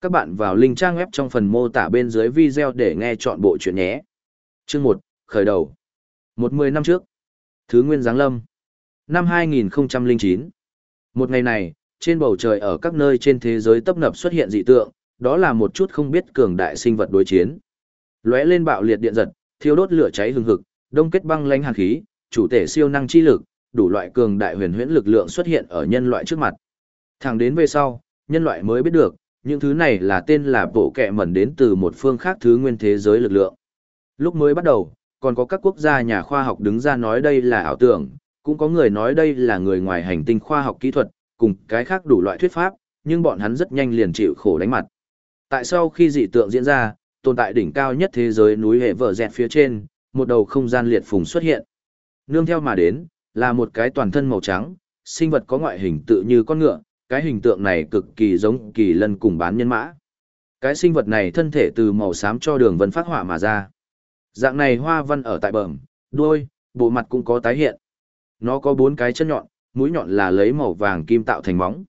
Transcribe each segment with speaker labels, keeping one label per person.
Speaker 1: Các bạn vào link trang web trong phần mô tả bên dưới video để nghe chọn bộ chuyện nhé. Chương 1, khởi đầu. Một mười năm trước. Thứ Nguyên Giáng Lâm. Năm 2009. Một ngày này, trên bầu trời ở các nơi trên thế giới tấp nập xuất hiện dị tượng, đó là một chút không biết cường đại sinh vật đối chiến. Lóe lên bạo liệt điện giật, thiêu đốt lửa cháy hừng hực, đông kết băng lãnh hàn khí, chủ thể siêu năng chi lực, đủ loại cường đại huyền huyễn lực lượng xuất hiện ở nhân loại trước mặt. Thẳng đến về sau, nhân loại mới biết được, những thứ này là tên là bộ kẹ mẩn đến từ một phương khác thứ nguyên thế giới lực lượng. Lúc mới bắt đầu, còn có các quốc gia nhà khoa học đứng ra nói đây là ảo tưởng, cũng có người nói đây là người ngoài hành tinh khoa học kỹ thuật, cùng cái khác đủ loại thuyết pháp, nhưng bọn hắn rất nhanh liền chịu khổ đánh mặt. Tại sau khi dị tượng diễn ra, tồn tại đỉnh cao nhất thế giới núi hệ vợ dẹt phía trên, một đầu không gian liệt phùng xuất hiện. Nương theo mà đến, là một cái toàn thân màu trắng, sinh vật có ngoại hình tự như con ngựa, cái hình tượng này cực kỳ giống kỳ lân cùng bán nhân mã. Cái sinh vật này thân thể từ màu xám cho đường vân phát họa mà ra. Dạng này hoa văn ở tại bờm, đuôi, bộ mặt cũng có tái hiện. Nó có bốn cái chân nhọn, mũi nhọn là lấy màu vàng kim tạo thành móng.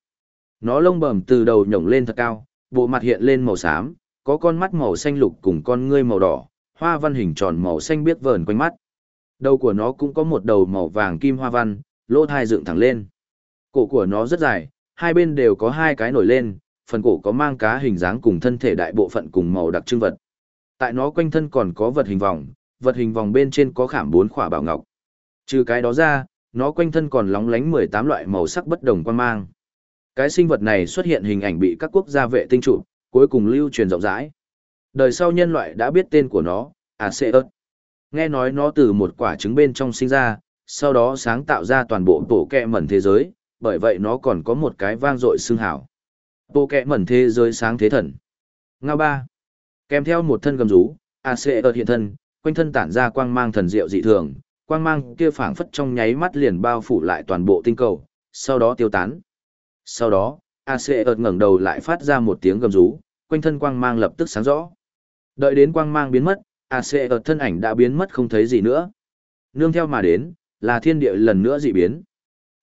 Speaker 1: Nó lông bờm từ đầu nhổng lên thật cao, bộ mặt hiện lên màu xám, có con mắt màu xanh lục cùng con ngươi màu đỏ, hoa văn hình tròn màu xanh biếc vờn quanh mắt. Đầu của nó cũng có một đầu màu vàng kim hoa văn, lỗ thai dựng thẳng lên. Cổ của nó rất dài, hai bên đều có hai cái nổi lên, phần cổ có mang cá hình dáng cùng thân thể đại bộ phận cùng màu đặc trưng vật. Tại nó quanh thân còn có vật hình vòng, vật hình vòng bên trên có khảm bốn khỏa bảo ngọc. Trừ cái đó ra, nó quanh thân còn lóng lánh 18 loại màu sắc bất đồng quan mang. Cái sinh vật này xuất hiện hình ảnh bị các quốc gia vệ tinh trụ, cuối cùng lưu truyền rộng rãi. Đời sau nhân loại đã biết tên của nó, Aseus. Nghe nói nó từ một quả trứng bên trong sinh ra, sau đó sáng tạo ra toàn bộ tổ kẹ mẩn thế giới, bởi vậy nó còn có một cái vang dội xương hảo. Bộ kẹ mẩn thế giới sáng thế thần. Ngao ba. Kèm theo một thân gầm rú, Arceus hiện thân, quanh thân tản ra quang mang thần diệu dị thường, quang mang kia phảng phất trong nháy mắt liền bao phủ lại toàn bộ tinh cầu, sau đó tiêu tán. Sau đó, Arceus ngẩng đầu lại phát ra một tiếng gầm rú, quanh thân quang mang lập tức sáng rõ. Đợi đến quang mang biến mất, Arceus thân ảnh đã biến mất không thấy gì nữa. Nương theo mà đến, là thiên địa lần nữa dị biến.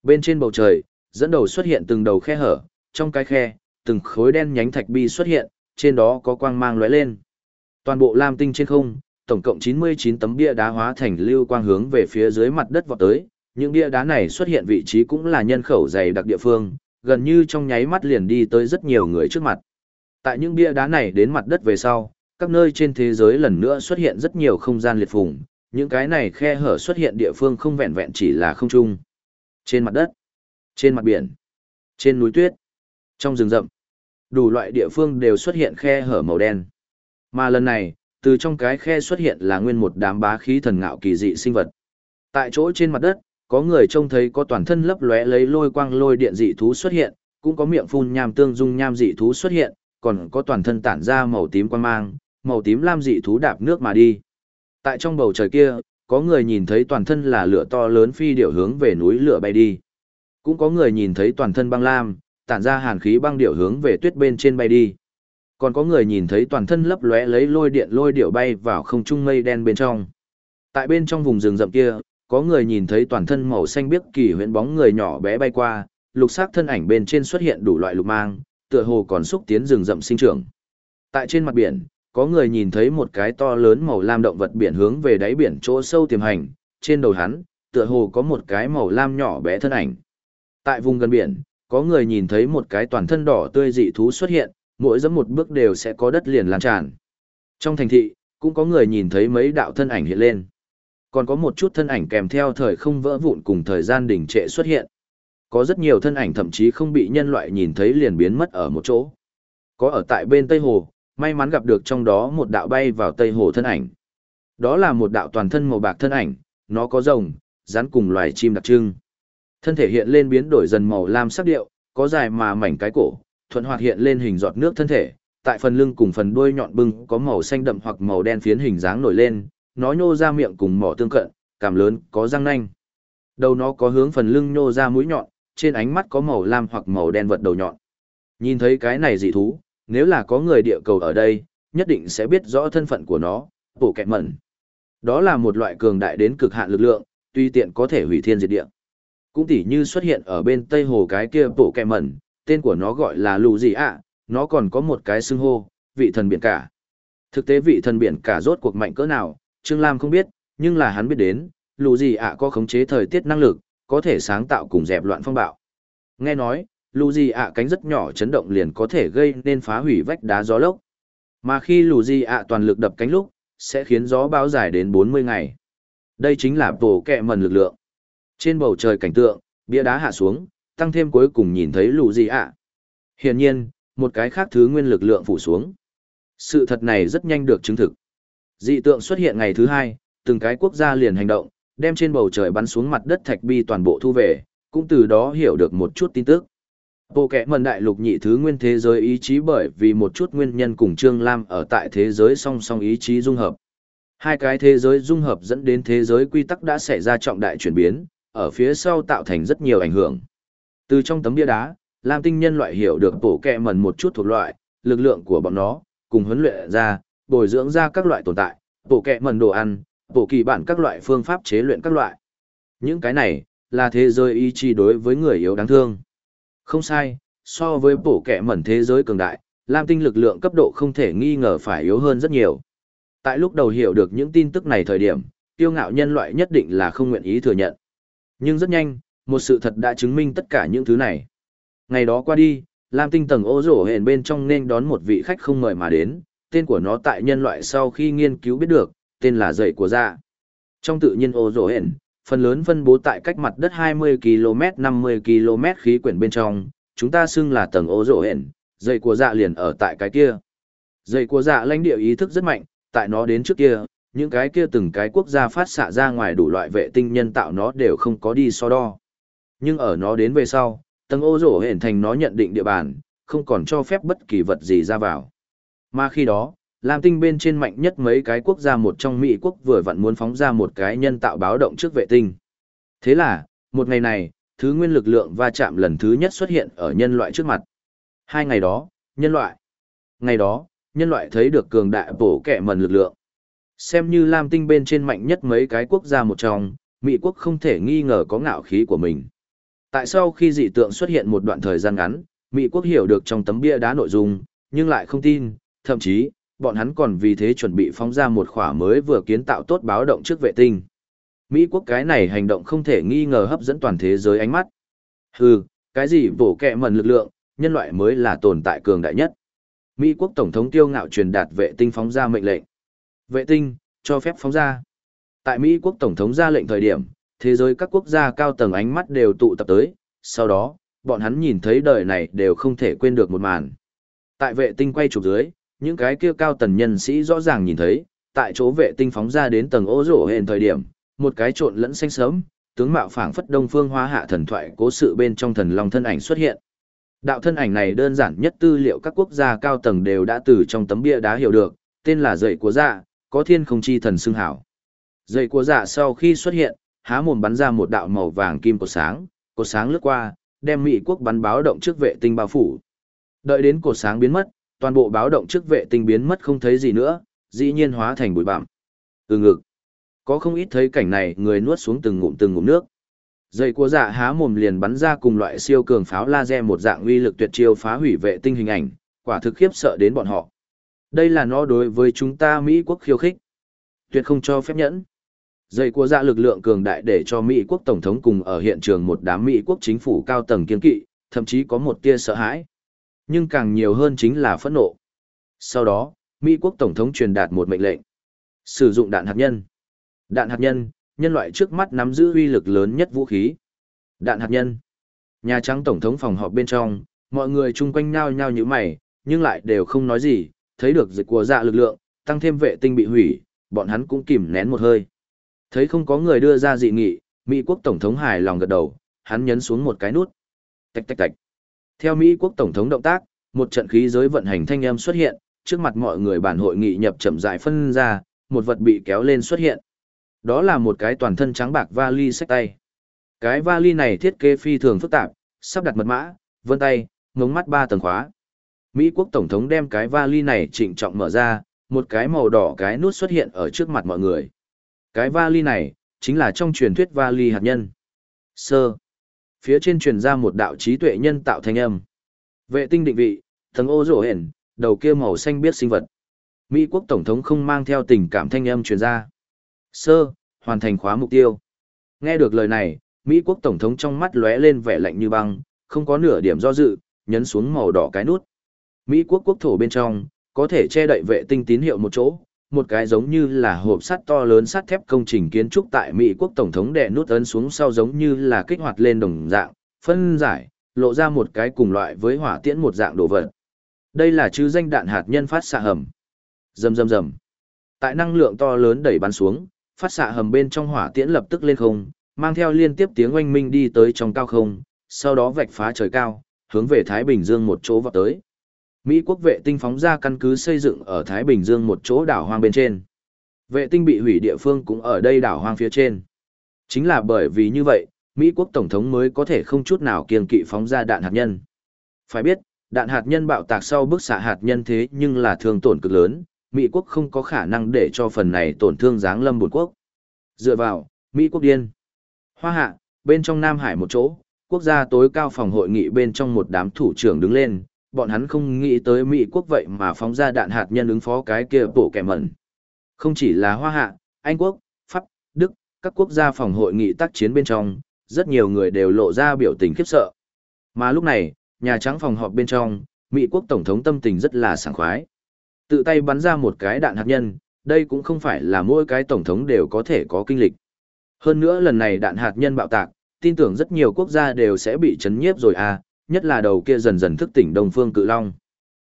Speaker 1: Bên trên bầu trời, dẫn đầu xuất hiện từng đầu khe hở, trong cái khe, từng khối đen nhánh thạch bi xuất hiện, trên đó có quang mang lóe lên. Toàn bộ lam tinh trên không, tổng cộng 99 tấm bia đá hóa thành lưu quang hướng về phía dưới mặt đất vọt tới. Những bia đá này xuất hiện vị trí cũng là nhân khẩu dày đặc địa phương, gần như trong nháy mắt liền đi tới rất nhiều người trước mặt. Tại những bia đá này đến mặt đất về sau, các nơi trên thế giới lần nữa xuất hiện rất nhiều không gian liệt phùng, những cái này khe hở xuất hiện địa phương không vẹn vẹn chỉ là không trung. Trên mặt đất, trên mặt biển, trên núi tuyết, trong rừng rậm, đủ loại địa phương đều xuất hiện khe hở màu đen. Mà lần này, từ trong cái khe xuất hiện là nguyên một đám bá khí thần ngạo kỳ dị sinh vật. Tại chỗ trên mặt đất, có người trông thấy có toàn thân lấp lóe lấy lôi quang lôi điện dị thú xuất hiện, cũng có miệng phun nham tương dung nham dị thú xuất hiện, còn có toàn thân tản ra màu tím quang mang, màu tím lam dị thú đạp nước mà đi. Tại trong bầu trời kia, có người nhìn thấy toàn thân là lửa to lớn phi điểu hướng về núi lửa bay đi. Cũng có người nhìn thấy toàn thân băng lam, tản ra hàn khí băng điểu hướng về tuyết bên trên bay đi. Còn có người nhìn thấy toàn thân lấp lóe lấy lôi điện lôi điểu bay vào không trung mây đen bên trong. Tại bên trong vùng rừng rậm kia, có người nhìn thấy toàn thân màu xanh biếc kỳ huyễn bóng người nhỏ bé bay qua, lục sắc thân ảnh bên trên xuất hiện đủ loại lục mang, tựa hồ còn xúc tiến rừng rậm sinh trưởng. Tại trên mặt biển, có người nhìn thấy một cái to lớn màu lam động vật biển hướng về đáy biển chỗ sâu tiềm hành, trên đầu hắn, tựa hồ có một cái màu lam nhỏ bé thân ảnh. Tại vùng gần biển, có người nhìn thấy một cái toàn thân đỏ tươi dị thú xuất hiện, mỗi dẫm một bước đều sẽ có đất liền lan tràn. Trong thành thị, cũng có người nhìn thấy mấy đạo thân ảnh hiện lên. Còn có một chút thân ảnh kèm theo thời không vỡ vụn cùng thời gian đỉnh trệ xuất hiện. Có rất nhiều thân ảnh thậm chí không bị nhân loại nhìn thấy liền biến mất ở một chỗ. Có ở tại bên Tây Hồ, may mắn gặp được trong đó một đạo bay vào Tây Hồ thân ảnh. Đó là một đạo toàn thân màu bạc thân ảnh, nó có rồng, rắn cùng loài chim đặc trưng. Thân thể hiện lên biến đổi dần màu lam sắc điệu, có dài mà mảnh cái cổ, thuận hoạt hiện lên hình giọt nước thân thể, tại phần lưng cùng phần đuôi nhọn bưng có màu xanh đậm hoặc màu đen phiến hình dáng nổi lên, nó nhô ra miệng cùng mỏ tương cận, cảm lớn, có răng nanh. Đầu nó có hướng phần lưng nhô ra mũi nhọn, trên ánh mắt có màu lam hoặc màu đen vật đầu nhọn. Nhìn thấy cái này dị thú, nếu là có người địa cầu ở đây, nhất định sẽ biết rõ thân phận của nó, bổ kẹt mẩn. Đó là một loại cường đại đến cực hạn lực lượng, tuy tiện có thể hủy thiên diệt địa. Cũng tỉ như xuất hiện ở bên Tây Hồ cái kia bổ kẹt mẩn, tên của nó gọi là lù gì ạ, nó còn có một cái xưng hô, vị thần biển cả. Thực tế vị thần biển cả rốt cuộc mạnh cỡ nào, Trương Lam không biết, nhưng là hắn biết đến, lù gì ạ có khống chế thời tiết năng lực, có thể sáng tạo cùng dẹp loạn phong bạo. Nghe nói, lù gì ạ cánh rất nhỏ chấn động liền có thể gây nên phá hủy vách đá gió lốc. Mà khi lù gì ạ toàn lực đập cánh lúc, sẽ khiến gió bão dài đến 40 ngày. Đây chính là bổ kẹ mần lực lượng. Trên bầu trời cảnh tượng, bia đá hạ xuống, tăng thêm cuối cùng nhìn thấy lù gì ạ. Hiển nhiên, một cái khác thứ nguyên lực lượng phủ xuống. Sự thật này rất nhanh được chứng thực. Dị tượng xuất hiện ngày thứ hai, từng cái quốc gia liền hành động, đem trên bầu trời bắn xuống mặt đất thạch bi toàn bộ thu về, cũng từ đó hiểu được một chút tin tức. Bộ kẻ mần đại lục nhị thứ nguyên thế giới ý chí bởi vì một chút nguyên nhân cùng Trương Lam ở tại thế giới song song ý chí dung hợp. Hai cái thế giới dung hợp dẫn đến thế giới quy tắc đã xảy ra trọng đại chuyển biến, ở phía sau tạo thành rất nhiều ảnh hưởng. Từ trong tấm bia đá, Lam tinh nhân loại hiểu được bộ kẻ mần một chút thuộc loại, lực lượng của bọn nó, cùng huấn luyện ra, bồi dưỡng ra các loại tồn tại, bộ kẻ mần đồ ăn, bộ kỳ bản các loại phương pháp chế luyện các loại. Những cái này, là thế giới ý chí đối với người yếu đáng thương. Không sai, so với bộ kẻ mẩn thế giới cường đại, Lam tinh lực lượng cấp độ không thể nghi ngờ phải yếu hơn rất nhiều. Tại lúc đầu hiểu được những tin tức này thời điểm, tiêu ngạo nhân loại nhất định là không nguyện ý thừa nhận. Nhưng rất nhanh, một sự thật đã chứng minh tất cả những thứ này. Ngày đó qua đi, Lam tinh tầng ô rổ hền bên trong nên đón một vị khách không mời mà đến, tên của nó tại nhân loại sau khi nghiên cứu biết được, tên là dậy của dạ. Trong tự nhiên ô rổ hền, phần lớn phân bố tại cách mặt đất 20 km 50 km khí quyển bên trong, chúng ta xưng là tầng ô rộ hền, dây của dạ liền ở tại cái kia. dây của dạ lãnh địa ý thức rất mạnh, tại nó đến trước kia, những cái kia từng cái quốc gia phát xạ ra ngoài đủ loại vệ tinh nhân tạo nó đều không có đi so đo. Nhưng ở nó đến về sau, tầng ô rổ hển thành nó nhận định địa bàn, không còn cho phép bất kỳ vật gì ra vào. Mà khi đó, Lam tinh bên trên mạnh nhất mấy cái quốc gia một trong Mỹ quốc vừa vặn muốn phóng ra một cái nhân tạo báo động trước vệ tinh. Thế là, một ngày này, thứ nguyên lực lượng va chạm lần thứ nhất xuất hiện ở nhân loại trước mặt. Hai ngày đó, nhân loại. Ngày đó, nhân loại thấy được cường đại bổ kẻ mần lực lượng. Xem như Lam tinh bên trên mạnh nhất mấy cái quốc gia một trong, Mỹ quốc không thể nghi ngờ có ngạo khí của mình. Tại sau khi dị tượng xuất hiện một đoạn thời gian ngắn, Mỹ quốc hiểu được trong tấm bia đá nội dung, nhưng lại không tin, thậm chí, bọn hắn còn vì thế chuẩn bị phóng ra một khỏa mới vừa kiến tạo tốt báo động trước vệ tinh. Mỹ quốc cái này hành động không thể nghi ngờ hấp dẫn toàn thế giới ánh mắt. Hừ, cái gì bổ kẹ mần lực lượng, nhân loại mới là tồn tại cường đại nhất. Mỹ quốc Tổng thống tiêu ngạo truyền đạt vệ tinh phóng ra mệnh lệnh. Vệ tinh, cho phép phóng ra. Tại Mỹ quốc Tổng thống ra lệnh thời điểm, thế giới các quốc gia cao tầng ánh mắt đều tụ tập tới, sau đó, bọn hắn nhìn thấy đời này đều không thể quên được một màn. Tại vệ tinh quay chụp dưới, những cái kia cao tần nhân sĩ rõ ràng nhìn thấy, tại chỗ vệ tinh phóng ra đến tầng ô rổ hền thời điểm, một cái trộn lẫn xanh sớm, tướng mạo phảng phất đông phương hóa hạ thần thoại cố sự bên trong thần long thân ảnh xuất hiện. Đạo thân ảnh này đơn giản nhất tư liệu các quốc gia cao tầng đều đã từ trong tấm bia đá hiểu được, tên là dậy của dạ, có thiên không chi thần xưng hảo. Dậy của dạ sau khi xuất hiện, há mồm bắn ra một đạo màu vàng kim của sáng, cột sáng lướt qua, đem Mỹ quốc bắn báo động trước vệ tinh bao phủ. Đợi đến cột sáng biến mất, toàn bộ báo động trước vệ tinh biến mất không thấy gì nữa, dĩ nhiên hóa thành bụi bặm. Từ ngực. Có không ít thấy cảnh này, người nuốt xuống từng ngụm từng ngụm nước. Dây của dạ há mồm liền bắn ra cùng loại siêu cường pháo laser một dạng uy lực tuyệt chiêu phá hủy vệ tinh hình ảnh, quả thực khiếp sợ đến bọn họ. Đây là nó đối với chúng ta Mỹ quốc khiêu khích. Tuyệt không cho phép nhẫn. Dây của dạ lực lượng cường đại để cho Mỹ quốc Tổng thống cùng ở hiện trường một đám Mỹ quốc chính phủ cao tầng kiên kỵ, thậm chí có một tia sợ hãi. Nhưng càng nhiều hơn chính là phẫn nộ. Sau đó, Mỹ quốc Tổng thống truyền đạt một mệnh lệnh. Sử dụng đạn hạt nhân. Đạn hạt nhân, nhân loại trước mắt nắm giữ uy lực lớn nhất vũ khí. Đạn hạt nhân. Nhà Trắng Tổng thống phòng họp bên trong, mọi người chung quanh nhao nhao như mày, nhưng lại đều không nói gì, thấy được dịch của dạ lực lượng, tăng thêm vệ tinh bị hủy, bọn hắn cũng kìm nén một hơi. Thấy không có người đưa ra dị nghị, Mỹ quốc Tổng thống hài lòng gật đầu, hắn nhấn xuống một cái nút. Tạch tạch tạch. Theo Mỹ quốc Tổng thống động tác, một trận khí giới vận hành thanh âm xuất hiện, trước mặt mọi người bản hội nghị nhập chậm rãi phân ra, một vật bị kéo lên xuất hiện. Đó là một cái toàn thân trắng bạc vali sách tay. Cái vali này thiết kế phi thường phức tạp, sắp đặt mật mã, vân tay, ngống mắt ba tầng khóa. Mỹ quốc Tổng thống đem cái vali này trịnh trọng mở ra, một cái màu đỏ cái nút xuất hiện ở trước mặt mọi người. Cái vali này, chính là trong truyền thuyết vali hạt nhân. Sơ. Phía trên truyền ra một đạo trí tuệ nhân tạo thanh âm. Vệ tinh định vị, Tầng ô rổ hển, đầu kia màu xanh biết sinh vật. Mỹ quốc Tổng thống không mang theo tình cảm thanh âm truyền ra. Sơ, hoàn thành khóa mục tiêu. Nghe được lời này, Mỹ quốc Tổng thống trong mắt lóe lên vẻ lạnh như băng, không có nửa điểm do dự, nhấn xuống màu đỏ cái nút. Mỹ quốc quốc thổ bên trong, có thể che đậy vệ tinh tín hiệu một chỗ, một cái giống như là hộp sắt to lớn sắt thép công trình kiến trúc tại Mỹ quốc Tổng thống đè nút ấn xuống sau giống như là kích hoạt lên đồng dạng, phân giải, lộ ra một cái cùng loại với hỏa tiễn một dạng đồ vật. Đây là chư danh đạn hạt nhân phát xạ hầm. Rầm rầm rầm. Tại năng lượng to lớn đẩy bắn xuống, phát xạ hầm bên trong hỏa tiễn lập tức lên không, mang theo liên tiếp tiếng oanh minh đi tới trong cao không, sau đó vạch phá trời cao, hướng về Thái Bình Dương một chỗ vọt tới. Mỹ quốc vệ tinh phóng ra căn cứ xây dựng ở Thái Bình Dương một chỗ đảo hoang bên trên. Vệ tinh bị hủy địa phương cũng ở đây đảo hoang phía trên. Chính là bởi vì như vậy, Mỹ quốc Tổng thống mới có thể không chút nào kiêng kỵ phóng ra đạn hạt nhân. Phải biết, đạn hạt nhân bạo tạc sau bức xạ hạt nhân thế nhưng là thương tổn cực lớn, Mỹ quốc không có khả năng để cho phần này tổn thương giáng lâm bổn quốc. Dựa vào, Mỹ quốc điên. Hoa hạ, bên trong Nam Hải một chỗ, quốc gia tối cao phòng hội nghị bên trong một đám thủ trưởng đứng lên, bọn hắn không nghĩ tới Mỹ quốc vậy mà phóng ra đạn hạt nhân ứng phó cái kia bộ kẻ mẩn. Không chỉ là Hoa Hạ, Anh quốc, Pháp, Đức, các quốc gia phòng hội nghị tác chiến bên trong, rất nhiều người đều lộ ra biểu tình khiếp sợ. Mà lúc này, Nhà Trắng phòng họp bên trong, Mỹ quốc Tổng thống tâm tình rất là sảng khoái. Tự tay bắn ra một cái đạn hạt nhân, đây cũng không phải là mỗi cái Tổng thống đều có thể có kinh lịch. Hơn nữa lần này đạn hạt nhân bạo tạc, tin tưởng rất nhiều quốc gia đều sẽ bị chấn nhiếp rồi à, nhất là đầu kia dần dần thức tỉnh Đông Phương Cự Long.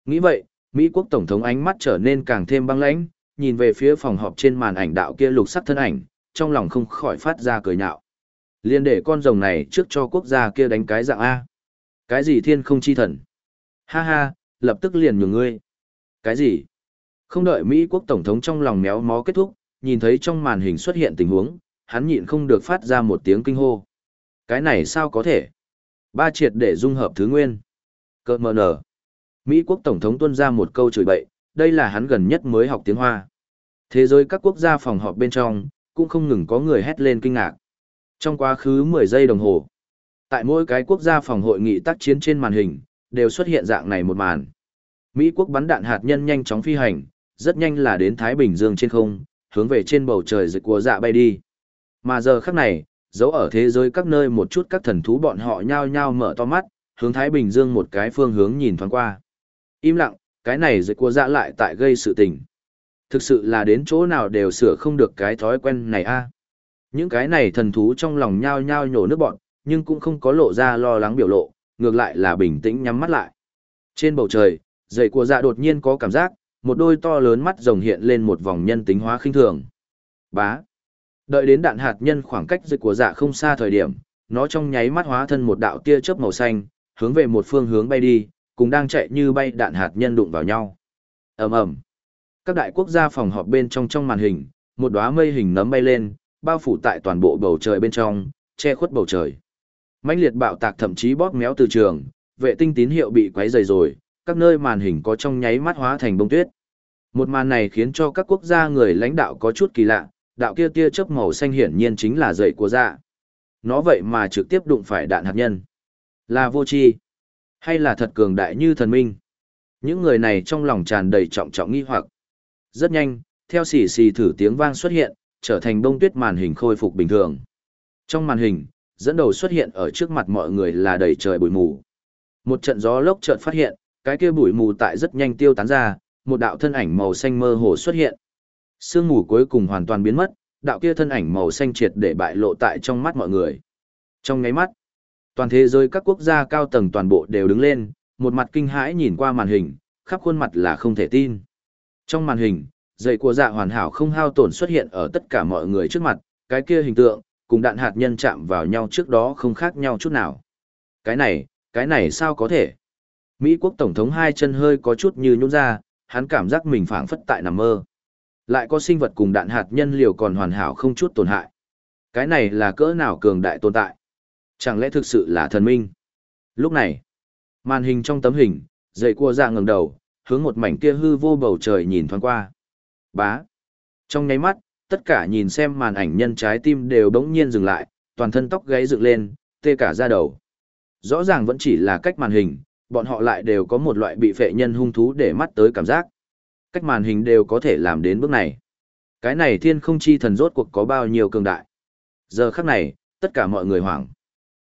Speaker 1: Nghĩ vậy, Mỹ quốc Tổng thống ánh mắt trở nên càng thêm băng lãnh, nhìn về phía phòng họp trên màn ảnh đạo kia lục sắc thân ảnh, trong lòng không khỏi phát ra cười nhạo. Liên để con rồng này trước cho quốc gia kia đánh cái dạng A. Cái gì thiên không chi thần? Ha ha, lập tức liền nhường ngươi. Cái gì? Không đợi Mỹ quốc Tổng thống trong lòng méo mó kết thúc, nhìn thấy trong màn hình xuất hiện tình huống, hắn nhịn không được phát ra một tiếng kinh hô. Cái này sao có thể? Ba triệt để dung hợp thứ nguyên. Cơ mờ nở. Mỹ quốc Tổng thống tuân ra một câu chửi bậy, đây là hắn gần nhất mới học tiếng Hoa. Thế giới các quốc gia phòng họp bên trong, cũng không ngừng có người hét lên kinh ngạc. Trong quá khứ 10 giây đồng hồ, tại mỗi cái quốc gia phòng hội nghị tác chiến trên màn hình, đều xuất hiện dạng này một màn. Mỹ quốc bắn đạn hạt nhân nhanh chóng phi hành, rất nhanh là đến Thái Bình Dương trên không, hướng về trên bầu trời dịch của dạ bay đi. Mà giờ khắc này, dấu ở thế giới các nơi một chút các thần thú bọn họ nhao nhao mở to mắt, hướng Thái Bình Dương một cái phương hướng nhìn thoáng qua. Im lặng, cái này dịch của dạ lại tại gây sự tình. Thực sự là đến chỗ nào đều sửa không được cái thói quen này a. Những cái này thần thú trong lòng nhao nhao nhổ nước bọn, nhưng cũng không có lộ ra lo lắng biểu lộ, ngược lại là bình tĩnh nhắm mắt lại. Trên bầu trời, dậy của dạ đột nhiên có cảm giác, một đôi to lớn mắt rồng hiện lên một vòng nhân tính hóa khinh thường. Bá. Đợi đến đạn hạt nhân khoảng cách dịch của dạ không xa thời điểm, nó trong nháy mắt hóa thân một đạo tia chớp màu xanh, hướng về một phương hướng bay đi, cùng đang chạy như bay đạn hạt nhân đụng vào nhau. Ầm ầm. Các đại quốc gia phòng họp bên trong trong màn hình, một đóa mây hình nấm bay lên, bao phủ tại toàn bộ bầu trời bên trong, che khuất bầu trời. Mãnh liệt bạo tạc thậm chí bóp méo từ trường, vệ tinh tín hiệu bị quấy rầy rồi, các nơi màn hình có trong nháy mắt hóa thành bông tuyết. Một màn này khiến cho các quốc gia người lãnh đạo có chút kỳ lạ, đạo kia tia chớp màu xanh hiển nhiên chính là dậy của dạ. Nó vậy mà trực tiếp đụng phải đạn hạt nhân. Là vô tri hay là thật cường đại như thần minh? Những người này trong lòng tràn đầy trọng trọng nghi hoặc. Rất nhanh, theo xì xì thử tiếng vang xuất hiện, trở thành đông tuyết màn hình khôi phục bình thường. Trong màn hình, dẫn đầu xuất hiện ở trước mặt mọi người là đầy trời bụi mù. Một trận gió lốc chợt phát hiện, cái kia bụi mù tại rất nhanh tiêu tán ra, một đạo thân ảnh màu xanh mơ hồ xuất hiện. Sương mù cuối cùng hoàn toàn biến mất, đạo kia thân ảnh màu xanh triệt để bại lộ tại trong mắt mọi người. Trong ngáy mắt, toàn thế giới các quốc gia cao tầng toàn bộ đều đứng lên, một mặt kinh hãi nhìn qua màn hình, khắp khuôn mặt là không thể tin. Trong màn hình, dây của dạ hoàn hảo không hao tổn xuất hiện ở tất cả mọi người trước mặt, cái kia hình tượng, cùng đạn hạt nhân chạm vào nhau trước đó không khác nhau chút nào. Cái này, cái này sao có thể? Mỹ quốc Tổng thống hai chân hơi có chút như nhún ra, hắn cảm giác mình phảng phất tại nằm mơ. Lại có sinh vật cùng đạn hạt nhân liều còn hoàn hảo không chút tổn hại. Cái này là cỡ nào cường đại tồn tại? Chẳng lẽ thực sự là thần minh? Lúc này, màn hình trong tấm hình, dậy cua dạ ngẩng đầu, hướng một mảnh kia hư vô bầu trời nhìn thoáng qua. Bá. Trong nháy mắt, tất cả nhìn xem màn ảnh nhân trái tim đều đống nhiên dừng lại, toàn thân tóc gáy dựng lên, tê cả da đầu. Rõ ràng vẫn chỉ là cách màn hình, bọn họ lại đều có một loại bị phệ nhân hung thú để mắt tới cảm giác. Cách màn hình đều có thể làm đến bước này. Cái này thiên không chi thần rốt cuộc có bao nhiêu cường đại. Giờ khắc này, tất cả mọi người hoảng.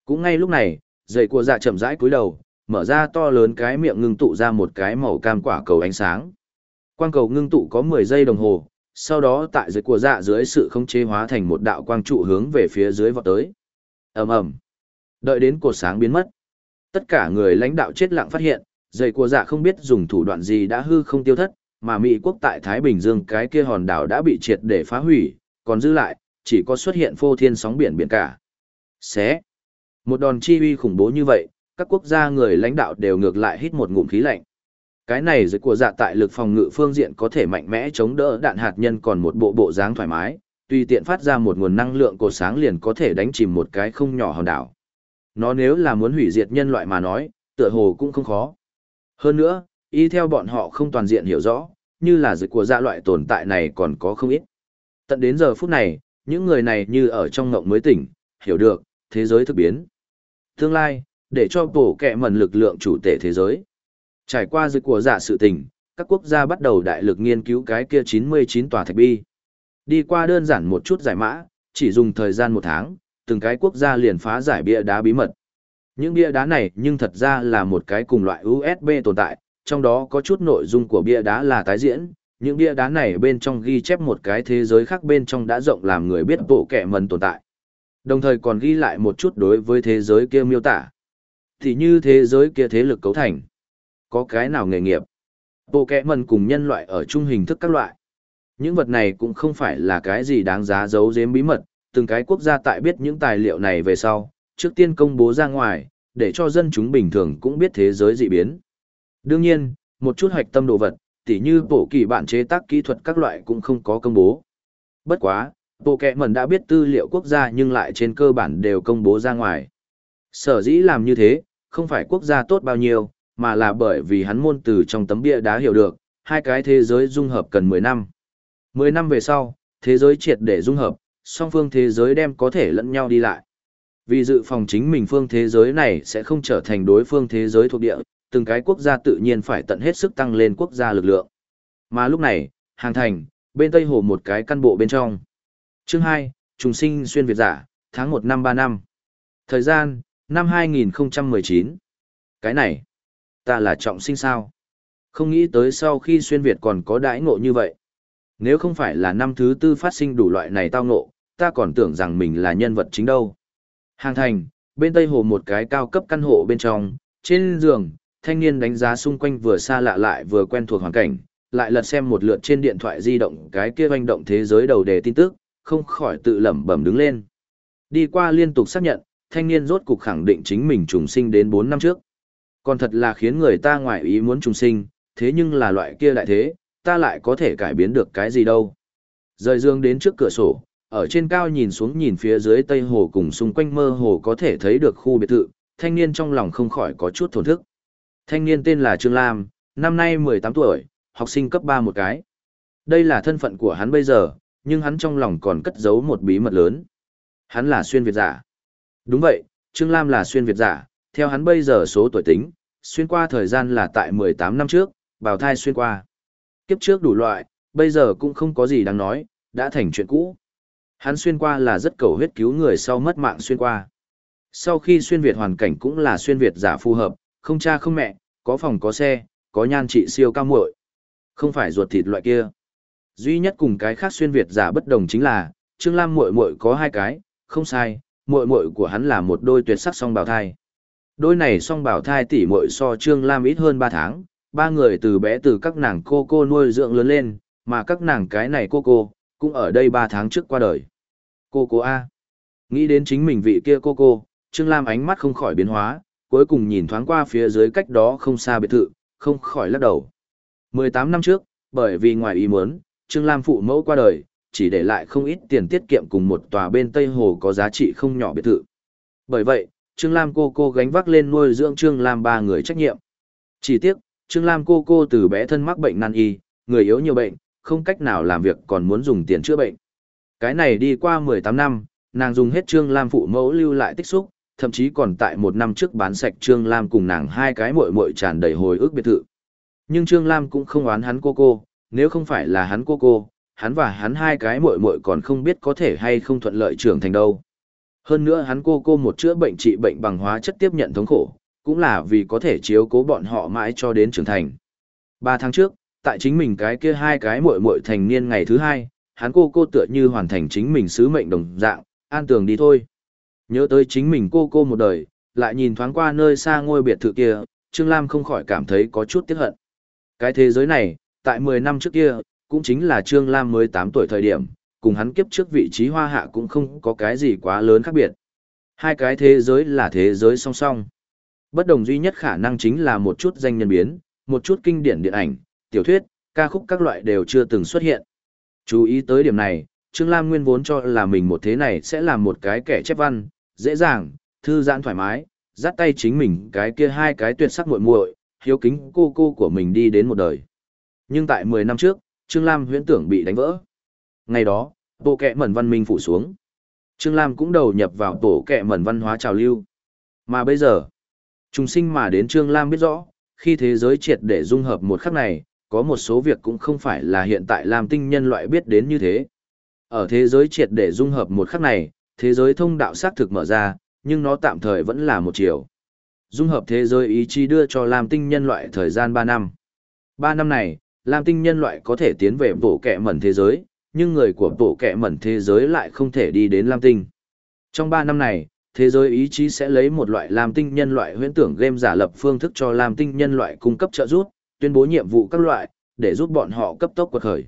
Speaker 1: Cũng ngay lúc này, dậy của dạ chậm rãi cúi đầu, mở ra to lớn cái miệng ngưng tụ ra một cái màu cam quả cầu ánh sáng. Quang cầu ngưng tụ có 10 giây đồng hồ, sau đó tại dưới của dạ dưới sự không chế hóa thành một đạo quang trụ hướng về phía dưới vọt tới. ầm ầm, Đợi đến cột sáng biến mất. Tất cả người lãnh đạo chết lặng phát hiện, dây của dạ không biết dùng thủ đoạn gì đã hư không tiêu thất, mà Mỹ quốc tại Thái Bình Dương cái kia hòn đảo đã bị triệt để phá hủy, còn giữ lại, chỉ có xuất hiện phô thiên sóng biển biển cả. Xé. Một đòn chi uy khủng bố như vậy, các quốc gia người lãnh đạo đều ngược lại hít một ngụm khí lạnh. Cái này dưới của dạ tại lực phòng ngự phương diện có thể mạnh mẽ chống đỡ đạn hạt nhân còn một bộ bộ dáng thoải mái, tùy tiện phát ra một nguồn năng lượng cột sáng liền có thể đánh chìm một cái không nhỏ hòn đảo. Nó nếu là muốn hủy diệt nhân loại mà nói, tựa hồ cũng không khó. Hơn nữa, y theo bọn họ không toàn diện hiểu rõ, như là dịch của dạ loại tồn tại này còn có không ít. Tận đến giờ phút này, những người này như ở trong ngộng mới tỉnh, hiểu được, thế giới thực biến. Tương lai, để cho bổ kẹ mần lực lượng chủ tể thế giới. Trải qua dịch của dạ sự tình, các quốc gia bắt đầu đại lực nghiên cứu cái kia 99 tòa thạch bi. Đi qua đơn giản một chút giải mã, chỉ dùng thời gian một tháng, từng cái quốc gia liền phá giải bia đá bí mật. Những bia đá này nhưng thật ra là một cái cùng loại USB tồn tại, trong đó có chút nội dung của bia đá là tái diễn, những bia đá này bên trong ghi chép một cái thế giới khác bên trong đã rộng làm người biết bộ kẻ mần tồn tại. Đồng thời còn ghi lại một chút đối với thế giới kia miêu tả. Thì như thế giới kia thế lực cấu thành. Có cái nào nghề nghiệp. Bộ kẻ mần cùng nhân loại ở chung hình thức các loại. Những vật này cũng không phải là cái gì đáng giá giấu giếm bí mật, từng cái quốc gia tại biết những tài liệu này về sau, trước tiên công bố ra ngoài, để cho dân chúng bình thường cũng biết thế giới dị biến. Đương nhiên, một chút hoạch tâm đồ vật, tỉ như bộ kỳ bản chế tác kỹ thuật các loại cũng không có công bố. Bất quá, bộ kẹ mẩn đã biết tư liệu quốc gia nhưng lại trên cơ bản đều công bố ra ngoài. Sở dĩ làm như thế, không phải quốc gia tốt bao nhiêu, mà là bởi vì hắn môn từ trong tấm bia đá hiểu được, hai cái thế giới dung hợp cần 10 năm. 10 năm về sau, thế giới triệt để dung hợp, song phương thế giới đem có thể lẫn nhau đi lại. Vì dự phòng chính mình phương thế giới này sẽ không trở thành đối phương thế giới thuộc địa, từng cái quốc gia tự nhiên phải tận hết sức tăng lên quốc gia lực lượng. Mà lúc này, hàng thành, bên Tây Hồ một cái căn bộ bên trong. Chương 2, trùng sinh xuyên Việt giả, tháng 1 năm 3 năm. Thời gian, năm 2019. Cái này, ta là trọng sinh sao? Không nghĩ tới sau khi xuyên Việt còn có đãi ngộ như vậy. Nếu không phải là năm thứ tư phát sinh đủ loại này tao ngộ, ta còn tưởng rằng mình là nhân vật chính đâu. Hàng thành, bên Tây Hồ một cái cao cấp căn hộ bên trong, trên giường, thanh niên đánh giá xung quanh vừa xa lạ lại vừa quen thuộc hoàn cảnh, lại lật xem một lượt trên điện thoại di động cái kia hoành động thế giới đầu đề tin tức, không khỏi tự lẩm bẩm đứng lên. Đi qua liên tục xác nhận, thanh niên rốt cục khẳng định chính mình trùng sinh đến 4 năm trước. Còn thật là khiến người ta ngoại ý muốn trùng sinh, thế nhưng là loại kia lại thế, ta lại có thể cải biến được cái gì đâu. Rời dương đến trước cửa sổ, ở trên cao nhìn xuống nhìn phía dưới tây hồ cùng xung quanh mơ hồ có thể thấy được khu biệt thự, thanh niên trong lòng không khỏi có chút thổn thức. Thanh niên tên là Trương Lam, năm nay 18 tuổi, học sinh cấp 3 một cái. Đây là thân phận của hắn bây giờ, nhưng hắn trong lòng còn cất giấu một bí mật lớn. Hắn là xuyên Việt giả. Đúng vậy, Trương Lam là xuyên Việt giả, theo hắn bây giờ số tuổi tính, xuyên qua thời gian là tại 18 năm trước, bào thai xuyên qua. Kiếp trước đủ loại, bây giờ cũng không có gì đáng nói, đã thành chuyện cũ. Hắn xuyên qua là rất cầu huyết cứu người sau mất mạng xuyên qua. Sau khi xuyên Việt hoàn cảnh cũng là xuyên Việt giả phù hợp, không cha không mẹ, có phòng có xe, có nhan trị siêu cao muội. Không phải ruột thịt loại kia. Duy nhất cùng cái khác xuyên Việt giả bất đồng chính là, Trương Lam muội muội có hai cái, không sai, muội muội của hắn là một đôi tuyệt sắc song bào thai. Đôi này song bào thai tỷ muội so Trương Lam ít hơn 3 tháng, ba người từ bé từ các nàng cô cô nuôi dưỡng lớn lên, mà các nàng cái này cô cô, cũng ở đây 3 tháng trước qua đời. Cô cô A. Nghĩ đến chính mình vị kia cô cô, Trương Lam ánh mắt không khỏi biến hóa, cuối cùng nhìn thoáng qua phía dưới cách đó không xa biệt thự, không khỏi lắc đầu. 18 năm trước, bởi vì ngoài ý muốn, Trương Lam phụ mẫu qua đời, chỉ để lại không ít tiền tiết kiệm cùng một tòa bên Tây Hồ có giá trị không nhỏ biệt thự. Bởi vậy, Trương Lam cô cô gánh vác lên nuôi dưỡng Trương Lam ba người trách nhiệm. Chỉ tiếc, Trương Lam cô cô từ bé thân mắc bệnh nan y, người yếu nhiều bệnh, không cách nào làm việc còn muốn dùng tiền chữa bệnh. Cái này đi qua 18 năm, nàng dùng hết Trương Lam phụ mẫu lưu lại tích xúc, thậm chí còn tại một năm trước bán sạch Trương Lam cùng nàng hai cái muội muội tràn đầy hồi ức biệt thự. Nhưng Trương Lam cũng không oán hắn cô cô, nếu không phải là hắn cô cô, hắn và hắn hai cái muội muội còn không biết có thể hay không thuận lợi trưởng thành đâu. Hơn nữa hắn cô cô một chữa bệnh trị bệnh bằng hóa chất tiếp nhận thống khổ, cũng là vì có thể chiếu cố bọn họ mãi cho đến trưởng thành. Ba tháng trước, tại chính mình cái kia hai cái muội muội thành niên ngày thứ hai, hắn cô cô tựa như hoàn thành chính mình sứ mệnh đồng dạng, an tường đi thôi. Nhớ tới chính mình cô cô một đời, lại nhìn thoáng qua nơi xa ngôi biệt thự kia, Trương Lam không khỏi cảm thấy có chút tiếc hận. Cái thế giới này, tại 10 năm trước kia, cũng chính là Trương Lam mới 8 tuổi thời điểm, cùng hắn kiếp trước vị trí hoa hạ cũng không có cái gì quá lớn khác biệt. Hai cái thế giới là thế giới song song. Bất đồng duy nhất khả năng chính là một chút danh nhân biến, một chút kinh điển điện ảnh, tiểu thuyết, ca khúc các loại đều chưa từng xuất hiện. Chú ý tới điểm này, Trương Lam nguyên vốn cho là mình một thế này sẽ là một cái kẻ chép văn, dễ dàng, thư giãn thoải mái, dắt tay chính mình cái kia hai cái tuyệt sắc muội muội, hiếu kính cô cô của mình đi đến một đời. Nhưng tại 10 năm trước, Trương Lam huyễn tưởng bị đánh vỡ. Ngày đó, bộ kẹ mẩn văn minh phủ xuống. Trương Lam cũng đầu nhập vào tổ kẹ mẩn văn hóa trào lưu. Mà bây giờ, trùng sinh mà đến Trương Lam biết rõ, khi thế giới triệt để dung hợp một khắc này, có một số việc cũng không phải là hiện tại làm tinh nhân loại biết đến như thế. Ở thế giới triệt để dung hợp một khắc này, thế giới thông đạo xác thực mở ra, nhưng nó tạm thời vẫn là một chiều. Dung hợp thế giới ý chí đưa cho Lam tinh nhân loại thời gian 3 năm. 3 năm này, Lam tinh nhân loại có thể tiến về bộ kẹ mẩn thế giới, nhưng người của bộ kẹ mẩn thế giới lại không thể đi đến Lam tinh. Trong 3 năm này, thế giới ý chí sẽ lấy một loại Lam tinh nhân loại huyễn tưởng game giả lập phương thức cho Lam tinh nhân loại cung cấp trợ giúp, tuyên bố nhiệm vụ các loại, để giúp bọn họ cấp tốc quật khởi.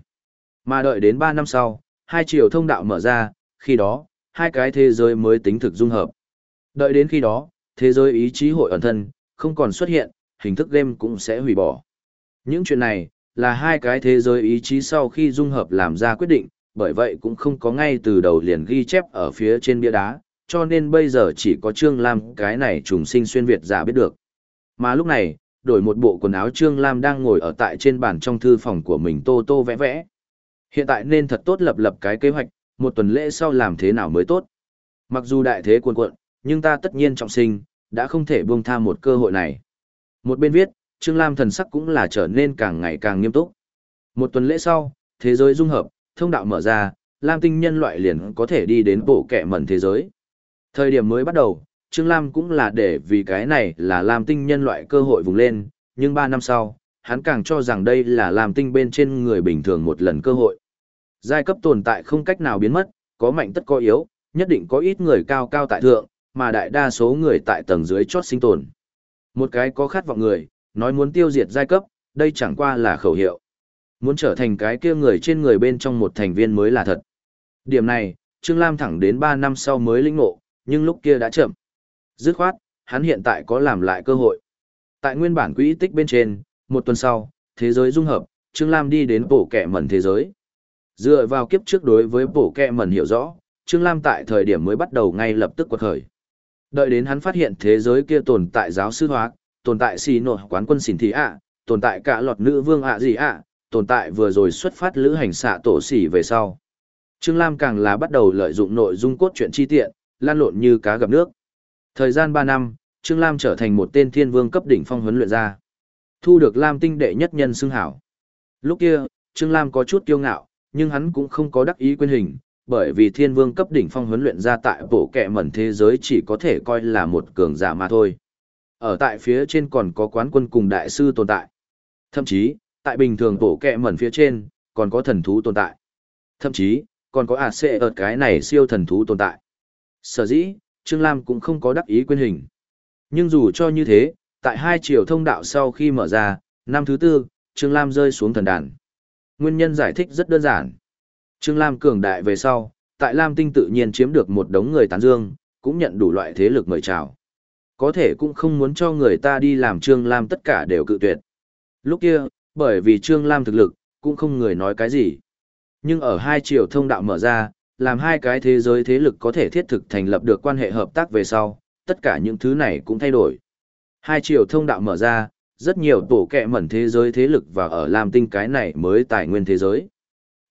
Speaker 1: Mà đợi đến 3 năm sau, hai chiều thông đạo mở ra, khi đó, hai cái thế giới mới tính thực dung hợp. Đợi đến khi đó, thế giới ý chí hội ẩn thân, không còn xuất hiện, hình thức game cũng sẽ hủy bỏ. Những chuyện này, là hai cái thế giới ý chí sau khi dung hợp làm ra quyết định, bởi vậy cũng không có ngay từ đầu liền ghi chép ở phía trên bia đá, cho nên bây giờ chỉ có Trương Lam cái này trùng sinh xuyên Việt giả biết được. Mà lúc này, đổi một bộ quần áo Trương Lam đang ngồi ở tại trên bàn trong thư phòng của mình tô tô vẽ vẽ. Hiện tại nên thật tốt lập lập cái kế hoạch, một tuần lễ sau làm thế nào mới tốt. Mặc dù đại thế cuồn cuộn, nhưng ta tất nhiên trọng sinh, đã không thể buông tha một cơ hội này. Một bên viết, Trương Lam thần sắc cũng là trở nên càng ngày càng nghiêm túc. Một tuần lễ sau, thế giới dung hợp, thông đạo mở ra, Lam tinh nhân loại liền có thể đi đến bộ kẻ mẩn thế giới. Thời điểm mới bắt đầu, Trương Lam cũng là để vì cái này là Lam tinh nhân loại cơ hội vùng lên, nhưng 3 năm sau, hắn càng cho rằng đây là Lam tinh bên trên người bình thường một lần cơ hội. Giai cấp tồn tại không cách nào biến mất, có mạnh tất có yếu, nhất định có ít người cao cao tại thượng, mà đại đa số người tại tầng dưới chót sinh tồn. Một cái có khát vọng người, nói muốn tiêu diệt giai cấp, đây chẳng qua là khẩu hiệu. Muốn trở thành cái kia người trên người bên trong một thành viên mới là thật. Điểm này, Trương Lam thẳng đến 3 năm sau mới lĩnh ngộ, nhưng lúc kia đã chậm. Dứt khoát, hắn hiện tại có làm lại cơ hội. Tại nguyên bản quỹ tích bên trên, một tuần sau, thế giới dung hợp, Trương Lam đi đến bổ kẻ mẩn thế giới. Dựa vào kiếp trước đối với bổ kẹ mẩn hiểu rõ, Trương Lam tại thời điểm mới bắt đầu ngay lập tức quật khởi. Đợi đến hắn phát hiện thế giới kia tồn tại giáo sư hóa, tồn tại xì nội quán quân xỉn thị ạ, tồn tại cả lọt nữ vương ạ gì ạ, tồn tại vừa rồi xuất phát lữ hành xạ tổ xỉ về sau. Trương Lam càng là bắt đầu lợi dụng nội dung cốt truyện chi tiện, lan lộn như cá gặp nước. Thời gian 3 năm, Trương Lam trở thành một tên thiên vương cấp đỉnh phong huấn luyện gia. Thu được Lam tinh đệ nhất nhân xưng hảo. Lúc kia, Trương Lam có chút kiêu ngạo, nhưng hắn cũng không có đắc ý quên hình, bởi vì thiên vương cấp đỉnh phong huấn luyện ra tại bộ kẹ mẩn thế giới chỉ có thể coi là một cường giả mà thôi. Ở tại phía trên còn có quán quân cùng đại sư tồn tại. Thậm chí, tại bình thường bộ kẹ mẩn phía trên, còn có thần thú tồn tại. Thậm chí, còn có AC ở cái này siêu thần thú tồn tại. Sở dĩ, Trương Lam cũng không có đắc ý quên hình. Nhưng dù cho như thế, tại hai chiều thông đạo sau khi mở ra, năm thứ tư, Trương Lam rơi xuống thần đàn. Nguyên nhân giải thích rất đơn giản. Trương Lam cường đại về sau, tại Lam Tinh tự nhiên chiếm được một đống người tán dương, cũng nhận đủ loại thế lực mời chào. Có thể cũng không muốn cho người ta đi làm Trương Lam tất cả đều cự tuyệt. Lúc kia, bởi vì Trương Lam thực lực, cũng không người nói cái gì. Nhưng ở hai chiều thông đạo mở ra, làm hai cái thế giới thế lực có thể thiết thực thành lập được quan hệ hợp tác về sau, tất cả những thứ này cũng thay đổi. Hai chiều thông đạo mở ra, rất nhiều tổ kẹ mẩn thế giới thế lực và ở Lam Tinh cái này mới tài nguyên thế giới.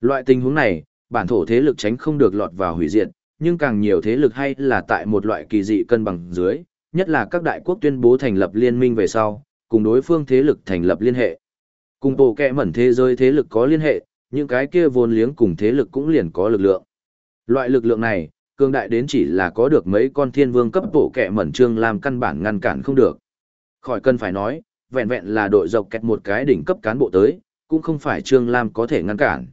Speaker 1: Loại tình huống này, bản thổ thế lực tránh không được lọt vào hủy diệt, nhưng càng nhiều thế lực hay là tại một loại kỳ dị cân bằng dưới, nhất là các đại quốc tuyên bố thành lập liên minh về sau, cùng đối phương thế lực thành lập liên hệ. Cùng tổ kẹ mẩn thế giới thế lực có liên hệ, những cái kia vốn liếng cùng thế lực cũng liền có lực lượng. Loại lực lượng này, cường đại đến chỉ là có được mấy con thiên vương cấp tổ kẹ mẩn trương làm căn bản ngăn cản không được. Khỏi cần phải nói, vẹn vẹn là đội dọc kẹt một cái đỉnh cấp cán bộ tới, cũng không phải Trương Lam có thể ngăn cản.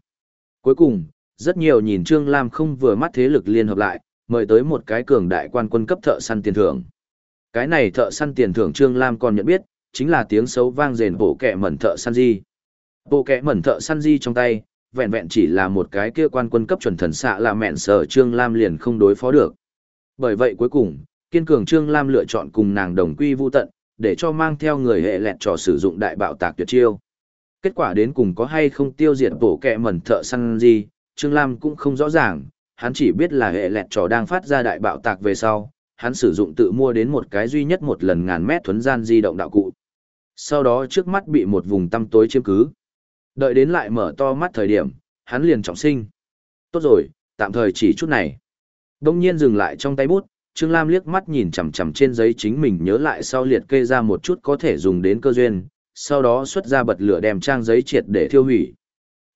Speaker 1: Cuối cùng, rất nhiều nhìn Trương Lam không vừa mắt thế lực liên hợp lại, mời tới một cái cường đại quan quân cấp thợ săn tiền thưởng. Cái này thợ săn tiền thưởng Trương Lam còn nhận biết, chính là tiếng xấu vang rền bộ kẹ mẩn thợ săn di. Bộ kẹ mẩn thợ săn di trong tay, vẹn vẹn chỉ là một cái kia quan quân cấp chuẩn thần xạ là mẹn sở Trương Lam liền không đối phó được. Bởi vậy cuối cùng, kiên cường Trương Lam lựa chọn cùng nàng đồng quy vu tận, để cho mang theo người hệ lẹt trò sử dụng đại bạo tạc tuyệt chiêu. Kết quả đến cùng có hay không tiêu diệt bổ kẹ mẩn thợ săn gì, Trương Lam cũng không rõ ràng, hắn chỉ biết là hệ lẹt trò đang phát ra đại bạo tạc về sau, hắn sử dụng tự mua đến một cái duy nhất một lần ngàn mét thuấn gian di động đạo cụ. Sau đó trước mắt bị một vùng tăm tối chiếm cứ. Đợi đến lại mở to mắt thời điểm, hắn liền trọng sinh. Tốt rồi, tạm thời chỉ chút này. Đông nhiên dừng lại trong tay bút, Trương Lam liếc mắt nhìn chằm chằm trên giấy chính mình nhớ lại sau liệt kê ra một chút có thể dùng đến cơ duyên, sau đó xuất ra bật lửa đem trang giấy triệt để thiêu hủy.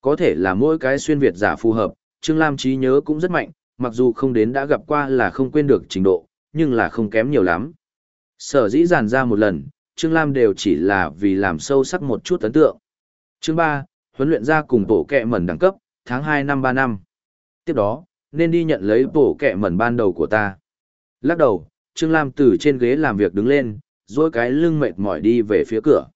Speaker 1: Có thể là mỗi cái xuyên Việt giả phù hợp, Trương Lam trí nhớ cũng rất mạnh, mặc dù không đến đã gặp qua là không quên được trình độ, nhưng là không kém nhiều lắm. Sở dĩ dàn ra một lần, Trương Lam đều chỉ là vì làm sâu sắc một chút ấn tượng. Chương 3, huấn luyện ra cùng bộ kẹ mẩn đẳng cấp, tháng 2 năm 3 năm. Tiếp đó, nên đi nhận lấy bộ kẹ mẩn ban đầu của ta. Lắc đầu, Trương Lam từ trên ghế làm việc đứng lên, dối cái lưng mệt mỏi đi về phía cửa.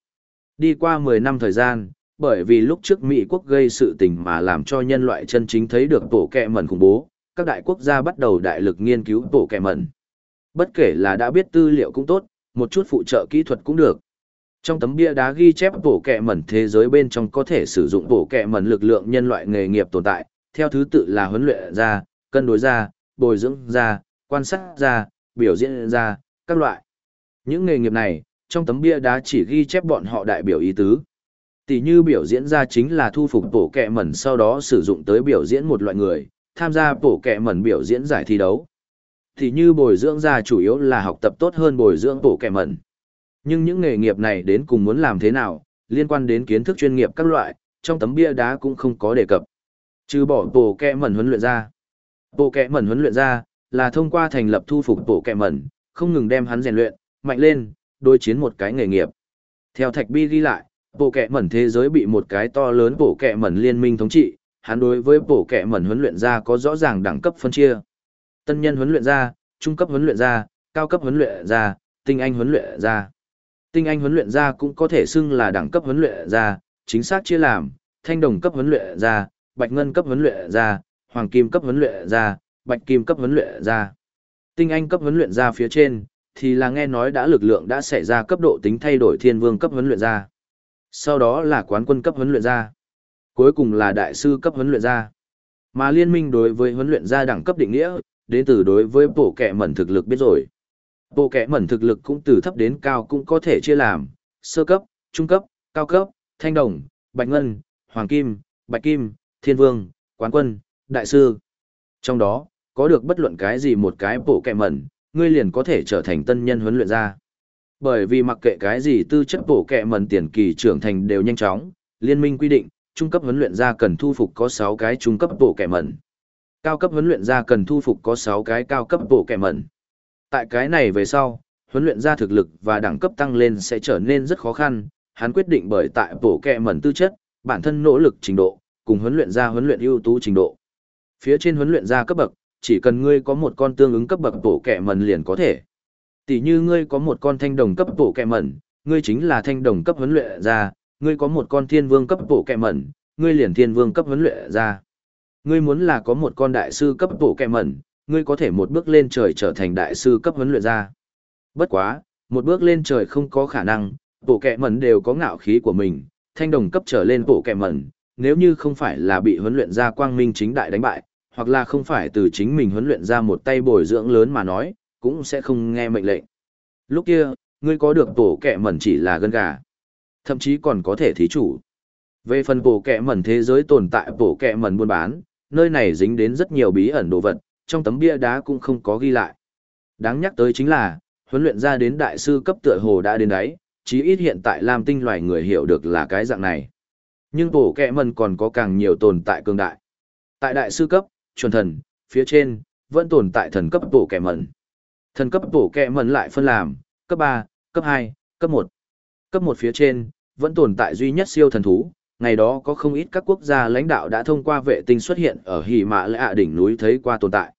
Speaker 1: Đi qua 10 năm thời gian, bởi vì lúc trước Mỹ quốc gây sự tình mà làm cho nhân loại chân chính thấy được tổ kẹ mẩn khủng bố, các đại quốc gia bắt đầu đại lực nghiên cứu tổ kẹ mẩn. Bất kể là đã biết tư liệu cũng tốt, một chút phụ trợ kỹ thuật cũng được. Trong tấm bia đá ghi chép bổ kẹ mẩn thế giới bên trong có thể sử dụng bổ kẹ mẩn lực lượng nhân loại nghề nghiệp tồn tại, theo thứ tự là huấn luyện ra, cân đối ra, bồi dưỡng ra, quan sát ra, biểu diễn ra, các loại. Những nghề nghiệp này, trong tấm bia đá chỉ ghi chép bọn họ đại biểu ý tứ. Tỷ như biểu diễn ra chính là thu phục tổ kẹ mẩn sau đó sử dụng tới biểu diễn một loại người, tham gia tổ kẹ mẩn biểu diễn giải thi đấu. Tỷ như bồi dưỡng ra chủ yếu là học tập tốt hơn bồi dưỡng tổ kẹ mẩn. Nhưng những nghề nghiệp này đến cùng muốn làm thế nào, liên quan đến kiến thức chuyên nghiệp các loại, trong tấm bia đá cũng không có đề cập. Trừ bỏ tổ kẹ mẩn huấn luyện ra. Bộ kẹ mẩn huấn luyện ra, là thông qua thành lập thu phục bộ kẹ mẩn, không ngừng đem hắn rèn luyện, mạnh lên, đối chiến một cái nghề nghiệp. Theo Thạch Bi ghi lại, bộ kẹ mẩn thế giới bị một cái to lớn bộ kẹ mẩn liên minh thống trị, hắn đối với bộ kẹ mẩn huấn luyện ra có rõ ràng đẳng cấp phân chia. Tân nhân huấn luyện ra, trung cấp huấn luyện ra, cao cấp huấn luyện ra, tinh anh huấn luyện ra. Tinh anh huấn luyện ra cũng có thể xưng là đẳng cấp huấn luyện ra, chính xác chia làm, thanh đồng cấp huấn luyện ra, bạch ngân cấp huấn luyện ra, hoàng kim cấp huấn luyện ra, bạch kim cấp huấn luyện ra. Tinh anh cấp huấn luyện ra phía trên, thì là nghe nói đã lực lượng đã xảy ra cấp độ tính thay đổi thiên vương cấp huấn luyện ra. Sau đó là quán quân cấp huấn luyện ra. Cuối cùng là đại sư cấp huấn luyện ra. Mà liên minh đối với huấn luyện ra đẳng cấp định nghĩa, đến từ đối với bộ kẻ mẩn thực lực biết rồi. Bộ kẻ mẩn thực lực cũng từ thấp đến cao cũng có thể chia làm, sơ cấp, trung cấp, cao cấp, thanh đồng, bạch ngân, hoàng kim, bạch kim, thiên vương, quán quân, đại sư. Trong đó, có được bất luận cái gì một cái bộ kẹ mẩn, ngươi liền có thể trở thành tân nhân huấn luyện ra. Bởi vì mặc kệ cái gì tư chất bộ kẹ mẩn tiền kỳ trưởng thành đều nhanh chóng, liên minh quy định, trung cấp huấn luyện ra cần thu phục có 6 cái trung cấp bộ kẹ mẩn. Cao cấp huấn luyện ra cần thu phục có 6 cái cao cấp bộ kẹ mẩn. Tại cái này về sau, huấn luyện ra thực lực và đẳng cấp tăng lên sẽ trở nên rất khó khăn, hắn quyết định bởi tại bộ kẹ mẩn tư chất, bản thân nỗ lực trình độ, cùng huấn luyện ra huấn luyện ưu tú trình độ. Phía trên huấn luyện ra cấp bậc, chỉ cần ngươi có một con tương ứng cấp bậc bổ kẹ mẩn liền có thể. Tỷ như ngươi có một con thanh đồng cấp bổ kẹ mẩn, ngươi chính là thanh đồng cấp huấn luyện ra, ngươi có một con thiên vương cấp bổ kẹ mẩn, ngươi liền thiên vương cấp huấn luyện ra. Ngươi muốn là có một con đại sư cấp bổ kẹ mẩn, ngươi có thể một bước lên trời trở thành đại sư cấp huấn luyện ra. Bất quá, một bước lên trời không có khả năng, bổ kẹ mẩn đều có ngạo khí của mình, thanh đồng cấp trở lên bổ kẹ mẩn, nếu như không phải là bị huấn luyện ra quang minh chính đại đánh bại, hoặc là không phải từ chính mình huấn luyện ra một tay bồi dưỡng lớn mà nói, cũng sẽ không nghe mệnh lệnh. Lúc kia, ngươi có được tổ kẹ mẩn chỉ là gân gà, thậm chí còn có thể thí chủ. Về phần bộ kẹ mẩn thế giới tồn tại bộ kẹ mẩn buôn bán, nơi này dính đến rất nhiều bí ẩn đồ vật, trong tấm bia đá cũng không có ghi lại. Đáng nhắc tới chính là, huấn luyện ra đến đại sư cấp tựa hồ đã đến đấy, chí ít hiện tại làm Tinh loài người hiểu được là cái dạng này. Nhưng bổ kẹ mẩn còn có càng nhiều tồn tại cường đại. Tại đại sư cấp, chuẩn thần, phía trên, vẫn tồn tại thần cấp bổ kẻ mẩn. Thần cấp bổ kẻ mẩn lại phân làm, cấp 3, cấp 2, cấp 1. Cấp 1 phía trên, vẫn tồn tại duy nhất siêu thần thú. Ngày đó có không ít các quốc gia lãnh đạo đã thông qua vệ tinh xuất hiện ở Hỉ mạ Lạ đỉnh núi thấy qua tồn tại.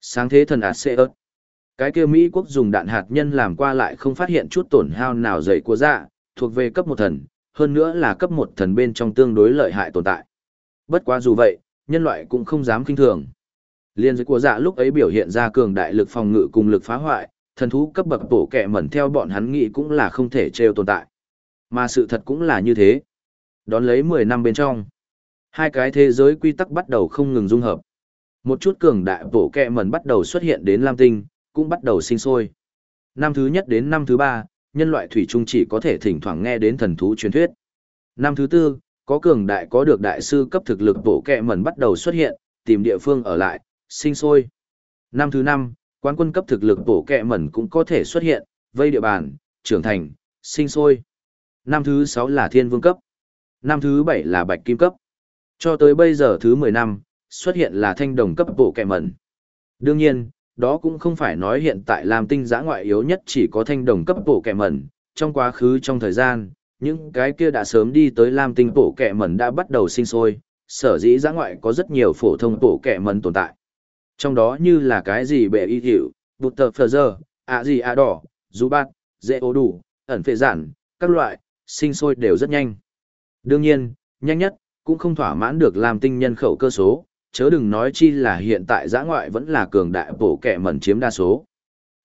Speaker 1: Sáng thế thần Aseus. Cái kia Mỹ quốc dùng đạn hạt nhân làm qua lại không phát hiện chút tổn hao nào dậy của dạ, thuộc về cấp một thần, hơn nữa là cấp một thần bên trong tương đối lợi hại tồn tại. Bất quá dù vậy, nhân loại cũng không dám kinh thường. Liên giới của dạ lúc ấy biểu hiện ra cường đại lực phòng ngự cùng lực phá hoại, thần thú cấp bậc bổ kẹ mẩn theo bọn hắn nghĩ cũng là không thể trêu tồn tại. Mà sự thật cũng là như thế. Đón lấy 10 năm bên trong, hai cái thế giới quy tắc bắt đầu không ngừng dung hợp. Một chút cường đại bổ kẹ mẩn bắt đầu xuất hiện đến Lam Tinh, cũng bắt đầu sinh sôi. Năm thứ nhất đến năm thứ ba, nhân loại thủy chung chỉ có thể thỉnh thoảng nghe đến thần thú truyền thuyết. Năm thứ tư, có cường đại có được đại sư cấp thực lực bổ kẹ mẩn bắt đầu xuất hiện, tìm địa phương ở lại, sinh sôi. Năm thứ năm, quán quân cấp thực lực bổ kẹ mẩn cũng có thể xuất hiện, vây địa bàn, trưởng thành, sinh sôi. Năm thứ sáu là thiên vương cấp. Năm thứ bảy là bạch kim cấp. Cho tới bây giờ thứ mười năm, xuất hiện là thanh đồng cấp bổ kẹ mẩn. Đương nhiên, đó cũng không phải nói hiện tại làm tinh giã ngoại yếu nhất chỉ có thanh đồng cấp bổ kẹ mẩn, trong quá khứ trong thời gian, những cái kia đã sớm đi tới lam tinh bổ kẹ mẩn đã bắt đầu sinh sôi, sở dĩ giã ngoại có rất nhiều phổ thông bổ kẹ mẩn tồn tại. Trong đó như là cái gì bệ y hiệu, bụt tờ phờ giờ, ạ gì ạ đỏ, du bát, dễ ố đủ, ẩn phệ giản, các loại, sinh sôi đều rất nhanh. Đương nhiên, nhanh nhất, cũng không thỏa mãn được làm tinh nhân khẩu cơ số, chớ đừng nói chi là hiện tại giã ngoại vẫn là cường đại bổ kẹ mẩn chiếm đa số.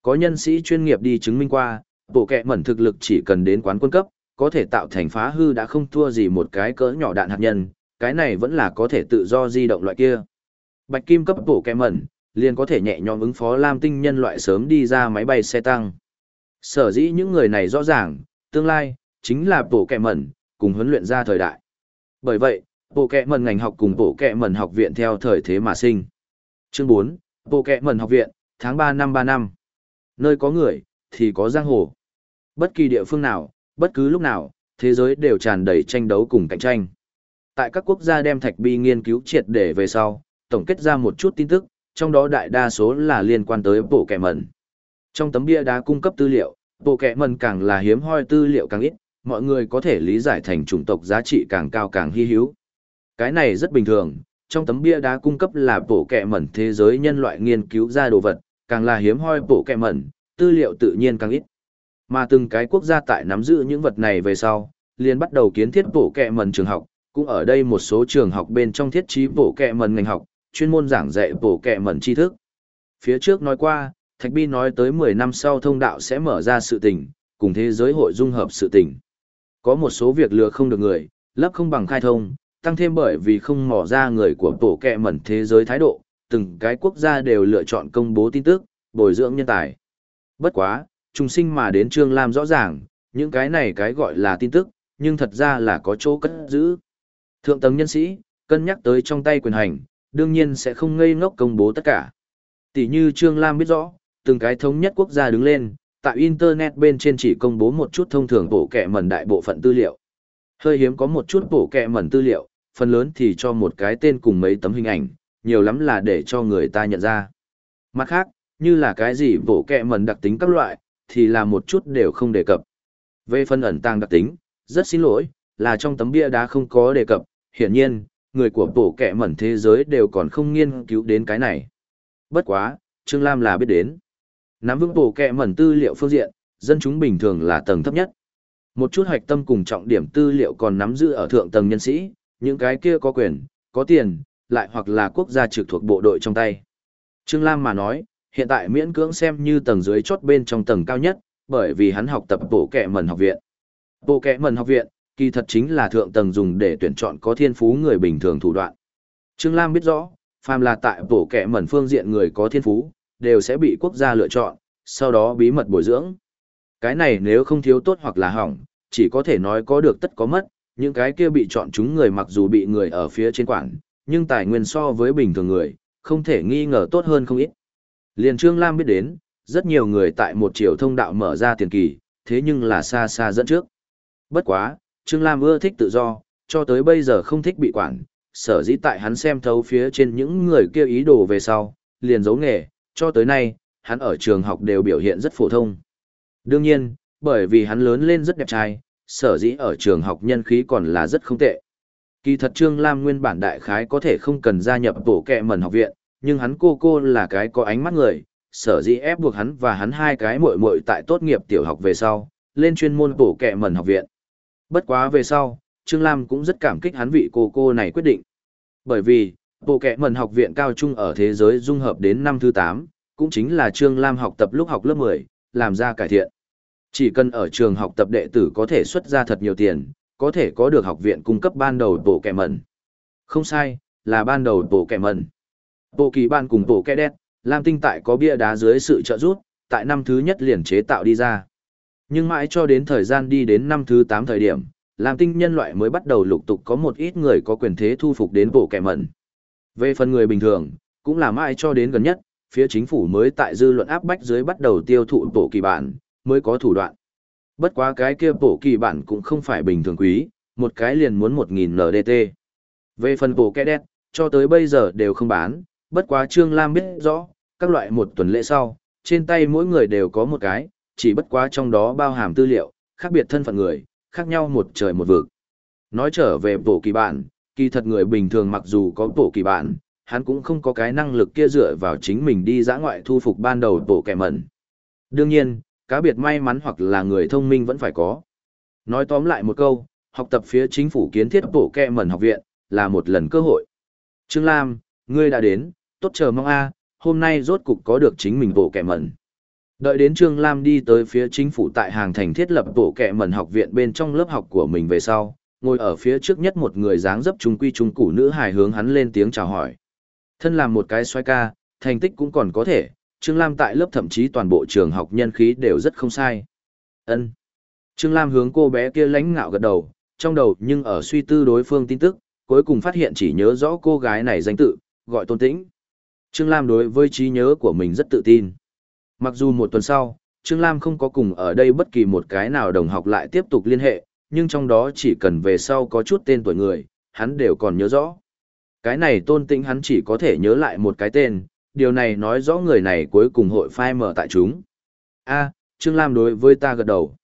Speaker 1: Có nhân sĩ chuyên nghiệp đi chứng minh qua, bộ kẹ mẩn thực lực chỉ cần đến quán quân cấp, có thể tạo thành phá hư đã không thua gì một cái cỡ nhỏ đạn hạt nhân, cái này vẫn là có thể tự do di động loại kia. Bạch kim cấp bổ kẹ mẩn, liền có thể nhẹ nhõm ứng phó lam tinh nhân loại sớm đi ra máy bay xe tăng. Sở dĩ những người này rõ ràng, tương lai, chính là bổ kẹ mẩn, cùng huấn luyện ra thời đại. Bởi vậy, bộ kẹ mẩn ngành học cùng bộ kẹ mẩn học viện theo thời thế mà sinh. Chương 4, bộ kẹ mẩn học viện, tháng 3 năm 3 năm. Nơi có người, thì có giang hồ. Bất kỳ địa phương nào, bất cứ lúc nào, thế giới đều tràn đầy tranh đấu cùng cạnh tranh. Tại các quốc gia đem thạch bi nghiên cứu triệt để về sau, tổng kết ra một chút tin tức, trong đó đại đa số là liên quan tới bộ kẻ mẩn. Trong tấm bia đá cung cấp tư liệu, bộ kẻ mẩn càng là hiếm hoi tư liệu càng ít, mọi người có thể lý giải thành chủng tộc giá trị càng cao càng hy hữu. Cái này rất bình thường, trong tấm bia đá cung cấp là bộ kẻ mẩn thế giới nhân loại nghiên cứu ra đồ vật, càng là hiếm hoi bộ kẻ mẩn, tư liệu tự nhiên càng ít. Mà từng cái quốc gia tại nắm giữ những vật này về sau, liền bắt đầu kiến thiết bộ kệ mần trường học, cũng ở đây một số trường học bên trong thiết trí bộ kệ mần ngành học, chuyên môn giảng dạy bộ kệ mần tri thức. Phía trước nói qua, Thạch Bi nói tới 10 năm sau thông đạo sẽ mở ra sự tình, cùng thế giới hội dung hợp sự tình. Có một số việc lừa không được người, lấp không bằng khai thông, tăng thêm bởi vì không mò ra người của bộ kệ mẩn thế giới thái độ, từng cái quốc gia đều lựa chọn công bố tin tức, bồi dưỡng nhân tài. Bất quá, trùng sinh mà đến Trương Lam rõ ràng, những cái này cái gọi là tin tức, nhưng thật ra là có chỗ cất giữ. Thượng tầng nhân sĩ, cân nhắc tới trong tay quyền hành, đương nhiên sẽ không ngây ngốc công bố tất cả. Tỷ như Trương Lam biết rõ, từng cái thống nhất quốc gia đứng lên, tại Internet bên trên chỉ công bố một chút thông thường bổ kẹ mẩn đại bộ phận tư liệu. Hơi hiếm có một chút bổ kẹ mẩn tư liệu, phần lớn thì cho một cái tên cùng mấy tấm hình ảnh, nhiều lắm là để cho người ta nhận ra. Mặt khác, như là cái gì bổ kẹ mẩn đặc tính các loại, thì là một chút đều không đề cập. Về phần ẩn tàng đặc tính, rất xin lỗi, là trong tấm bia đá không có đề cập, hiển nhiên, người của bổ kẻ mẩn thế giới đều còn không nghiên cứu đến cái này. Bất quá, Trương Lam là biết đến. Nắm vững bổ kẻ mẩn tư liệu phương diện, dân chúng bình thường là tầng thấp nhất. Một chút hoạch tâm cùng trọng điểm tư liệu còn nắm giữ ở thượng tầng nhân sĩ, những cái kia có quyền, có tiền, lại hoặc là quốc gia trực thuộc bộ đội trong tay. Trương Lam mà nói, hiện tại miễn cưỡng xem như tầng dưới chốt bên trong tầng cao nhất, bởi vì hắn học tập bộ kệ mẩn học viện. Bộ kệ mẩn học viện, kỳ thật chính là thượng tầng dùng để tuyển chọn có thiên phú người bình thường thủ đoạn. Trương Lam biết rõ, phàm là tại bộ kệ mẩn phương diện người có thiên phú, đều sẽ bị quốc gia lựa chọn, sau đó bí mật bồi dưỡng. Cái này nếu không thiếu tốt hoặc là hỏng, chỉ có thể nói có được tất có mất, những cái kia bị chọn chúng người mặc dù bị người ở phía trên quản, nhưng tài nguyên so với bình thường người, không thể nghi ngờ tốt hơn không ít. Liền Trương Lam biết đến, rất nhiều người tại một chiều thông đạo mở ra tiền kỳ, thế nhưng là xa xa dẫn trước. Bất quá, Trương Lam ưa thích tự do, cho tới bây giờ không thích bị quản, sở dĩ tại hắn xem thấu phía trên những người kia ý đồ về sau, liền giấu nghề, cho tới nay, hắn ở trường học đều biểu hiện rất phổ thông. Đương nhiên, bởi vì hắn lớn lên rất đẹp trai, sở dĩ ở trường học nhân khí còn là rất không tệ. Kỳ thật Trương Lam nguyên bản đại khái có thể không cần gia nhập tổ kẹ mẩn học viện, nhưng hắn cô cô là cái có ánh mắt người, sở dĩ ép buộc hắn và hắn hai cái muội muội tại tốt nghiệp tiểu học về sau, lên chuyên môn bổ kẹ mẩn học viện. Bất quá về sau, Trương Lam cũng rất cảm kích hắn vị cô cô này quyết định. Bởi vì, bộ kẹ mẩn học viện cao trung ở thế giới dung hợp đến năm thứ 8, cũng chính là Trương Lam học tập lúc học lớp 10, làm ra cải thiện. Chỉ cần ở trường học tập đệ tử có thể xuất ra thật nhiều tiền, có thể có được học viện cung cấp ban đầu bộ kẹ mẩn. Không sai, là ban đầu bộ kẹ mẩn. Bộ kỳ ban cùng bộ kẹ đen, Lam Tinh tại có bia đá dưới sự trợ giúp, tại năm thứ nhất liền chế tạo đi ra. Nhưng mãi cho đến thời gian đi đến năm thứ 8 thời điểm, Lam Tinh nhân loại mới bắt đầu lục tục có một ít người có quyền thế thu phục đến bộ kẻ mẩn. Về phần người bình thường, cũng là mãi cho đến gần nhất, phía chính phủ mới tại dư luận áp bách dưới bắt đầu tiêu thụ bộ kỳ bản, mới có thủ đoạn. Bất quá cái kia bộ kỳ bản cũng không phải bình thường quý, một cái liền muốn 1.000 NDT. Về phần bộ kẹ đen, cho tới bây giờ đều không bán, bất quá Trương Lam biết rõ, các loại một tuần lễ sau, trên tay mỗi người đều có một cái, chỉ bất quá trong đó bao hàm tư liệu, khác biệt thân phận người, khác nhau một trời một vực. Nói trở về bộ kỳ bản, kỳ thật người bình thường mặc dù có bộ kỳ bản, hắn cũng không có cái năng lực kia dựa vào chính mình đi dã ngoại thu phục ban đầu bộ kẻ mẩn. Đương nhiên, cá biệt may mắn hoặc là người thông minh vẫn phải có. Nói tóm lại một câu, học tập phía chính phủ kiến thiết bộ kẻ mẩn học viện, là một lần cơ hội. Trương Lam, ngươi đã đến, tốt chờ mong a hôm nay rốt cục có được chính mình bộ kẻ mẩn. Đợi đến Trương Lam đi tới phía chính phủ tại hàng thành thiết lập bộ kẻ mẩn học viện bên trong lớp học của mình về sau, ngồi ở phía trước nhất một người dáng dấp trung quy trung củ nữ hài hướng hắn lên tiếng chào hỏi. Thân làm một cái xoay ca, thành tích cũng còn có thể, Trương Lam tại lớp thậm chí toàn bộ trường học nhân khí đều rất không sai. Ân. Trương Lam hướng cô bé kia lãnh ngạo gật đầu, trong đầu nhưng ở suy tư đối phương tin tức, cuối cùng phát hiện chỉ nhớ rõ cô gái này danh tự, gọi Tôn Tĩnh. Trương Lam đối với trí nhớ của mình rất tự tin. Mặc dù một tuần sau, Trương Lam không có cùng ở đây bất kỳ một cái nào đồng học lại tiếp tục liên hệ, nhưng trong đó chỉ cần về sau có chút tên tuổi người, hắn đều còn nhớ rõ. Cái này tôn tĩnh hắn chỉ có thể nhớ lại một cái tên, điều này nói rõ người này cuối cùng hội phai mở tại chúng. a Trương Lam đối với ta gật đầu.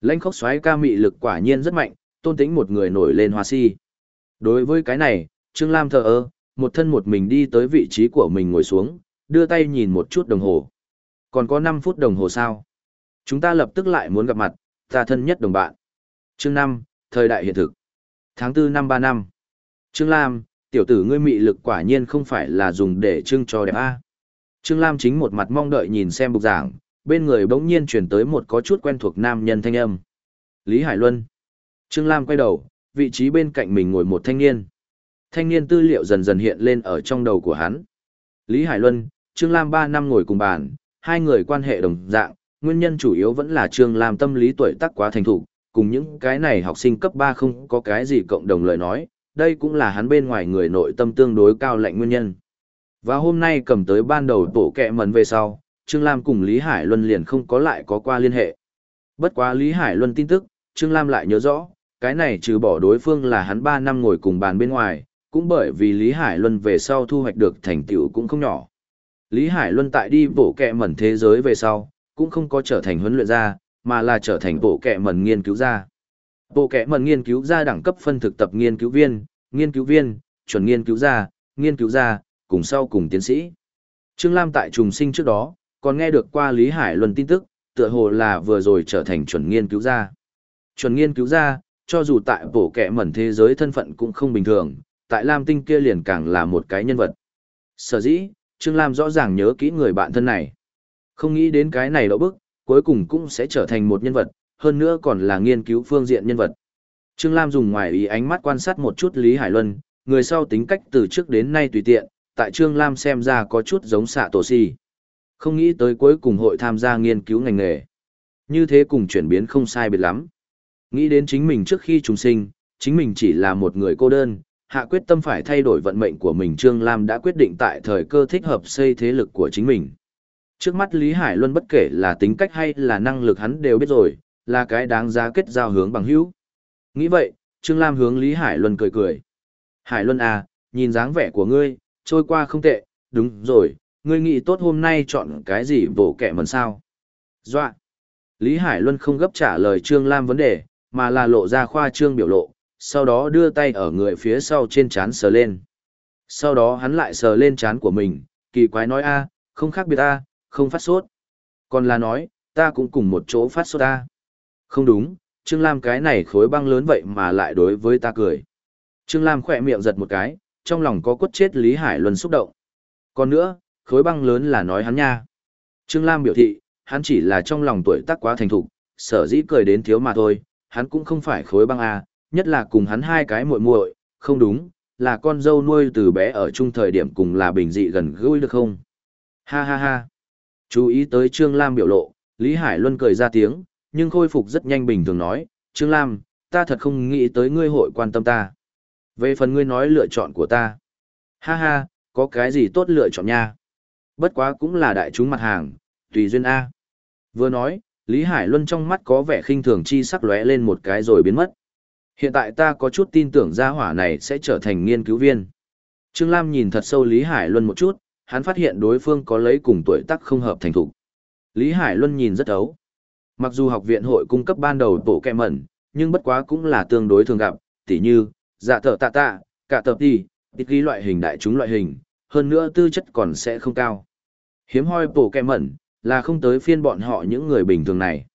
Speaker 1: Lãnh khốc xoáy ca mị lực quả nhiên rất mạnh, tôn tĩnh một người nổi lên hoa si. Đối với cái này, Trương Lam thờ ơ, một thân một mình đi tới vị trí của mình ngồi xuống, đưa tay nhìn một chút đồng hồ. Còn có 5 phút đồng hồ sao? Chúng ta lập tức lại muốn gặp mặt, ta thân nhất đồng bạn. Chương 5, thời đại hiện thực. Tháng 4 năm 3 năm. Trương Lam, tiểu tử ngươi mị lực quả nhiên không phải là dùng để trưng cho đẹp a. Trương Lam chính một mặt mong đợi nhìn xem bục giảng, bên người bỗng nhiên chuyển tới một có chút quen thuộc nam nhân thanh âm. Lý Hải Luân. Trương Lam quay đầu, vị trí bên cạnh mình ngồi một thanh niên. Thanh niên tư liệu dần dần hiện lên ở trong đầu của hắn. Lý Hải Luân, Trương Lam 3 năm ngồi cùng bàn, hai người quan hệ đồng dạng, nguyên nhân chủ yếu vẫn là Trương Lam tâm lý tuổi tác quá thành thục, cùng những cái này học sinh cấp 3 không có cái gì cộng đồng lời nói, đây cũng là hắn bên ngoài người nội tâm tương đối cao lạnh nguyên nhân. Và hôm nay cầm tới ban đầu tổ kẹ mẩn về sau, Trương Lam cùng Lý Hải Luân liền không có lại có qua liên hệ. Bất quá Lý Hải Luân tin tức, Trương Lam lại nhớ rõ, cái này trừ bỏ đối phương là hắn 3 năm ngồi cùng bàn bên ngoài, cũng bởi vì Lý Hải Luân về sau thu hoạch được thành tựu cũng không nhỏ. Lý Hải Luân tại đi bổ kẹ mẩn thế giới về sau, cũng không có trở thành huấn luyện gia, mà là trở thành bộ kẹ mẩn nghiên cứu gia. Bộ kẹ mẩn nghiên cứu gia đẳng cấp phân thực tập nghiên cứu viên, nghiên cứu viên, chuẩn nghiên cứu gia, nghiên cứu gia, cùng sau cùng tiến sĩ. Trương Lam tại trùng sinh trước đó, còn nghe được qua Lý Hải Luân tin tức, tựa hồ là vừa rồi trở thành chuẩn nghiên cứu gia. Chuẩn nghiên cứu gia, cho dù tại bộ kẹ mẩn thế giới thân phận cũng không bình thường, tại Lam Tinh kia liền càng là một cái nhân vật. Sở dĩ, Trương Lam rõ ràng nhớ kỹ người bạn thân này. Không nghĩ đến cái này đậu bức, cuối cùng cũng sẽ trở thành một nhân vật, hơn nữa còn là nghiên cứu phương diện nhân vật. Trương Lam dùng ngoài ý ánh mắt quan sát một chút Lý Hải Luân, người sau tính cách từ trước đến nay tùy tiện, tại Trương Lam xem ra có chút giống xạ tổ si. Không nghĩ tới cuối cùng hội tham gia nghiên cứu ngành nghề. Như thế cùng chuyển biến không sai biệt lắm. Nghĩ đến chính mình trước khi trùng sinh, chính mình chỉ là một người cô đơn, hạ quyết tâm phải thay đổi vận mệnh của mình Trương Lam đã quyết định tại thời cơ thích hợp xây thế lực của chính mình. Trước mắt Lý Hải Luân bất kể là tính cách hay là năng lực hắn đều biết rồi, là cái đáng giá kết giao hướng bằng hữu. Nghĩ vậy, Trương Lam hướng Lý Hải Luân cười cười. Hải Luân à, nhìn dáng vẻ của ngươi, trôi qua không tệ, đúng rồi, ngươi nghĩ tốt hôm nay chọn cái gì vỗ kẻ mần sao? Doạ! Lý Hải Luân không gấp trả lời Trương Lam vấn đề, mà là lộ ra khoa trương biểu lộ, sau đó đưa tay ở người phía sau trên chán sờ lên. Sau đó hắn lại sờ lên chán của mình, kỳ quái nói a, không khác biệt a, không phát sốt. Còn là nói, ta cũng cùng một chỗ phát sốt a. Không đúng, Trương Lam cái này khối băng lớn vậy mà lại đối với ta cười. Trương Lam khỏe miệng giật một cái, trong lòng có quất chết Lý Hải Luân xúc động. Còn nữa, khối băng lớn là nói hắn nha. Trương Lam biểu thị, hắn chỉ là trong lòng tuổi tác quá thành thục, sở dĩ cười đến thiếu mà thôi, hắn cũng không phải khối băng A, nhất là cùng hắn hai cái muội muội, không đúng, là con dâu nuôi từ bé ở chung thời điểm cùng là bình dị gần gũi được không? Ha ha ha. Chú ý tới Trương Lam biểu lộ, Lý Hải Luân cười ra tiếng, nhưng khôi phục rất nhanh bình thường nói, Trương Lam, ta thật không nghĩ tới ngươi hội quan tâm ta. Về phần ngươi nói lựa chọn của ta. Ha ha, có cái gì tốt lựa chọn nha. Bất quá cũng là đại chúng mặt hàng, tùy duyên A. Vừa nói, Lý Hải Luân trong mắt có vẻ khinh thường chi sắc lóe lên một cái rồi biến mất. Hiện tại ta có chút tin tưởng gia hỏa này sẽ trở thành nghiên cứu viên. Trương Lam nhìn thật sâu Lý Hải Luân một chút, hắn phát hiện đối phương có lấy cùng tuổi tác không hợp thành thủ. Lý Hải Luân nhìn rất ấu. Mặc dù học viện hội cung cấp ban đầu tổ kẹ mẩn, nhưng bất quá cũng là tương đối thường gặp, tỉ như, dạ thở tạ tạ, cả tập đi, ít ghi loại hình đại chúng loại hình, hơn nữa tư chất còn sẽ không cao. Hiếm hoi tổ kẹ mẩn, là không tới phiên bọn họ những người bình thường này.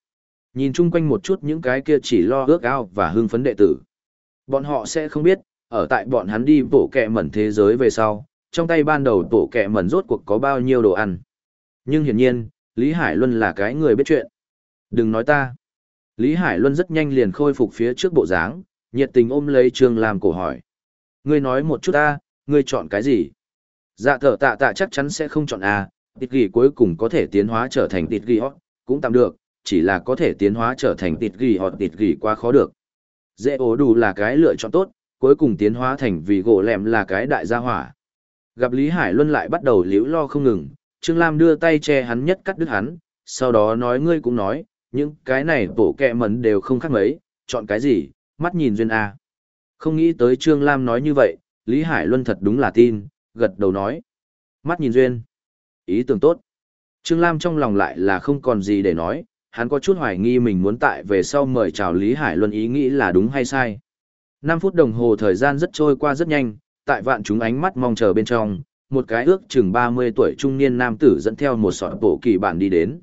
Speaker 1: Nhìn chung quanh một chút những cái kia chỉ lo ước ao và hưng phấn đệ tử. Bọn họ sẽ không biết, ở tại bọn hắn đi bổ kẹ mẩn thế giới về sau, trong tay ban đầu tổ kẹ mẩn rốt cuộc có bao nhiêu đồ ăn. Nhưng hiển nhiên, Lý Hải Luân là cái người biết chuyện. Đừng nói ta. Lý Hải Luân rất nhanh liền khôi phục phía trước bộ dáng, nhiệt tình ôm lấy Trương Lam cổ hỏi. Ngươi nói một chút ta, ngươi chọn cái gì? Dạ thở tạ tạ chắc chắn sẽ không chọn A, tịt ghi cuối cùng có thể tiến hóa trở thành tịt ghi hót, cũng tạm được, chỉ là có thể tiến hóa trở thành tịt gỉ hoặc tịt gỉ quá khó được. Dễ ố đủ là cái lựa chọn tốt, cuối cùng tiến hóa thành vì gỗ lẹm là cái đại gia hỏa. Gặp Lý Hải Luân lại bắt đầu liễu lo không ngừng, Trương Lam đưa tay che hắn nhất cắt đứt hắn, sau đó nói ngươi cũng nói, những cái này bổ kẹ mẩn đều không khác mấy, chọn cái gì, mắt nhìn duyên A. Không nghĩ tới Trương Lam nói như vậy, Lý Hải Luân thật đúng là tin, gật đầu nói. Mắt nhìn duyên. Ý tưởng tốt. Trương Lam trong lòng lại là không còn gì để nói, hắn có chút hoài nghi mình muốn tại về sau mời chào Lý Hải Luân ý nghĩ là đúng hay sai. 5 phút đồng hồ thời gian rất trôi qua rất nhanh, tại vạn chúng ánh mắt mong chờ bên trong, một cái ước chừng 30 tuổi trung niên nam tử dẫn theo một sọt bộ kỳ bản đi đến.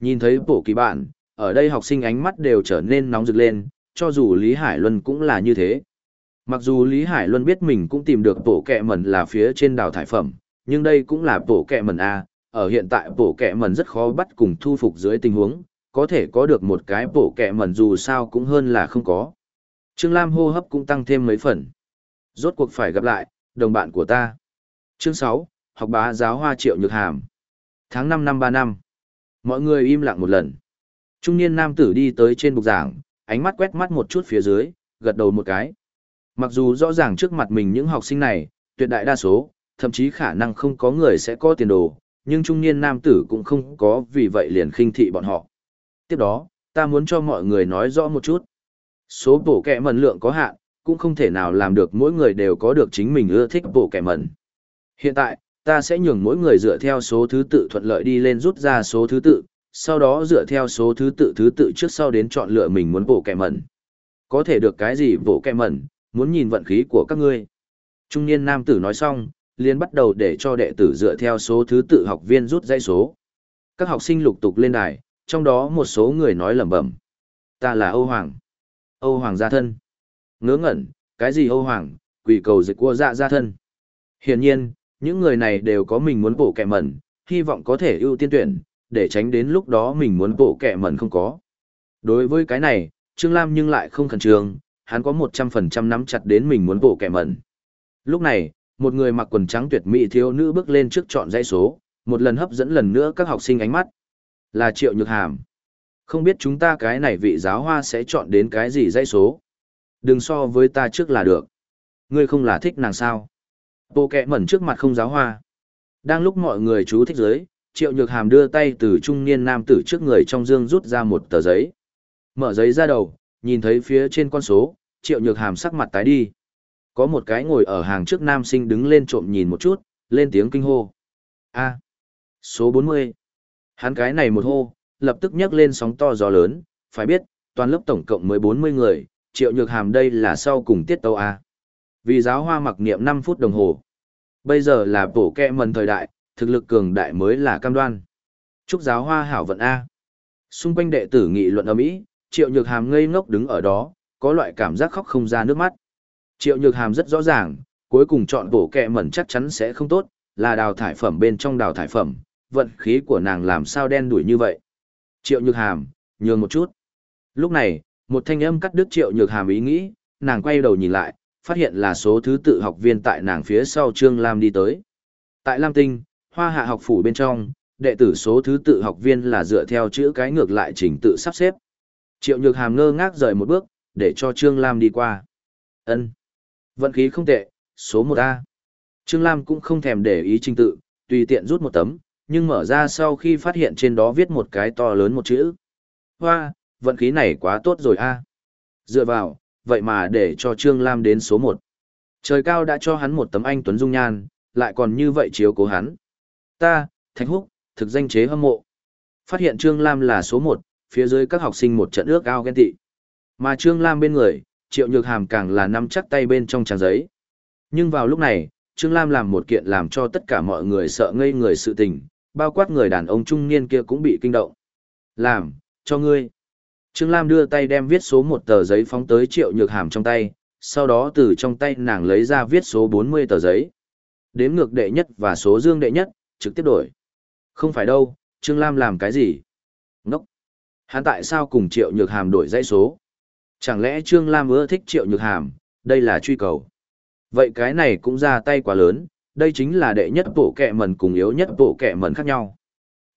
Speaker 1: Nhìn thấy bộ kỳ bản, ở đây học sinh ánh mắt đều trở nên nóng rực lên, cho dù Lý Hải Luân cũng là như thế. Mặc dù Lý Hải Luân biết mình cũng tìm được bộ kẹ mẩn là phía trên đào thải phẩm, nhưng đây cũng là bộ kẹ mẩn A, ở hiện tại bộ kẹ mẩn rất khó bắt cùng thu phục dưới tình huống, có thể có được một cái bổ kẹ mẩn dù sao cũng hơn là không có. Trương Lam hô hấp cũng tăng thêm mấy phần. Rốt cuộc phải gặp lại, đồng bạn của ta. Chương 6, học bá giáo hoa triệu nhược hàm. Tháng 5 năm 3 năm. Mọi người im lặng một lần. Trung niên nam tử đi tới trên bục giảng, ánh mắt quét mắt một chút phía dưới, gật đầu một cái. Mặc dù rõ ràng trước mặt mình những học sinh này, tuyệt đại đa số, thậm chí khả năng không có người sẽ có tiền đồ, nhưng trung niên nam tử cũng không có vì vậy liền khinh thị bọn họ. Tiếp đó, ta muốn cho mọi người nói rõ một chút. Số bộ kẹ mẩn lượng có hạn, cũng không thể nào làm được mỗi người đều có được chính mình ưa thích bộ kẹ mẩn. Hiện tại, ta sẽ nhường mỗi người dựa theo số thứ tự thuận lợi đi lên rút ra số thứ tự, sau đó dựa theo số thứ tự thứ tự trước sau đến chọn lựa mình muốn bộ kẹ mẩn. Có thể được cái gì bộ kẹ mẩn, muốn nhìn vận khí của các ngươi. Trung niên nam tử nói xong, liền bắt đầu để cho đệ tử dựa theo số thứ tự học viên rút dãy số. Các học sinh lục tục lên đài, trong đó một số người nói lẩm bẩm. Ta là Âu Hoàng. Âu Hoàng gia thân. Ngớ ngẩn, cái gì Âu Hoàng, quỷ cầu dịch cua dạ gia thân. Hiển nhiên, những người này đều có mình muốn bổ kẹ mẩn, hy vọng có thể ưu tiên tuyển, để tránh đến lúc đó mình muốn bổ kẹ mẩn không có. Đối với cái này, Trương Lam nhưng lại không khẩn trương, hắn có 100% nắm chặt đến mình muốn bổ kẹ mẩn. Lúc này, một người mặc quần trắng tuyệt mỹ thiếu nữ bước lên trước chọn dãy số, một lần hấp dẫn lần nữa các học sinh ánh mắt. Là Triệu Nhược Hàm. Không biết chúng ta cái này vị giáo hoa sẽ chọn đến cái gì dãy số. Đừng so với ta trước là được. Ngươi không là thích nàng sao? Bộ kẹ mẩn trước mặt không giáo hoa. Đang lúc mọi người chú thích giới, triệu nhược hàm đưa tay từ trung niên nam tử trước người trong dương rút ra một tờ giấy. Mở giấy ra đầu, nhìn thấy phía trên con số, triệu nhược hàm sắc mặt tái đi. Có một cái ngồi ở hàng trước nam sinh đứng lên trộm nhìn một chút, lên tiếng kinh hô. a số 40. Hắn cái này một hô, lập tức nhấc lên sóng to gió lớn, phải biết, toàn lớp tổng cộng mới 40 người, triệu nhược hàm đây là sau cùng tiết tâu A. Vì giáo hoa mặc niệm 5 phút đồng hồ. Bây giờ là bổ kẹ mần thời đại, thực lực cường đại mới là cam đoan. Chúc giáo hoa hảo vận A. Xung quanh đệ tử nghị luận ở Mỹ, triệu nhược hàm ngây ngốc đứng ở đó, có loại cảm giác khóc không ra nước mắt. Triệu nhược hàm rất rõ ràng, cuối cùng chọn bổ kẹ mẩn chắc chắn sẽ không tốt, là đào thải phẩm bên trong đào thải phẩm, vận khí của nàng làm sao đen đuổi như vậy. Triệu nhược hàm, nhường một chút. Lúc này, một thanh âm cắt đứt triệu nhược hàm ý nghĩ, nàng quay đầu nhìn lại, phát hiện là số thứ tự học viên tại nàng phía sau Trương Lam đi tới. Tại Lam Tinh, hoa hạ học phủ bên trong, đệ tử số thứ tự học viên là dựa theo chữ cái ngược lại trình tự sắp xếp. Triệu nhược hàm ngơ ngác rời một bước, để cho Trương Lam đi qua. ân Vận khí không tệ, số 1A. Trương Lam cũng không thèm để ý trình tự, tùy tiện rút một tấm, nhưng mở ra sau khi phát hiện trên đó viết một cái to lớn một chữ. Hoa, vận khí này quá tốt rồi a. Dựa vào, vậy mà để cho Trương Lam đến số 1. Trời cao đã cho hắn một tấm anh Tuấn Dung Nhan, lại còn như vậy chiếu cố hắn. Ta, Thạch Húc, thực danh chế hâm mộ. Phát hiện Trương Lam là số 1, phía dưới các học sinh một trận ước ao ghen tị. Mà Trương Lam bên người, Triệu Nhược Hàm càng là nắm chắc tay bên trong trang giấy. Nhưng vào lúc này, Trương Lam làm một kiện làm cho tất cả mọi người sợ ngây người sự tình, bao quát người đàn ông trung niên kia cũng bị kinh động. Làm, cho ngươi. Trương Lam đưa tay đem viết số một tờ giấy phóng tới triệu nhược hàm trong tay, sau đó từ trong tay nàng lấy ra viết số 40 tờ giấy. Đếm ngược đệ nhất và số dương đệ nhất, trực tiếp đổi. Không phải đâu, Trương Lam làm cái gì? Ngốc! Hắn tại sao cùng triệu nhược hàm đổi dãy số? Chẳng lẽ Trương Lam ưa thích triệu nhược hàm, đây là truy cầu. Vậy cái này cũng ra tay quá lớn, đây chính là đệ nhất bộ kẹ mần cùng yếu nhất bộ kẹ mần khác nhau.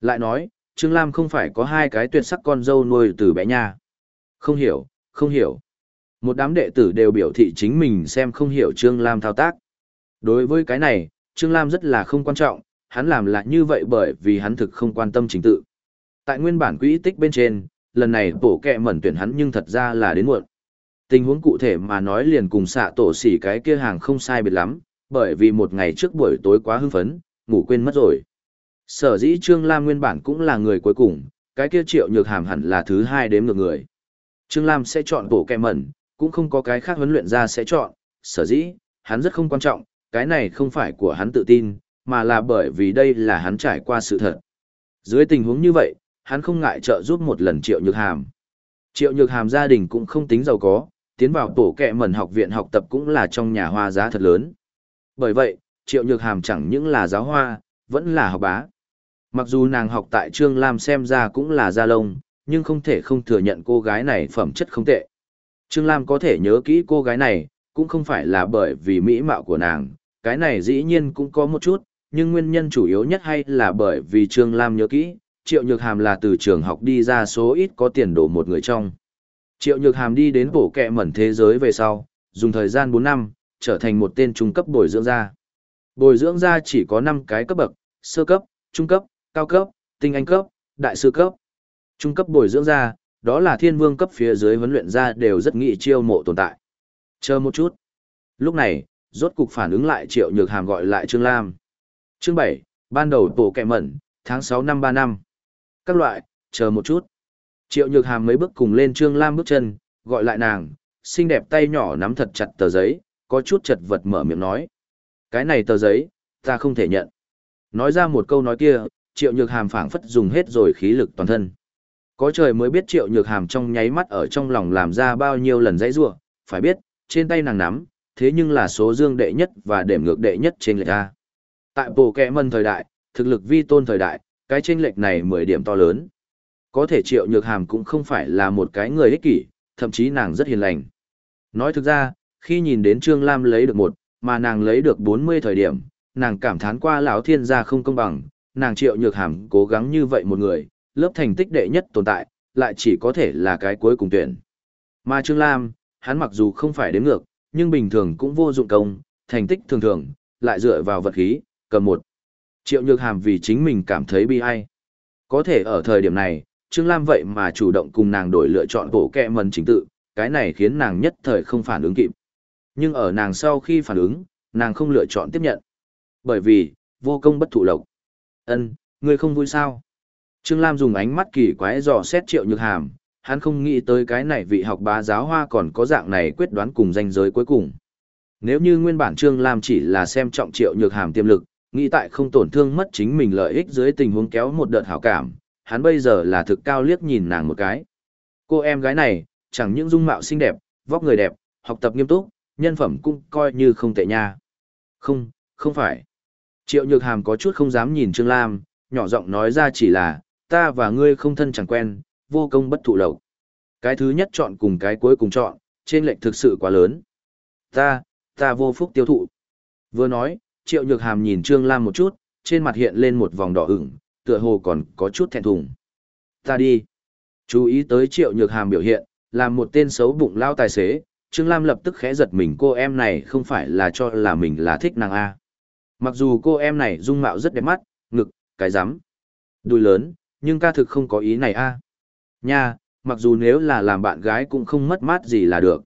Speaker 1: Lại nói, Trương Lam không phải có hai cái tuyệt sắc con dâu nuôi từ bé nha. Không hiểu, không hiểu. Một đám đệ tử đều biểu thị chính mình xem không hiểu Trương Lam thao tác. Đối với cái này, Trương Lam rất là không quan trọng, hắn làm lại như vậy bởi vì hắn thực không quan tâm chính tự. Tại nguyên bản quỹ tích bên trên, lần này bổ kẹ mẩn tuyển hắn nhưng thật ra là đến muộn. Tình huống cụ thể mà nói liền cùng xạ tổ xỉ cái kia hàng không sai biệt lắm, bởi vì một ngày trước buổi tối quá hưng phấn, ngủ quên mất rồi. Sở dĩ Trương Lam nguyên bản cũng là người cuối cùng, cái kia triệu nhược hàm hẳn là thứ hai đếm ngược người. Trương Lam sẽ chọn bộ kẹ mẩn, cũng không có cái khác huấn luyện ra sẽ chọn, sở dĩ, hắn rất không quan trọng, cái này không phải của hắn tự tin, mà là bởi vì đây là hắn trải qua sự thật. Dưới tình huống như vậy, hắn không ngại trợ giúp một lần triệu nhược hàm. Triệu nhược hàm gia đình cũng không tính giàu có, tiến vào tổ kẹ mẩn học viện học tập cũng là trong nhà hoa giá thật lớn. Bởi vậy, triệu nhược hàm chẳng những là giáo hoa, vẫn là học bá. Mặc dù nàng học tại Trương Lam xem ra cũng là gia lông, nhưng không thể không thừa nhận cô gái này phẩm chất không tệ. Trương Lam có thể nhớ kỹ cô gái này, cũng không phải là bởi vì mỹ mạo của nàng, cái này dĩ nhiên cũng có một chút, nhưng nguyên nhân chủ yếu nhất hay là bởi vì Trương Lam nhớ kỹ, Triệu Nhược Hàm là từ trường học đi ra số ít có tiền đổ một người trong. Triệu Nhược Hàm đi đến bổ kẹ mẩn thế giới về sau, dùng thời gian 4 năm, trở thành một tên trung cấp bồi dưỡng gia. Bồi dưỡng gia chỉ có 5 cái cấp bậc, sơ cấp, trung cấp, cao cấp, tinh anh cấp, đại sư cấp. Trung cấp bồi dưỡng gia, đó là thiên vương cấp phía dưới huấn luyện gia đều rất nghị chiêu mộ tồn tại. Chờ một chút. Lúc này, rốt cục phản ứng lại Triệu Nhược Hàm gọi lại Trương Lam. Chương 7, ban đầu tổ kẹ mẩn, tháng 6 năm 3 năm. Các loại, chờ một chút. Triệu Nhược Hàm mấy bước cùng lên Trương Lam bước chân, gọi lại nàng, xinh đẹp tay nhỏ nắm thật chặt tờ giấy, có chút chật vật mở miệng nói. Cái này tờ giấy, ta không thể nhận. Nói ra một câu nói kia, Triệu Nhược Hàm phảng phất dùng hết rồi khí lực toàn thân. Có trời mới biết Triệu Nhược Hàm trong nháy mắt ở trong lòng làm ra bao nhiêu lần dãy rua phải biết, trên tay nàng nắm, thế nhưng là số dương đệ nhất và điểm ngược đệ nhất trên lệch A. Tại bộ kẹ mân thời đại, thực lực vi tôn thời đại, cái trên lệch này 10 điểm to lớn. Có thể Triệu Nhược Hàm cũng không phải là một cái người ích kỷ, thậm chí nàng rất hiền lành. Nói thực ra, khi nhìn đến Trương Lam lấy được một, mà nàng lấy được 40 thời điểm, nàng cảm thán qua lão thiên gia không công bằng, nàng Triệu Nhược Hàm cố gắng như vậy một người, lớp thành tích đệ nhất tồn tại, lại chỉ có thể là cái cuối cùng tuyển. Mà Trương Lam, hắn mặc dù không phải đến ngược, nhưng bình thường cũng vô dụng công, thành tích thường thường, lại dựa vào vật khí, cầm một. Triệu Nhược Hàm vì chính mình cảm thấy bi ai. Có thể ở thời điểm này, Trương Lam vậy mà chủ động cùng nàng đổi lựa chọn bộ kẹ mần chính tự, cái này khiến nàng nhất thời không phản ứng kịp. Nhưng ở nàng sau khi phản ứng, nàng không lựa chọn tiếp nhận. Bởi vì, vô công bất thụ lộc. ân ngươi không vui sao? Trương Lam dùng ánh mắt kỳ quái dò xét triệu nhược hàm, hắn không nghĩ tới cái này vị học bá giáo hoa còn có dạng này quyết đoán cùng danh giới cuối cùng. Nếu như nguyên bản Trương Lam chỉ là xem trọng triệu nhược hàm tiềm lực, nghĩ tại không tổn thương mất chính mình lợi ích dưới tình huống kéo một đợt hảo cảm, hắn bây giờ là thực cao liếc nhìn nàng một cái. Cô em gái này, chẳng những dung mạo xinh đẹp, vóc người đẹp, học tập nghiêm túc, nhân phẩm cũng coi như không tệ nha. Không, không phải. Triệu Nhược Hàm có chút không dám nhìn Trương Lam, nhỏ giọng nói ra chỉ là, ta và ngươi không thân chẳng quen, vô công bất thụ lộc. Cái thứ nhất chọn cùng cái cuối cùng chọn, trên lệnh thực sự quá lớn. Ta, ta vô phúc tiêu thụ. Vừa nói, Triệu Nhược Hàm nhìn Trương Lam một chút, trên mặt hiện lên một vòng đỏ ửng, tựa hồ còn có chút thẹn thùng. Ta đi. Chú ý tới Triệu Nhược Hàm biểu hiện, làm một tên xấu bụng lao tài xế, Trương Lam lập tức khẽ giật mình cô em này không phải là cho là mình là thích nàng A. Mặc dù cô em này dung mạo rất đẹp mắt, ngực, cái rắm đùi lớn, nhưng ca thực không có ý này A. Nha, mặc dù nếu là làm bạn gái cũng không mất mát gì là được.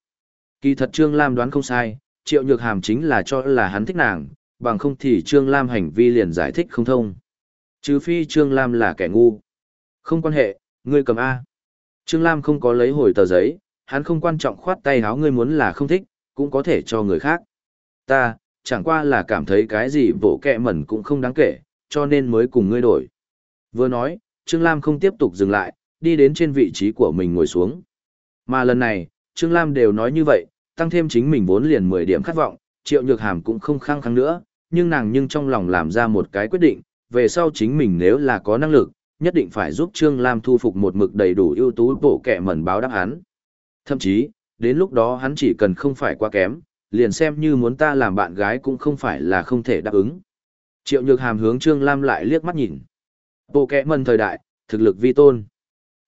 Speaker 1: Kỳ thật Trương Lam đoán không sai, Triệu Nhược Hàm chính là cho là hắn thích nàng, bằng không thì Trương Lam hành vi liền giải thích không thông. Trừ phi Trương Lam là kẻ ngu. Không quan hệ, ngươi cầm A. Trương Lam không có lấy hồi tờ giấy, hắn không quan trọng khoát tay háo ngươi muốn là không thích, cũng có thể cho người khác. Ta, chẳng qua là cảm thấy cái gì bộ kẹ mẩn cũng không đáng kể, cho nên mới cùng ngươi đổi. Vừa nói, Trương Lam không tiếp tục dừng lại, đi đến trên vị trí của mình ngồi xuống. Mà lần này, Trương Lam đều nói như vậy, tăng thêm chính mình vốn liền 10 điểm khát vọng, Triệu Nhược Hàm cũng không khăng khăng nữa, nhưng nàng nhưng trong lòng làm ra một cái quyết định, về sau chính mình nếu là có năng lực, nhất định phải giúp Trương Lam thu phục một mực đầy đủ ưu tú bộ kẻ mẩn báo đáp án. Thậm chí, đến lúc đó hắn chỉ cần không phải quá kém, liền xem như muốn ta làm bạn gái cũng không phải là không thể đáp ứng. Triệu Nhược Hàm hướng Trương Lam lại liếc mắt nhìn. Bộ kẽ mần thời đại, thực lực vi tôn.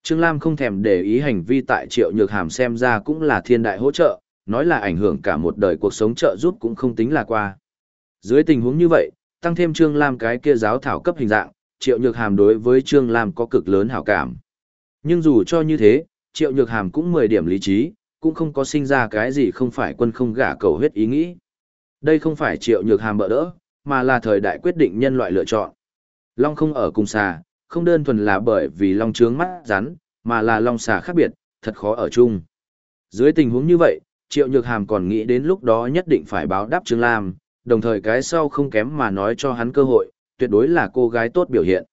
Speaker 1: Trương Lam không thèm để ý hành vi tại Triệu Nhược Hàm xem ra cũng là thiên đại hỗ trợ, nói là ảnh hưởng cả một đời cuộc sống trợ giúp cũng không tính là qua. Dưới tình huống như vậy, tăng thêm Trương Lam cái kia giáo thảo cấp hình dạng, Triệu Nhược Hàm đối với Trương Lam có cực lớn hảo cảm. Nhưng dù cho như thế, Triệu Nhược Hàm cũng 10 điểm lý trí, cũng không có sinh ra cái gì không phải quân không gả cầu huyết ý nghĩ. Đây không phải Triệu Nhược Hàm bỡ đỡ, mà là thời đại quyết định nhân loại lựa chọn. Long không ở cùng xà, không đơn thuần là bởi vì long trướng mắt rắn, mà là long xà khác biệt, thật khó ở chung. Dưới tình huống như vậy, Triệu Nhược Hàm còn nghĩ đến lúc đó nhất định phải báo đáp Trương Lam, đồng thời cái sau không kém mà nói cho hắn cơ hội, tuyệt đối là cô gái tốt biểu hiện.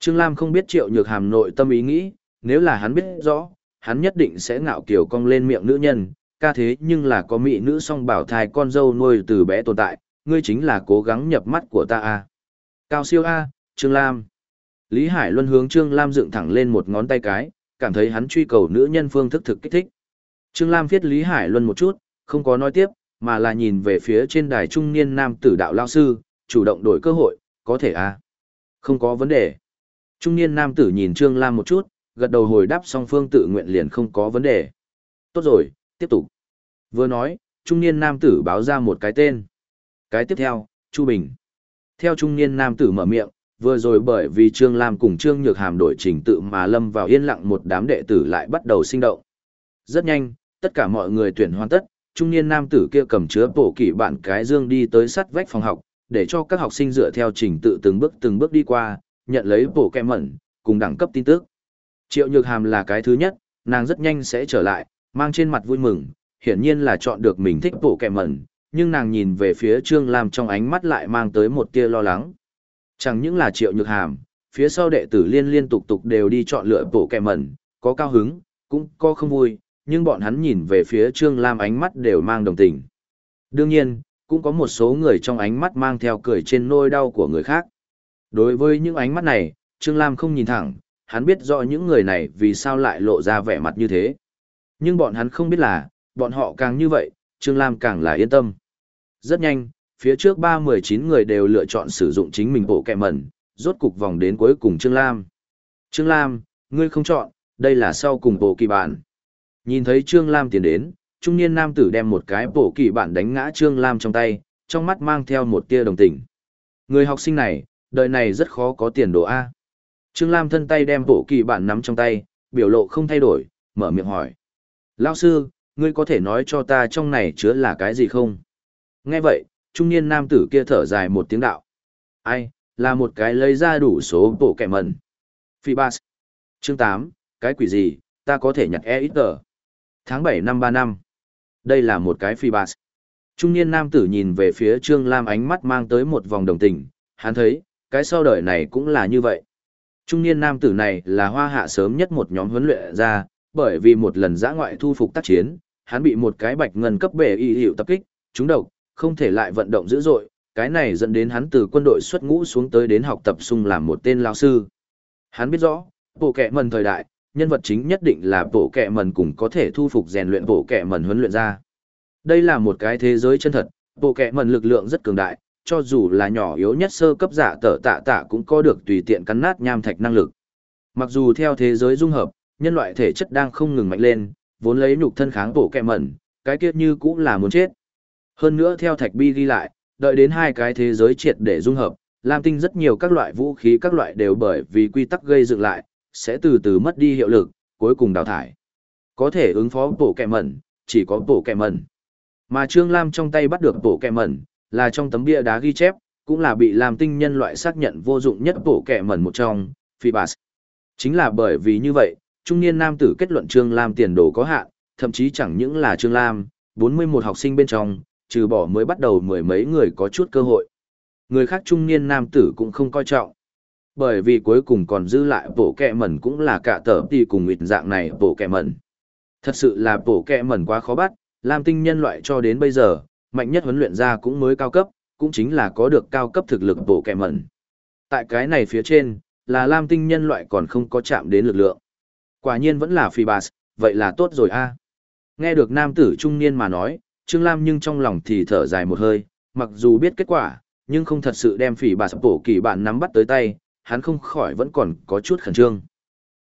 Speaker 1: Trương Lam không biết Triệu Nhược Hàm nội tâm ý nghĩ, nếu là hắn biết rõ, hắn nhất định sẽ ngạo kiều cong lên miệng nữ nhân, ca thế nhưng là có mỹ nữ song bảo thai con dâu nuôi từ bé tồn tại, ngươi chính là cố gắng nhập mắt của ta a. Cao siêu a, Trương Lam. Lý Hải Luân hướng Trương Lam dựng thẳng lên một ngón tay cái, cảm thấy hắn truy cầu nữ nhân phương thức thực kích thích. Trương Lam viết Lý Hải Luân một chút, không có nói tiếp, mà là nhìn về phía trên đài trung niên nam tử đạo lao sư, chủ động đổi cơ hội, có thể à? Không có vấn đề. Trung niên nam tử nhìn Trương Lam một chút, gật đầu hồi đáp song phương tự nguyện liền không có vấn đề. Tốt rồi, tiếp tục. Vừa nói, trung niên nam tử báo ra một cái tên. Cái tiếp theo, Chu Bình. Theo trung niên nam tử mở miệng, vừa rồi bởi vì Trương Lam cùng Trương Nhược Hàm đổi trình tự mà lâm vào yên lặng một đám đệ tử lại bắt đầu sinh động. Rất nhanh, tất cả mọi người tuyển hoàn tất, trung niên nam tử kia cầm chứa bổ kỷ bạn cái dương đi tới sắt vách phòng học, để cho các học sinh dựa theo trình tự từng bước từng bước đi qua, nhận lấy bổ kẹ mẩn, cùng đẳng cấp tin tức. Triệu Nhược Hàm là cái thứ nhất, nàng rất nhanh sẽ trở lại, mang trên mặt vui mừng, hiển nhiên là chọn được mình thích bộ kẹm mẩn, nhưng nàng nhìn về phía Trương Lam trong ánh mắt lại mang tới một tia lo lắng. Chẳng những là Triệu Nhược Hàm, phía sau đệ tử liên liên tục tục đều đi chọn lựa bộ kẹm mẩn, có cao hứng, cũng có không vui, nhưng bọn hắn nhìn về phía Trương Lam ánh mắt đều mang đồng tình. Đương nhiên, cũng có một số người trong ánh mắt mang theo cười trên nôi đau của người khác. Đối với những ánh mắt này, Trương Lam không nhìn thẳng, hắn biết rõ những người này vì sao lại lộ ra vẻ mặt như thế. Nhưng bọn hắn không biết là, bọn họ càng như vậy, Trương Lam càng là yên tâm. Rất nhanh, phía trước 319 người đều lựa chọn sử dụng chính mình bộ kẹ mẩn, rốt cục vòng đến cuối cùng Trương Lam. Trương Lam, ngươi không chọn, đây là sau cùng bộ kỳ bản. Nhìn thấy Trương Lam tiến đến, trung niên nam tử đem một cái bộ kỳ bản đánh ngã Trương Lam trong tay, trong mắt mang theo một tia đồng tình. Người học sinh này, đời này rất khó có tiền đồ A. Trương Lam thân tay đem bộ kỳ bản nắm trong tay, biểu lộ không thay đổi, mở miệng hỏi. Lao sư, ngươi có thể nói cho ta trong này chứa là cái gì không? Nghe vậy, trung niên nam tử kia thở dài một tiếng đạo. Ai, là một cái lấy ra đủ số bộ kẻ mần. Phi Bas. Chương 8, cái quỷ gì, ta có thể nhặt e ít tờ. Tháng 7 năm 3 năm. Đây là một cái Phi Bas. Trung niên nam tử nhìn về phía Trương Lam ánh mắt mang tới một vòng đồng tình, hắn thấy, cái sau đời này cũng là như vậy. Trung niên nam tử này là hoa hạ sớm nhất một nhóm huấn luyện ra, bởi vì một lần giã ngoại thu phục tác chiến, hắn bị một cái bạch ngân cấp bể y hiệu tập kích, trúng độc, không thể lại vận động dữ dội, cái này dẫn đến hắn từ quân đội xuất ngũ xuống tới đến học tập sung làm một tên lao sư. Hắn biết rõ, bộ kẹ mần thời đại, nhân vật chính nhất định là bộ kẹ mần cùng có thể thu phục rèn luyện bộ kẹ mần huấn luyện ra. Đây là một cái thế giới chân thật, bộ kẹ mần lực lượng rất cường đại, cho dù là nhỏ yếu nhất sơ cấp giả tở tạ tạ cũng có được tùy tiện cắn nát nham thạch năng lực. Mặc dù theo thế giới dung hợp, nhân loại thể chất đang không ngừng mạnh lên, vốn lấy nhục thân kháng bổ kẹ mẩn, cái kiết như cũng là muốn chết. Hơn nữa theo thạch bi ghi lại, đợi đến hai cái thế giới triệt để dung hợp, Lam Tinh rất nhiều các loại vũ khí các loại đều bởi vì quy tắc gây dựng lại, sẽ từ từ mất đi hiệu lực, cuối cùng đào thải. Có thể ứng phó bổ kẹ mẩn, chỉ có bổ kẹ mẩn. Mà Trương Lam trong tay bắt được bổ kẹ mẩn, là trong tấm bia đá ghi chép, cũng là bị làm Tinh nhân loại xác nhận vô dụng nhất bộ kẻ mẩn một trong, Phibas. Chính là bởi vì như vậy, trung niên nam tử kết luận Trương Lam tiền đồ có hạn, thậm chí chẳng những là Trương Lam, 41 học sinh bên trong, trừ bỏ mới bắt đầu mười mấy người có chút cơ hội. Người khác trung niên nam tử cũng không coi trọng. Bởi vì cuối cùng còn giữ lại bộ kẹ mẩn cũng là cả tờ đi cùng nguyệt dạng này bộ kẹ mẩn. Thật sự là bộ kẹ mẩn quá khó bắt, làm tinh nhân loại cho đến bây giờ, mạnh nhất huấn luyện ra cũng mới cao cấp, cũng chính là có được cao cấp thực lực bổ kẻ mẩn. Tại cái này phía trên, là Lam tinh nhân loại còn không có chạm đến lực lượng. Quả nhiên vẫn là phi bas, vậy là tốt rồi a. Nghe được nam tử trung niên mà nói, Trương Lam nhưng trong lòng thì thở dài một hơi, mặc dù biết kết quả, nhưng không thật sự đem phỉ bà sập bổ kỳ bạn nắm bắt tới tay, hắn không khỏi vẫn còn có chút khẩn trương.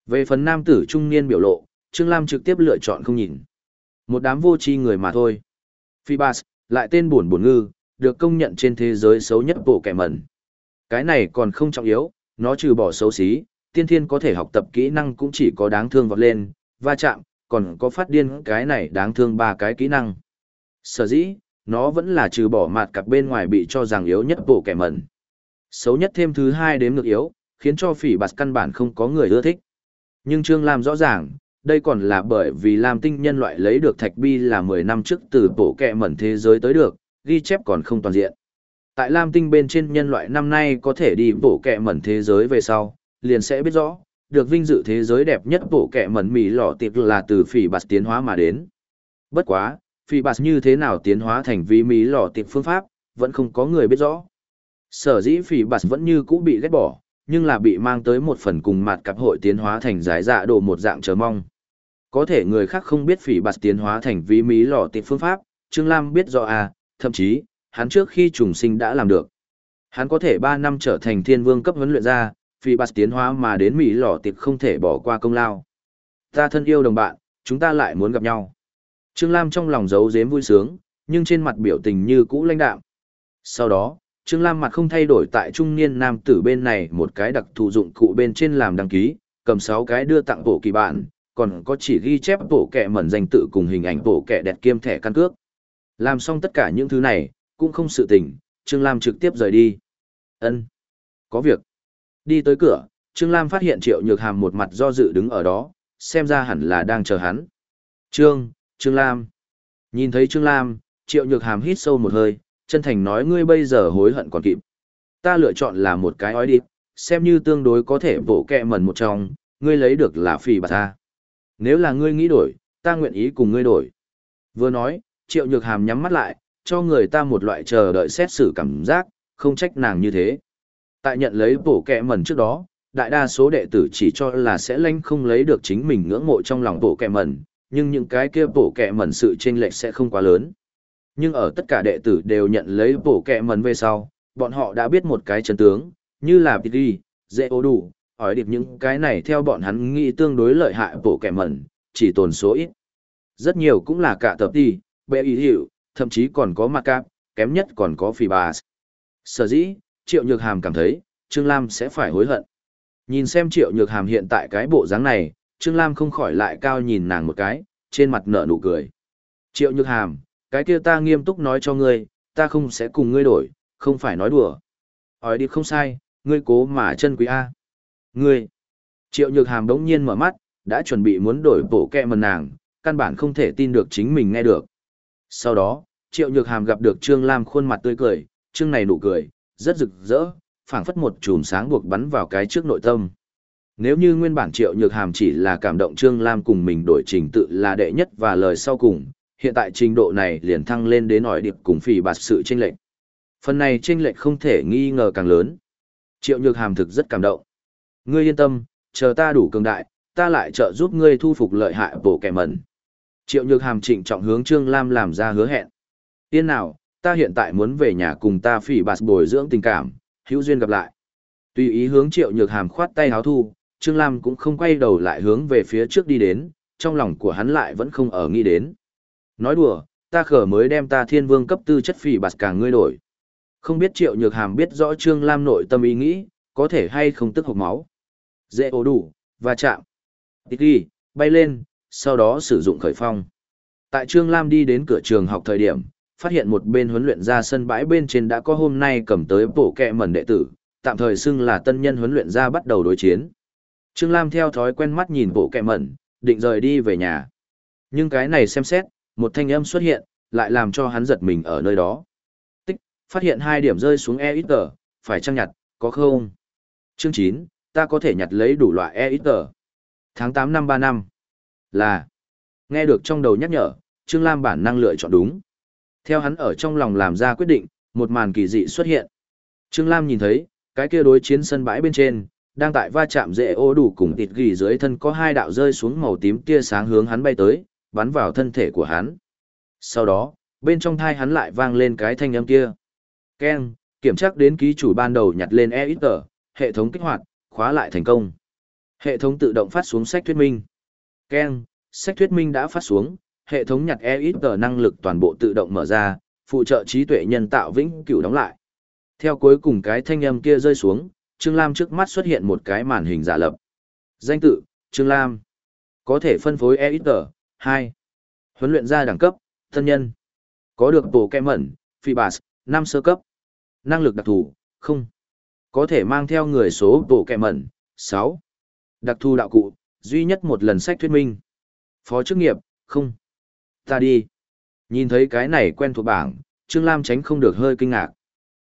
Speaker 1: Về phần nam tử trung niên biểu lộ, Trương Lam trực tiếp lựa chọn không nhìn. Một đám vô tri người mà thôi. Phỉ bà lại tên buồn buồn ngư, được công nhận trên thế giới xấu nhất bộ kẻ mẩn. Cái này còn không trọng yếu, nó trừ bỏ xấu xí, tiên thiên có thể học tập kỹ năng cũng chỉ có đáng thương vọt lên, va chạm, còn có phát điên cái này đáng thương ba cái kỹ năng. Sở dĩ, nó vẫn là trừ bỏ mặt cặp bên ngoài bị cho rằng yếu nhất bộ kẻ mẩn. Xấu nhất thêm thứ hai đếm ngược yếu, khiến cho phỉ bạt căn bản không có người ưa thích. Nhưng Trương Lam rõ ràng, đây còn là bởi vì Lam tinh nhân loại lấy được thạch bi là 10 năm trước từ bộ kẹ mẩn thế giới tới được, ghi chép còn không toàn diện. Tại Lam tinh bên trên nhân loại năm nay có thể đi bộ kẹ mẩn thế giới về sau, liền sẽ biết rõ, được vinh dự thế giới đẹp nhất bộ kẹ mẩn mì lọ tiệp là từ phỉ bạt tiến hóa mà đến. Bất quá, phỉ bạt như thế nào tiến hóa thành vi mì lọ tiệp phương pháp, vẫn không có người biết rõ. Sở dĩ phỉ bạt vẫn như cũ bị ghét bỏ, nhưng là bị mang tới một phần cùng mặt cặp hội tiến hóa thành giải dạ đồ một dạng chờ mong. Có thể người khác không biết phỉ bạt tiến hóa thành vi mí lò tiệp phương pháp, Trương Lam biết rõ à, thậm chí, hắn trước khi trùng sinh đã làm được. Hắn có thể 3 năm trở thành thiên vương cấp huấn luyện ra, phỉ bạt tiến hóa mà đến Mỹ lò tiệp không thể bỏ qua công lao. Ta thân yêu đồng bạn, chúng ta lại muốn gặp nhau. Trương Lam trong lòng giấu giếm vui sướng, nhưng trên mặt biểu tình như cũ lãnh đạm. Sau đó, Trương Lam mặt không thay đổi tại trung niên nam tử bên này một cái đặc thù dụng cụ bên trên làm đăng ký, cầm 6 cái đưa tặng bộ kỳ bản, còn có chỉ ghi chép bộ kẹ mẩn danh tự cùng hình ảnh bộ kẹ đẹp kiêm thẻ căn cước. Làm xong tất cả những thứ này, cũng không sự tình, Trương Lam trực tiếp rời đi. ân Có việc. Đi tới cửa, Trương Lam phát hiện Triệu Nhược Hàm một mặt do dự đứng ở đó, xem ra hẳn là đang chờ hắn. Trương, Trương Lam. Nhìn thấy Trương Lam, Triệu Nhược Hàm hít sâu một hơi, chân thành nói ngươi bây giờ hối hận còn kịp. Ta lựa chọn là một cái ói điệp, xem như tương đối có thể bổ kẹ mẩn một trong, ngươi lấy được là phì bạc ta. Nếu là ngươi nghĩ đổi, ta nguyện ý cùng ngươi đổi. Vừa nói, triệu nhược hàm nhắm mắt lại, cho người ta một loại chờ đợi xét xử cảm giác, không trách nàng như thế. Tại nhận lấy bổ kẹ mẩn trước đó, đại đa số đệ tử chỉ cho là sẽ lanh không lấy được chính mình ngưỡng mộ trong lòng bổ kẹ mẩn, nhưng những cái kia bổ kẹ mẩn sự chênh lệch sẽ không quá lớn nhưng ở tất cả đệ tử đều nhận lấy bổ kẹ mẩn về sau, bọn họ đã biết một cái chân tướng, như là Piri, dễ ô đủ, hỏi điệp những cái này theo bọn hắn nghĩ tương đối lợi hại bổ kẻ mần, chỉ tồn số ít. Rất nhiều cũng là cả tập đi, bệ ý hiệu, thậm chí còn có mặt cạp, kém nhất còn có phì bà. Sở dĩ, Triệu Nhược Hàm cảm thấy, Trương Lam sẽ phải hối hận. Nhìn xem Triệu Nhược Hàm hiện tại cái bộ dáng này, Trương Lam không khỏi lại cao nhìn nàng một cái, trên mặt nở nụ cười. Triệu Nhược Hàm, cái kia ta nghiêm túc nói cho ngươi, ta không sẽ cùng ngươi đổi, không phải nói đùa. Hỏi điệp không sai, ngươi cố mà chân quý A. Ngươi. Triệu Nhược Hàm đống nhiên mở mắt, đã chuẩn bị muốn đổi bộ kẹ mần nàng, căn bản không thể tin được chính mình nghe được. Sau đó, Triệu Nhược Hàm gặp được Trương Lam khuôn mặt tươi cười, Trương này nụ cười, rất rực rỡ, phảng phất một chùm sáng buộc bắn vào cái trước nội tâm. Nếu như nguyên bản Triệu Nhược Hàm chỉ là cảm động Trương Lam cùng mình đổi trình tự là đệ nhất và lời sau cùng, hiện tại trình độ này liền thăng lên đến ỏi điệp cùng phỉ bạt sự chênh lệch. Phần này chênh lệch không thể nghi ngờ càng lớn. Triệu Nhược Hàm thực rất cảm động. Ngươi yên tâm, chờ ta đủ cường đại, ta lại trợ giúp ngươi thu phục lợi hại bộ kẻ mẩn. Triệu Nhược Hàm trịnh trọng hướng Trương Lam làm ra hứa hẹn. Yên nào, ta hiện tại muốn về nhà cùng ta phỉ bạt bồi dưỡng tình cảm, hữu duyên gặp lại. Tùy ý hướng Triệu Nhược Hàm khoát tay háo thu, Trương Lam cũng không quay đầu lại hướng về phía trước đi đến, trong lòng của hắn lại vẫn không ở nghĩ đến. Nói đùa, ta khở mới đem ta thiên vương cấp tư chất phỉ bạt cả ngươi đổi. Không biết Triệu Nhược Hàm biết rõ Trương Lam nội tâm ý nghĩ, có thể hay không tức hộc máu. Dễ ổ đủ, và chạm. Tịch ghi, bay lên, sau đó sử dụng khởi phong. Tại Trương Lam đi đến cửa trường học thời điểm, phát hiện một bên huấn luyện ra sân bãi bên trên đã có hôm nay cầm tới bộ kẹ mẩn đệ tử, tạm thời xưng là tân nhân huấn luyện ra bắt đầu đối chiến. Trương Lam theo thói quen mắt nhìn bộ kẹ mẩn, định rời đi về nhà. Nhưng cái này xem xét, một thanh âm xuất hiện, lại làm cho hắn giật mình ở nơi đó. Tích, phát hiện hai điểm rơi xuống e ít tờ, phải trăng nhặt, có không? Chương 9, ta có thể nhặt lấy đủ loại e ít tờ. Tháng tám năm ba năm. Là. Nghe được trong đầu nhắc nhở, Trương Lam bản năng lựa chọn đúng. Theo hắn ở trong lòng làm ra quyết định, một màn kỳ dị xuất hiện. Trương Lam nhìn thấy, cái kia đối chiến sân bãi bên trên, đang tại va chạm dễ ô đủ cùng thịt gỉ dưới thân có hai đạo rơi xuống màu tím tia sáng hướng hắn bay tới, bắn vào thân thể của hắn. Sau đó, bên trong thai hắn lại vang lên cái thanh âm kia. Ken, kiểm tra đến ký chủ ban đầu nhặt lên e ít tờ, hệ thống kích hoạt, khóa lại thành công. Hệ thống tự động phát xuống sách thuyết minh. Ken, sách thuyết minh đã phát xuống, hệ thống nhặt EXT năng lực toàn bộ tự động mở ra, phụ trợ trí tuệ nhân tạo vĩnh cửu đóng lại. Theo cuối cùng cái thanh âm kia rơi xuống, Trương Lam trước mắt xuất hiện một cái màn hình giả lập. Danh tự, Trương Lam. Có thể phân phối EXT, 2. Huấn luyện gia đẳng cấp, thân nhân. Có được tổ kẹ mẩn, phi bà, 5 sơ cấp. Năng lực đặc thù, không. Có thể mang theo người số bộ kẹ mẩn, 6. Đặc thù đạo cụ, duy nhất một lần sách thuyết minh. Phó chức nghiệp, không. Ta đi. Nhìn thấy cái này quen thuộc bảng, Trương Lam tránh không được hơi kinh ngạc.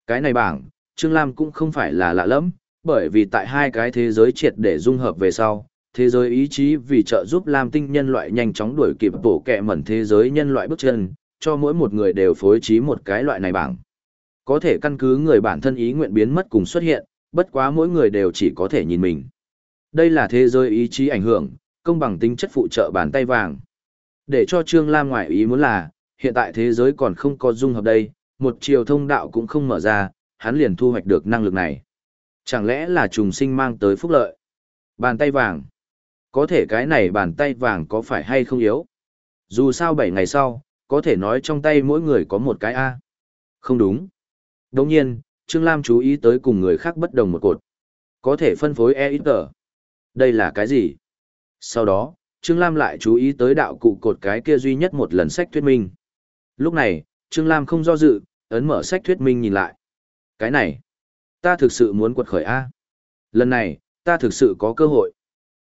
Speaker 1: Cái này bảng, Trương Lam cũng không phải là lạ lắm, bởi vì tại hai cái thế giới triệt để dung hợp về sau, thế giới ý chí vì trợ giúp Lam tinh nhân loại nhanh chóng đuổi kịp bổ kẹ mẩn thế giới nhân loại bước chân, cho mỗi một người đều phối trí một cái loại này bảng. Có thể căn cứ người bản thân ý nguyện biến mất cùng xuất hiện, bất quá mỗi người đều chỉ có thể nhìn mình. Đây là thế giới ý chí ảnh hưởng, công bằng tính chất phụ trợ bàn tay vàng. Để cho Trương Lam ngoại ý muốn là, hiện tại thế giới còn không có dung hợp đây, một chiều thông đạo cũng không mở ra, hắn liền thu hoạch được năng lực này. Chẳng lẽ là trùng sinh mang tới phúc lợi? Bàn tay vàng. Có thể cái này bàn tay vàng có phải hay không yếu? Dù sao 7 ngày sau, có thể nói trong tay mỗi người có một cái A. Không đúng. Đồng nhiên, Trương Lam chú ý tới cùng người khác bất đồng một cột. Có thể phân phối e ít tờ. Đây là cái gì? Sau đó, Trương Lam lại chú ý tới đạo cụ cột cái kia duy nhất một lần sách thuyết minh. Lúc này, Trương Lam không do dự, ấn mở sách thuyết minh nhìn lại. Cái này, ta thực sự muốn quật khởi A. Lần này, ta thực sự có cơ hội.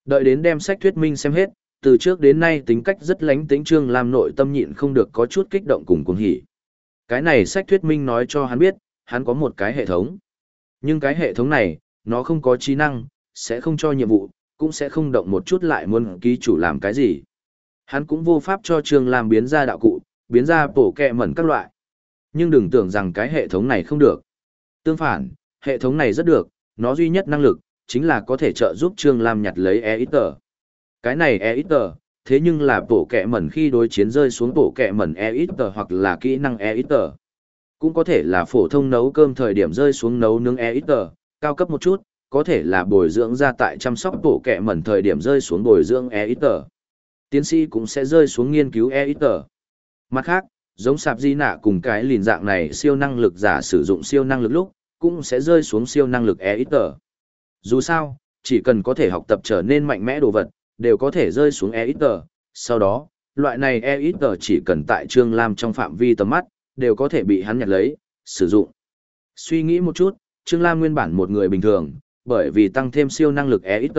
Speaker 1: Đợi đến đem sách thuyết minh xem hết, từ trước đến nay tính cách rất lánh tính Trương Lam nội tâm nhịn không được có chút kích động cùng cuồng hỉ. Cái này sách thuyết minh nói cho hắn biết, hắn có một cái hệ thống. Nhưng cái hệ thống này, nó không có trí năng, sẽ không cho nhiệm vụ, cũng sẽ không động một chút lại muốn ký chủ làm cái gì. Hắn cũng vô pháp cho Trương Lam biến ra đạo cụ, biến ra bổ kẹ mẩn các loại. Nhưng đừng tưởng rằng cái hệ thống này không được. Tương phản, hệ thống này rất được, nó duy nhất năng lực, chính là có thể trợ giúp Trương Lam nhặt lấy e ít tờ. Cái này e ít tờ, thế nhưng là bổ kẹ mẩn khi đối chiến rơi xuống bổ kẹ mẩn e ít tờ hoặc là kỹ năng e ít tờ. Cũng có thể là phổ thông nấu cơm thời điểm rơi xuống nấu nướng e ít tờ, cao cấp một chút, có thể là bồi dưỡng ra tại chăm sóc bổ kẹ mẩn thời điểm rơi xuống bồi dưỡng e ít tờ. tiến sĩ cũng sẽ rơi xuống nghiên cứu e ít tờ. Mặt khác, giống sạp di nạ cùng cái lìn dạng này siêu năng lực giả sử dụng siêu năng lực lúc, cũng sẽ rơi xuống siêu năng lực e ít tờ. Dù sao, chỉ cần có thể học tập trở nên mạnh mẽ đồ vật, đều có thể rơi xuống e ít tờ. Sau đó, loại này e ít tờ chỉ cần tại Trương Lam trong phạm vi tầm mắt, đều có thể bị hắn nhặt lấy, sử dụng. Suy nghĩ một chút, Trương Lam nguyên bản một người bình thường, bởi vì tăng thêm siêu năng lực EXT,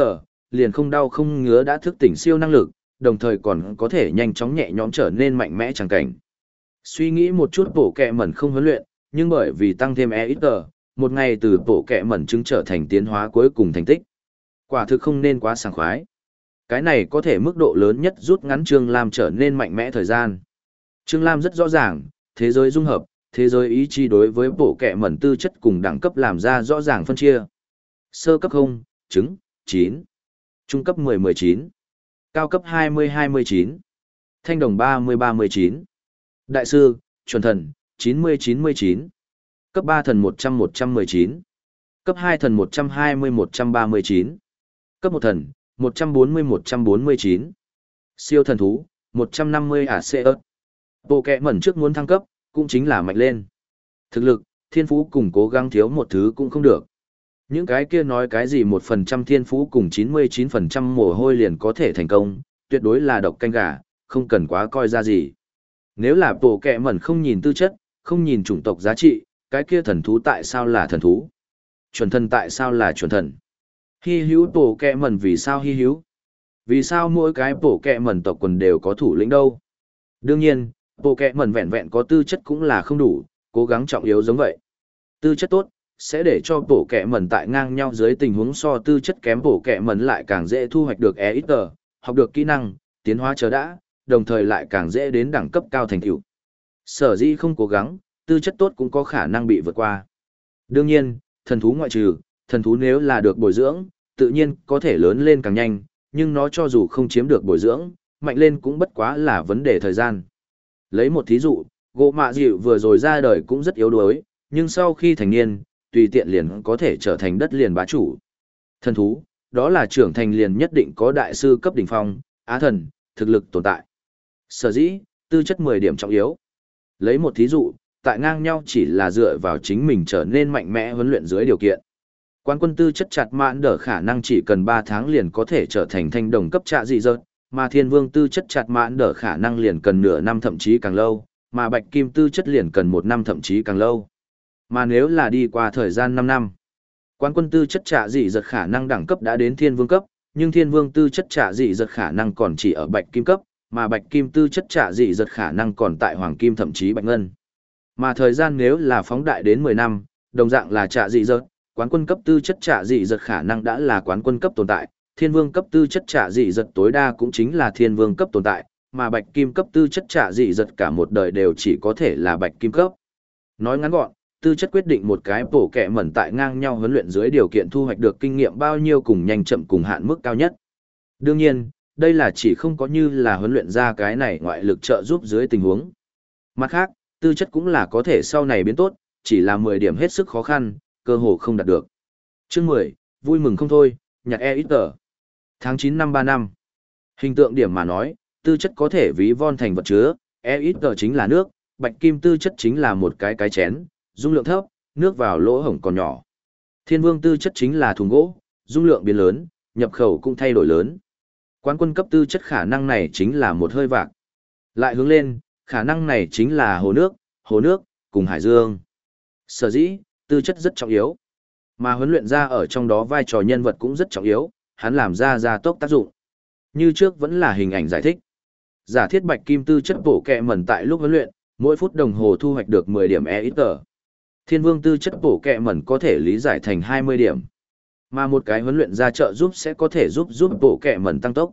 Speaker 1: liền không đau không ngứa đã thức tỉnh siêu năng lực, đồng thời còn có thể nhanh chóng nhẹ nhõm trở nên mạnh mẽ chẳng cảnh. Suy nghĩ một chút bổ kẹ mẩn không huấn luyện, nhưng bởi vì tăng thêm EXT, một ngày từ bổ kẹ mẩn chứng trở thành tiến hóa cuối cùng thành tích. Quả thực không nên quá sảng khoái. Cái này có thể mức độ lớn nhất rút ngắn Trương Lam trở nên mạnh mẽ thời gian. Trương Lam rất rõ ràng, thế giới dung hợp, thế giới ý chí đối với bộ kẹ mẩn tư chất cùng đẳng cấp làm ra rõ ràng phân chia. Sơ cấp 0, trứng, 9. Trung cấp 10-19. Cao cấp 20-29. Thanh đồng 30-39. Đại sư, chuẩn thần, 90-99. Cấp 3 thần 100-119. Cấp 2 thần 120-139. Cấp 1 thần, 140-149. Siêu thần thú, 150 ACE. Bộ kẹ mẩn trước muốn thăng cấp, cũng chính là mạnh lên. Thực lực, thiên phú cùng cố gắng thiếu một thứ cũng không được. Những cái kia nói cái gì một phần trăm thiên phú cùng 99% mồ hôi liền có thể thành công, tuyệt đối là độc canh gà, không cần quá coi ra gì. Nếu là bộ kẹ mẩn không nhìn tư chất, không nhìn chủng tộc giá trị, cái kia thần thú tại sao là thần thú? Chuẩn thần tại sao là chuẩn thần? Hy hữu bộ kẹ mẩn vì sao hy hữu? Vì sao mỗi cái bộ kẹ mẩn tộc quần đều có thủ lĩnh đâu? Đương nhiên, bộ kẹ mẩn vẹn vẹn có tư chất cũng là không đủ, cố gắng trọng yếu giống vậy. Tư chất tốt, sẽ để cho bộ kẹ mẩn tại ngang nhau dưới tình huống so tư chất kém bộ kẹ mẩn lại càng dễ thu hoạch được e ít tờ, học được kỹ năng, tiến hóa chờ đã, đồng thời lại càng dễ đến đẳng cấp cao thành tựu. Sở dĩ không cố gắng, tư chất tốt cũng có khả năng bị vượt qua. Đương nhiên, thần thú ngoại trừ, thần thú nếu là được bồi dưỡng, tự nhiên có thể lớn lên càng nhanh, nhưng nó cho dù không chiếm được bồi dưỡng, mạnh lên cũng bất quá là vấn đề thời gian. Lấy một thí dụ, gỗ mạ dịu vừa rồi ra đời cũng rất yếu đuối, nhưng sau khi thành niên, tùy tiện liền có thể trở thành đất liền bá chủ. Thần thú, đó là trưởng thành liền nhất định có đại sư cấp đỉnh phong, á thần, thực lực tồn tại. Sở dĩ, tư chất 10 điểm trọng yếu. Lấy một thí dụ, tại ngang nhau chỉ là dựa vào chính mình trở nên mạnh mẽ huấn luyện dưới điều kiện. Quan quân tư chất chặt mãn đỡ khả năng chỉ cần 3 tháng liền có thể trở thành thanh đồng cấp trạ dị dợt, mà thiên vương tư chất chặt mãn đỡ khả năng liền cần nửa năm thậm chí càng lâu, mà bạch kim tư chất liền cần một năm thậm chí càng lâu. Mà nếu là đi qua thời gian 5 năm, quan quân tư chất trả dị giật khả năng đẳng cấp đã đến thiên vương cấp, nhưng thiên vương tư chất trả dị giật khả năng còn chỉ ở bạch kim cấp, mà bạch kim tư chất trả dị giật khả năng còn tại hoàng kim thậm chí bạch ngân. Mà thời gian nếu là phóng đại đến 10 năm, đồng dạng là trả dị giật, quán quân cấp tư chất trả dị giật khả năng đã là quán quân cấp tồn tại, thiên vương cấp tư chất trả dị giật tối đa cũng chính là thiên vương cấp tồn tại, mà bạch kim cấp tư chất trả dị giật cả một đời đều chỉ có thể là bạch kim cấp. Nói ngắn gọn, tư chất quyết định một cái bổ kẹ mẩn tại ngang nhau huấn luyện dưới điều kiện thu hoạch được kinh nghiệm bao nhiêu cùng nhanh chậm cùng hạn mức cao nhất. Đương nhiên, đây là chỉ không có như là huấn luyện ra cái này ngoại lực trợ giúp dưới tình huống. Mặt khác, tư chất cũng là có thể sau này biến tốt, chỉ là 10 điểm hết sức khó khăn, cơ hồ không đạt được. Chương 10, vui mừng không thôi, nhạc e ít tờ. Tháng 9 năm 3 năm. Hình tượng điểm mà nói, tư chất có thể ví von thành vật chứa, e ít tờ chính là nước, bạch kim tư chất chính là một cái cái chén, dung lượng thấp, nước vào lỗ hổng còn nhỏ. Thiên vương tư chất chính là thùng gỗ, dung lượng biến lớn, nhập khẩu cũng thay đổi lớn. Quán quân cấp tư chất khả năng này chính là một hơi vạc. Lại hướng lên, khả năng này chính là hồ nước, hồ nước, cùng hải dương. Sở dĩ, tư chất rất trọng yếu. Mà huấn luyện ra ở trong đó vai trò nhân vật cũng rất trọng yếu, hắn làm ra gia tốc tác dụng. Như trước vẫn là hình ảnh giải thích. Giả thiết bạch kim tư chất bổ kẹ mẩn tại lúc huấn luyện, mỗi phút đồng hồ thu hoạch được 10 điểm e ít tờ. Thiên vương tư chất bổ kẹ mẩn có thể lý giải thành 20 điểm. Mà một cái huấn luyện ra trợ giúp sẽ có thể giúp giúp bổ kẹ mẩn tăng tốc.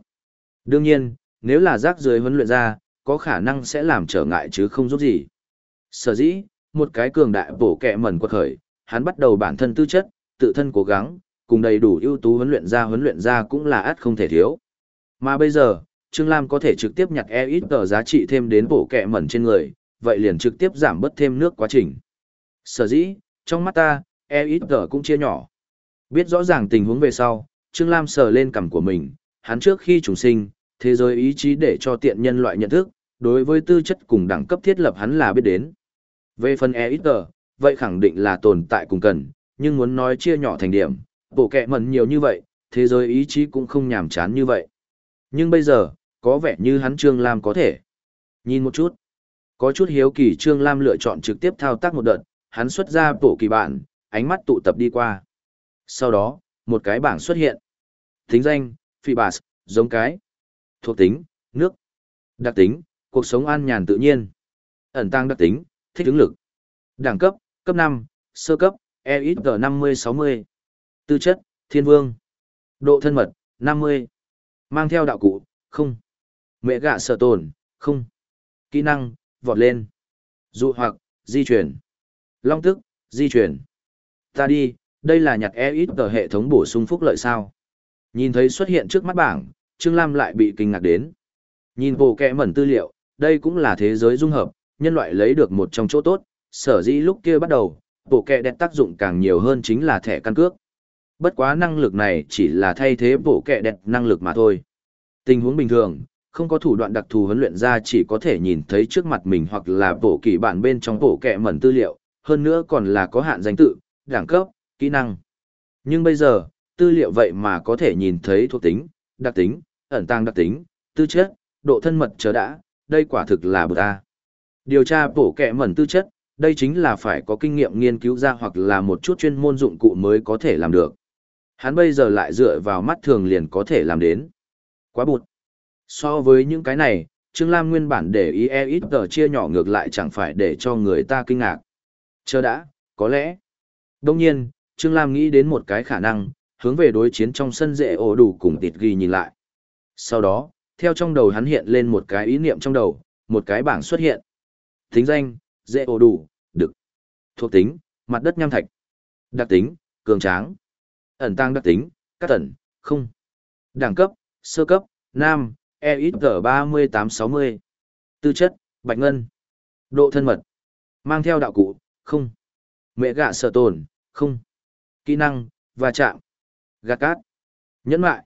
Speaker 1: Đương nhiên, nếu là rác dưới huấn luyện ra, có khả năng sẽ làm trở ngại chứ không giúp gì. Sở dĩ, một cái cường đại bổ kẹ mẩn quật khởi, hắn bắt đầu bản thân tư chất, tự thân cố gắng, cùng đầy đủ ưu tú huấn luyện ra huấn luyện ra cũng là át không thể thiếu. Mà bây giờ, Trương Lam có thể trực tiếp nhặt e ít tờ giá trị thêm đến bổ kẹ mẩn trên người, vậy liền trực tiếp giảm bớt thêm nước quá trình. Sở dĩ, trong mắt ta, e ít tờ cũng chia nhỏ. Biết rõ ràng tình huống về sau, Trương Lam sờ lên cằm của mình, hắn trước khi trùng sinh, thế giới ý chí để cho tiện nhân loại nhận thức, đối với tư chất cùng đẳng cấp thiết lập hắn là biết đến. Về phần EXG, vậy khẳng định là tồn tại cùng cần, nhưng muốn nói chia nhỏ thành điểm, bộ kẹ mẩn nhiều như vậy, thế giới ý chí cũng không nhàm chán như vậy. Nhưng bây giờ, có vẻ như hắn Trương Lam có thể. Nhìn một chút. Có chút hiếu kỳ Trương Lam lựa chọn trực tiếp thao tác một đợt, hắn xuất ra bộ kỳ bản, ánh mắt tụ tập đi qua. Sau đó, một cái bảng xuất hiện. Tính danh, phi bà giống cái. Thuộc tính, nước. Đặc tính, cuộc sống an nhàn tự nhiên. Ẩn tăng đặc tính, thích ứng lực. Đẳng cấp, cấp 5, sơ cấp, EXG 50-60. Tư chất, thiên vương. Độ thân mật, 50. Mang theo đạo cụ, không. Mẹ gạ sở tồn, không. Kỹ năng, vọt lên. Dụ hoặc, di chuyển. Long tức, di chuyển. Ta đi, đây là nhặt e tờ hệ thống bổ sung phúc lợi sao. Nhìn thấy xuất hiện trước mắt bảng, Trương Lam lại bị kinh ngạc đến. Nhìn bộ kẹ mẩn tư liệu, đây cũng là thế giới dung hợp, nhân loại lấy được một trong chỗ tốt, sở dĩ lúc kia bắt đầu, bộ kẹ đẹp tác dụng càng nhiều hơn chính là thẻ căn cước. Bất quá năng lực này chỉ là thay thế bộ kẹ đẹp năng lực mà thôi. Tình huống bình thường, không có thủ đoạn đặc thù huấn luyện ra chỉ có thể nhìn thấy trước mặt mình hoặc là bộ kỳ bản bên trong bộ kẹ mẩn tư liệu, hơn nữa còn là có hạn danh tự, đẳng cấp, kỹ năng. Nhưng bây giờ, tư liệu vậy mà có thể nhìn thấy thuộc tính, đặc tính, ẩn tăng đặc tính, tư chất, độ thân mật chờ đã, đây quả thực là bờ ta. Điều tra bổ kẹ mẩn tư chất, đây chính là phải có kinh nghiệm nghiên cứu ra hoặc là một chút chuyên môn dụng cụ mới có thể làm được. Hắn bây giờ lại dựa vào mắt thường liền có thể làm đến. Quá bụt. So với những cái này, Trương Lam nguyên bản để ý e ít tờ chia nhỏ ngược lại chẳng phải để cho người ta kinh ngạc. Chờ đã, có lẽ. Đông nhiên, Trương Lam nghĩ đến một cái khả năng, hướng về đối chiến trong sân dễ ổ đủ cùng tịt ghi nhìn lại. Sau đó, theo trong đầu hắn hiện lên một cái ý niệm trong đầu, một cái bảng xuất hiện. Tính danh, dễ ổ đủ, đực. Thuộc tính, mặt đất nham thạch. Đặc tính, cường tráng. Ẩn tăng đặc tính, cắt tần, không. Đẳng cấp, sơ cấp, nam, EXG 3860. Tư chất, bạch ngân. Độ thân mật. Mang theo đạo cụ, không. Mẹ gạ sở tồn, không. Kỹ năng, va chạm. Gạt cát. Nhẫn mại.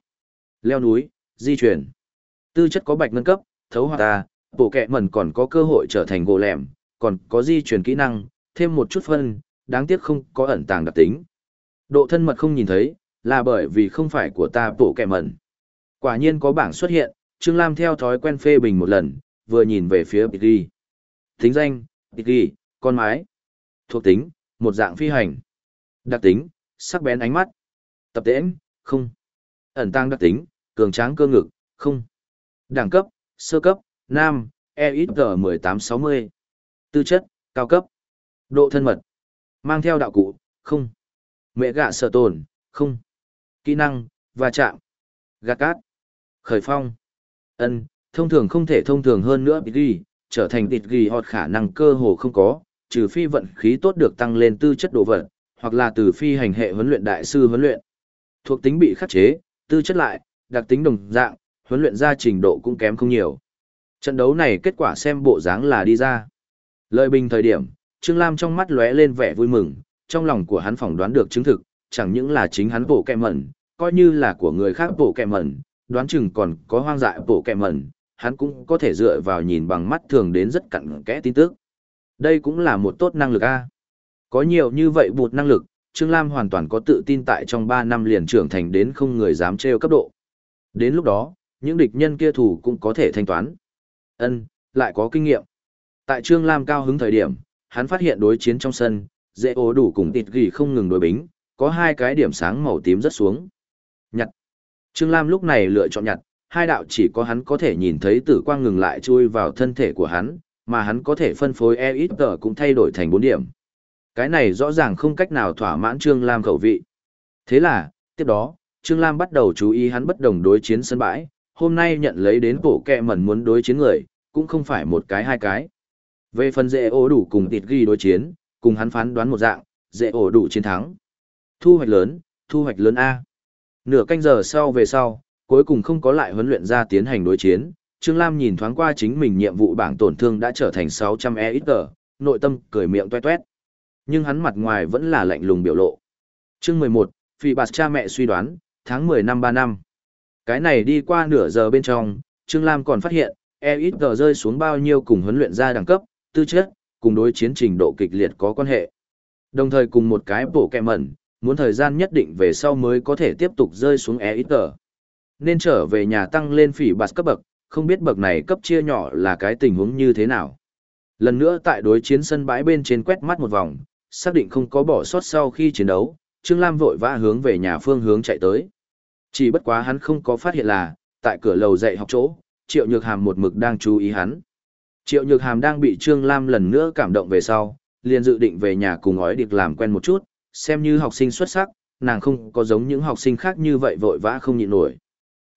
Speaker 1: Leo núi, di chuyển. Tư chất có bạch ngân cấp, thấu hoạt ta, bộ kẹ mẩn còn có cơ hội trở thành gỗ lẻm, còn có di chuyển kỹ năng, thêm một chút phân, đáng tiếc không có ẩn tàng đặc tính. Độ thân mật không nhìn thấy, là bởi vì không phải của ta bổ kẻ mẩn. Quả nhiên có bảng xuất hiện, Trương Lam theo thói quen phê bình một lần, vừa nhìn về phía Piggy. Tính danh, Piggy, con mái. Thuộc tính, một dạng phi hành. Đặc tính, sắc bén ánh mắt. Tập tễnh, không. Ẩn tăng đặc tính, cường tráng cơ ngực, không. Đẳng cấp, sơ cấp, nam, EXG 1860. Tư chất, cao cấp. Độ thân mật. Mang theo đạo cụ, không. Mẹ gạ sở tồn, không. Kỹ năng, va chạm. Gạt cát. Khởi phong. ân thông thường không thể thông thường hơn nữa bị ghi, trở thành tịt ghi hoặc khả năng cơ hồ không có, trừ phi vận khí tốt được tăng lên tư chất đồ vật, hoặc là từ phi hành hệ huấn luyện đại sư huấn luyện. Thuộc tính bị khắc chế, tư chất lại, đặc tính đồng dạng, huấn luyện ra trình độ cũng kém không nhiều. Trận đấu này kết quả xem bộ dáng là đi ra. Lợi bình thời điểm, Trương Lam trong mắt lóe lên vẻ vui mừng, trong lòng của hắn phỏng đoán được chứng thực, chẳng những là chính hắn bộ kẹ mẩn, coi như là của người khác bộ kẹ mẩn, đoán chừng còn có hoang dại bộ kẹ mẩn, hắn cũng có thể dựa vào nhìn bằng mắt thường đến rất cặn kẽ tin tức. Đây cũng là một tốt năng lực A. Có nhiều như vậy bụt năng lực, Trương Lam hoàn toàn có tự tin tại trong 3 năm liền trưởng thành đến không người dám trêu cấp độ. Đến lúc đó, những địch nhân kia thủ cũng có thể thanh toán. Ân, lại có kinh nghiệm. Tại Trương Lam cao hứng thời điểm, hắn phát hiện đối chiến trong sân, dễ ố đủ cùng tịt ghi không ngừng đối bính, có hai cái điểm sáng màu tím rất xuống. Nhặt. Trương Lam lúc này lựa chọn nhặt, hai đạo chỉ có hắn có thể nhìn thấy tử quang ngừng lại chui vào thân thể của hắn, mà hắn có thể phân phối e ít tờ cũng thay đổi thành bốn điểm. Cái này rõ ràng không cách nào thỏa mãn Trương Lam khẩu vị. Thế là, tiếp đó, Trương Lam bắt đầu chú ý hắn bất đồng đối chiến sân bãi, hôm nay nhận lấy đến bộ kẹ mẩn muốn đối chiến người, cũng không phải một cái hai cái. Về phần dễ ô đủ cùng tịt ghi đối chiến, cùng hắn phán đoán một dạng, dễ ổ đủ chiến thắng. Thu hoạch lớn, thu hoạch lớn A. Nửa canh giờ sau về sau, cuối cùng không có lại huấn luyện ra tiến hành đối chiến, Trương Lam nhìn thoáng qua chính mình nhiệm vụ bảng tổn thương đã trở thành 600 EXG, nội tâm cười miệng toe toét. Nhưng hắn mặt ngoài vẫn là lạnh lùng biểu lộ. Chương 11, Phi Bạt cha mẹ suy đoán, tháng 10 năm 3 năm. Cái này đi qua nửa giờ bên trong, Trương Lam còn phát hiện, EXG rơi xuống bao nhiêu cùng huấn luyện ra đẳng cấp, tư chất, cùng đối chiến trình độ kịch liệt có quan hệ. Đồng thời cùng một cái bổ kẹ mẩn, muốn thời gian nhất định về sau mới có thể tiếp tục rơi xuống EXG. Nên trở về nhà tăng lên phỉ bạt cấp bậc, không biết bậc này cấp chia nhỏ là cái tình huống như thế nào. Lần nữa tại đối chiến sân bãi bên trên quét mắt một vòng, xác định không có bỏ sót sau khi chiến đấu, Trương Lam vội vã hướng về nhà phương hướng chạy tới. Chỉ bất quá hắn không có phát hiện là, tại cửa lầu dạy học chỗ, Triệu Nhược Hàm một mực đang chú ý hắn. Triệu Nhược Hàm đang bị Trương Lam lần nữa cảm động về sau, liền dự định về nhà cùng ói địch làm quen một chút, xem như học sinh xuất sắc, nàng không có giống những học sinh khác như vậy vội vã không nhịn nổi.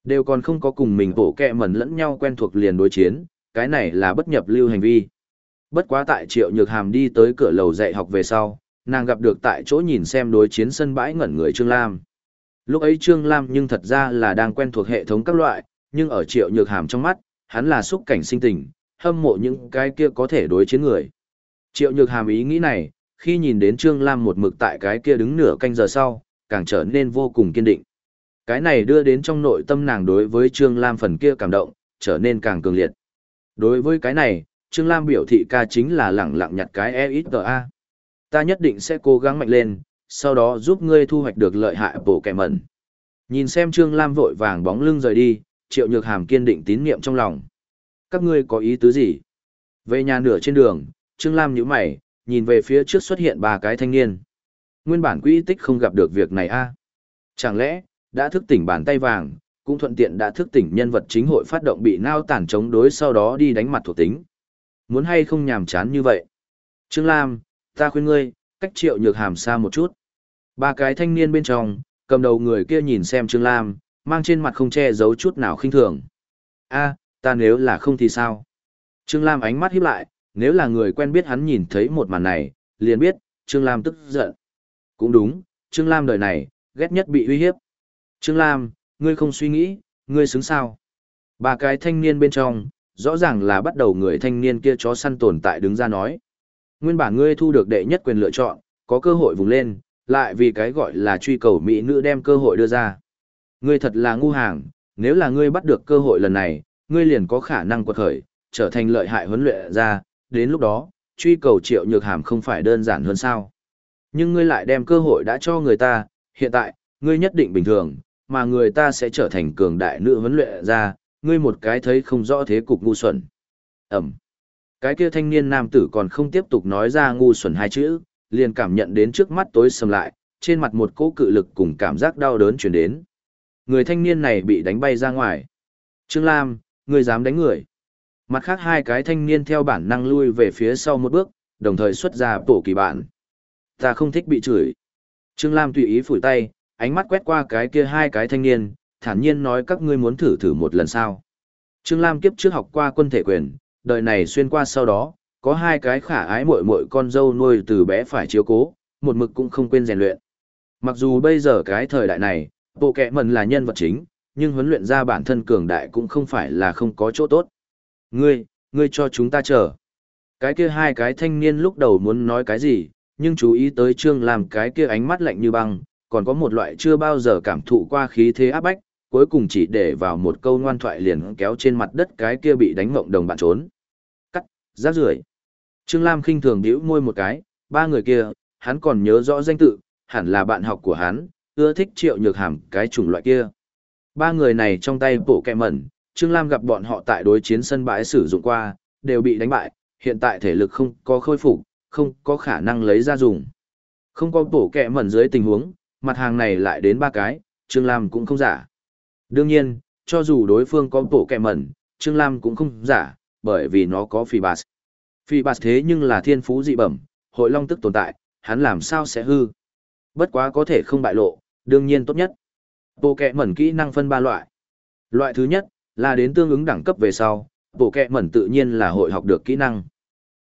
Speaker 1: Đều còn không có cùng mình bổ kẹ mẩn lẫn nhau quen thuộc liền đối chiến, cái này là bất nhập lưu hành vi. Bất quá tại Triệu Nhược Hàm đi tới cửa lầu dạy học về sau, nàng gặp được tại chỗ nhìn xem đối chiến sân bãi ngẩn người Trương Lam. Lúc ấy Trương Lam nhưng thật ra là đang quen thuộc hệ thống các loại, nhưng ở Triệu Nhược Hàm trong mắt, hắn là xúc cảnh sinh tình, hâm mộ những cái kia có thể đối chiến người. Triệu Nhược Hàm ý nghĩ này, khi nhìn đến Trương Lam một mực tại cái kia đứng nửa canh giờ sau, càng trở nên vô cùng kiên định. Cái này đưa đến trong nội tâm nàng đối với Trương Lam phần kia cảm động, trở nên càng cường liệt. Đối với cái này, Trương Lam biểu thị ca chính là lẳng lặng nhặt cái EXTA. Ta nhất định sẽ cố gắng mạnh lên, sau đó giúp ngươi thu hoạch được lợi hại bổ kẻ mẩn. Nhìn xem Trương Lam vội vàng bóng lưng rời đi, Triệu Nhược Hàm kiên định tín niệm trong lòng. Các ngươi có ý tứ gì? Về nhà nửa trên đường, Trương Lam nhíu mày, nhìn về phía trước xuất hiện ba cái thanh niên. Nguyên bản quỹ tích không gặp được việc này a Chẳng lẽ, đã thức tỉnh bàn tay vàng, cũng thuận tiện đã thức tỉnh nhân vật chính hội phát động bị nao tản chống đối sau đó đi đánh mặt thuộc tính. Muốn hay không nhàm chán như vậy? Trương Lam, ta khuyên ngươi, cách triệu nhược hàm xa một chút. Ba cái thanh niên bên trong, cầm đầu người kia nhìn xem Trương Lam, mang trên mặt không che giấu chút nào khinh thường. a ta nếu là không thì sao? Trương Lam ánh mắt híp lại, nếu là người quen biết hắn nhìn thấy một màn này, liền biết, Trương Lam tức giận. Cũng đúng, Trương Lam đời này, ghét nhất bị uy hiếp. Trương Lam, ngươi không suy nghĩ, ngươi xứng sao? Ba cái thanh niên bên trong, rõ ràng là bắt đầu người thanh niên kia chó săn tồn tại đứng ra nói. Nguyên bản ngươi thu được đệ nhất quyền lựa chọn, có cơ hội vùng lên, lại vì cái gọi là truy cầu mỹ nữ đem cơ hội đưa ra. Ngươi thật là ngu hàng, nếu là ngươi bắt được cơ hội lần này, ngươi liền có khả năng quật khởi, trở thành lợi hại huấn luyện ra, đến lúc đó, truy cầu triệu nhược hàm không phải đơn giản hơn sao. Nhưng ngươi lại đem cơ hội đã cho người ta, hiện tại, ngươi nhất định bình thường, mà người ta sẽ trở thành cường đại nữ huấn luyện ra, ngươi một cái thấy không rõ thế cục ngu xuẩn. Ẩm. Cái kia thanh niên nam tử còn không tiếp tục nói ra ngu xuẩn hai chữ, liền cảm nhận đến trước mắt tối sầm lại, trên mặt một cỗ cự lực cùng cảm giác đau đớn chuyển đến. Người thanh niên này bị đánh bay ra ngoài. Trương Lam, Ngươi dám đánh người. Mặt khác hai cái thanh niên theo bản năng lui về phía sau một bước, đồng thời xuất ra bổ kỳ bản. Ta không thích bị chửi. Trương Lam tùy ý phủi tay, ánh mắt quét qua cái kia hai cái thanh niên, thản nhiên nói các ngươi muốn thử thử một lần sao. Trương Lam kiếp trước học qua quân thể quyền, đời này xuyên qua sau đó, có hai cái khả ái muội muội con dâu nuôi từ bé phải chiếu cố, một mực cũng không quên rèn luyện. Mặc dù bây giờ cái thời đại này, bộ kẹ mần là nhân vật chính, nhưng huấn luyện ra bản thân cường đại cũng không phải là không có chỗ tốt. Ngươi, ngươi cho chúng ta chờ. Cái kia hai cái thanh niên lúc đầu muốn nói cái gì, nhưng chú ý tới Trương lam cái kia ánh mắt lạnh như băng, còn có một loại chưa bao giờ cảm thụ qua khí thế áp bách, cuối cùng chỉ để vào một câu ngoan thoại liền kéo trên mặt đất cái kia bị đánh ngộng đồng bạn trốn. Cắt, rác rưởi. Trương Lam khinh thường bĩu môi một cái, ba người kia, hắn còn nhớ rõ danh tự, hẳn là bạn học của hắn, ưa thích triệu nhược hàm cái chủng loại kia. Ba người này trong tay bộ kẹ mẩn, Trương Lam gặp bọn họ tại đối chiến sân bãi sử dụng qua, đều bị đánh bại, hiện tại thể lực không có khôi phục, không có khả năng lấy ra dùng. Không có bộ kẹ mẩn dưới tình huống, mặt hàng này lại đến ba cái, Trương Lam cũng không giả. Đương nhiên, cho dù đối phương có bộ kẹ mẩn, Trương Lam cũng không giả, bởi vì nó có phi bạt. Phi bạt thế nhưng là thiên phú dị bẩm, hội long tức tồn tại, hắn làm sao sẽ hư. Bất quá có thể không bại lộ, đương nhiên tốt nhất. Bộ kẹ mẩn kỹ năng phân ba loại. Loại thứ nhất, là đến tương ứng đẳng cấp về sau, bộ kẹ mẩn tự nhiên là hội học được kỹ năng.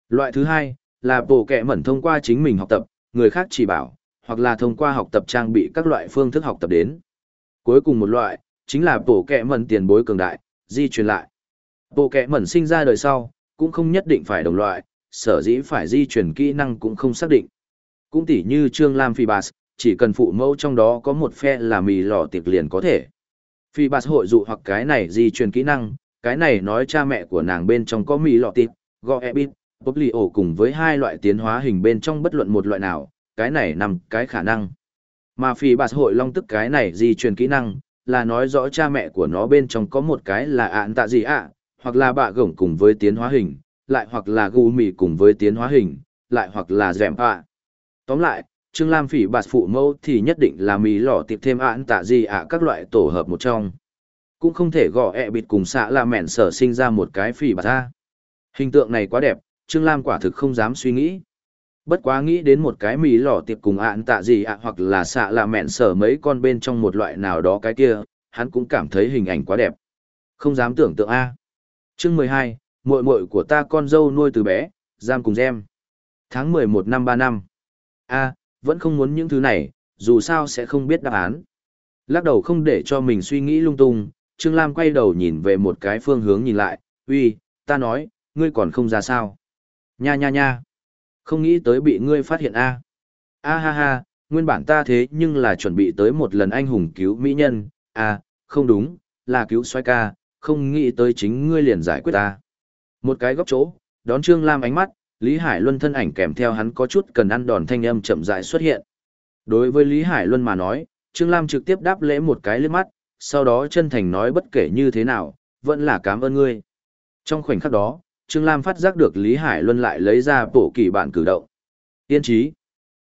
Speaker 1: Loại thứ hai, là bộ kẹ mẩn thông qua chính mình học tập, người khác chỉ bảo, hoặc là thông qua học tập trang bị các loại phương thức học tập đến. Cuối cùng một loại, chính là bộ kẹ mẩn tiền bối cường đại, di truyền lại. Bộ kẹ mẩn sinh ra đời sau, cũng không nhất định phải đồng loại, sở dĩ phải di truyền kỹ năng cũng không xác định. Cũng tỉ như Trương Lam Phi Bas, chỉ cần phụ mẫu trong đó có một phe là mì lò tiệc liền có thể. Phi Bas hội dụ hoặc cái này di truyền kỹ năng, Cái này nói cha mẹ của nàng bên trong có mì lò tiệc, gò e bít, bốc lì ổ cùng với hai loại tiến hóa hình bên trong bất luận một loại nào, cái này nằm cái khả năng. Mà phi bạt hội long tức cái này di truyền kỹ năng, là nói rõ cha mẹ của nó bên trong có một cái là ạn tạ gì ạ, hoặc là bạ gổng cùng với tiến hóa hình, lại hoặc là gu mì cùng với tiến hóa hình, lại hoặc là dẻm ạ. Tóm lại, Trương Lam phỉ bạt phụ mẫu thì nhất định là mì lỏ tiệp thêm ạn tạ gì ạ các loại tổ hợp một trong. Cũng không thể gõ ẹ bịt cùng xạ là mẹn sở sinh ra một cái phỉ bạt ra. Hình tượng này quá đẹp, Trương Lam quả thực không dám suy nghĩ. Bất quá nghĩ đến một cái mì lỏ tiệp cùng ạn tạ gì ạ hoặc là xạ là mẹn sở mấy con bên trong một loại nào đó cái kia, hắn cũng cảm thấy hình ảnh quá đẹp. Không dám tưởng tượng A. chương mười hai muội muội của ta con dâu nuôi từ bé, giam cùng gem. Tháng mười một năm ba năm. A, vẫn không muốn những thứ này, dù sao sẽ không biết đáp án. Lắc đầu không để cho mình suy nghĩ lung tung, Trương Lam quay đầu nhìn về một cái phương hướng nhìn lại, uy, ta nói, ngươi còn không ra sao. Nha nha nha. Không nghĩ tới bị ngươi phát hiện a. A ha ha, nguyên bản ta thế nhưng là chuẩn bị tới một lần anh hùng cứu mỹ nhân, à, không đúng, là cứu xoay ca, không nghĩ tới chính ngươi liền giải quyết ta. Một cái góc chỗ, đón Trương Lam ánh mắt, Lý Hải Luân thân ảnh kèm theo hắn có chút cần ăn đòn thanh âm chậm rãi xuất hiện. Đối với Lý Hải Luân mà nói, Trương Lam trực tiếp đáp lễ một cái liếc mắt, sau đó chân thành nói bất kể như thế nào, vẫn là cảm ơn ngươi. Trong khoảnh khắc đó, Trương Lam phát giác được Lý Hải Luân lại lấy ra bộ kỳ bản cử động. Yên trí.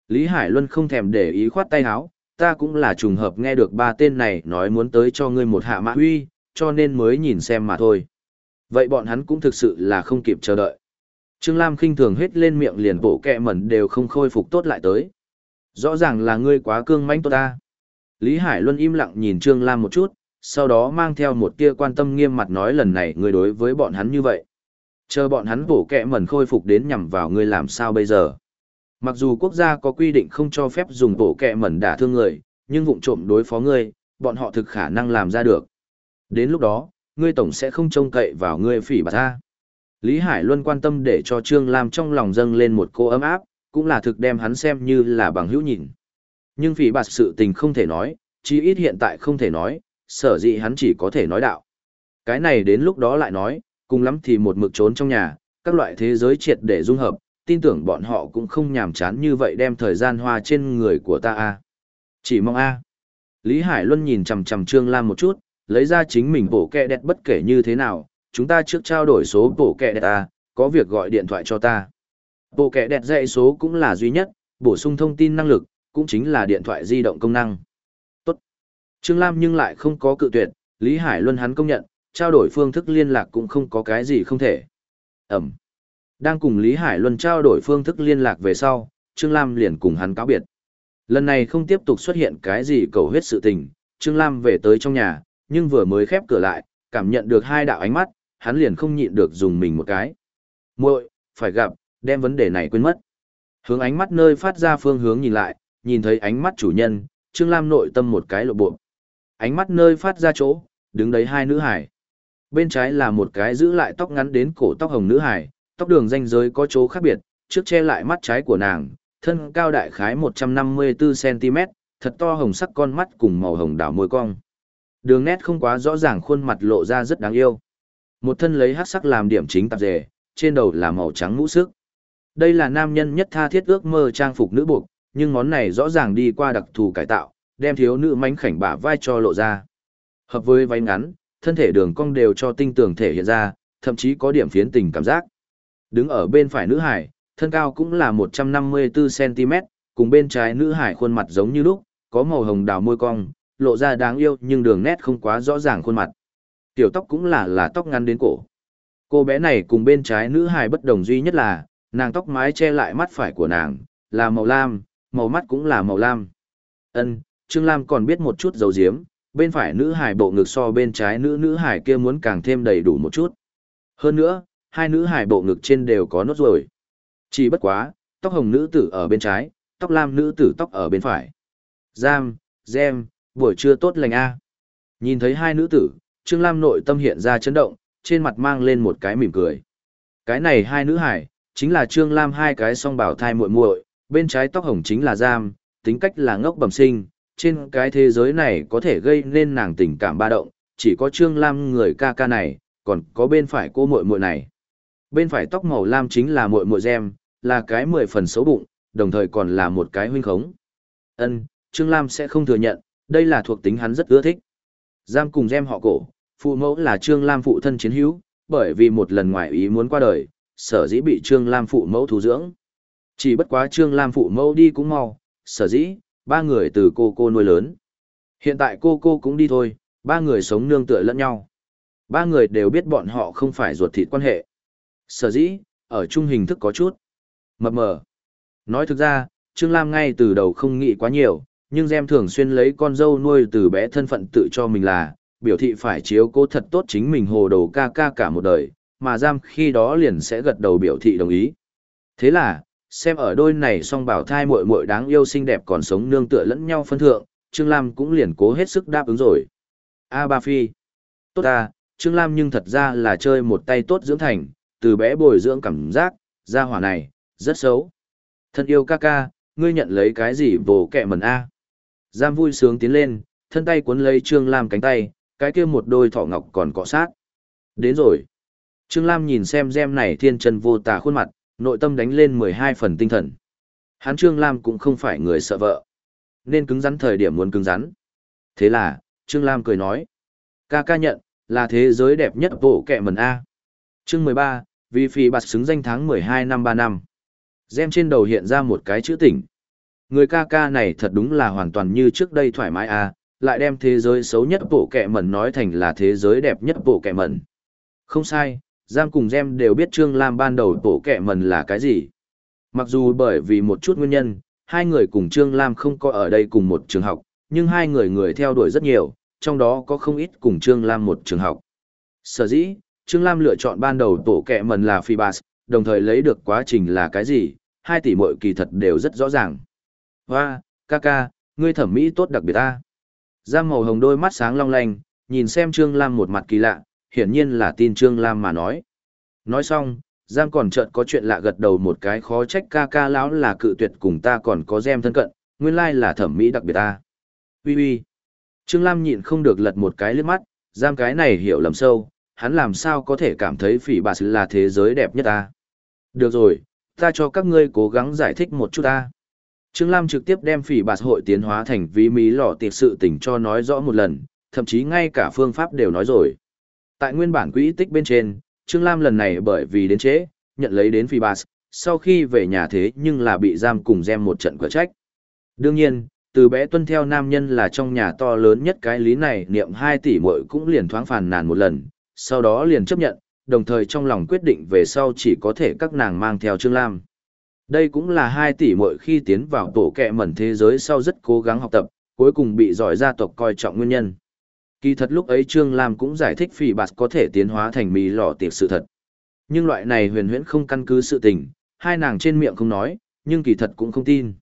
Speaker 1: Lý Hải Luân không thèm để ý khoát tay áo, ta cũng là trùng hợp nghe được ba tên này nói muốn tới cho ngươi một hạ mã huy, cho nên mới nhìn xem mà thôi. Vậy bọn hắn cũng thực sự là không kịp chờ đợi. Trương Lam khinh thường hết lên miệng liền bộ kẹ mẩn đều không khôi phục tốt lại tới. Rõ ràng là ngươi quá cương manh tốt ta. Lý Hải Luân im lặng nhìn Trương Lam một chút, sau đó mang theo một tia quan tâm nghiêm mặt nói lần này ngươi đối với bọn hắn như vậy. Chờ bọn hắn bổ kẹ mẩn khôi phục đến nhằm vào ngươi làm sao bây giờ. Mặc dù quốc gia có quy định không cho phép dùng bổ kẹ mẩn đả thương người, nhưng vụng trộm đối phó ngươi, bọn họ thực khả năng làm ra được. Đến lúc đó, ngươi tổng sẽ không trông cậy vào ngươi phỉ bà ta. Lý Hải Luân quan tâm để cho Trương Lam trong lòng dâng lên một cô ấm áp, cũng là thực đem hắn xem như là bằng hữu nhìn. Nhưng vì bạt sự tình không thể nói, chí ít hiện tại không thể nói, sở dĩ hắn chỉ có thể nói đạo. Cái này đến lúc đó lại nói, cùng lắm thì một mực trốn trong nhà, các loại thế giới triệt để dung hợp, tin tưởng bọn họ cũng không nhàm chán như vậy đem thời gian hoa trên người của ta a. Chỉ mong a. Lý Hải Luân nhìn chằm chằm Trương Lam một chút, lấy ra chính mình bổ kẹ đẹp bất kể như thế nào, chúng ta trước trao đổi số bộ kẹ đẹp ta, có việc gọi điện thoại cho ta. Bộ kẹ đẹp dạy số cũng là duy nhất, bổ sung thông tin năng lực, cũng chính là điện thoại di động công năng. Tốt. Trương Lam nhưng lại không có cự tuyệt, Lý Hải Luân hắn công nhận, trao đổi phương thức liên lạc cũng không có cái gì không thể. Ẩm. Đang cùng Lý Hải Luân trao đổi phương thức liên lạc về sau, Trương Lam liền cùng hắn cáo biệt. Lần này không tiếp tục xuất hiện cái gì cầu huyết sự tình, Trương Lam về tới trong nhà, nhưng vừa mới khép cửa lại, cảm nhận được hai đạo ánh mắt, hắn liền không nhịn được dùng mình một cái. muội phải gặp, đem vấn đề này quên mất. Hướng ánh mắt nơi phát ra phương hướng nhìn lại, nhìn thấy ánh mắt chủ nhân, Trương Lam nội tâm một cái lộ bộ. Ánh mắt nơi phát ra chỗ, đứng đấy hai nữ hải. Bên trái là một cái giữ lại tóc ngắn đến cổ tóc hồng nữ hải, tóc đường ranh giới có chỗ khác biệt, trước che lại mắt trái của nàng, thân cao đại khái 154cm, thật to hồng sắc con mắt cùng màu hồng đảo môi cong. Đường nét không quá rõ ràng khuôn mặt lộ ra rất đáng yêu. Một thân lấy hắc sắc làm điểm chính tạp dề, trên đầu là màu trắng mũ sức. Đây là nam nhân nhất tha thiết ước mơ trang phục nữ buộc, nhưng món này rõ ràng đi qua đặc thù cải tạo, đem thiếu nữ mánh khảnh bả vai cho lộ ra. Hợp với váy ngắn, thân thể đường cong đều cho tinh tường thể hiện ra, thậm chí có điểm phiến tình cảm giác. Đứng ở bên phải nữ hải, thân cao cũng là 154cm, cùng bên trái nữ hải khuôn mặt giống như lúc, có màu hồng đào môi cong, lộ ra đáng yêu nhưng đường nét không quá rõ ràng khuôn mặt. Tiểu tóc cũng là là tóc ngắn đến cổ. Cô bé này cùng bên trái nữ hài bất đồng duy nhất là, nàng tóc mái che lại mắt phải của nàng, là màu lam, màu mắt cũng là màu lam. Ân, Trương Lam còn biết một chút dấu diếm, bên phải nữ hài bộ ngực so bên trái nữ nữ hài kia muốn càng thêm đầy đủ một chút. Hơn nữa, hai nữ hài bộ ngực trên đều có nốt ruồi. Chỉ bất quá, tóc hồng nữ tử ở bên trái, tóc lam nữ tử tóc ở bên phải. Giam, gem, buổi trưa tốt lành a. Nhìn thấy hai nữ tử, Trương Lam nội tâm hiện ra chấn động, trên mặt mang lên một cái mỉm cười. Cái này hai nữ hải, chính là Trương Lam hai cái song bảo thai muội muội, bên trái tóc hồng chính là Giam, tính cách là ngốc bẩm sinh, trên cái thế giới này có thể gây nên nàng tình cảm ba động, chỉ có Trương Lam người ca ca này, còn có bên phải cô muội muội này. Bên phải tóc màu lam chính là muội muội Gem, là cái mười phần xấu bụng, đồng thời còn là một cái huynh khống. Ân, Trương Lam sẽ không thừa nhận, đây là thuộc tính hắn rất ưa thích. Giam cùng Gem họ cổ, phụ mẫu là Trương Lam phụ thân chiến hữu, bởi vì một lần ngoại ý muốn qua đời, sở dĩ bị Trương Lam phụ mẫu thu dưỡng. Chỉ bất quá Trương Lam phụ mẫu đi cũng mau, sở dĩ, ba người từ cô cô nuôi lớn. Hiện tại cô cô cũng đi thôi, ba người sống nương tựa lẫn nhau. Ba người đều biết bọn họ không phải ruột thịt quan hệ. Sở dĩ, ở chung hình thức có chút. Mập mờ. Nói thực ra, Trương Lam ngay từ đầu không nghĩ quá nhiều, nhưng Gem thường xuyên lấy con dâu nuôi từ bé thân phận tự cho mình là, biểu thị phải chiếu cố thật tốt chính mình hồ đồ ca ca cả một đời, mà Giam khi đó liền sẽ gật đầu biểu thị đồng ý. Thế là, xem ở đôi này song bảo thai muội muội đáng yêu xinh đẹp còn sống nương tựa lẫn nhau phân thượng, Trương Lam cũng liền cố hết sức đáp ứng rồi. A Ba Phi. Tốt ta, Trương Lam nhưng thật ra là chơi một tay tốt dưỡng thành, từ bé bồi dưỡng cảm giác, ra hỏa này, rất xấu. Thân yêu ca ca, ngươi nhận lấy cái gì bồ kẹ mần A. Giam vui sướng tiến lên, thân tay cuốn lấy Trương Lam cánh tay, cái kia một đôi thỏ ngọc còn cọ sát. Đến rồi. Trương Lam nhìn xem gem này thiên chân vô tà khuôn mặt, nội tâm đánh lên 12 phần tinh thần. Hắn Trương Lam cũng không phải người sợ vợ. Nên cứng rắn thời điểm muốn cứng rắn. Thế là, Trương Lam cười nói. Ca ca nhận, là thế giới đẹp nhất bộ kẹ mần A. Chương 13, vì phi bạt xứng danh tháng 12 năm 3 năm. Gem trên đầu hiện ra một cái chữ tỉnh. Người ca ca này thật đúng là hoàn toàn như trước đây thoải mái A, lại đem thế giới xấu nhất bộ kẹ mẩn nói thành là thế giới đẹp nhất bộ kẹ mẩn. Không sai, Giang cùng Gem đều biết Trương Lam ban đầu bộ kẹ mẩn là cái gì. Mặc dù bởi vì một chút nguyên nhân, hai người cùng Trương Lam không có ở đây cùng một trường học, nhưng hai người người theo đuổi rất nhiều, trong đó có không ít cùng Trương Lam một trường học. Sở dĩ, Trương Lam lựa chọn ban đầu tổ kẹ mần là Phibas, đồng thời lấy được quá trình là cái gì, hai tỷ mội kỳ thật đều rất rõ ràng. Hoa, ca ca, ngươi thẩm mỹ tốt đặc biệt ta. Giang màu hồng đôi mắt sáng long lanh, nhìn xem Trương Lam một mặt kỳ lạ, hiển nhiên là tin Trương Lam mà nói. Nói xong, Giang còn chợt có chuyện lạ gật đầu một cái khó trách ca ca lão là cự tuyệt cùng ta còn có gem thân cận, nguyên lai là thẩm mỹ đặc biệt ta. Ui ui. Trương Lam nhịn không được lật một cái liếc mắt, Giang cái này hiểu lầm sâu, hắn làm sao có thể cảm thấy phỉ bà là thế giới đẹp nhất ta. Được rồi, ta cho các ngươi cố gắng giải thích một chút ta. Trương Lam trực tiếp đem phỉ bạt hội tiến hóa thành ví mí lọ tiệt sự tình cho nói rõ một lần, thậm chí ngay cả phương pháp đều nói rồi. Tại nguyên bản quỹ tích bên trên, Trương Lam lần này bởi vì đến trễ, nhận lấy đến phỉ bạt, sau khi về nhà thế nhưng là bị giam cùng gem một trận cửa trách. Đương nhiên, từ bé tuân theo nam nhân là trong nhà to lớn nhất cái lý này niệm 2 tỷ muội cũng liền thoáng phàn nàn một lần, sau đó liền chấp nhận, đồng thời trong lòng quyết định về sau chỉ có thể các nàng mang theo Trương Lam. Đây cũng là hai tỷ muội khi tiến vào tổ kẹ mẩn thế giới sau rất cố gắng học tập, cuối cùng bị giỏi gia tộc coi trọng nguyên nhân. Kỳ thật lúc ấy Trương Lam cũng giải thích phỉ bạt có thể tiến hóa thành mì lò tiệp sự thật. Nhưng loại này huyền huyễn không căn cứ sự tình, hai nàng trên miệng không nói, nhưng kỳ thật cũng không tin.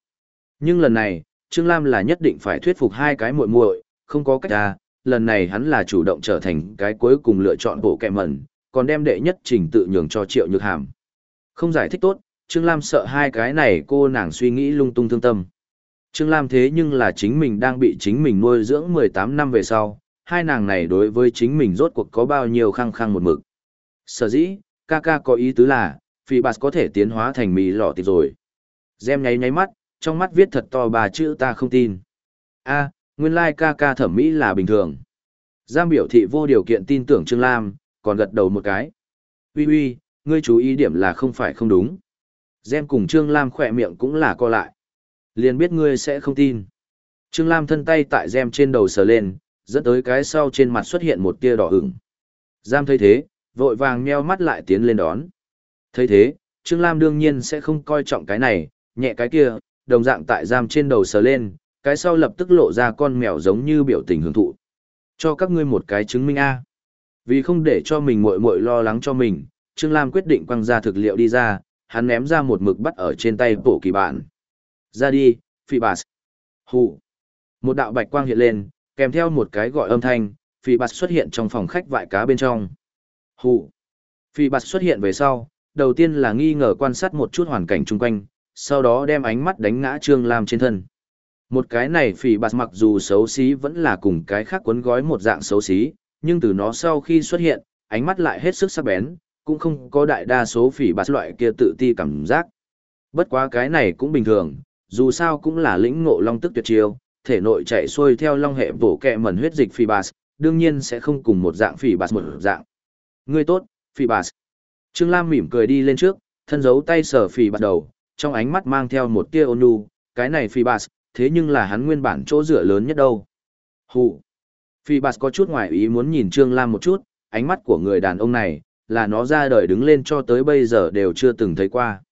Speaker 1: Nhưng lần này, Trương Lam là nhất định phải thuyết phục hai cái muội muội, không có cách ra, lần này hắn là chủ động trở thành cái cuối cùng lựa chọn bộ kẹ mẩn, còn đem đệ nhất trình tự nhường cho Triệu Nhược Hàm. Không giải thích tốt, Trương Lam sợ hai cái này cô nàng suy nghĩ lung tung thương tâm. Trương Lam thế nhưng là chính mình đang bị chính mình nuôi dưỡng 18 năm về sau, hai nàng này đối với chính mình rốt cuộc có bao nhiêu khăng khăng một mực. Sở dĩ, ca ca có ý tứ là, phỉ bạt có thể tiến hóa thành mì lọ tiệp rồi. Gem nháy nháy mắt, trong mắt viết thật to bà chữ ta không tin. a nguyên lai like ca ca thẩm mỹ là bình thường. Giam biểu thị vô điều kiện tin tưởng Trương Lam, còn gật đầu một cái. Ui ui, ngươi chú ý điểm là không phải không đúng. Gem cùng Trương Lam khỏe miệng cũng là co lại. Liền biết ngươi sẽ không tin. Trương Lam thân tay tại Gem trên đầu sờ lên, dẫn tới cái sau trên mặt xuất hiện một tia đỏ ửng. Giam thấy thế, vội vàng nheo mắt lại tiến lên đón. thấy thế, Trương Lam đương nhiên sẽ không coi trọng cái này, nhẹ cái kia, đồng dạng tại giam trên đầu sờ lên, cái sau lập tức lộ ra con mèo giống như biểu tình hưởng thụ. Cho các ngươi một cái chứng minh A. Vì không để cho mình muội muội lo lắng cho mình, Trương Lam quyết định quăng ra thực liệu đi ra, hắn ném ra một mực bắt ở trên tay bộ kỳ bạn. Ra đi, phi bạt. Hù. Một đạo bạch quang hiện lên, kèm theo một cái gọi âm thanh, phi bạt xuất hiện trong phòng khách vại cá bên trong. Hù. Phi bạt xuất hiện về sau, đầu tiên là nghi ngờ quan sát một chút hoàn cảnh chung quanh, sau đó đem ánh mắt đánh ngã Trương Lam trên thân. Một cái này phỉ bạt mặc dù xấu xí vẫn là cùng cái khác cuốn gói một dạng xấu xí, nhưng từ nó sau khi xuất hiện, ánh mắt lại hết sức sắc bén, cũng không có đại đa số phỉ bạt loại kia tự ti cảm giác. Bất quá cái này cũng bình thường, dù sao cũng là lĩnh ngộ long tức tuyệt chiêu, thể nội chạy xuôi theo long hệ bổ kẹ mẩn huyết dịch phỉ bạt, đương nhiên sẽ không cùng một dạng phỉ bạt một dạng. Ngươi tốt, phỉ bạt. Trương Lam mỉm cười đi lên trước, thân giấu tay sờ phỉ bạt đầu, trong ánh mắt mang theo một tia ôn nhu, cái này phỉ bạt, thế nhưng là hắn nguyên bản chỗ dựa lớn nhất đâu. Hù. Phỉ bạt có chút ngoài ý muốn nhìn Trương Lam một chút, ánh mắt của người đàn ông này, là nó ra đời đứng lên cho tới bây giờ đều chưa từng thấy qua.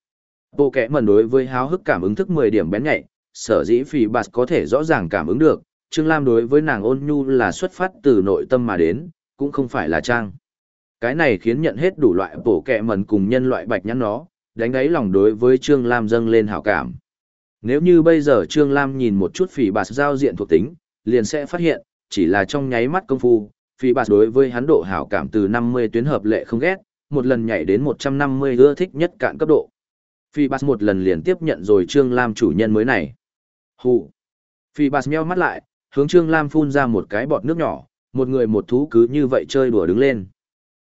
Speaker 1: Bộ kẻ mẩn đối với háo hức cảm ứng thức 10 điểm bén nhạy, sở dĩ phỉ bạt có thể rõ ràng cảm ứng được, Trương Lam đối với nàng ôn nhu là xuất phát từ nội tâm mà đến, cũng không phải là trang. Cái này khiến nhận hết đủ loại bộ kẻ mẩn cùng nhân loại bạch nhắn nó, đánh đáy lòng đối với Trương Lam dâng lên hảo cảm. Nếu như bây giờ Trương Lam nhìn một chút phỉ bạt giao diện thuộc tính, liền sẽ phát hiện, chỉ là trong nháy mắt công phu, Phi bạt đối với hắn độ hảo cảm từ 50 tuyến hợp lệ không ghét, một lần nhảy đến 150 ưa thích nhất cạn cấp độ. Phi Bạt một lần liền tiếp nhận rồi Trương Lam chủ nhân mới này. Hù. Phi Bạt meo mắt lại, hướng Trương Lam phun ra một cái bọt nước nhỏ, một người một thú cứ như vậy chơi đùa đứng lên.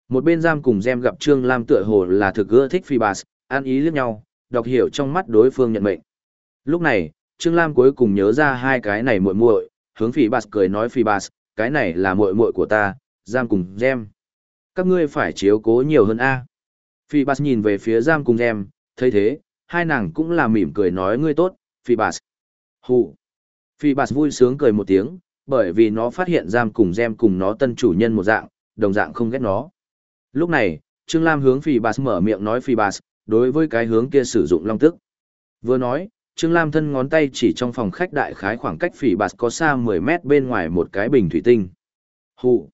Speaker 1: Một bên giam cùng Gem gặp Trương Lam tựa hồ là thực ưa thích Phi Bạt, an ý liếc nhau, đọc hiểu trong mắt đối phương nhận mệnh. Lúc này, Trương Lam cuối cùng nhớ ra hai cái này muội muội, hướng Phi Bạt cười nói Phi Bạt, cái này là muội muội của ta, giam cùng Gem. Các ngươi phải chiếu cố nhiều hơn a. Phi Bas nhìn về phía giam cùng Gem, thấy thế, hai nàng cũng là mỉm cười nói ngươi tốt, Phi Bas. Hù. Phi Bas vui sướng cười một tiếng, bởi vì nó phát hiện giam cùng gem cùng nó tân chủ nhân một dạng, đồng dạng không ghét nó. Lúc này, Trương Lam hướng Phi Bas mở miệng nói Phi Bas, đối với cái hướng kia sử dụng long tức. Vừa nói, Trương Lam thân ngón tay chỉ trong phòng khách đại khái khoảng cách phỉ bạt có xa 10 mét bên ngoài một cái bình thủy tinh. Hụ.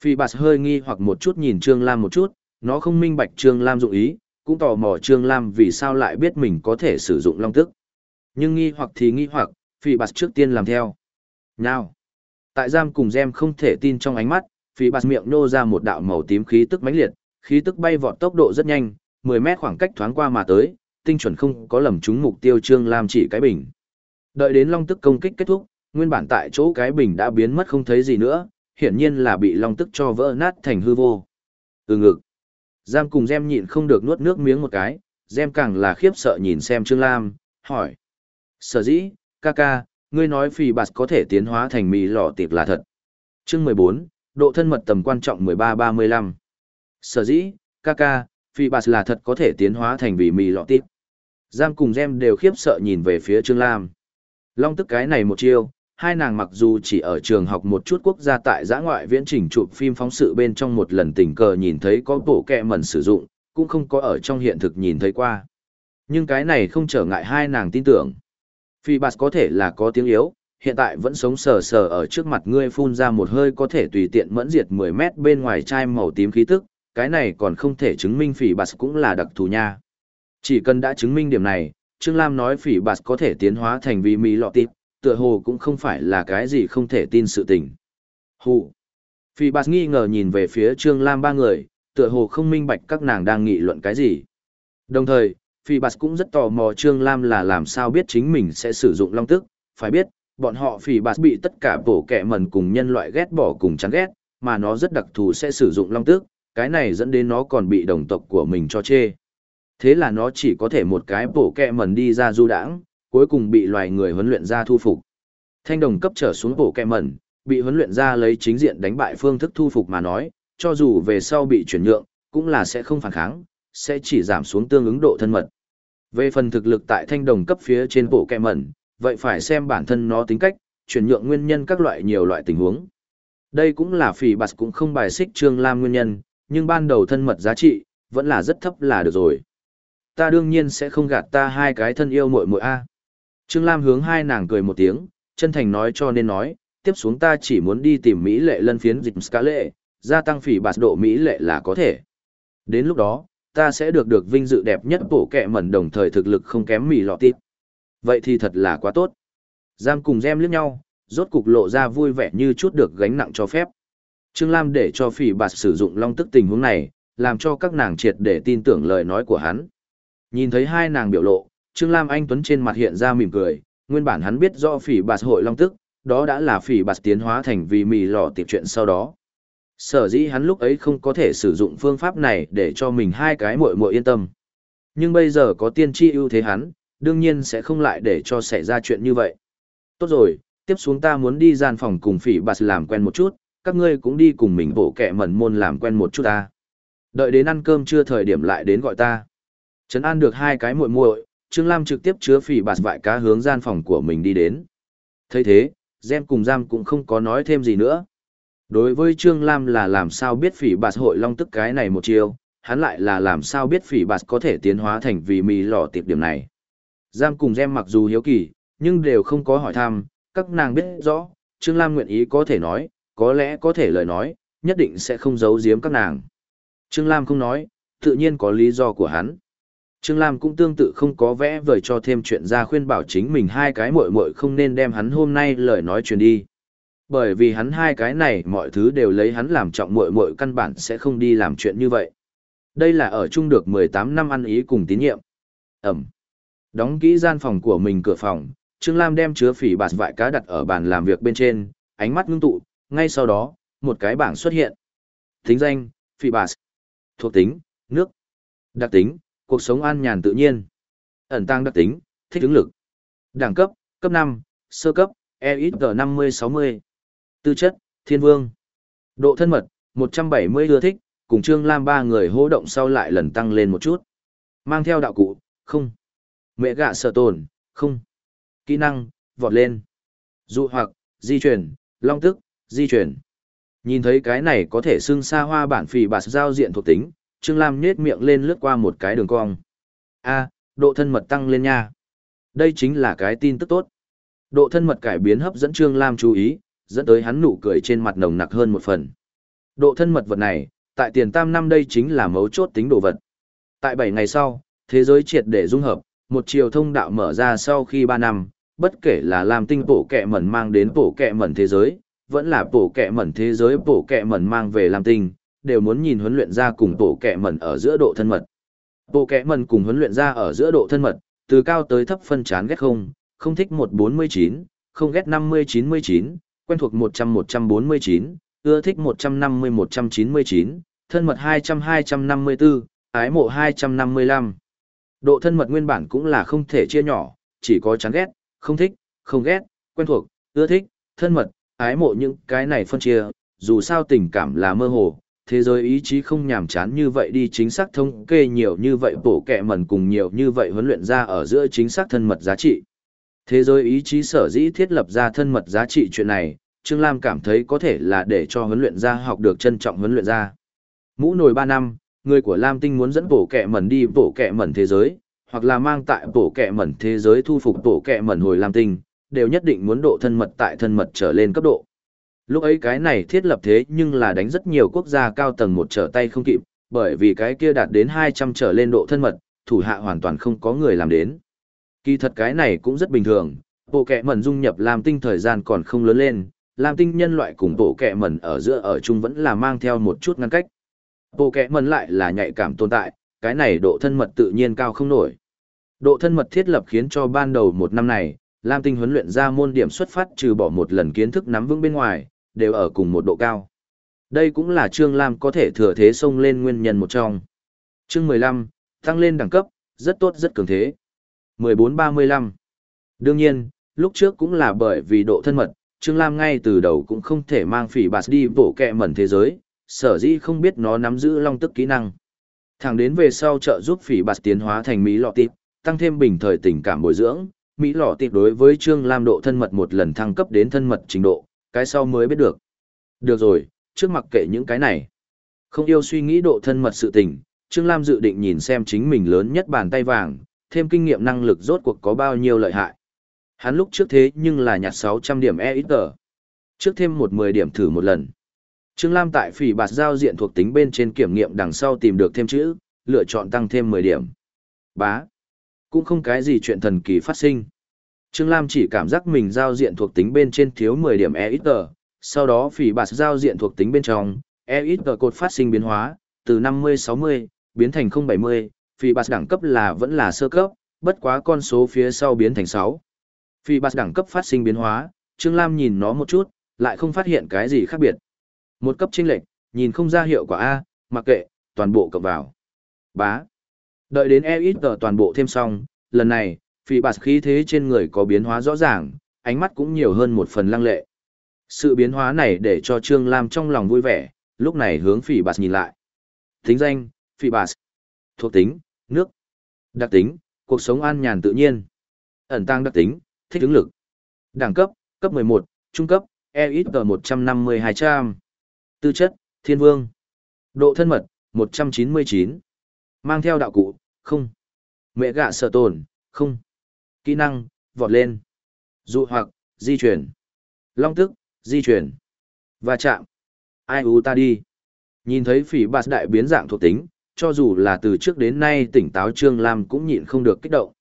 Speaker 1: Phỉ bạt hơi nghi hoặc một chút nhìn Trương Lam một chút, nó không minh bạch Trương Lam dụng ý, cũng tò mò Trương Lam vì sao lại biết mình có thể sử dụng long tức. Nhưng nghi hoặc thì nghi hoặc, phỉ Bạt trước tiên làm theo. Nào! Tại giam cùng gem không thể tin trong ánh mắt, phỉ Bạt miệng nô ra một đạo màu tím khí tức mãnh liệt, khí tức bay vọt tốc độ rất nhanh, 10 mét khoảng cách thoáng qua mà tới, tinh chuẩn không có lầm trúng mục tiêu Trương Lam chỉ cái bình. Đợi đến long tức công kích kết thúc, nguyên bản tại chỗ cái bình đã biến mất không thấy gì nữa, hiển nhiên là bị long tức cho vỡ nát thành hư vô. Ừ ngực. Giam cùng Gem nhịn không được nuốt nước miếng một cái, Gem càng là khiếp sợ nhìn xem Trương Lam, hỏi. Sở dĩ, ca ca, ngươi nói phì bạt có thể tiến hóa thành mì lò tiệp là thật. Chương mười bốn, độ thân mật tầm quan trọng mười ba ba mươi lăm. Sở dĩ, ca ca, phì bạt là thật có thể tiến hóa thành vì mì lò tiệp. Giam cùng Gem đều khiếp sợ nhìn về phía Trương Lam. Long tức cái này một chiêu, hai nàng mặc dù chỉ ở trường học một chút quốc gia tại giã ngoại viễn trình chụp phim phóng sự bên trong một lần tình cờ nhìn thấy có bộ kẹ mẩn sử dụng, cũng không có ở trong hiện thực nhìn thấy qua. Nhưng cái này không trở ngại hai nàng tin tưởng. Phi bạt có thể là có tiếng yếu, hiện tại vẫn sống sờ sờ ở trước mặt ngươi phun ra một hơi có thể tùy tiện mẫn diệt 10 mét bên ngoài chai màu tím khí tức, cái này còn không thể chứng minh phỉ bạt cũng là đặc thù nha. Chỉ cần đã chứng minh điểm này, Trương Lam nói phỉ bạt có thể tiến hóa thành vì mì lọ tịp, tựa hồ cũng không phải là cái gì không thể tin sự tình. Hù. Phỉ bạt nghi ngờ nhìn về phía Trương Lam ba người, tựa hồ không minh bạch các nàng đang nghị luận cái gì. Đồng thời, Phi bạt cũng rất tò mò Trương Lam là làm sao biết chính mình sẽ sử dụng long tức, phải biết, bọn họ Phi bạt bị tất cả bổ kẻ mần cùng nhân loại ghét bỏ cùng chán ghét, mà nó rất đặc thù sẽ sử dụng long tức, cái này dẫn đến nó còn bị đồng tộc của mình cho chê. Thế là nó chỉ có thể một cái bổ kẹ mần đi ra du đãng, cuối cùng bị loài người huấn luyện ra thu phục. Thanh đồng cấp trở xuống bổ kẹ mẩn, bị huấn luyện ra lấy chính diện đánh bại phương thức thu phục mà nói, cho dù về sau bị chuyển nhượng, cũng là sẽ không phản kháng, sẽ chỉ giảm xuống tương ứng độ thân mật. Về phần thực lực tại thanh đồng cấp phía trên bộ kẹ mẩn, vậy phải xem bản thân nó tính cách, chuyển nhượng nguyên nhân các loại nhiều loại tình huống. Đây cũng là phỉ bạt cũng không bài xích Trương Lam nguyên nhân, nhưng ban đầu thân mật giá trị, vẫn là rất thấp là được rồi. Ta đương nhiên sẽ không gạt ta hai cái thân yêu muội muội a. Trương Lam hướng hai nàng cười một tiếng, chân thành nói cho nên nói, tiếp xuống ta chỉ muốn đi tìm Mỹ lệ lân phiến dịch ska lệ, gia tăng phỉ bạt độ Mỹ lệ là có thể. Đến lúc đó, ta sẽ được được vinh dự đẹp nhất bổ kẹ mẩn đồng thời thực lực không kém mì lọ tít. Vậy thì thật là quá tốt. Giam cùng gem liếc nhau, rốt cục lộ ra vui vẻ như chút được gánh nặng cho phép. Trương Lam để cho phỉ bạt sử dụng long tức tình huống này, làm cho các nàng triệt để tin tưởng lời nói của hắn. Nhìn thấy hai nàng biểu lộ, Trương Lam Anh Tuấn trên mặt hiện ra mỉm cười, nguyên bản hắn biết do phỉ bạt hội long tức, đó đã là phỉ bạt tiến hóa thành vì mì lò tiệp chuyện sau đó. Sở dĩ hắn lúc ấy không có thể sử dụng phương pháp này để cho mình hai cái muội muội yên tâm. Nhưng bây giờ có tiên tri ưu thế hắn, đương nhiên sẽ không lại để cho xảy ra chuyện như vậy. Tốt rồi, tiếp xuống ta muốn đi gian phòng cùng phỉ bạt làm quen một chút, các ngươi cũng đi cùng mình bộ kẹ mẩn môn làm quen một chút ta. Đợi đến ăn cơm trưa thời điểm lại đến gọi ta. Trấn an được hai cái muội muội, Trương Lam trực tiếp chứa phỉ bạt vại cá hướng gian phòng của mình đi đến. thấy thế, Gem cùng Giam cũng không có nói thêm gì nữa. Đối với Trương Lam là làm sao biết phỉ bạt hội long tức cái này một chiều, hắn lại là làm sao biết phỉ bạt có thể tiến hóa thành vì mì lò tiệp điểm này. Giam cùng Gem mặc dù hiếu kỳ, nhưng đều không có hỏi thăm, các nàng biết rõ, Trương Lam nguyện ý có thể nói, có lẽ có thể lời nói, nhất định sẽ không giấu giếm các nàng. Trương Lam không nói, tự nhiên có lý do của hắn. Trương Lam cũng tương tự không có vẽ vời cho thêm chuyện ra khuyên bảo chính mình hai cái muội muội không nên đem hắn hôm nay lời nói truyền đi. Bởi vì hắn hai cái này mọi thứ đều lấy hắn làm trọng muội muội căn bản sẽ không đi làm chuyện như vậy. Đây là ở chung được 18 năm ăn ý cùng tín nhiệm. Ẩm. Đóng kỹ gian phòng của mình cửa phòng, Trương Lam đem chứa phỉ bạt vại cá đặt ở bàn làm việc bên trên, ánh mắt ngưng tụ, ngay sau đó, một cái bảng xuất hiện. Tính danh, phỉ bạt. Thuộc tính, nước. Đặc tính, cuộc sống an nhàn tự nhiên. Ẩn tăng đặc tính, thích ứng lực. Đẳng cấp, cấp 5, sơ cấp, EXG 50-60. Tư chất, thiên vương. Độ thân mật, 170 ưa thích, cùng Trương Lam ba người hô động sau lại lần tăng lên một chút. Mang theo đạo cụ, không. Mẹ gạ sở tồn, không. Kỹ năng, vọt lên. Dụ hoặc, di chuyển, long tức, di chuyển. Nhìn thấy cái này có thể xưng xa hoa bản phì bạt giao diện thuộc tính, Trương Lam nhết miệng lên lướt qua một cái đường cong. A, độ thân mật tăng lên nha. Đây chính là cái tin tức tốt. Độ thân mật cải biến hấp dẫn Trương Lam chú ý, dẫn tới hắn nụ cười trên mặt nồng nặc hơn một phần. Độ thân mật vật này, tại tiền tam năm đây chính là mấu chốt tính đồ vật. Tại 7 ngày sau, thế giới triệt để dung hợp, một chiều thông đạo mở ra sau khi 3 năm, bất kể là làm tinh bổ kẹ mẩn mang đến bổ kẹ mẩn thế giới, vẫn là bổ kẹ mẩn thế giới bổ kẹ mẩn mang về làm tinh, đều muốn nhìn huấn luyện ra cùng bộ kẻ mẩn ở giữa độ thân mật. Bộ kẻ mẩn cùng huấn luyện ra ở giữa độ thân mật, từ cao tới thấp phân chán ghét không, không thích 149, không ghét 50-99, quen thuộc 100-149, ưa thích 150-199, thân mật 200-254, ái mộ 255. Độ thân mật nguyên bản cũng là không thể chia nhỏ, chỉ có chán ghét, không thích, không ghét, quen thuộc, ưa thích, thân mật, ái mộ những cái này phân chia, dù sao tình cảm là mơ hồ, thế giới ý chí không nhàm chán như vậy đi chính xác thống kê nhiều như vậy bổ kẹ mẩn cùng nhiều như vậy huấn luyện ra ở giữa chính xác thân mật giá trị. Thế giới ý chí sở dĩ thiết lập ra thân mật giá trị chuyện này, Trương Lam cảm thấy có thể là để cho huấn luyện ra học được trân trọng huấn luyện ra. Mũ nồi 3 năm, người của Lam Tinh muốn dẫn bổ kẹ mẩn đi bổ kẹ mẩn thế giới, hoặc là mang tại bổ kẹ mẩn thế giới thu phục bổ kẹ mẩn hồi Lam Tinh, đều nhất định muốn độ thân mật tại thân mật trở lên cấp độ. Lúc ấy cái này thiết lập thế nhưng là đánh rất nhiều quốc gia cao tầng một trở tay không kịp, bởi vì cái kia đạt đến 200 trở lên độ thân mật, thủ hạ hoàn toàn không có người làm đến. Kỳ thật cái này cũng rất bình thường, bộ kẹ mẩn dung nhập làm tinh thời gian còn không lớn lên, làm tinh nhân loại cùng bộ kẹ mẩn ở giữa ở chung vẫn là mang theo một chút ngăn cách. Bộ kẹ mẩn lại là nhạy cảm tồn tại, cái này độ thân mật tự nhiên cao không nổi. Độ thân mật thiết lập khiến cho ban đầu một năm này, Lam Tinh huấn luyện ra môn điểm xuất phát trừ bỏ một lần kiến thức nắm vững bên ngoài, đều ở cùng một độ cao. Đây cũng là Trương Lam có thể thừa thế xông lên nguyên nhân một trong. Chương 15, tăng lên đẳng cấp, rất tốt rất cường thế. 1435. Đương nhiên, lúc trước cũng là bởi vì độ thân mật, Trương Lam ngay từ đầu cũng không thể mang phỉ bạt đi bổ kẹ mẩn thế giới, sở dĩ không biết nó nắm giữ long tức kỹ năng. Thẳng đến về sau trợ giúp phỉ bạt tiến hóa thành Mỹ lọ tịp, tăng thêm bình thời tình cảm bồi dưỡng, Mỹ lọ tịp đối với Trương Lam độ thân mật một lần thăng cấp đến thân mật trình độ, cái sau mới biết được. Được rồi, trước mặc kệ những cái này. Không yêu suy nghĩ độ thân mật sự tình, Trương Lam dự định nhìn xem chính mình lớn nhất bàn tay vàng, thêm kinh nghiệm năng lực rốt cuộc có bao nhiêu lợi hại. Hắn lúc trước thế nhưng là nhặt 600 điểm e ít tờ. Trước thêm một 10 điểm thử một lần. Trương Lam tại phỉ bạt giao diện thuộc tính bên trên kiểm nghiệm đằng sau tìm được thêm chữ, lựa chọn tăng thêm 10 điểm. Bá. Cũng không cái gì chuyện thần kỳ phát sinh. Trương Lam chỉ cảm giác mình giao diện thuộc tính bên trên thiếu 10 điểm e sau đó phỉ bạt giao diện thuộc tính bên trong, e cột phát sinh biến hóa, từ 50-60, biến thành 070, phỉ bạt đẳng cấp là vẫn là sơ cấp, bất quá con số phía sau biến thành 6. Phi bạt đẳng cấp phát sinh biến hóa, Trương Lam nhìn nó một chút, lại không phát hiện cái gì khác biệt. Một cấp chênh lệch, Nhìn không ra hiệu quả A, mặc kệ, toàn bộ cộng vào. Bá. Đợi đến EXG toàn bộ thêm xong, lần này, phỉ bạt khí thế trên người có biến hóa rõ ràng, ánh mắt cũng nhiều hơn một phần lăng lệ. Sự biến hóa này để cho Trương Lam trong lòng vui vẻ, lúc này hướng phỉ bạt nhìn lại. Tính danh, phỉ bạt. Thuộc tính, nước. Đặc tính, cuộc sống an nhàn tự nhiên. Ẩn tăng đặc tính, thích ứng lực. Đẳng cấp, cấp 11, trung cấp, EXG 150-200. Tư chất, thiên vương. Độ thân mật, 199. Mang theo đạo cụ, không. Mẹ gạ sợ tồn, không. Kỹ năng, vọt lên. Dụ hoặc, di chuyển. Long tức, di chuyển. và chạm. Ai u ta đi. Nhìn thấy phỉ bạt đại biến dạng thuộc tính, cho dù là từ trước đến nay tỉnh táo Trương Lam cũng nhịn không được kích động.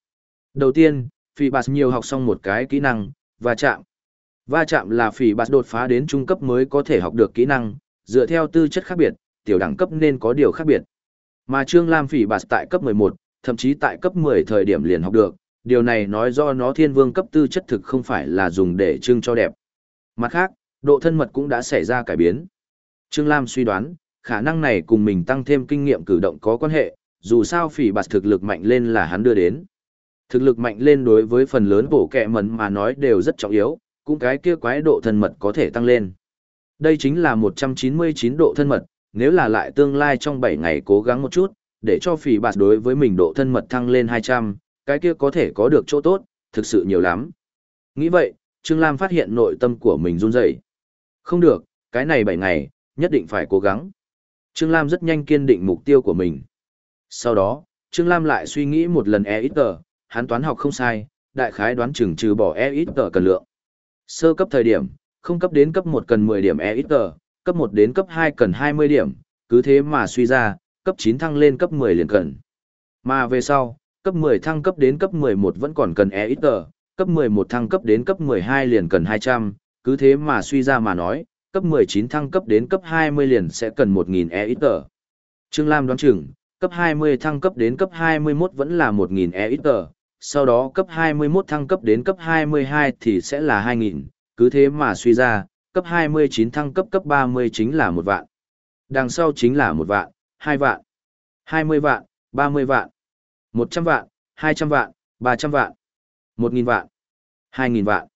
Speaker 1: Đầu tiên, phỉ bạt nhiều học xong một cái kỹ năng, và chạm. Va chạm là phỉ bạt đột phá đến trung cấp mới có thể học được kỹ năng, dựa theo tư chất khác biệt, tiểu đẳng cấp nên có điều khác biệt. Mà Trương Lam phỉ bạt tại cấp 11, thậm chí tại cấp 10 thời điểm liền học được, điều này nói do nó thiên vương cấp tư chất thực không phải là dùng để trưng cho đẹp. Mặt khác, độ thân mật cũng đã xảy ra cải biến. Trương Lam suy đoán, khả năng này cùng mình tăng thêm kinh nghiệm cử động có quan hệ, dù sao phỉ bạt thực lực mạnh lên là hắn đưa đến. Thực lực mạnh lên đối với phần lớn bổ kẹ mẩn mà nói đều rất trọng yếu, cũng cái kia quái độ thân mật có thể tăng lên. Đây chính là 199 độ thân mật, nếu là lại tương lai trong 7 ngày cố gắng một chút, để cho phỉ bạt đối với mình độ thân mật thăng lên 200, cái kia có thể có được chỗ tốt, thực sự nhiều lắm. Nghĩ vậy, Trương Lam phát hiện nội tâm của mình run rẩy. Không được, cái này 7 ngày, nhất định phải cố gắng. Trương Lam rất nhanh kiên định mục tiêu của mình. Sau đó, Trương Lam lại suy nghĩ một lần e ít tờ, hắn toán học không sai, đại khái đoán chừng trừ bỏ e ít tờ cần lượng. Sơ cấp thời điểm, không cấp đến cấp 1 cần 10 điểm e ít tờ, cấp 1 đến cấp 2 cần 20 điểm, cứ thế mà suy ra, cấp 9 thăng lên cấp 10 liền cần. Mà về sau, cấp 10 thăng cấp đến cấp 11 vẫn còn cần e ít tờ, cấp 11 thăng cấp đến cấp 12 liền cần 200, cứ thế mà suy ra mà nói, cấp 19 thăng cấp đến cấp 20 liền sẽ cần 1000 e ít tờ. Trương Lam đoán chừng, cấp 20 thăng cấp đến cấp 21 vẫn là 1000 e ít tờ, sau đó cấp 21 thăng cấp đến cấp 22 thì sẽ là 2000, cứ thế mà suy ra, cấp 29 thăng cấp cấp 30 chính là một vạn. Đằng sau chính là một vạn, hai vạn, 20 vạn, 30 vạn, 100 vạn, 200 vạn, 300 vạn, 1000 vạn, 2000 vạn.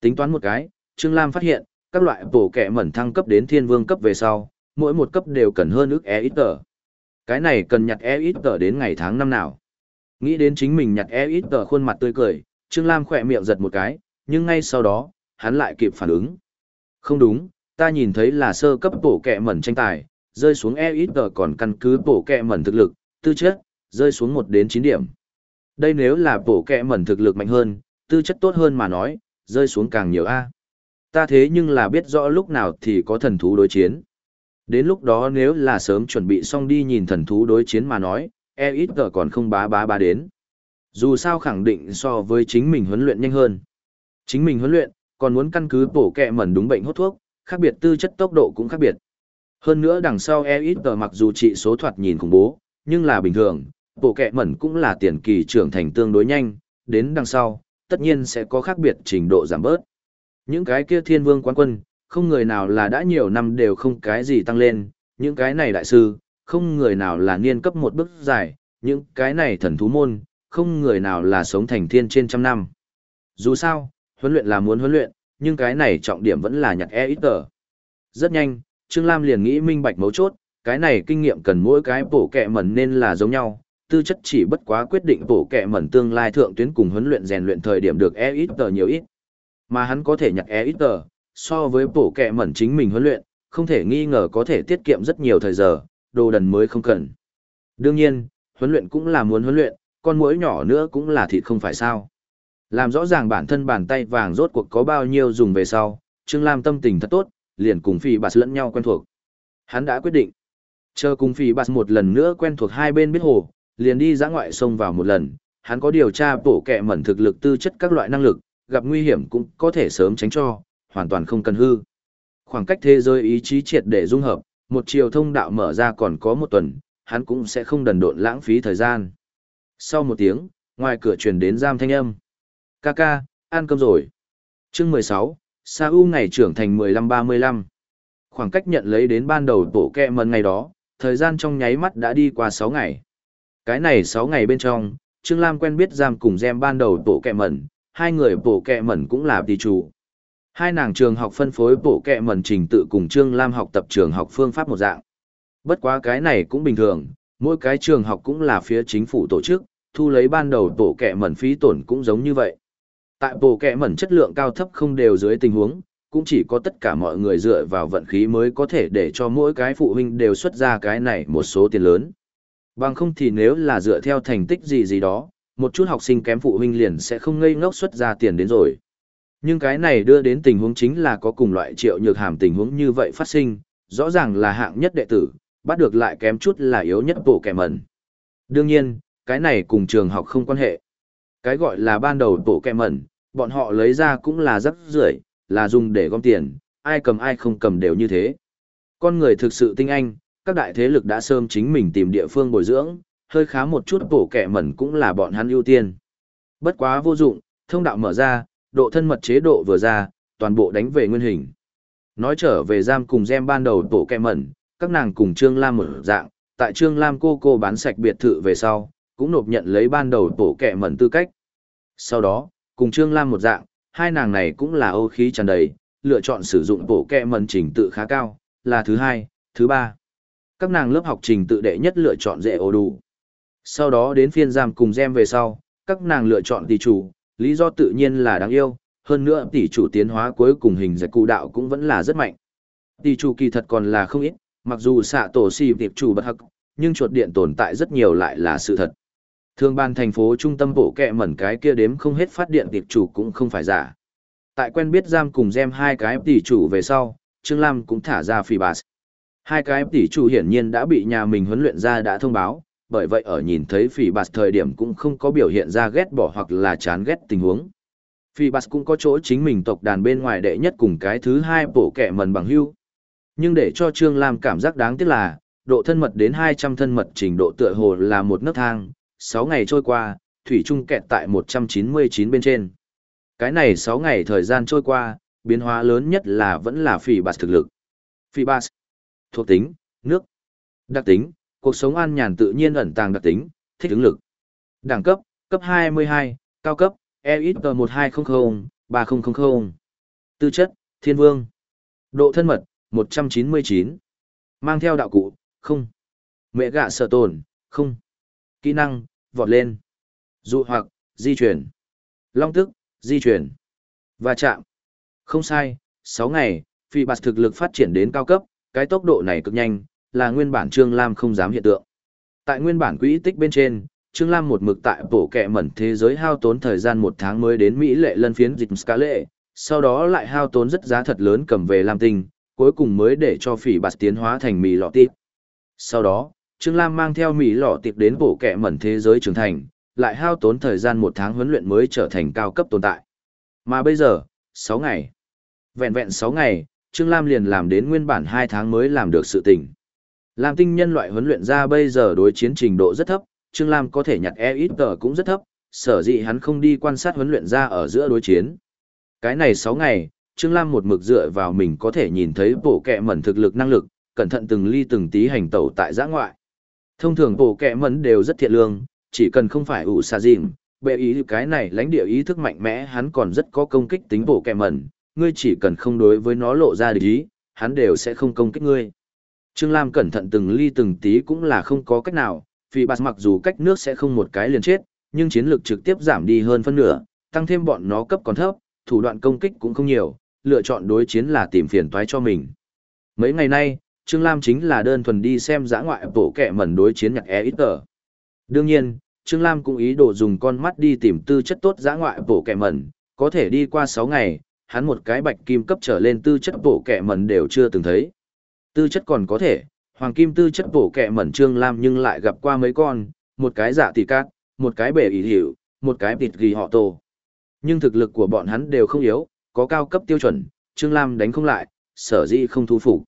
Speaker 1: Tính toán một cái, Trương Lam phát hiện, các loại bổ kẻ mẩn thăng cấp đến thiên vương cấp về sau, mỗi một cấp đều cần hơn ước e ít tờ. Cái này cần nhặt e ít tờ đến ngày tháng năm nào. Nghĩ đến chính mình nhặt e ít tờ khuôn mặt tươi cười, Trương Lam khỏe miệng giật một cái, nhưng ngay sau đó, hắn lại kịp phản ứng. Không đúng, ta nhìn thấy là sơ cấp bổ kẹ mẩn tranh tài, rơi xuống e ít tờ còn căn cứ bổ kẹ mẩn thực lực, tư chất, rơi xuống 1 đến 9 điểm. Đây nếu là bổ kẹ mẩn thực lực mạnh hơn, tư chất tốt hơn mà nói, rơi xuống càng nhiều A. Ta thế nhưng là biết rõ lúc nào thì có thần thú đối chiến. Đến lúc đó nếu là sớm chuẩn bị xong đi nhìn thần thú đối chiến mà nói, e ít tờ còn không bá bá bá đến. Dù sao khẳng định so với chính mình huấn luyện nhanh hơn. Chính mình huấn luyện, còn muốn căn cứ bổ kẹ mẩn đúng bệnh hốt thuốc, khác biệt tư chất tốc độ cũng khác biệt. Hơn nữa đằng sau e ít tờ mặc dù trị số thoạt nhìn khủng bố, nhưng là bình thường, bộ kẹ mẩn cũng là tiền kỳ trưởng thành tương đối nhanh, đến đằng sau, tất nhiên sẽ có khác biệt trình độ giảm bớt. Những cái kia thiên vương quán quân, không người nào là đã nhiều năm đều không cái gì tăng lên, những cái này đại sư, không người nào là niên cấp một bước dài, những cái này thần thú môn, không người nào là sống thành thiên trên trăm năm. Dù sao, huấn luyện là muốn huấn luyện, nhưng cái này trọng điểm vẫn là nhặt e ít tờ. Rất nhanh, Trương Lam liền nghĩ minh bạch mấu chốt, cái này kinh nghiệm cần mỗi cái bổ kẹ mẩn nên là giống nhau, tư chất chỉ bất quá quyết định bổ kẹ mẩn tương lai thượng tuyến cùng huấn luyện rèn luyện thời điểm được e ít tờ nhiều ít. Mà hắn có thể nhặt e ít tờ, so với bổ kẹ mẩn chính mình huấn luyện, không thể nghi ngờ có thể tiết kiệm rất nhiều thời giờ, đồ đần mới không cần. Đương nhiên, huấn luyện cũng là muốn huấn luyện, con muỗi nhỏ nữa cũng là thịt không phải sao. Làm rõ ràng bản thân bàn tay vàng rốt cuộc có bao nhiêu dùng về sau, Trương Lam tâm tình thật tốt, liền cùng Phi Bạt lẫn nhau quen thuộc. Hắn đã quyết định. Chờ cùng Phi Bạt một lần nữa quen thuộc hai bên biết hồ, liền đi ra ngoại sông vào một lần. Hắn có điều tra bổ kẹ mẩn thực lực tư chất các loại năng lực, gặp nguy hiểm cũng có thể sớm tránh cho, hoàn toàn không cần hư. Khoảng cách thế giới ý chí triệt để dung hợp, một chiều thông đạo mở ra còn có một tuần, hắn cũng sẽ không đần độn lãng phí thời gian. Sau một tiếng, ngoài cửa truyền đến giam thanh âm. Ca ca, ăn cơm rồi. Chương mười sáu, Sa U ngày trưởng thành mười lăm ba mươi lăm. Khoảng cách nhận lấy đến ban đầu tổ kẹ mần ngày đó, thời gian trong nháy mắt đã đi qua 6 ngày. Cái này 6 ngày bên trong, Trương Lam quen biết giam cùng gem ban đầu bộ kẹ mẩn, hai người bộ kẹ mẩn cũng là tỷ chủ. Hai nàng trường học phân phối bộ kẹ mẩn trình tự cùng Trương Lam học tập trường học phương pháp một dạng. Bất quá cái này cũng bình thường, mỗi cái trường học cũng là phía chính phủ tổ chức, thu lấy ban đầu bộ kẹ mẩn phí tổn cũng giống như vậy. Tại bộ kẹ mẩn chất lượng cao thấp không đều dưới tình huống, cũng chỉ có tất cả mọi người dựa vào vận khí mới có thể để cho mỗi cái phụ huynh đều xuất ra cái này một số tiền lớn. Bằng không thì nếu là dựa theo thành tích gì gì đó, một chút học sinh kém phụ huynh liền sẽ không ngây ngốc xuất ra tiền đến rồi. Nhưng cái này đưa đến tình huống chính là có cùng loại triệu nhược hàm tình huống như vậy phát sinh, rõ ràng là hạng nhất đệ tử, bắt được lại kém chút là yếu nhất bộ kẻ mẩn. Đương nhiên, cái này cùng trường học không quan hệ. Cái gọi là ban đầu bộ kẻ mẩn, bọn họ lấy ra cũng là rất rưởi, là dùng để gom tiền, ai cầm ai không cầm đều như thế. Con người thực sự tinh anh, các đại thế lực đã sớm chính mình tìm địa phương bồi dưỡng, hơi khá một chút bổ kẻ mẩn cũng là bọn hắn ưu tiên. Bất quá vô dụng, thông đạo mở ra, độ thân mật chế độ vừa ra, toàn bộ đánh về nguyên hình. Nói trở về giam cùng gem ban đầu tổ kẻ mẩn, các nàng cùng Trương Lam mở dạng, tại Trương Lam cô cô bán sạch biệt thự về sau, cũng nộp nhận lấy ban đầu tổ kẻ mẩn tư cách. Sau đó, cùng Trương Lam một dạng, hai nàng này cũng là ô khí tràn đầy, lựa chọn sử dụng bổ kẹ mẩn trình tự khá cao, là thứ hai, thứ ba. Các nàng lớp học trình tự đệ nhất lựa chọn dễ ổ đủ. Sau đó đến phiên giam cùng gem về sau, các nàng lựa chọn tỷ chủ, lý do tự nhiên là đáng yêu, hơn nữa tỷ chủ tiến hóa cuối cùng hình giải cụ đạo cũng vẫn là rất mạnh. Tỷ chủ kỳ thật còn là không ít, mặc dù xạ tổ si tiệp chủ bất hắc, nhưng chuột điện tồn tại rất nhiều lại là sự thật. Thương ban thành phố trung tâm bộ kẹ mẩn cái kia đếm không hết phát điện tiệp chủ cũng không phải giả. Tại quen biết giam cùng gem hai cái tỷ chủ về sau, Trương Lam cũng thả ra phì bạt. Hai cái tỷ chủ hiển nhiên đã bị nhà mình huấn luyện ra đã thông báo, bởi vậy ở nhìn thấy phỉ bạt thời điểm cũng không có biểu hiện ra ghét bỏ hoặc là chán ghét tình huống. Phỉ bạt cũng có chỗ chính mình tộc đàn bên ngoài đệ nhất cùng cái thứ hai bổ kẻ mần bằng hưu. Nhưng để cho Trương Lam cảm giác đáng tiếc là, độ thân mật đến 200 thân mật trình độ tựa hồ là một nấc thang, 6 ngày trôi qua, Thủy Trung kẹt tại 199 bên trên. Cái này 6 ngày thời gian trôi qua, biến hóa lớn nhất là vẫn là phỉ bạt thực lực. Phỉ bạt, thuộc tính, nước, đặc tính, cuộc sống an nhàn tự nhiên ẩn tàng đặc tính, thích ứng lực. Đẳng cấp, cấp 22, cao cấp, EXP 1200, 3000. Tư chất, thiên vương. Độ thân mật, 199. Mang theo đạo cụ, không. Mẹ gạ sợ tồn, không. Kỹ năng, vọt lên. Dụ hoặc, di chuyển. Long tức, di chuyển. Và chạm. Không sai, 6 ngày, phi bạt thực lực phát triển đến cao cấp, cái tốc độ này cực nhanh, là nguyên bản Trương Lam không dám hiện tượng. Tại nguyên bản quỹ tích bên trên, Trương Lam một mực tại bổ kẹ mẩn thế giới hao tốn thời gian một tháng mới đến Mỹ lệ lân phiến dịch ska lệ, sau đó lại hao tốn rất giá thật lớn cầm về Lam Tinh, cuối cùng mới để cho phỉ bạt tiến hóa thành mì lọ tịp. Sau đó, Trương Lam mang theo mì lọ tịp đến bổ kẹ mẩn thế giới trưởng thành, lại hao tốn thời gian một tháng huấn luyện mới trở thành cao cấp tồn tại. Mà bây giờ, 6 ngày. Vẹn vẹn 6 ngày, Trương Lam liền làm đến nguyên bản 2 tháng mới làm được sự tình. Làm tinh nhân loại huấn luyện ra bây giờ đối chiến trình độ rất thấp, Trương Lam có thể nhặt e ít tờ cũng rất thấp, sở dĩ hắn không đi quan sát huấn luyện ra ở giữa đối chiến. Cái này 6 ngày, Trương Lam một mực dựa vào mình có thể nhìn thấy bộ kẹ mẩn thực lực năng lực, cẩn thận từng ly từng tí hành tẩu tại giã ngoại. Thông thường bộ kẹ mẩn đều rất thiện lương, chỉ cần không phải ủ xa dìm, bệ ý cái này lãnh địa ý thức mạnh mẽ hắn còn rất có công kích tính bộ kẹ mẩn, ngươi chỉ cần không đối với nó lộ ra địch ý, hắn đều sẽ không công kích ngươi. Trương Lam cẩn thận từng ly từng tí cũng là không có cách nào, vì bạt mặc dù cách nước sẽ không một cái liền chết, nhưng chiến lược trực tiếp giảm đi hơn phân nửa, tăng thêm bọn nó cấp còn thấp, thủ đoạn công kích cũng không nhiều, lựa chọn đối chiến là tìm phiền toái cho mình. Mấy ngày nay, Trương Lam chính là đơn thuần đi xem giã ngoại bổ kẻ mẩn đối chiến nhạc e ít tờ. Đương nhiên, Trương Lam cũng ý đồ dùng con mắt đi tìm tư chất tốt giã ngoại bổ kẻ mẩn, có thể đi qua 6 ngày, hắn một cái bạch kim cấp trở lên tư chất bổ kẹ mẩn đều chưa từng thấy. Tư chất còn có thể, hoàng kim tư chất bổ kẹ mẩn trương lam nhưng lại gặp qua mấy con, một cái dạ giả tỷ cát, một cái bể ý hiệu, một cái tịt ghi họ tổ. Nhưng thực lực của bọn hắn đều không yếu, có cao cấp tiêu chuẩn, trương lam đánh không lại, sở dĩ không thu phục.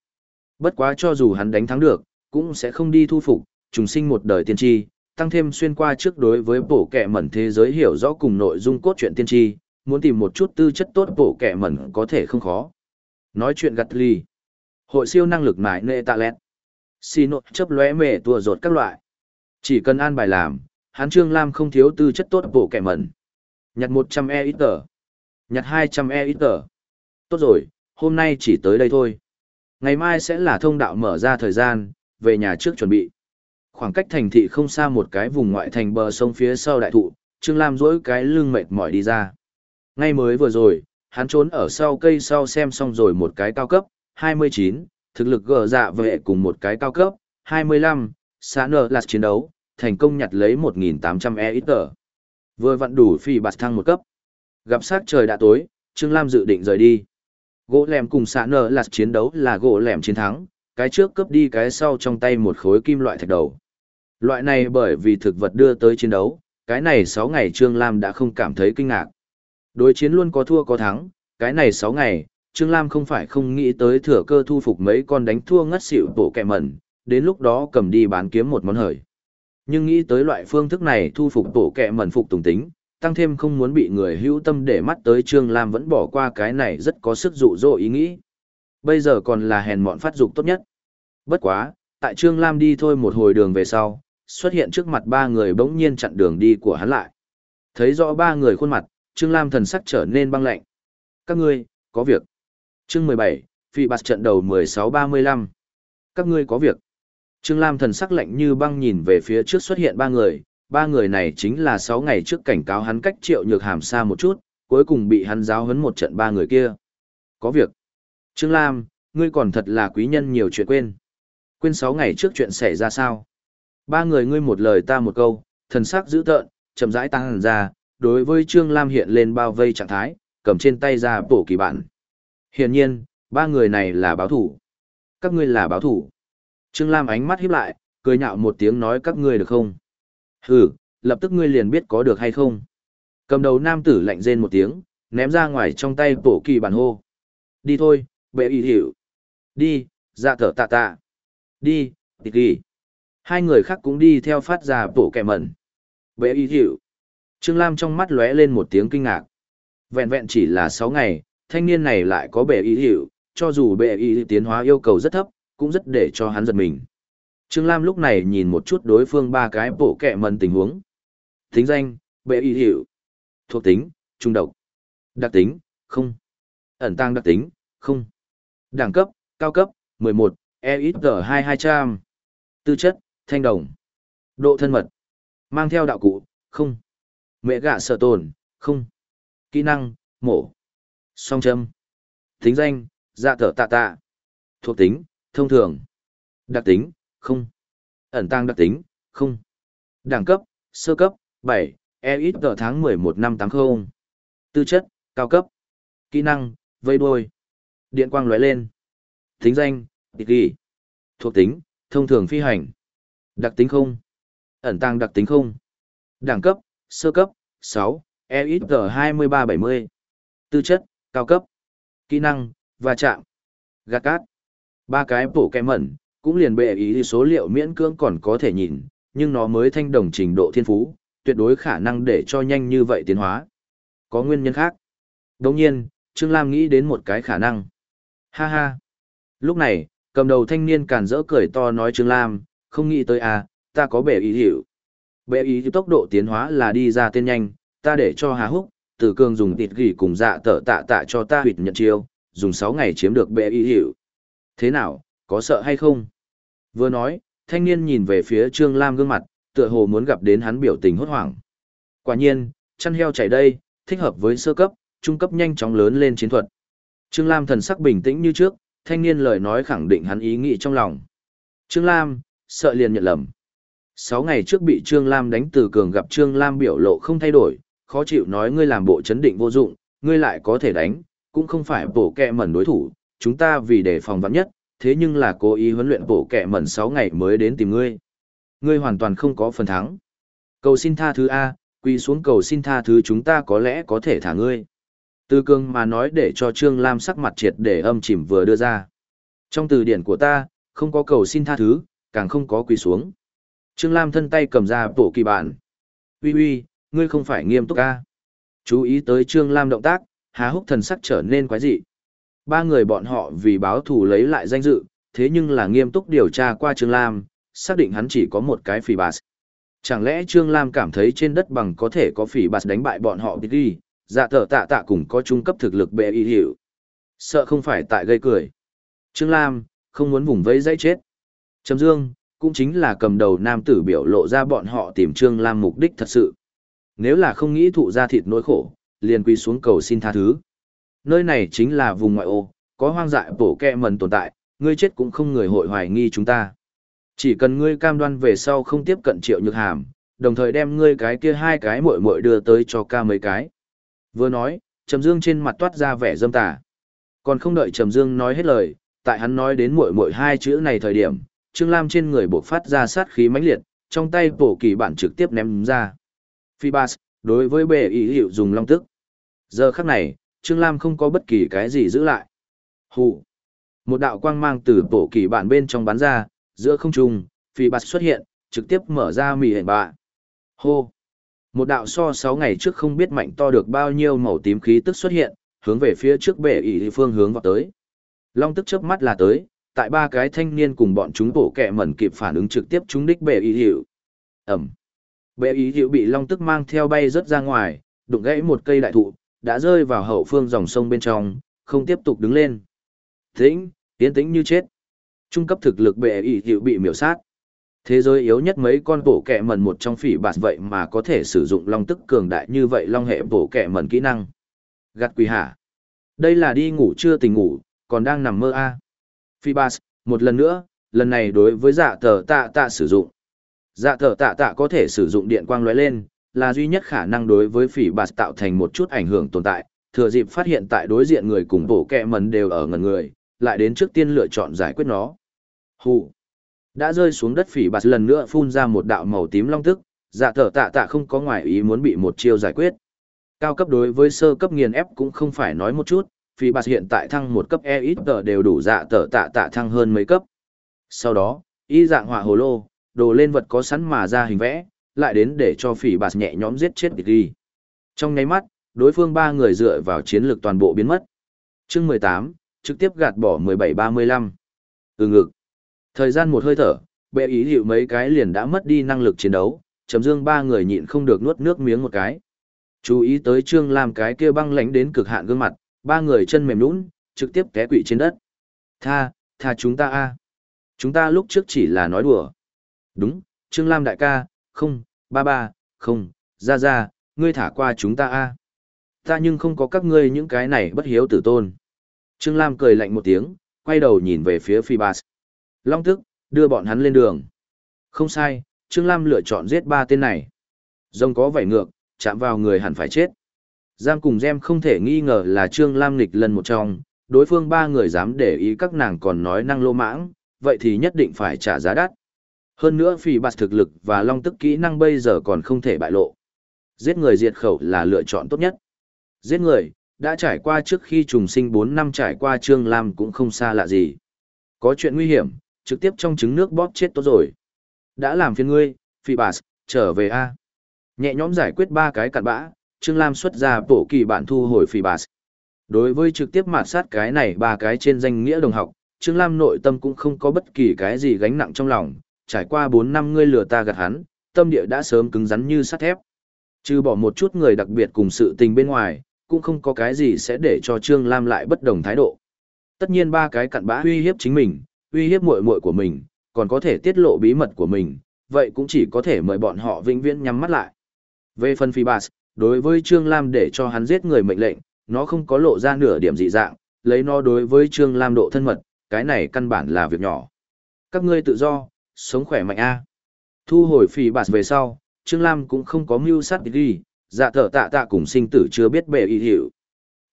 Speaker 1: Bất quá cho dù hắn đánh thắng được, cũng sẽ không đi thu phục, trùng sinh một đời tiên tri, tăng thêm xuyên qua trước đối với bổ kẹ mẩn thế giới hiểu rõ cùng nội dung cốt truyện tiên tri, muốn tìm một chút tư chất tốt bộ kẻ mẩn có thể không khó. Nói chuyện gặt ly. Hội siêu năng lực mãi nệ tạ lẹt. Xì nội chấp lóe mề tua rột các loại. Chỉ cần an bài làm, hắn Trương Lam không thiếu tư chất tốt bộ kẻ mẩn. Nhặt 100 e ít tờ. Nhặt 200 e ít tờ. Tốt rồi, hôm nay chỉ tới đây thôi. Ngày mai sẽ là thông đạo mở ra thời gian, về nhà trước chuẩn bị. Khoảng cách thành thị không xa một cái vùng ngoại thành bờ sông phía sau đại thụ, Trương Lam dỗi cái lưng mệt mỏi đi ra. Ngay mới vừa rồi, hắn trốn ở sau cây sau xem xong rồi một cái cao cấp, 29, thực lực gờ dạ vệ cùng một cái cao cấp, 25, xã nở là chiến đấu, thành công nhặt lấy 1.800 e ít tờ. Vừa vặn đủ phi bạt thăng một cấp. Gặp sát trời đã tối, Trương Lam dự định rời đi. Gỗ lẻm cùng xã nở là chiến đấu là gỗ lẻm chiến thắng, cái trước cướp đi cái sau trong tay một khối kim loại thạch đầu. Loại này bởi vì thực vật đưa tới chiến đấu, cái này 6 ngày Trương Lam đã không cảm thấy kinh ngạc. Đối chiến luôn có thua có thắng, cái này 6 ngày, Trương Lam không phải không nghĩ tới thừa cơ thu phục mấy con đánh thua ngất xỉu bộ kẹ mẩn, đến lúc đó cầm đi bán kiếm một món hời. Nhưng nghĩ tới loại phương thức này thu phục bộ kẹ mẩn phục tùng tính, tăng thêm không muốn bị người hữu tâm để mắt tới Trương Lam vẫn bỏ qua cái này rất có sức dụ dỗ ý nghĩ. Bây giờ còn là hèn mọn phát dục tốt nhất. Bất quá, tại Trương Lam đi thôi một hồi đường về sau, xuất hiện trước mặt ba người bỗng nhiên chặn đường đi của hắn lại. Thấy rõ ba người khuôn mặt, Trương Lam thần sắc trở nên băng lạnh. Các ngươi, có việc. Chương 17, phi bạt trận đầu 16-35. Các ngươi có việc. Trương Lam thần sắc lạnh như băng nhìn về phía trước xuất hiện ba người, ba người này chính là 6 ngày trước cảnh cáo hắn cách triệu nhược hàm xa một chút, cuối cùng bị hắn giáo huấn một trận ba người kia. Có việc. Trương Lam, ngươi còn thật là quý nhân nhiều chuyện quên. Quên 6 ngày trước chuyện xảy ra sao? Ba người ngươi một lời ta một câu, thần sắc dữ tợn, chậm rãi tăng hẳn ra, đối với Trương Lam hiện lên bao vây trạng thái, cầm trên tay ra bổ kỳ bản. Hiển nhiên, ba người này là báo thủ. Các ngươi là báo thủ. Trương Lam ánh mắt híp lại, cười nhạo một tiếng nói các ngươi được không? Hừ, lập tức ngươi liền biết có được hay không. Cầm đầu nam tử lạnh rên một tiếng, ném ra ngoài trong tay bổ kỳ bản hô. Đi thôi, bệ y hiểu. Đi, dạ thở tạ tạ. Đi, tịch kỳ Hai người khác cũng đi theo phát ra bổ kẻ mẩn. Bệ y hiểu. Trương Lam trong mắt lóe lên một tiếng kinh ngạc. Vẹn vẹn chỉ là 6 ngày, thanh niên này lại có bệ y hiệu, cho dù bệ y tiến hóa yêu cầu rất thấp, cũng rất để cho hắn giật mình. Trương Lam lúc này nhìn một chút đối phương ba cái bộ kẹ mần tình huống. Tính danh, bệ y hiệu. Thuộc tính, trung độc. Đặc tính, không. Ẩn tăng đặc tính, không. Đẳng cấp, cao cấp, 11, EXG2200. Tư chất, thanh đồng. Độ thân mật. Mang theo đạo cụ, không. Mẹ gạ sợ tồn, không. Kỹ năng, mổ. Song châm. Tính danh, dạ thở tạ tạ. Thuộc tính, thông thường. Đặc tính, không. Ẩn tăng đặc tính, không. Đẳng cấp, sơ cấp, 7, e tờ tháng 11 năm 80. Tư chất, cao cấp. Kỹ năng, vây đuôi. Điện quang lóe lên. Tính danh, tịch ghi. Thuộc tính, thông thường phi hành. Đặc tính không. Ẩn tăng đặc tính không. Đẳng cấp, sơ cấp, 6, EXG 2370. Tư chất, cao cấp. Kỹ năng, va chạm. Gạt cát. Ba cái bổ kẹ mẩn, cũng liền bệ ý số liệu miễn cưỡng còn có thể nhìn, nhưng nó mới thanh đồng trình độ thiên phú, tuyệt đối khả năng để cho nhanh như vậy tiến hóa. Có nguyên nhân khác. Đồng nhiên, Trương Lam nghĩ đến một cái khả năng. Ha ha. Lúc này, cầm đầu thanh niên càn rỡ cười to nói Trương Lam, không nghĩ tới à, ta có bể ý hiểu. Bệ ý tốc độ tiến hóa là đi ra tên nhanh, ta để cho Hà Húc, Tử Cương dùng tịt gỉ cùng dạ tở tạ tạ cho ta huyệt nhận chiêu, dùng 6 ngày chiếm được bệ ý hiệu. Thế nào, có sợ hay không? Vừa nói, thanh niên nhìn về phía Trương Lam gương mặt, tựa hồ muốn gặp đến hắn biểu tình hốt hoảng. Quả nhiên, chăn heo chảy đây, thích hợp với sơ cấp, trung cấp nhanh chóng lớn lên chiến thuật. Trương Lam thần sắc bình tĩnh như trước, thanh niên lời nói khẳng định hắn ý nghĩ trong lòng. Trương Lam, sợ liền nhận lầm. Sáu ngày trước bị Trương Lam đánh từ cường gặp Trương Lam biểu lộ không thay đổi, khó chịu nói ngươi làm bộ chấn định vô dụng, ngươi lại có thể đánh, cũng không phải bổ kẹ mẩn đối thủ, chúng ta vì đề phòng vắng nhất, thế nhưng là cố ý huấn luyện bổ kẹ mẩn 6 ngày mới đến tìm ngươi. Ngươi hoàn toàn không có phần thắng. Cầu xin tha thứ A, quy xuống cầu xin tha thứ chúng ta có lẽ có thể thả ngươi. Tư cương mà nói để cho Trương Lam sắc mặt triệt để âm chìm vừa đưa ra. Trong từ điển của ta, không có cầu xin tha thứ, càng không có quỳ xuống. Trương Lam thân tay cầm ra bộ kỳ bản. Ui ui, ngươi không phải nghiêm túc ca. Chú ý tới Trương Lam động tác, há húc thần sắc trở nên quái dị. Ba người bọn họ vì báo thù lấy lại danh dự, thế nhưng là nghiêm túc điều tra qua Trương Lam, xác định hắn chỉ có một cái phỉ bạt. Chẳng lẽ Trương Lam cảm thấy trên đất bằng có thể có phỉ bạt đánh bại bọn họ đi, dạ thở tạ tạ cùng có trung cấp thực lực bệ y hiệu. Sợ không phải tại gây cười. Trương Lam, không muốn vùng vẫy dãy chết. Trầm Dương, cũng chính là cầm đầu nam tử biểu lộ ra bọn họ tìm Trương Lam mục đích thật sự. Nếu là không nghĩ thụ ra thịt nỗi khổ, liền quy xuống cầu xin tha thứ. Nơi này chính là vùng ngoại ô, có hoang dại bổ kẹ mần tồn tại, ngươi chết cũng không người hội hoài nghi chúng ta. Chỉ cần ngươi cam đoan về sau không tiếp cận triệu nhược hàm, đồng thời đem ngươi cái kia hai cái muội muội đưa tới cho ca mấy cái. Vừa nói, Trầm Dương trên mặt toát ra vẻ dâm tà. Còn không đợi Trầm Dương nói hết lời, tại hắn nói đến muội muội hai chữ này thời điểm, Trương Lam trên người bộc phát ra sát khí mãnh liệt, trong tay bổ kỳ bản trực tiếp ném ra. Phibas, đối với bệ ý hiệu dùng long tức. Giờ khắc này, Trương Lam không có bất kỳ cái gì giữ lại. Hù. Một đạo quang mang từ bổ kỳ bản bên trong bắn ra, giữa không trung, Phibas xuất hiện, trực tiếp mở ra mì hình bạ. Hô. Một đạo so 6 ngày trước không biết mạnh to được bao nhiêu màu tím khí tức xuất hiện, hướng về phía trước bệ ý phương hướng vào tới. Long tức chớp mắt là tới, tại ba cái thanh niên cùng bọn chúng bổ kẹ mẩn kịp phản ứng trực tiếp chúng đích bệ ý hiệu. Ẩm. Bệ ý hiệu bị long tức mang theo bay rớt ra ngoài, đụng gãy một cây đại thụ, đã rơi vào hậu phương dòng sông bên trong, không tiếp tục đứng lên. Tĩnh, tiến tĩnh như chết. Trung cấp thực lực bệ ý hiệu bị miểu sát. Thế giới yếu nhất mấy con bổ kẹ mẩn một trong phỉ bạt vậy mà có thể sử dụng long tức cường đại như vậy long hệ bổ kẹ mẩn kỹ năng. Gạt quỳ hả. Đây là đi ngủ chưa tỉnh ngủ, còn đang nằm mơ a à. Phibas, một lần nữa lần này đối với dạ tờ tạ tạ sử dụng. Dạ tờ tạ tạ có thể sử dụng điện quang lóe lên là duy nhất khả năng đối với phỉ bạt tạo thành một chút ảnh hưởng tồn tại. Thừa dịp phát hiện tại đối diện người cùng bổ kẹ mần đều ở ngần người lại đến trước tiên lựa chọn giải quyết nó. Hù. Đã rơi xuống đất phỉ bạt lần nữa phun ra một đạo màu tím long tức dạ tờ tạ tạ không có ngoại ý muốn bị một chiêu giải quyết. Cao cấp đối với sơ cấp nghiền ép cũng không phải nói một chút phi bạt hiện tại thăng một cấp e ít tờ đều đủ dạ tờ tạ tạ thăng hơn mấy cấp. Sau đó, y dạng họa hồ lô, đồ lên vật có sẵn mà ra hình vẽ, lại đến để cho phỉ bạt nhẹ nhõm giết chết địch đi. Trong nháy mắt, đối phương ba người dựa vào chiến lược toàn bộ biến mất. chương 18, trực tiếp gạt bỏ mười bảy ba mươi lăm. từ ngực. Thời gian một hơi thở, bệ ý hiệu mấy cái liền đã mất đi năng lực chiến đấu, chấm dương ba người nhịn không được nuốt nước miếng một cái. Chú ý tới Trương làm cái kia băng lánh đến cực hạn gương mặt, Ba người chân mềm nhũn, trực tiếp té quỵ trên đất. Tha, tha chúng ta a. Chúng ta lúc trước chỉ là nói đùa. Đúng, Trương Lam đại ca, không, ba ba, không, ra ra, ngươi thả qua chúng ta a. Ta nhưng không có các ngươi những cái này bất hiếu tử tôn. Trương Lam cười lạnh một tiếng, quay đầu nhìn về phía Phi Bas. Long tức, đưa bọn hắn lên đường. Không sai, Trương Lam lựa chọn giết ba tên này. Rồng có vảy ngược, chạm vào người hẳn phải chết. Giam cùng Gem không thể nghi ngờ là Trương Lam nghịch lần một trong, đối phương ba người dám để ý các nàng còn nói năng lô mãng, vậy thì nhất định phải trả giá đắt. Hơn nữa phỉ bạt thực lực và long tức kỹ năng bây giờ còn không thể bại lộ. Giết người diệt khẩu là lựa chọn tốt nhất. Giết người, đã trải qua trước khi trùng sinh 4 năm trải qua Trương Lam cũng không xa lạ gì. Có chuyện nguy hiểm, trực tiếp trong trứng nước bóp chết tốt rồi. Đã làm phiền ngươi, phỉ bạt, trở về A. Nhẹ nhõm giải quyết ba cái cặn bã, Trương Lam xuất ra bộ kỳ bản thu hồi phi bà. Đối với trực tiếp mạt sát cái này ba cái trên danh nghĩa đồng học, Trương Lam nội tâm cũng không có bất kỳ cái gì gánh nặng trong lòng, trải qua 4 năm ngươi lừa ta gạt hắn, tâm địa đã sớm cứng rắn như sắt thép. Trừ bỏ một chút người đặc biệt cùng sự tình bên ngoài, cũng không có cái gì sẽ để cho Trương Lam lại bất đồng thái độ. Tất nhiên ba cái cặn bã uy hiếp chính mình, uy hiếp muội muội của mình, còn có thể tiết lộ bí mật của mình, vậy cũng chỉ có thể mời bọn họ vĩnh viễn nhắm mắt lại. Về phần phi bas, đối với Trương Lam để cho hắn giết người mệnh lệnh, nó không có lộ ra nửa điểm dị dạng, lấy nó đối với Trương Lam độ thân mật, cái này căn bản là việc nhỏ. Các ngươi tự do, sống khỏe mạnh a. Thu hồi phì bạt về sau, Trương Lam cũng không có mưu sát đi, dạ thở tạ tạ cùng sinh tử chưa biết bề y hiệu.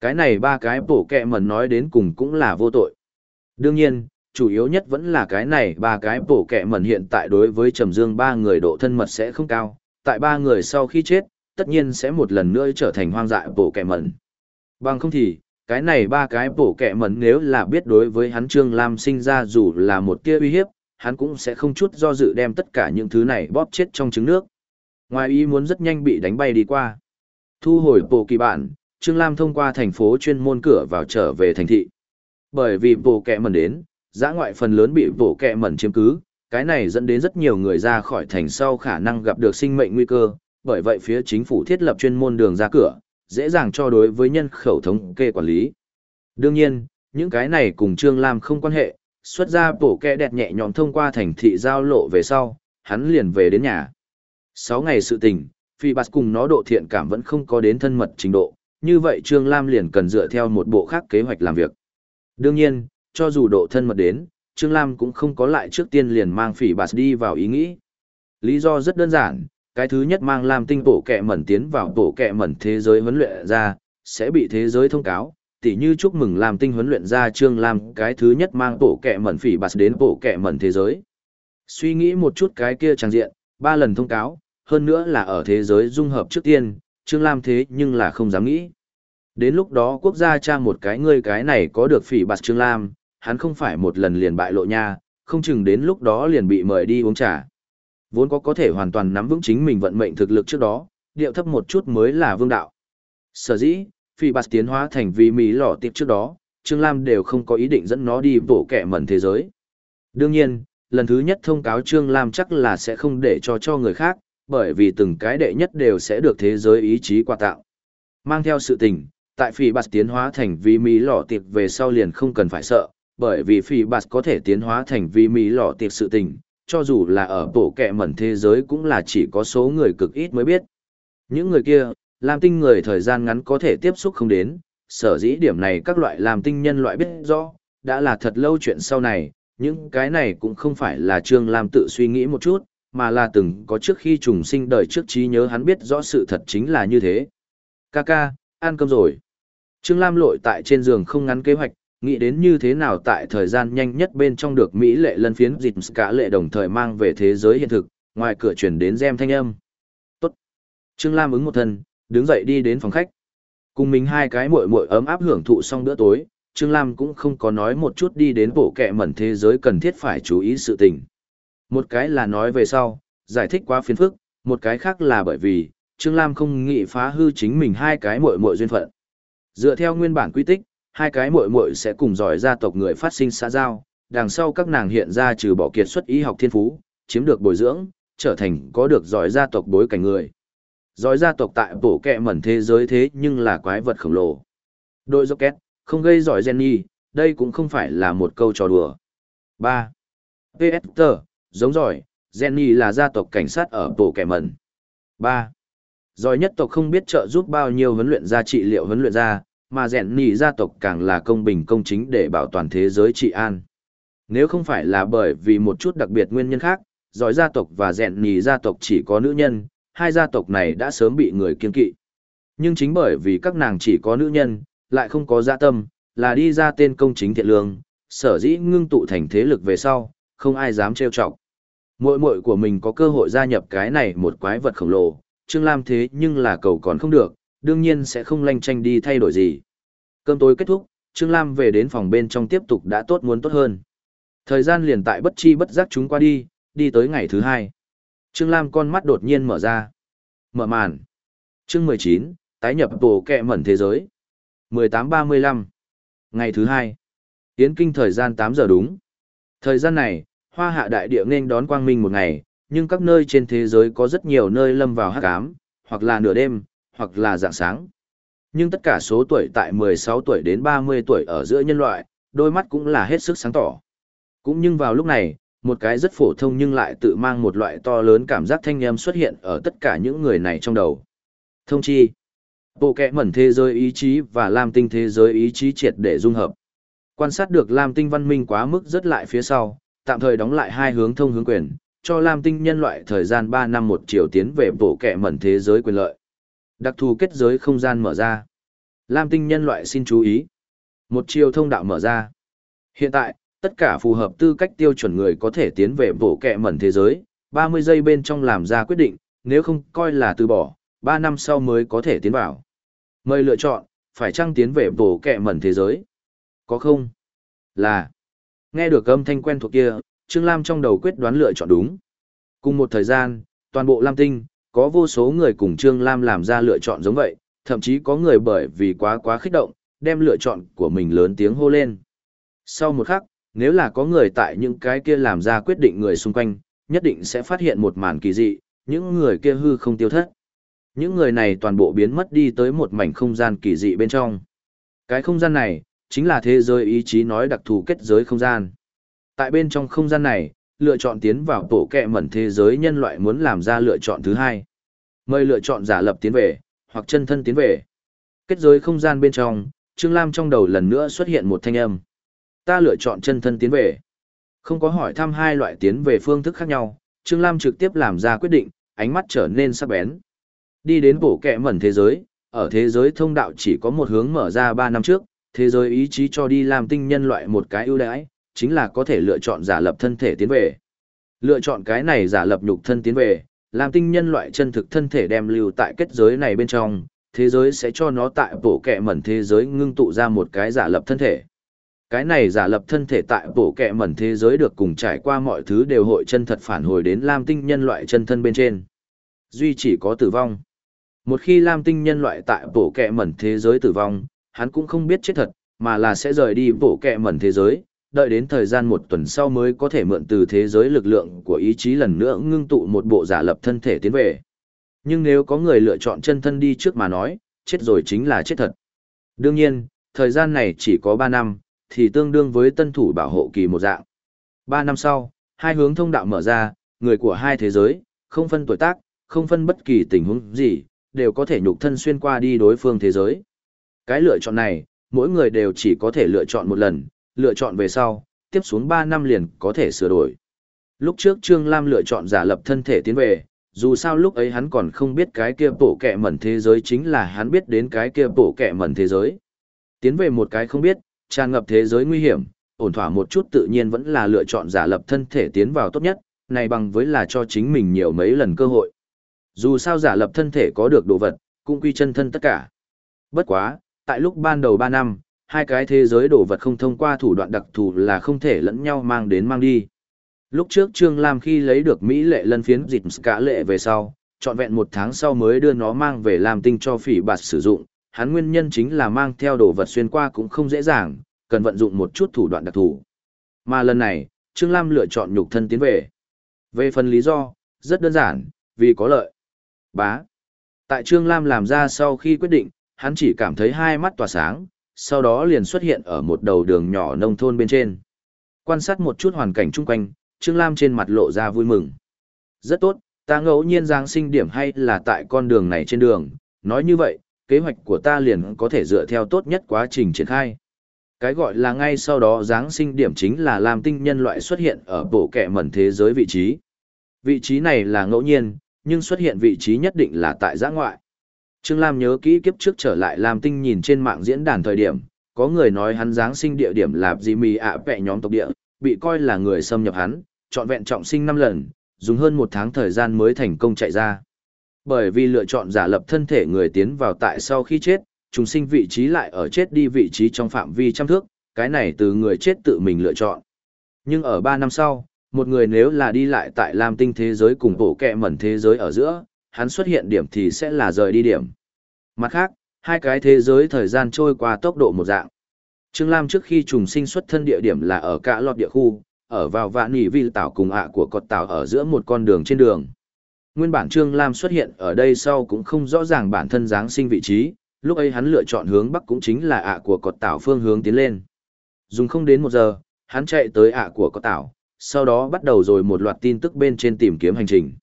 Speaker 1: Cái này ba cái bổ kẹ mẩn nói đến cùng cũng là vô tội. Đương nhiên, chủ yếu nhất vẫn là cái này ba cái bổ kẹ mẩn hiện tại đối với Trầm Dương ba người độ thân mật sẽ không cao, tại ba người sau khi chết, tất nhiên sẽ một lần nữa trở thành hoang dại bổ kẻ mẩn. Bằng không thì, cái này ba cái bổ kẻ mẩn nếu là biết đối với hắn Trương Lam sinh ra dù là một tia uy hiếp, hắn cũng sẽ không chút do dự đem tất cả những thứ này bóp chết trong trứng nước. Ngoài ý muốn rất nhanh bị đánh bay đi qua. Thu hồi bộ kỳ bản, Trương Lam thông qua thành phố chuyên môn cửa vào trở về thành thị. Bởi vì bộ kẹ mẩn đến, giã ngoại phần lớn bị bộ kẹ mẩn chiếm cứ, cái này dẫn đến rất nhiều người ra khỏi thành sau khả năng gặp được sinh mệnh nguy cơ, bởi vậy phía chính phủ thiết lập chuyên môn đường ra cửa, dễ dàng cho đối với nhân khẩu thống kê quản lý. Đương nhiên, những cái này cùng Trương Lam không quan hệ, xuất ra bổ kẹ đẹp nhẹ nhõm thông qua thành thị giao lộ về sau, hắn liền về đến nhà. Sáu ngày sự tình, Phi Bạt cùng nó độ thiện cảm vẫn không có đến thân mật trình độ, như vậy Trương Lam liền cần dựa theo một bộ khác kế hoạch làm việc. Đương nhiên, cho dù độ thân mật đến, Trương Lam cũng không có lại trước tiên liền mang Phỉ Bạt đi vào ý nghĩ. Lý do rất đơn giản, cái thứ nhất mang làm tinh bộ kẹ mẩn tiến vào bộ kẹ mẩn thế giới huấn luyện ra, sẽ bị thế giới thông cáo, tỉ như chúc mừng làm tinh huấn luyện ra Trương Lam cái thứ nhất mang bộ kẹ mẩn Phỉ Bạt đến bộ kẹ mẩn thế giới. Suy nghĩ một chút cái kia trang diện, ba lần thông cáo, hơn nữa là ở thế giới dung hợp trước tiên, Trương Lam thế nhưng là không dám nghĩ. Đến lúc đó quốc gia tra một cái ngươi cái này có được phỉ bạt Trương Lam, hắn không phải một lần liền bại lộ nha, không chừng đến lúc đó liền bị mời đi uống trà. Vốn có có thể hoàn toàn nắm vững chính mình vận mệnh thực lực trước đó, điệu thấp một chút mới là vương đạo. Sở dĩ, phi bạt tiến hóa thành vì Mỹ lọ tiệp trước đó, Trương Lam đều không có ý định dẫn nó đi bổ kẻ mẩn thế giới. Đương nhiên, lần thứ nhất thông cáo Trương Lam chắc là sẽ không để cho cho người khác, bởi vì từng cái đệ nhất đều sẽ được thế giới ý chí quà tạo. Mang theo sự tình, tại phi bạt tiến hóa thành vì mỹ lọ tiệp về sau liền không cần phải sợ, bởi vì phi bạt có thể tiến hóa thành vì mỹ lọ tiệp sự tình, cho dù là ở bộ kẹ mẩn thế giới cũng là chỉ có số người cực ít mới biết. Những người kia, làm tinh người thời gian ngắn có thể tiếp xúc không đến, sở dĩ điểm này các loại làm tinh nhân loại biết rõ, đã là thật lâu chuyện sau này, những cái này cũng không phải là Trương Lam tự suy nghĩ một chút, mà là từng có trước khi trùng sinh đời trước trí nhớ hắn biết rõ sự thật chính là như thế. Kaka, ăn cơm rồi. Trương Lam lội tại trên giường không ngắn kế hoạch, nghĩ đến như thế nào tại thời gian nhanh nhất bên trong được Mỹ lệ lân phiến dịp cả lệ đồng thời mang về thế giới hiện thực, ngoài cửa chuyển đến gem thanh âm. Tốt. Trương Lam ứng một thân, đứng dậy đi đến phòng khách. Cùng mình hai cái muội muội ấm áp hưởng thụ xong bữa tối, Trương Lam cũng không có nói một chút đi đến bộ kệ mẩn thế giới cần thiết phải chú ý sự tình. Một cái là nói về sau, giải thích quá phiền phức, một cái khác là bởi vì, Trương Lam không nghĩ phá hư chính mình hai cái muội muội duyên phận. Dựa theo nguyên bản quy tích, hai cái muội muội sẽ cùng giỏi gia tộc người phát sinh xã giao, đằng sau các nàng hiện ra trừ bỏ kiệt xuất y học thiên phú, chiếm được bồi dưỡng, trở thành có được giỏi gia tộc bối cảnh người. Giỏi gia tộc tại bổ kẹ mẩn thế giới thế nhưng là quái vật khổng lồ. Đội Rocket, không gây giỏi Jenny, đây cũng không phải là một câu trò đùa. 3. PS giống giỏi, Jenny là gia tộc cảnh sát ở bổ kẹ mẩn. 3. Giỏi nhất tộc không biết trợ giúp bao nhiêu huấn luyện gia trị liệu huấn luyện gia, mà rèn Jenny gia tộc càng là công bình công chính để bảo toàn thế giới trị an. Nếu không phải là bởi vì một chút đặc biệt nguyên nhân khác, giỏi gia tộc và rèn Jenny gia tộc chỉ có nữ nhân, hai gia tộc này đã sớm bị người kiên kỵ. Nhưng chính bởi vì các nàng chỉ có nữ nhân, lại không có dạ tâm, là đi ra tên công chính thiện lương, sở dĩ ngưng tụ thành thế lực về sau, không ai dám trêu chọc. Muội muội của mình có cơ hội gia nhập cái này một quái vật khổng lồ, Trương Lam thế nhưng là cầu còn không được, đương nhiên sẽ không lanh tranh đi thay đổi gì. Cơm tối kết thúc, Trương Lam về đến phòng bên trong tiếp tục đã tốt muốn tốt hơn. Thời gian liền tại bất chi bất giác chúng qua đi, đi tới ngày thứ hai. Trương Lam con mắt đột nhiên mở ra. Mở màn. Chương 19, tái nhập tổ kẹ mẩn thế giới. 1835. Ngày thứ hai. Tiến kinh thời gian 8 giờ đúng. Thời gian này, hoa hạ đại địa nên đón quang minh một ngày, nhưng các nơi trên thế giới có rất nhiều nơi lâm vào hắc ám, hoặc là nửa đêm, hoặc là dạng sáng. Nhưng tất cả số tuổi tại 16 tuổi đến 30 tuổi ở giữa nhân loại, đôi mắt cũng là hết sức sáng tỏ. Cũng nhưng vào lúc này, một cái rất phổ thông nhưng lại tự mang một loại to lớn cảm giác thanh âm xuất hiện ở tất cả những người này trong đầu. Thông chi. Bộ kẹ mẩn thế giới ý chí và lam tinh thế giới ý chí triệt để dung hợp. Quan sát được lam tinh văn minh quá mức rất lại phía sau, tạm thời đóng lại hai hướng thông hướng quyền, cho Lam Tinh nhân loại thời gian 3 năm một chiều tiến về bộ kẻ mẩn thế giới quyền lợi. Đặc thù kết giới không gian mở ra. Lam Tinh nhân loại xin chú ý. Một chiều thông đạo mở ra. Hiện tại, tất cả phù hợp tư cách tiêu chuẩn người có thể tiến về bộ kẻ mẩn thế giới, 30 giây bên trong làm ra quyết định, nếu không coi là từ bỏ, 3 năm sau mới có thể tiến vào. Mời lựa chọn, phải chăng tiến về bộ kẻ mẩn thế giới? Có không? Là. Nghe được âm thanh quen thuộc kia, Trương Lam trong đầu quyết đoán lựa chọn đúng. Cùng một thời gian, toàn bộ Lam Tinh, có vô số người cùng Trương Lam làm ra lựa chọn giống vậy, thậm chí có người bởi vì quá quá khích động, đem lựa chọn của mình lớn tiếng hô lên. Sau một khắc, nếu là có người tại những cái kia làm ra quyết định người xung quanh, nhất định sẽ phát hiện một màn kỳ dị, những người kia hư không tiêu thất. Những người này toàn bộ biến mất đi tới một mảnh không gian kỳ dị bên trong. Cái không gian này, chính là thế giới ý chí nói đặc thù kết giới không gian. Tại bên trong không gian này, lựa chọn tiến vào tổ kẹ mẩn thế giới nhân loại muốn làm ra lựa chọn thứ hai. Mời lựa chọn giả lập tiến về, hoặc chân thân tiến về. Kết giới không gian bên trong, Trương Lam trong đầu lần nữa xuất hiện một thanh âm. Ta lựa chọn chân thân tiến về. Không có hỏi thăm hai loại tiến về phương thức khác nhau, Trương Lam trực tiếp làm ra quyết định, ánh mắt trở nên sắc bén. Đi đến bổ kẹ mẩn thế giới, ở thế giới thông đạo chỉ có một hướng mở ra 3 năm trước, thế giới ý chí cho đi làm tinh nhân loại một cái ưu đãi, chính là có thể lựa chọn giả lập thân thể tiến về. Lựa chọn cái này giả lập nhục thân tiến về, làm tinh nhân loại chân thực thân thể đem lưu tại kết giới này bên trong, thế giới sẽ cho nó tại bổ kẹ mẩn thế giới ngưng tụ ra một cái giả lập thân thể. Cái này giả lập thân thể tại bổ kẹ mẩn thế giới được cùng trải qua mọi thứ đều hội chân thật phản hồi đến lam tinh nhân loại chân thân bên trên. Duy chỉ có tử vong. Một khi lam tinh nhân loại tại bổ kẹ mẩn thế giới tử vong, hắn cũng không biết chết thật, mà là sẽ rời đi bổ kẹ mẩn thế giới, đợi đến thời gian một tuần sau mới có thể mượn từ thế giới lực lượng của ý chí lần nữa ngưng tụ một bộ giả lập thân thể tiến về. Nhưng nếu có người lựa chọn chân thân đi trước mà nói, chết rồi chính là chết thật. Đương nhiên, thời gian này chỉ có 3 năm, thì tương đương với tân thủ bảo hộ kỳ một dạng. 3 năm sau, hai hướng thông đạo mở ra, người của hai thế giới, không phân tuổi tác, không phân bất kỳ tình huống gì, đều có thể nhục thân xuyên qua đi đối phương thế giới. Cái lựa chọn này, mỗi người đều chỉ có thể lựa chọn một lần, lựa chọn về sau, tiếp xuống 3 năm liền có thể sửa đổi. Lúc trước Trương Lam lựa chọn giả lập thân thể tiến về, dù sao lúc ấy hắn còn không biết cái kia bổ kẹ mẩn thế giới chính là hắn biết đến cái kia bổ kẹ mẩn thế giới. Tiến về một cái không biết, tràn ngập thế giới nguy hiểm, ổn thỏa một chút tự nhiên vẫn là lựa chọn giả lập thân thể tiến vào tốt nhất, này bằng với là cho chính mình nhiều mấy lần cơ hội. Dù sao giả lập thân thể có được đồ vật, cũng quy chân thân tất cả. Bất quá, tại lúc ban đầu 3 năm, hai cái thế giới đồ vật không thông qua thủ đoạn đặc thù là không thể lẫn nhau mang đến mang đi. Lúc trước Trương Lam khi lấy được Mỹ lệ lân phiến dịp cả lệ về sau, trọn vẹn một tháng sau mới đưa nó mang về làm tinh cho phỉ bạt sử dụng, hắn nguyên nhân chính là mang theo đồ vật xuyên qua cũng không dễ dàng, cần vận dụng một chút thủ đoạn đặc thù. Mà lần này, Trương Lam lựa chọn nhục thân tiến về. Về phần lý do, rất đơn giản, vì có lợi. Bá. Tại Trương Lam làm ra sau khi quyết định, hắn chỉ cảm thấy hai mắt tỏa sáng, sau đó liền xuất hiện ở một đầu đường nhỏ nông thôn bên trên. Quan sát một chút hoàn cảnh chung quanh, Trương Lam trên mặt lộ ra vui mừng. Rất tốt, ta ngẫu nhiên giáng sinh điểm hay là tại con đường này trên đường, nói như vậy, kế hoạch của ta liền có thể dựa theo tốt nhất quá trình triển khai. Cái gọi là ngay sau đó giáng sinh điểm chính là làm tinh nhân loại xuất hiện ở bộ kẻ mẩn thế giới vị trí. Vị trí này là ngẫu nhiên, nhưng xuất hiện vị trí nhất định là tại giã ngoại. Trương Lam nhớ kỹ kiếp trước trở lại làm tinh nhìn trên mạng diễn đàn thời điểm, có người nói hắn giáng sinh địa điểm là Jimmy mì ạ à nhóm tộc địa, bị coi là người xâm nhập hắn, trọn vẹn trọng sinh 5 lần, dùng hơn một tháng thời gian mới thành công chạy ra. Bởi vì lựa chọn giả lập thân thể người tiến vào tại sau khi chết, trùng sinh vị trí lại ở chết đi vị trí trong phạm vi trăm thước, cái này từ người chết tự mình lựa chọn. Nhưng ở 3 năm sau, một người nếu là đi lại tại Lam Tinh thế giới cùng bộ kẹ mẩn thế giới ở giữa, hắn xuất hiện điểm thì sẽ là rời đi điểm. Mặt khác, hai cái thế giới thời gian trôi qua tốc độ một dạng. Trương Lam trước khi trùng sinh xuất thân địa điểm là ở cả lọt địa khu, ở vào vạn nỉ vi tảo cùng ạ của cọt tảo ở giữa một con đường trên đường. Nguyên bản Trương Lam xuất hiện ở đây sau cũng không rõ ràng bản thân dáng sinh vị trí, lúc ấy hắn lựa chọn hướng bắc cũng chính là ạ của cọt tảo phương hướng tiến lên. Dùng không đến một giờ, hắn chạy tới ạ của cọt tảo, sau đó bắt đầu rồi một loạt tin tức bên trên tìm kiếm hành trình.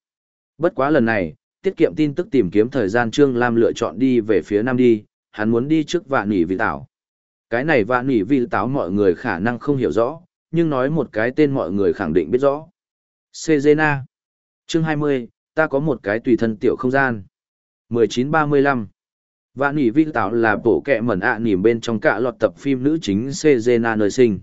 Speaker 1: Bất quá lần này, tiết kiệm tin tức tìm kiếm thời gian Trương Lam lựa chọn đi về phía nam đi, hắn muốn đi trước vạn nỉ vi tảo. Cái này vạn nỉ vi tảo mọi người khả năng không hiểu rõ, nhưng nói một cái tên mọi người khẳng định biết rõ. Sejena. Chương 20, ta có một cái tùy thân tiểu không gian. 1935. Vạn nỉ vi tảo là bộ kẹ mẩn ạ nỉm bên trong cả loạt tập phim nữ chính Sejena nơi sinh.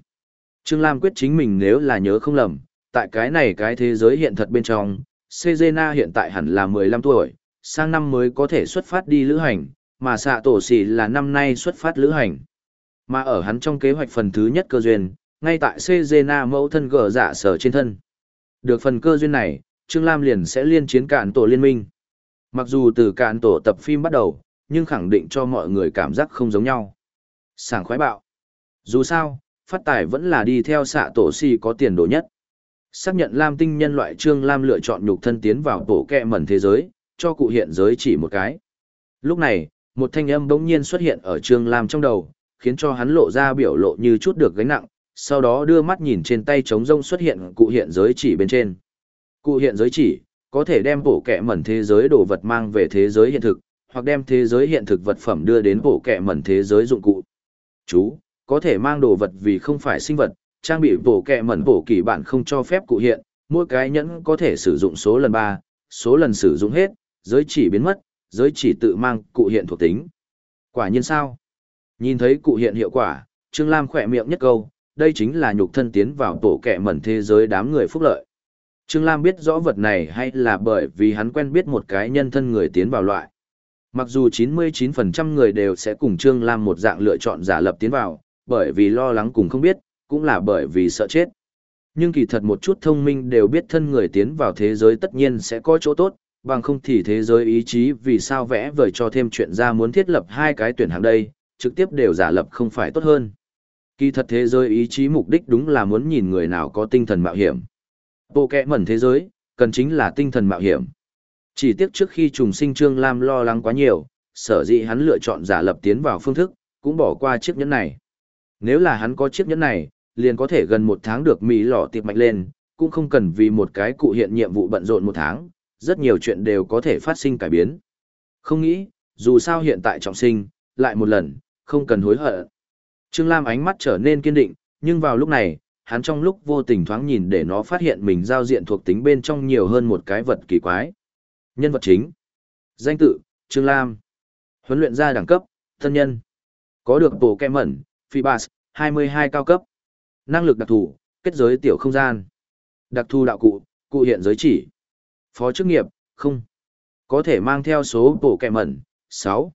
Speaker 1: Trương Lam quyết chính mình nếu là nhớ không lầm, tại cái này cái thế giới hiện thật bên trong, Sejena hiện tại hẳn là 15 tuổi, sang năm mới có thể xuất phát đi lữ hành, mà xạ tổ xỉ là năm nay xuất phát lữ hành. Mà ở hắn trong kế hoạch phần thứ nhất cơ duyên, ngay tại Sejena mẫu thân gở dạ sở trên thân. Được phần cơ duyên này, Trương Lam liền sẽ liên chiến cạn tổ liên minh. Mặc dù từ cạn tổ tập phim bắt đầu, nhưng khẳng định cho mọi người cảm giác không giống nhau. Sảng khoái bạo. Dù sao, phát tài vẫn là đi theo xạ tổ xì có tiền đồ nhất. Xác nhận Lam tinh nhân loại Trương Lam lựa chọn nhục thân tiến vào tổ kẹ mẩn thế giới, cho cụ hiện giới chỉ một cái. Lúc này, một thanh âm bỗng nhiên xuất hiện ở Trương Lam trong đầu, khiến cho hắn lộ ra biểu lộ như chút được gánh nặng, sau đó đưa mắt nhìn trên tay trống rông xuất hiện cụ hiện giới chỉ bên trên. Cụ hiện giới chỉ, có thể đem bộ kẹ mẩn thế giới đồ vật mang về thế giới hiện thực, hoặc đem thế giới hiện thực vật phẩm đưa đến bộ kẹ mẩn thế giới dụng cụ. Chú, có thể mang đồ vật vì không phải sinh vật, trang bị bộ kẹ mẩn bổ kỳ bạn không cho phép cụ hiện, mỗi cái nhẫn có thể sử dụng số lần 3, số lần sử dụng hết, giới chỉ biến mất, giới chỉ tự mang cụ hiện thuộc tính. Quả nhiên sao? Nhìn thấy cụ hiện hiệu quả, Trương Lam khỏe miệng nhất câu, đây chính là nhục thân tiến vào tổ kẹ mẩn thế giới đám người phúc lợi. Trương Lam biết rõ vật này hay là bởi vì hắn quen biết một cái nhân thân người tiến vào loại. Mặc dù 99% người đều sẽ cùng Trương Lam một dạng lựa chọn giả lập tiến vào, bởi vì lo lắng cùng không biết, cũng là bởi vì sợ chết. Nhưng kỳ thật một chút thông minh đều biết thân người tiến vào thế giới tất nhiên sẽ có chỗ tốt, bằng không thì thế giới ý chí vì sao vẽ vời cho thêm chuyện ra muốn thiết lập hai cái tuyển hàng đây, trực tiếp đều giả lập không phải tốt hơn. Kỳ thật thế giới ý chí mục đích đúng là muốn nhìn người nào có tinh thần mạo hiểm. Bộ kẹ mẩn thế giới, cần chính là tinh thần mạo hiểm. Chỉ tiếc trước khi trùng sinh Trương Lam lo lắng quá nhiều, sở dĩ hắn lựa chọn giả lập tiến vào phương thức, cũng bỏ qua chiếc nhẫn này. Nếu là hắn có chiếc nhẫn này, liền có thể gần một tháng được Mỹ lọ tiệp mạnh lên, cũng không cần vì một cái cụ hiện nhiệm vụ bận rộn một tháng, rất nhiều chuyện đều có thể phát sinh cải biến. Không nghĩ, dù sao hiện tại trọng sinh, lại một lần, không cần hối hận. Trương Lam ánh mắt trở nên kiên định, nhưng vào lúc này, hắn trong lúc vô tình thoáng nhìn để nó phát hiện mình giao diện thuộc tính bên trong nhiều hơn một cái vật kỳ quái. Nhân vật chính. Danh tự, Trương Lam. Huấn luyện gia đẳng cấp, thân nhân. Có được tổ kem mẩn, Phibas, 22 cao cấp. Năng lực đặc thù, kết giới tiểu không gian. Đặc thù đạo cụ, cụ hiện giới chỉ. Phó chức nghiệp, không. Có thể mang theo số bộ kẹ mẩn, 6.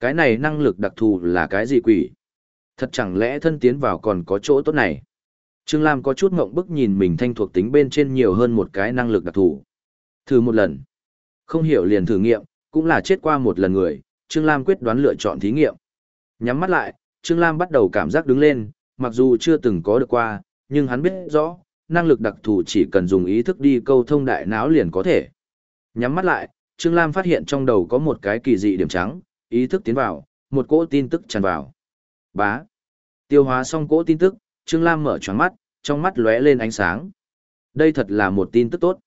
Speaker 1: Cái này năng lực đặc thù là cái gì quỷ? Thật chẳng lẽ thân tiến vào còn có chỗ tốt này? Trương Lam có chút ngộng bức nhìn mình thanh thuộc tính bên trên nhiều hơn một cái năng lực đặc thù. Thử một lần. Không hiểu liền thử nghiệm, cũng là chết qua một lần người, Trương Lam quyết đoán lựa chọn thí nghiệm. Nhắm mắt lại, Trương Lam bắt đầu cảm giác đứng lên, mặc dù chưa từng có được qua, nhưng hắn biết rõ, năng lực đặc thù chỉ cần dùng ý thức đi câu thông đại não liền có thể. Nhắm mắt lại, Trương Lam phát hiện trong đầu có một cái kỳ dị điểm trắng, ý thức tiến vào, một cỗ tin tức tràn vào. Bá. Tiêu hóa xong cỗ tin tức, Trương Lam mở choáng mắt, trong mắt lóe lên ánh sáng. Đây thật là một tin tức tốt.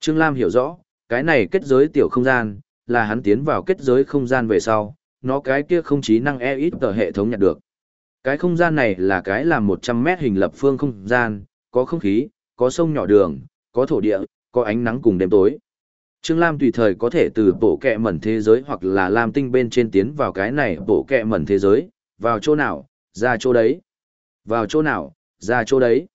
Speaker 1: Trương Lam hiểu rõ, cái này kết giới tiểu không gian, là hắn tiến vào kết giới không gian về sau, nó cái kia không chí năng e ít tờ hệ thống nhận được. Cái không gian này là cái làm 100 mét hình lập phương không gian, có không khí, có sông nhỏ đường, có thổ địa, có ánh nắng cùng đêm tối. Trương Lam tùy thời có thể từ bộ kẹ mẩn thế giới hoặc là Lam tinh bên trên tiến vào cái này bộ kẹ mẩn thế giới, vào chỗ nào, ra chỗ đấy. Vào chỗ nào, ra chỗ đấy.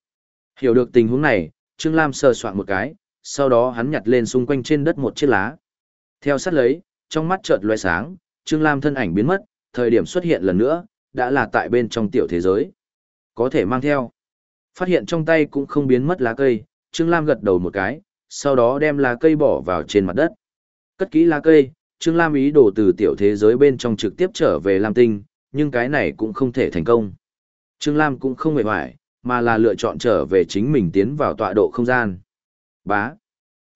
Speaker 1: Hiểu được tình huống này, Trương Lam sờ soạn một cái, sau đó hắn nhặt lên xung quanh trên đất một chiếc lá. Theo sát lấy, trong mắt chợt loe sáng, Trương Lam thân ảnh biến mất, thời điểm xuất hiện lần nữa, đã là tại bên trong tiểu thế giới. Có thể mang theo. Phát hiện trong tay cũng không biến mất lá cây, Trương Lam gật đầu một cái, sau đó đem lá cây bỏ vào trên mặt đất. Cất kỹ lá cây, Trương Lam ý đồ từ tiểu thế giới bên trong trực tiếp trở về Lam Tinh, nhưng cái này cũng không thể thành công. Trương Lam cũng không mệt hoài, mà là lựa chọn trở về chính mình tiến vào tọa độ không gian. Bá.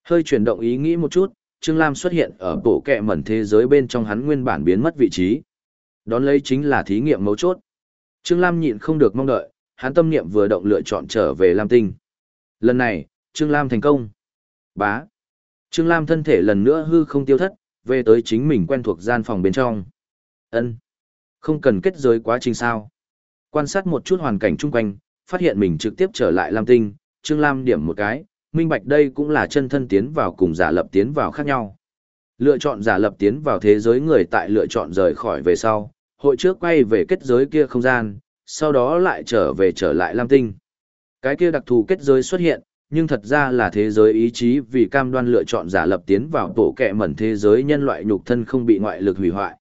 Speaker 1: Hơi chuyển động ý nghĩ một chút, Trương Lam xuất hiện ở bộ kẹ mẩn thế giới bên trong hắn nguyên bản biến mất vị trí. Đón lấy chính là thí nghiệm mấu chốt. Trương Lam nhịn không được mong đợi, hắn tâm niệm vừa động lựa chọn trở về Lam Tinh. Lần này, Trương Lam thành công. Bá. Trương Lam thân thể lần nữa hư không tiêu thất, về tới chính mình quen thuộc gian phòng bên trong. ân Không cần kết giới quá trình sao. Quan sát một chút hoàn cảnh chung quanh, phát hiện mình trực tiếp trở lại Lam Tinh, Trương Lam điểm một cái, minh bạch đây cũng là chân thân tiến vào cùng giả lập tiến vào khác nhau. Lựa chọn giả lập tiến vào thế giới người tại lựa chọn rời khỏi về sau, hội trước quay về kết giới kia không gian, sau đó lại trở về trở lại Lam Tinh. Cái kia đặc thù kết giới xuất hiện, nhưng thật ra là thế giới ý chí vì cam đoan lựa chọn giả lập tiến vào tổ kẹ mẩn thế giới nhân loại nhục thân không bị ngoại lực hủy hoại.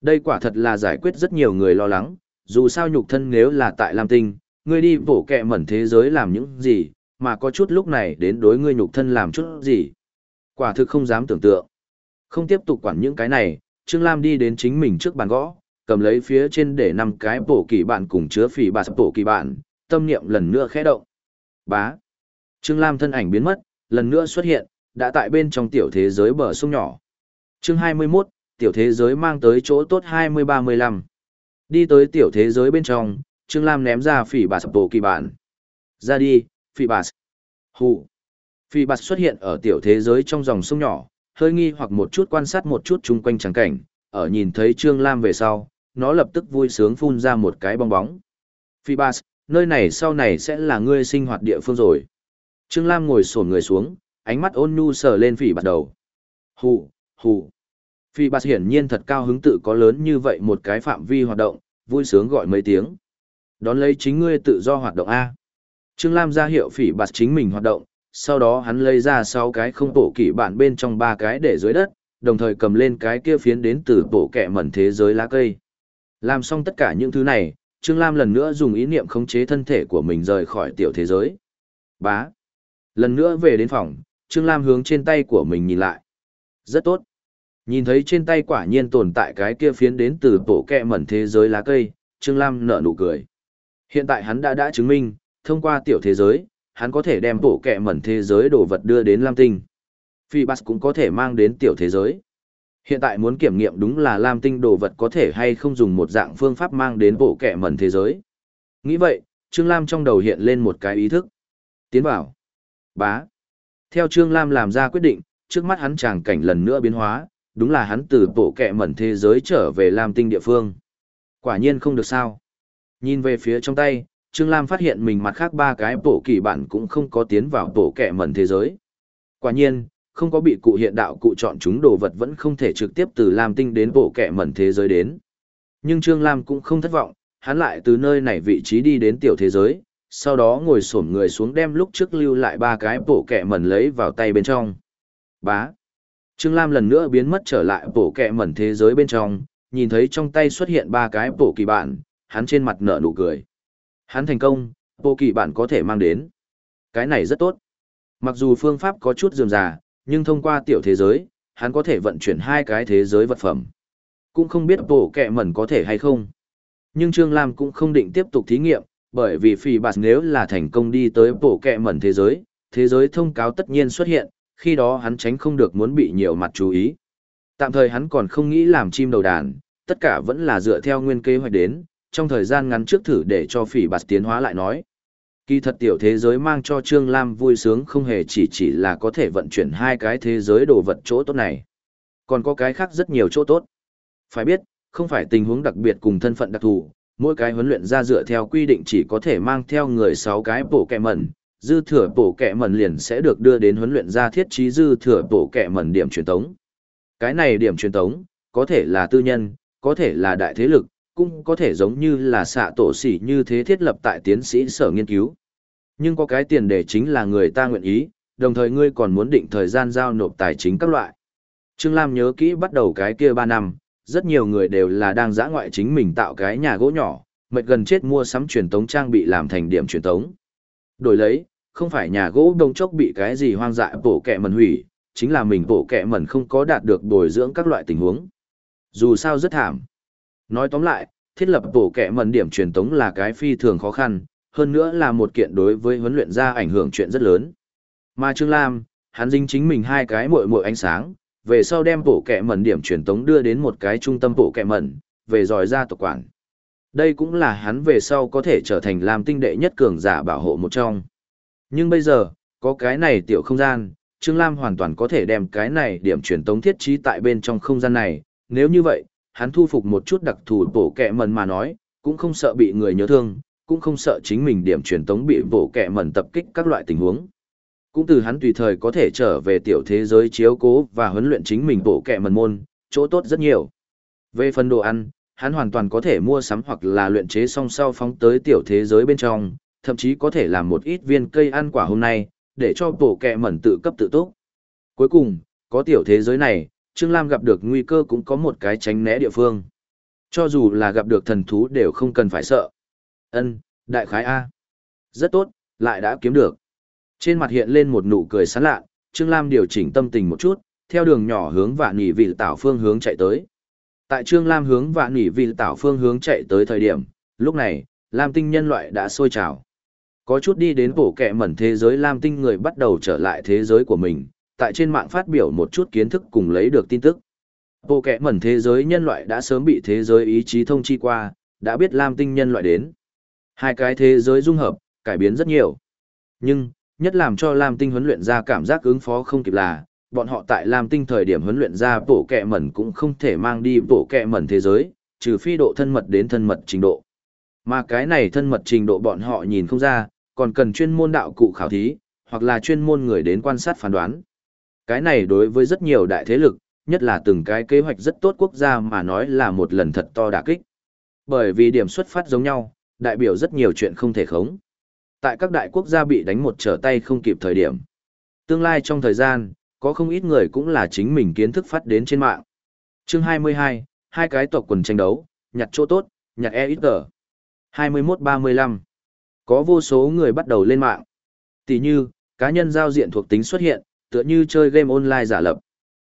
Speaker 1: Đây quả thật là giải quyết rất nhiều người lo lắng, dù sao nhục thân nếu là tại Lam Tinh, ngươi đi bổ kẹ mẩn thế giới làm những gì, mà có chút lúc này đến đối ngươi nhục thân làm chút gì. Quả thực không dám tưởng tượng. Không tiếp tục quản những cái này, Trương Lam đi đến chính mình trước bàn gõ, cầm lấy phía trên để năm cái bổ kỳ bạn cùng chứa phỉ bà sập bổ kỳ bạn, tâm niệm lần nữa khẽ động. Bá. Trương Lam thân ảnh biến mất, lần nữa xuất hiện, đã tại bên trong tiểu thế giới bờ sông nhỏ. Chương 21, tiểu thế giới mang tới chỗ tốt 20-35. Đi tới tiểu thế giới bên trong, Trương Lam ném ra phỉ bà sập tổ kỳ bản. Ra đi, phỉ bà Hù. Phỉ bà xuất hiện ở tiểu thế giới trong dòng sông nhỏ, hơi nghi hoặc một chút quan sát một chút chung quanh trắng cảnh, ở nhìn thấy Trương Lam về sau, nó lập tức vui sướng phun ra một cái bong bóng. Phi Bas, nơi này sau này sẽ là ngươi sinh hoạt địa phương rồi. Trương Lam ngồi sổn người xuống, ánh mắt ôn nhu sờ lên phỉ bạt đầu. Hù, hù. Phi Bas hiển nhiên thật cao hứng tự có lớn như vậy một cái phạm vi hoạt động, vui sướng gọi mấy tiếng. Đón lấy chính ngươi tự do hoạt động A. Trương Lam ra hiệu phỉ bạt chính mình hoạt động, sau đó hắn lấy ra sáu cái không tổ kỷ bản bên trong ba cái để dưới đất, đồng thời cầm lên cái kia phiến đến từ bộ kẻ mẩn thế giới lá cây. Làm xong tất cả những thứ này, Trương Lam lần nữa dùng ý niệm khống chế thân thể của mình rời khỏi tiểu thế giới. Bá. Lần nữa về đến phòng, Trương Lam hướng trên tay của mình nhìn lại. Rất tốt. Nhìn thấy trên tay quả nhiên tồn tại cái kia phiến đến từ bộ kẹ mẩn thế giới lá cây, Trương Lam nở nụ cười. Hiện tại hắn đã đã chứng minh, thông qua tiểu thế giới, hắn có thể đem bộ kẹ mẩn thế giới đồ vật đưa đến Lam Tinh. Phi Bass cũng có thể mang đến tiểu thế giới. Hiện tại muốn kiểm nghiệm đúng là Lam Tinh đồ vật có thể hay không dùng một dạng phương pháp mang đến bộ kẻ mẩn thế giới. Nghĩ vậy, Trương Lam trong đầu hiện lên một cái ý thức. Tiến vào. Bá. Theo Trương Lam làm ra quyết định, trước mắt hắn tràng cảnh lần nữa biến hóa, đúng là hắn từ bộ kẻ mẩn thế giới trở về Lam Tinh địa phương. Quả nhiên không được sao. Nhìn về phía trong tay, Trương Lam phát hiện mình mặt khác ba cái bộ kỳ bản cũng không có tiến vào bộ kẻ mẩn thế giới. Quả nhiên, không có bị cụ hiện đạo cụ chọn chúng đồ vật vẫn không thể trực tiếp từ Lam Tinh đến bộ kẻ mẩn thế giới đến. Nhưng Trương Lam cũng không thất vọng, hắn lại từ nơi này vị trí đi đến tiểu thế giới, sau đó ngồi xổm người xuống đem lúc trước lưu lại ba cái bộ kẻ mẩn lấy vào tay bên trong. Bá. Trương Lam lần nữa biến mất trở lại bộ kẻ mẩn thế giới bên trong, nhìn thấy trong tay xuất hiện ba cái bộ kỳ bản, hắn trên mặt nở nụ cười. Hắn thành công, bộ kỳ bản có thể mang đến. Cái này rất tốt. Mặc dù phương pháp có chút dườm già, nhưng thông qua tiểu thế giới, hắn có thể vận chuyển hai cái thế giới vật phẩm. Cũng không biết bộ kẹ mẩn có thể hay không. Nhưng Trương Lam cũng không định tiếp tục thí nghiệm, bởi vì phì bạt nếu là thành công đi tới bộ kẹ mẩn thế giới, thế giới thông cáo tất nhiên xuất hiện, khi đó hắn tránh không được muốn bị nhiều mặt chú ý. Tạm thời hắn còn không nghĩ làm chim đầu đàn, tất cả vẫn là dựa theo nguyên kế hoạch đến, trong thời gian ngắn trước thử để cho phỉ bạt tiến hóa lại nói. Kỳ thật tiểu thế giới mang cho Trương Lam vui sướng không hề chỉ chỉ là có thể vận chuyển hai cái thế giới đồ vật chỗ tốt này. Còn có cái khác rất nhiều chỗ tốt. Phải biết, không phải tình huống đặc biệt cùng thân phận đặc thù, mỗi cái huấn luyện ra dựa theo quy định chỉ có thể mang theo người 6 cái bổ kẹ mẩn, dư thừa bổ kẹ mẩn liền sẽ được đưa đến huấn luyện ra thiết trí dư thừa bổ kẹ mẩn điểm truyền tống. Cái này điểm truyền tống, có thể là tư nhân, có thể là đại thế lực, cũng có thể giống như là xạ tổ sĩ như thế thiết lập tại tiến sĩ sở nghiên cứu. Nhưng có cái tiền đề chính là người ta nguyện ý, đồng thời ngươi còn muốn định thời gian giao nộp tài chính các loại. Trương Lam nhớ kỹ bắt đầu cái kia 3 năm, rất nhiều người đều là đang giã ngoại chính mình tạo cái nhà gỗ nhỏ, mệt gần chết mua sắm truyền tống trang bị làm thành điểm truyền tống. Đổi lấy, không phải nhà gỗ đông chốc bị cái gì hoang dại bổ kẹ mần hủy, chính là mình bổ kẹ mần không có đạt được bồi dưỡng các loại tình huống. Dù sao rất thảm. Nói tóm lại, thiết lập bổ kẹ mần điểm truyền tống là cái phi thường khó khăn, hơn nữa là một kiện đối với huấn luyện ra ảnh hưởng chuyện rất lớn. Mà Trương Lam, hắn dính chính mình hai cái muội muội ánh sáng, về sau đem bộ kẹ mẩn điểm truyền tống đưa đến một cái trung tâm bộ kẹ mẩn, về dòi ra tộc quản. Đây cũng là hắn về sau có thể trở thành làm tinh đệ nhất cường giả bảo hộ một trong. Nhưng bây giờ, có cái này tiểu không gian, Trương Lam hoàn toàn có thể đem cái này điểm truyền tống thiết trí tại bên trong không gian này, nếu như vậy, hắn thu phục một chút đặc thù bộ kẹ mẩn mà nói, cũng không sợ bị người nhớ thương, cũng không sợ chính mình điểm truyền tống bị bộ kẹ mẩn tập kích các loại tình huống. Cũng từ hắn tùy thời có thể trở về tiểu thế giới chiếu cố và huấn luyện chính mình bộ kẹ mẩn môn, chỗ tốt rất nhiều. Về phần đồ ăn, hắn hoàn toàn có thể mua sắm hoặc là luyện chế song sau phóng tới tiểu thế giới bên trong, thậm chí có thể làm một ít viên cây ăn quả hôm nay, để cho bộ kẹ mẩn tự cấp tự túc. Cuối cùng, có tiểu thế giới này, Trương Lam gặp được nguy cơ cũng có một cái tránh né địa phương. Cho dù là gặp được thần thú đều không cần phải sợ. Ân, đại khái A. Rất tốt, lại đã kiếm được. Trên mặt hiện lên một nụ cười sán lạ, Trương Lam điều chỉnh tâm tình một chút, theo đường nhỏ hướng vạn nỉ vị tảo phương hướng chạy tới. Tại Trương Lam hướng vạn nỉ vị tảo phương hướng chạy tới thời điểm, lúc này, Lam tinh nhân loại đã sôi trào. Có chút đi đến bổ kẹ mẩn thế giới Lam Tinh người bắt đầu trở lại thế giới của mình, tại trên mạng phát biểu một chút kiến thức cùng lấy được tin tức. Bộ kẹ mẩn thế giới nhân loại đã sớm bị thế giới ý chí thông chi qua, đã biết Lam Tinh nhân loại đến. Hai cái thế giới dung hợp, cải biến rất nhiều. Nhưng, nhất làm cho Lam Tinh huấn luyện ra cảm giác ứng phó không kịp là, bọn họ tại Lam Tinh thời điểm huấn luyện ra bộ kẹ mẩn cũng không thể mang đi bộ kẹ mẩn thế giới, trừ phi độ thân mật đến thân mật trình độ. Mà cái này thân mật trình độ bọn họ nhìn không ra, còn cần chuyên môn đạo cụ khảo thí, hoặc là chuyên môn người đến quan sát phán đoán. Cái này đối với rất nhiều đại thế lực, nhất là từng cái kế hoạch rất tốt quốc gia mà nói là một lần thật to đả kích. Bởi vì điểm xuất phát giống nhau, đại biểu rất nhiều chuyện không thể khống. Tại các đại quốc gia bị đánh một trở tay không kịp thời điểm. Tương lai trong thời gian, có không ít người cũng là chính mình kiến thức phát đến trên mạng. Chương 22, hai cái tộc quần tranh đấu, nhặt chỗ tốt, nhặt e ít tờ. 21-35. Có vô số người bắt đầu lên mạng. Tỷ như, cá nhân giao diện thuộc tính xuất hiện, tựa như chơi game online giả lập.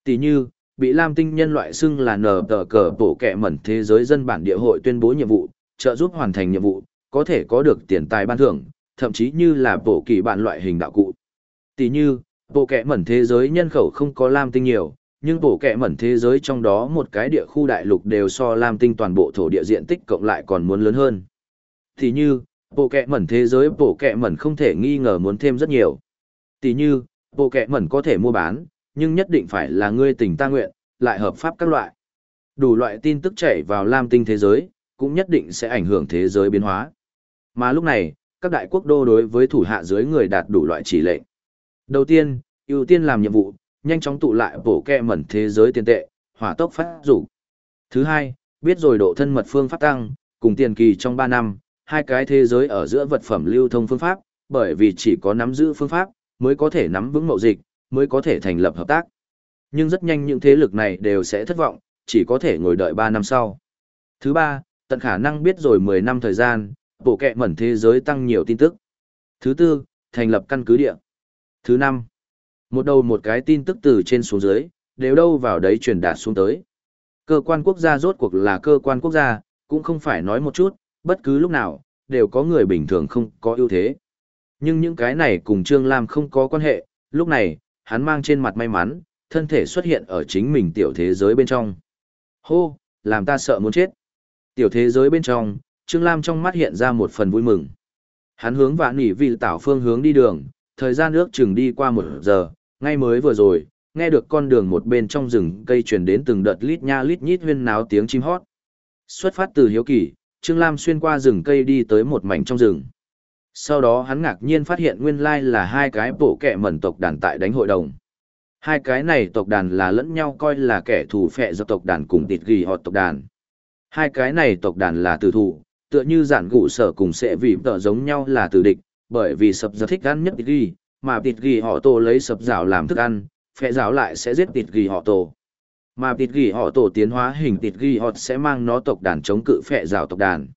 Speaker 1: Tỷ như, bị Lam Tinh nhân loại xưng là nờ tờ cờ bổ kẹ mẩn thế giới dân bản địa hội tuyên bố nhiệm vụ, trợ giúp hoàn thành nhiệm vụ, có thể có được tiền tài ban thưởng, thậm chí như là bộ kỳ bạn loại hình đạo cụ. Tỷ như, bộ kẻ mẩn thế giới nhân khẩu không có Lam Tinh nhiều, nhưng bộ kẻ mẩn thế giới trong đó một cái địa khu đại lục đều so Lam Tinh toàn bộ thổ địa diện tích cộng lại còn muốn lớn hơn. Tỷ như, bộ kẻ mẩn thế giới bộ kẻ mẩn không thể nghi ngờ muốn thêm rất nhiều. Tỷ như, bộ kẻ mẩn có thể mua bán, nhưng nhất định phải là ngươi tình ta nguyện, lại hợp pháp các loại. Đủ loại tin tức chảy vào Lam Tinh thế giới, cũng nhất định sẽ ảnh hưởng thế giới biến hóa. Mà lúc này, các đại quốc đô đối với thủ hạ dưới người đạt đủ loại chỉ lệnh. Đầu tiên, ưu tiên làm nhiệm vụ, nhanh chóng tụ lại bổ kẹ mẩn thế giới tiền tệ, hỏa tốc phát rủ. Thứ hai, biết rồi độ thân mật phương pháp tăng, cùng tiền kỳ trong 3 năm, hai cái thế giới ở giữa vật phẩm lưu thông phương pháp, bởi vì chỉ có nắm giữ phương pháp, mới có thể nắm vững mậu dịch, mới có thể thành lập hợp tác. Nhưng rất nhanh những thế lực này đều sẽ thất vọng, chỉ có thể ngồi đợi 3 năm sau. Thứ ba, tận khả năng biết rồi 10 năm thời gian, bộ kệ mẩn thế giới tăng nhiều tin tức. Thứ tư, thành lập căn cứ địa. Thứ năm, một đầu một cái tin tức từ trên xuống dưới, đều đâu vào đấy truyền đạt xuống tới. Cơ quan quốc gia rốt cuộc là cơ quan quốc gia, cũng không phải nói một chút, bất cứ lúc nào, đều có người bình thường không có ưu thế. Nhưng những cái này cùng Trương Lam không có quan hệ, lúc này, hắn mang trên mặt may mắn, thân thể xuất hiện ở chính mình tiểu thế giới bên trong. Hô, làm ta sợ muốn chết. Tiểu thế giới bên trong, Trương Lam trong mắt hiện ra một phần vui mừng. Hắn hướng vạn nỉ vì tảo phương hướng đi đường, thời gian ước chừng đi qua một giờ, ngay mới vừa rồi, nghe được con đường một bên trong rừng cây truyền đến từng đợt lít nha lít nhít huyên náo tiếng chim hót. Xuất phát từ hiếu kỳ, Trương Lam xuyên qua rừng cây đi tới một mảnh trong rừng. Sau đó hắn ngạc nhiên phát hiện nguyên lai là hai cái bộ kẹ mẩn tộc đàn tại đánh hội đồng. Hai cái này tộc đàn là lẫn nhau coi là kẻ thù phệ do tộc đàn cùng tịt ghi họ tộc đàn. Hai cái này tộc đàn là tử thủ, tựa như giản gụ sở cùng sẽ vì tợ giống nhau là tử địch, bởi vì sập giờ thích ăn nhất tịt ghi, mà tịt ghi họ tổ lấy sập rào làm thức ăn, phệ rào lại sẽ giết tịt ghi họ tổ. Mà tịt ghi họ tổ tiến hóa hình tịt ghi họ sẽ mang nó tộc đàn chống cự phệ rào tộc đàn.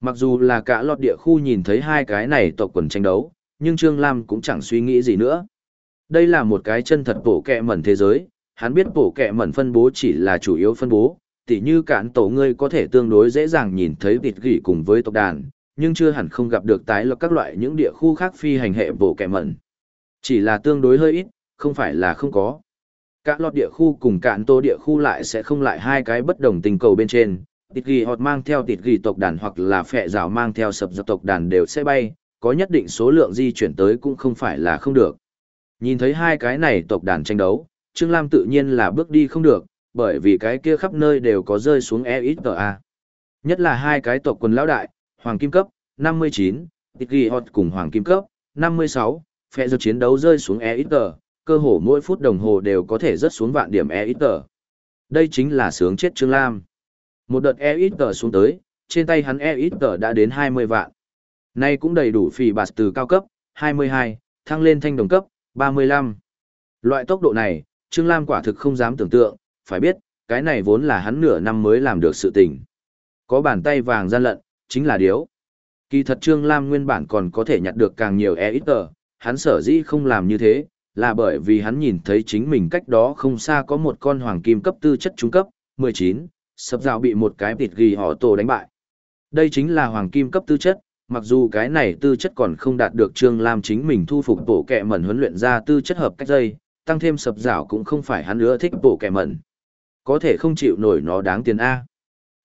Speaker 1: Mặc dù là cả lọt địa khu nhìn thấy hai cái này tộc quần tranh đấu, nhưng Trương Lam cũng chẳng suy nghĩ gì nữa. Đây là một cái chân thật bổ kẹ mẩn thế giới, hắn biết bổ kẹ mẩn phân bố chỉ là chủ yếu phân bố, tỉ như cản tổ ngươi có thể tương đối dễ dàng nhìn thấy vịt gỉ cùng với tộc đàn, nhưng chưa hẳn không gặp được tái lập các loại những địa khu khác phi hành hệ bộ kẻ mẩn. Chỉ là tương đối hơi ít, không phải là không có. Cả lọt địa khu cùng cạn tổ địa khu lại sẽ không lại hai cái bất đồng tình cầu bên trên, tịt ghi họt mang theo tịt ghi tộc đàn hoặc là phệ rào mang theo sập dập tộc đàn đều sẽ bay, có nhất định số lượng di chuyển tới cũng không phải là không được. Nhìn thấy hai cái này tộc đàn tranh đấu, Trương Lam tự nhiên là bước đi không được, bởi vì cái kia khắp nơi đều có rơi xuống e ít tờ A. Nhất là hai cái tộc quần lão đại, Hoàng Kim Cấp, 59, tịt ghi hot cùng Hoàng Kim Cấp, 56, phe do chiến đấu rơi xuống e ít tờ, cơ hồ mỗi phút đồng hồ đều có thể rớt xuống vạn điểm e ít tờ. Đây chính là sướng chết Trương Lam. Một đợt e ít tờ xuống tới, trên tay hắn e ít tờ đã đến 20 vạn. Nay cũng đầy đủ phì bạt từ cao cấp, 22, thăng lên thanh đồng cấp, 35. Loại tốc độ này, Trương Lam quả thực không dám tưởng tượng, phải biết, cái này vốn là hắn nửa năm mới làm được sự tình. Có bàn tay vàng gian lận, chính là điếu. Kỳ thật Trương Lam nguyên bản còn có thể nhặt được càng nhiều e ít tờ, hắn sở dĩ không làm như thế, là bởi vì hắn nhìn thấy chính mình cách đó không xa có một con hoàng kim cấp tư chất trung cấp, 19, sập rào bị một cái tịt ghi họ tổ đánh bại. Đây chính là hoàng kim cấp tư chất, mặc dù cái này tư chất còn không đạt được Trương Lam chính mình thu phục bộ kẹ mẩn huấn luyện ra tư chất hợp cách dây, tăng thêm sập rào cũng không phải hắn nữa thích bộ kẹ mẩn. Có thể không chịu nổi nó đáng tiền A.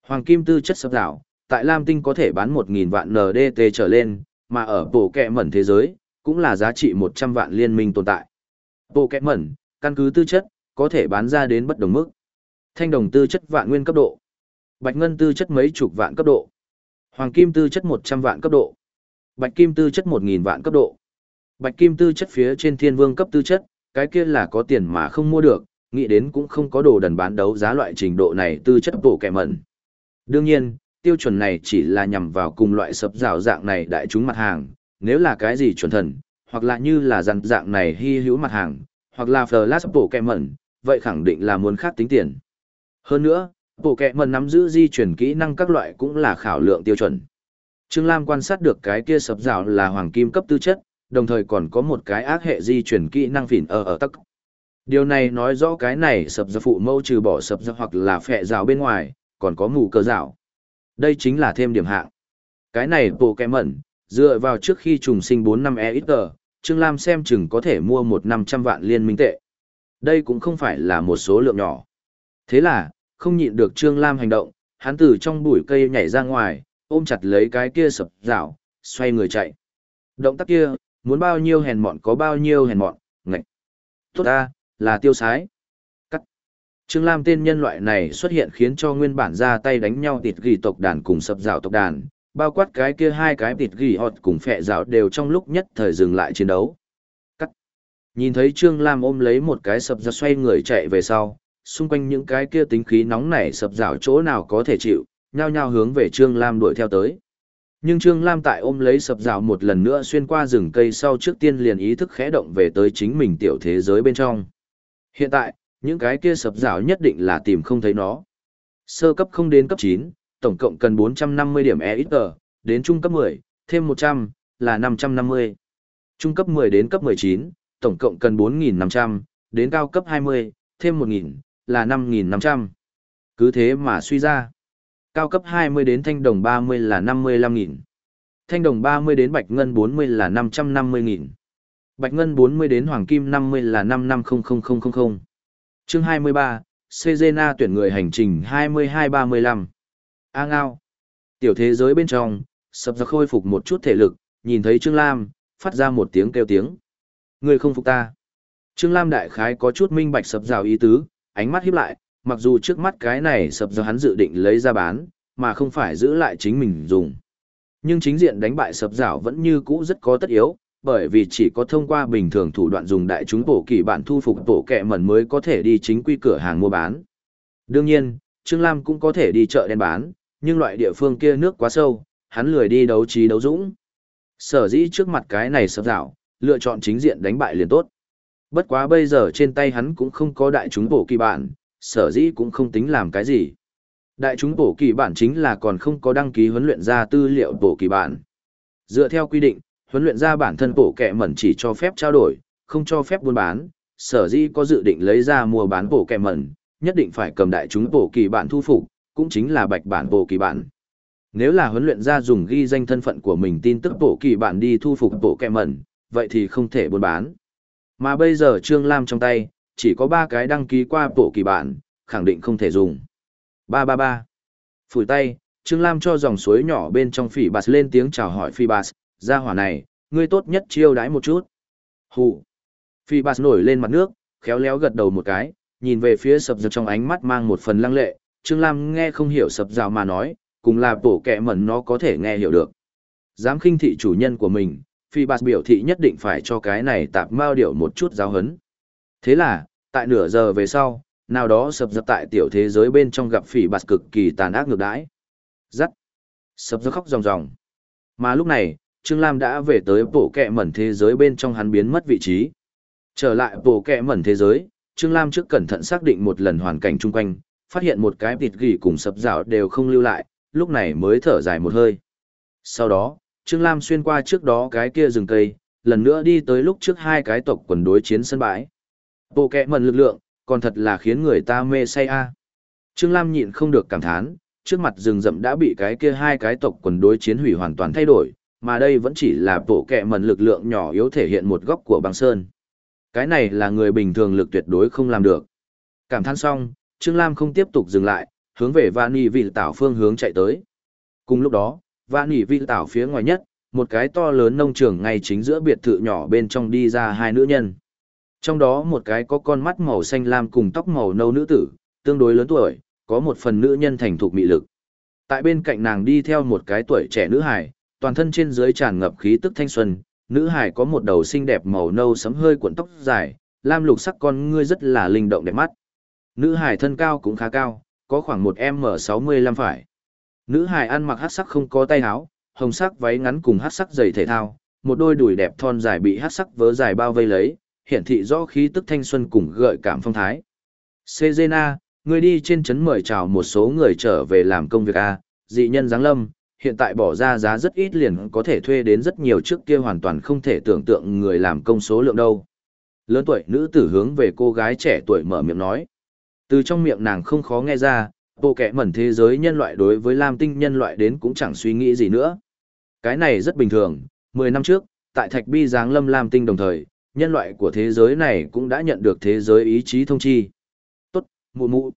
Speaker 1: Hoàng kim tư chất sập đảo tại Lam Tinh có thể bán 1.000 vạn NDT trở lên, mà ở bộ kẹ mẩn thế giới, cũng là giá trị 100 vạn liên minh tồn tại. Bộ kẹ mẩn, căn cứ tư chất, có thể bán ra đến bất đồng mức. Thanh đồng tư chất vạn nguyên cấp độ. Bạch ngân tư chất mấy chục vạn cấp độ. Hoàng kim tư chất 100 vạn cấp độ. Bạch kim tư chất 1000 vạn cấp độ. Bạch kim tư chất phía trên thiên vương cấp tư chất, cái kia là có tiền mà không mua được, nghĩ đến cũng không có đồ đần bán đấu giá loại trình độ này tư chất bộ kẻ mẩn. Đương nhiên, tiêu chuẩn này chỉ là nhằm vào cùng loại sập rào dạng này đại chúng mặt hàng, nếu là cái gì chuẩn thần, hoặc là như là dạng dạng này hy hữu mặt hàng, hoặc là flash bộ kẻ mẩn, vậy khẳng định là muốn khác tính tiền. Hơn nữa, bộ kẹ mần nắm giữ di chuyển kỹ năng các loại cũng là khảo lượng tiêu chuẩn. Trương Lam quan sát được cái kia sập rào là hoàng kim cấp tư chất, đồng thời còn có một cái ác hệ di chuyển kỹ năng phỉn ở ở tắc. Điều này nói rõ cái này sập ra phụ mâu trừ bỏ sập ra hoặc là phẹ rào bên ngoài, còn có mù cờ rào. Đây chính là thêm điểm hạng. Cái này bộ kém mẩn, dựa vào trước khi trùng sinh 4 năm EXG, Trương Lam xem chừng có thể mua một năm trăm vạn liên minh tệ. Đây cũng không phải là một số lượng nhỏ. Thế là, không nhịn được Trương Lam hành động, hắn từ trong bụi cây nhảy ra ngoài, ôm chặt lấy cái kia sập rào, xoay người chạy. Động tác kia, muốn bao nhiêu hèn mọn có bao nhiêu hèn mọn, ngạch. Tốt ta, là tiêu sái. Cắt. Trương Lam tên nhân loại này xuất hiện khiến cho nguyên bản ra tay đánh nhau tịt ghi tộc đàn cùng sập rào tộc đàn, bao quát cái kia hai cái tịt ghi họt cùng phẹ rào đều trong lúc nhất thời dừng lại chiến đấu. Cắt. Nhìn thấy Trương Lam ôm lấy một cái sập rào xoay người chạy về sau, xung quanh những cái kia tính khí nóng nảy sập rào chỗ nào có thể chịu, nhao nhao hướng về Trương Lam đuổi theo tới. Nhưng Trương Lam tại ôm lấy sập rào một lần nữa xuyên qua rừng cây sau trước tiên liền ý thức khẽ động về tới chính mình tiểu thế giới bên trong. Hiện tại, những cái kia sập rào nhất định là tìm không thấy nó. Sơ cấp không đến cấp 9, tổng cộng cần 450 điểm EXP, đến trung cấp 10, thêm 100, là 550. Trung cấp 10 đến cấp 19, tổng cộng cần 4.500, đến cao cấp 20, thêm 1.000, là 5.500. Cứ thế mà suy ra. Cao cấp 20 đến thanh đồng 30 là 55.000. Thanh đồng 30 đến bạch ngân 40 là 550.000. Bạch ngân 40 đến hoàng kim 50 là 550000. Chương 23, Cezena tuyển người hành trình 2235. A ngao. Tiểu thế giới bên trong, sập ra khôi phục một chút thể lực, nhìn thấy Trương Lam, phát ra một tiếng kêu tiếng. Người không phục ta. Trương Lam đại khái có chút minh bạch sập rào ý tứ, ánh mắt híp lại, mặc dù trước mắt cái này sập rào hắn dự định lấy ra bán, mà không phải giữ lại chính mình dùng. Nhưng chính diện đánh bại sập rào vẫn như cũ rất có tất yếu, bởi vì chỉ có thông qua bình thường thủ đoạn dùng đại chúng bổ kỳ bản thu phục tổ kẹ mẩn mới có thể đi chính quy cửa hàng mua bán. Đương nhiên, Trương Lam cũng có thể đi chợ đen bán, nhưng loại địa phương kia nước quá sâu, hắn lười đi đấu trí đấu dũng. Sở dĩ trước mặt cái này sập rào, lựa chọn chính diện đánh bại liền tốt. Bất quá bây giờ trên tay hắn cũng không có đại chúng bổ kỳ bản, sở dĩ cũng không tính làm cái gì. Đại chúng bổ kỳ bản chính là còn không có đăng ký huấn luyện ra tư liệu bổ kỳ bản. Dựa theo quy định, huấn luyện ra bản thân bộ kẹ mẩn chỉ cho phép trao đổi, không cho phép buôn bán, sở dĩ có dự định lấy ra mua bán bộ kẹ mẩn, nhất định phải cầm đại chúng bộ kỳ bản thu phục, cũng chính là bạch bản bộ kỳ bản. Nếu là huấn luyện ra dùng ghi danh thân phận của mình tin tức bộ kỳ bản đi thu phục bộ kẹ mẩn, vậy thì không thể buôn bán. Mà bây giờ Trương Lam trong tay, chỉ có 3 cái đăng ký qua bộ kỳ bản, khẳng định không thể dùng. 333. Phủi tay, Trương Lam cho dòng suối nhỏ bên trong phỉ bạt lên tiếng chào hỏi phi bạt, gia hỏa này, ngươi tốt nhất chiêu đãi một chút. Hù. Phi bạt nổi lên mặt nước, khéo léo gật đầu một cái, nhìn về phía sập dược trong ánh mắt mang một phần lăng lệ, Trương Lam nghe không hiểu sập rào mà nói, cùng là bổ kẹ mẩn nó có thể nghe hiểu được. Dám khinh thị chủ nhân của mình, phi bạt biểu thị nhất định phải cho cái này tạp mao điểu một chút giáo hấn. Thế là, tại nửa giờ về sau, nào đó sập dập tại tiểu thế giới bên trong gặp phỉ bạt cực kỳ tàn ác ngược đãi. Giắt. Sập dập khóc ròng ròng. Mà lúc này, Trương Lam đã về tới bộ kẹ mẩn thế giới bên trong hắn biến mất vị trí. Trở lại bộ kẹ mẩn thế giới, Trương Lam trước cẩn thận xác định một lần hoàn cảnh chung quanh, phát hiện một cái tịt gỉ cùng sập rào đều không lưu lại, lúc này mới thở dài một hơi. Sau đó, Trương Lam xuyên qua trước đó cái kia rừng cây, lần nữa đi tới lúc trước hai cái tộc quần đối chiến sân bãi. Bộ kẹ mẩn lực lượng, còn thật là khiến người ta mê say a. Trương Lam nhịn không được cảm thán, trước mặt rừng rậm đã bị cái kia hai cái tộc quần đối chiến hủy hoàn toàn thay đổi, mà đây vẫn chỉ là bộ kẹ mần lực lượng nhỏ yếu thể hiện một góc của băng sơn. Cái này là người bình thường lực tuyệt đối không làm được. Cảm thán xong, Trương Lam không tiếp tục dừng lại, hướng về Vani Vị Tảo phương hướng chạy tới. Cùng lúc đó, Vani Vị Tảo phía ngoài nhất, một cái to lớn nông trường ngay chính giữa biệt thự nhỏ bên trong đi ra hai nữ nhân. Trong đó một cái có con mắt màu xanh lam cùng tóc màu nâu nữ tử, tương đối lớn tuổi, có một phần nữ nhân thành thục mị lực. Tại bên cạnh nàng đi theo một cái tuổi trẻ nữ hài, toàn thân trên dưới tràn ngập khí tức thanh xuân, nữ hài có một đầu xinh đẹp màu nâu sẫm hơi cuộn tóc dài, lam lục sắc con ngươi rất là linh động đẹp mắt. Nữ hài thân cao cũng khá cao, có khoảng một m sáu mươi lăm phải. Nữ hài ăn mặc hát sắc không có tay áo, hồng sắc váy ngắn cùng hát sắc giày thể thao, một đôi đùi đẹp thon dài bị hát sắc vớ dài bao vây lấy, hiển thị rõ khí tức thanh xuân cùng gợi cảm phong thái. Sejena, người đi trên chấn mời chào một số người trở về làm công việc A, dị nhân giáng lâm, hiện tại bỏ ra giá rất ít liền có thể thuê đến rất nhiều trước kia hoàn toàn không thể tưởng tượng người làm công số lượng đâu. Lớn tuổi nữ tử hướng về cô gái trẻ tuổi mở miệng nói. Từ trong miệng nàng không khó nghe ra, bộ kẻ mẩn thế giới nhân loại đối với lam tinh nhân loại đến cũng chẳng suy nghĩ gì nữa. Cái này rất bình thường, 10 năm trước, tại thạch bi giáng lâm lam tinh đồng thời, nhân loại của thế giới này cũng đã nhận được thế giới ý chí thông chi. Tốt, mụ mụ.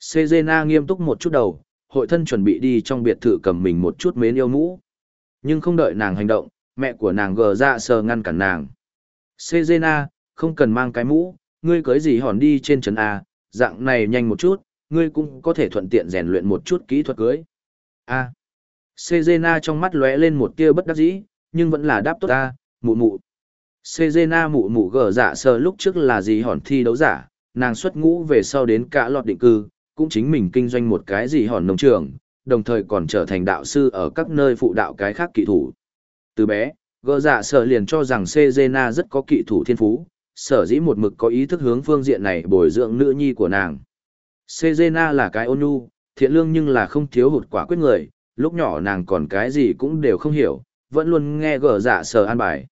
Speaker 1: Sejena nghiêm túc một chút đầu, hội thân chuẩn bị đi trong biệt thự cầm mình một chút mến yêu mũ. Nhưng không đợi nàng hành động, mẹ của nàng gờ ra sờ ngăn cản nàng. Sezena, không cần mang cái mũ, ngươi cưới gì hòn đi trên trấn A, dạng này nhanh một chút, ngươi cũng có thể thuận tiện rèn luyện một chút kỹ thuật cưới. A. À. Sejena trong mắt lóe lên một tia bất đắc dĩ, nhưng vẫn là đáp tốt ta, mụ mụ. Sezena mụ mụ gờ dạ sờ lúc trước là gì hòn thi đấu giả, nàng xuất ngũ về sau đến cả lọt định cư, cũng chính mình kinh doanh một cái gì hòn nông trường, đồng thời còn trở thành đạo sư ở các nơi phụ đạo cái khác kỹ thủ. Từ bé, gờ dạ sở liền cho rằng Sejena rất có kỹ thủ thiên phú, sở dĩ một mực có ý thức hướng phương diện này bồi dưỡng nữ nhi của nàng. Sejena là cái ôn nhu, thiện lương nhưng là không thiếu hụt quả quyết người, lúc nhỏ nàng còn cái gì cũng đều không hiểu, vẫn luôn nghe gỡ dạ sở an bài.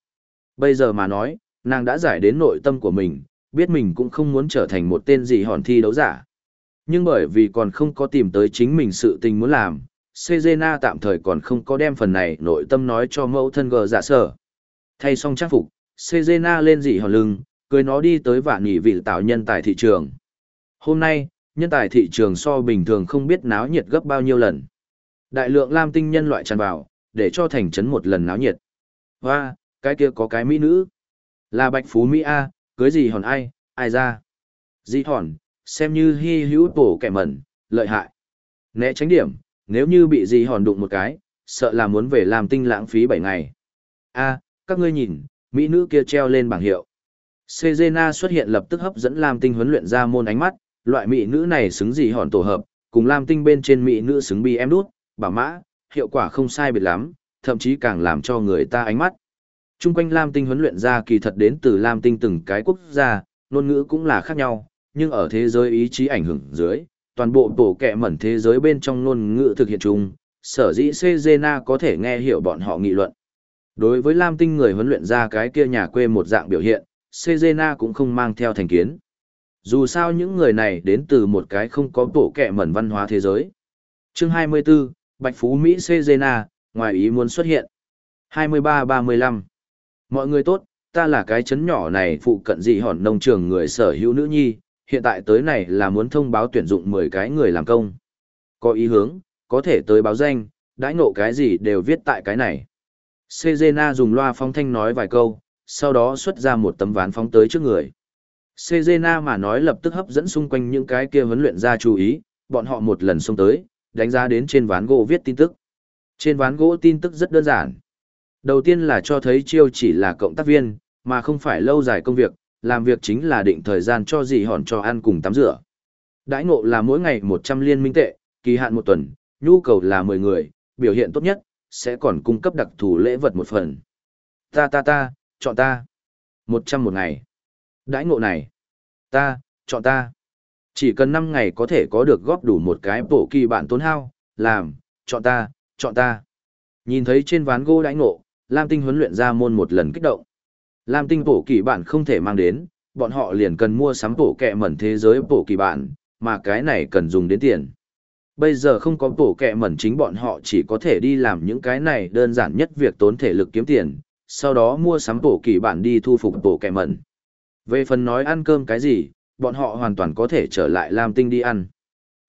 Speaker 1: Bây giờ mà nói, nàng đã giải đến nội tâm của mình, biết mình cũng không muốn trở thành một tên gì hòn thi đấu giả. Nhưng bởi vì còn không có tìm tới chính mình sự tình muốn làm, Sejena tạm thời còn không có đem phần này nội tâm nói cho mẫu thân gờ dạ sở. Thay xong trang phục, Sejena lên dị hòn lưng, cưới nó đi tới vạn nghỉ vị tạo nhân tài thị trường. Hôm nay, nhân tài thị trường so bình thường không biết náo nhiệt gấp bao nhiêu lần. Đại lượng lam tinh nhân loại tràn vào, để cho thành trấn một lần náo nhiệt. Hoa, cái kia có cái mỹ nữ. Là bạch phú Mỹ A, cưới gì hòn ai, ai ra. Dị hòn, xem như hy hữu tổ kẻ mẩn, lợi hại. Né tránh điểm, nếu như bị gì hòn đụng một cái, sợ là muốn về làm tinh lãng phí 7 ngày. A, các ngươi nhìn, mỹ nữ kia treo lên bảng hiệu. Sejena xuất hiện lập tức hấp dẫn Lam Tinh huấn luyện ra môn ánh mắt, loại mỹ nữ này xứng gì hòn tổ hợp, cùng Lam Tinh bên trên mỹ nữ xứng bi em đút, bảo mã, hiệu quả không sai biệt lắm, thậm chí càng làm cho người ta ánh mắt. Trung quanh Lam Tinh huấn luyện ra kỳ thật đến từ Lam Tinh từng cái quốc gia, ngôn ngữ cũng là khác nhau, nhưng ở thế giới ý chí ảnh hưởng dưới, toàn bộ tổ kẹ mẩn thế giới bên trong ngôn ngữ thực hiện chung, sở dĩ Sezena có thể nghe hiểu bọn họ nghị luận. Đối với Lam Tinh người huấn luyện ra cái kia nhà quê một dạng biểu hiện, Sezena cũng không mang theo thành kiến. Dù sao những người này đến từ một cái không có tổ kẹ mẩn văn hóa thế giới. Chương 24, Bạch Phú Mỹ Sezena, ngoài ý muốn xuất hiện. 23-35 Mọi người tốt, ta là cái chấn nhỏ này phụ cận dị hòn nông trường người sở hữu nữ nhi, hiện tại tới này là muốn thông báo tuyển dụng 10 cái người làm công. Có ý hướng, có thể tới báo danh, đãi ngộ cái gì đều viết tại cái này. Sejena dùng loa phong thanh nói vài câu, sau đó xuất ra một tấm ván phóng tới trước người. Sejena mà nói lập tức hấp dẫn xung quanh những cái kia huấn luyện ra chú ý, bọn họ một lần xông tới, đánh giá đến trên ván gỗ viết tin tức. Trên ván gỗ tin tức rất đơn giản. Đầu tiên là cho thấy chiêu chỉ là cộng tác viên, mà không phải lâu dài công việc, làm việc chính là định thời gian cho dì hòn cho ăn cùng tắm rửa. Đãi ngộ là mỗi ngày 100 liên minh tệ, kỳ hạn một tuần, nhu cầu là 10 người, biểu hiện tốt nhất, sẽ còn cung cấp đặc thù lễ vật một phần. Ta ta ta, chọn ta. 100 một ngày. Đãi ngộ này. Ta, chọn ta. Chỉ cần 5 ngày có thể có được góp đủ một cái bổ kỳ bản tốn hao, làm, chọn ta, chọn ta. Nhìn thấy trên ván gỗ đãi ngộ, Lam Tinh huấn luyện ra môn một lần kích động làm Tinh bổ kỳ bản không thể mang đến, bọn họ liền cần mua sắm bổ kẹ mẩn thế giới bổ kỳ bản, mà cái này cần dùng đến tiền. Bây giờ không có bổ kẹ mẩn chính bọn họ chỉ có thể đi làm những cái này đơn giản nhất việc tốn thể lực kiếm tiền, sau đó mua sắm bổ kỳ bản đi thu phục bổ kẹ mẩn. Về phần nói ăn cơm cái gì, bọn họ hoàn toàn có thể trở lại làm tinh đi ăn.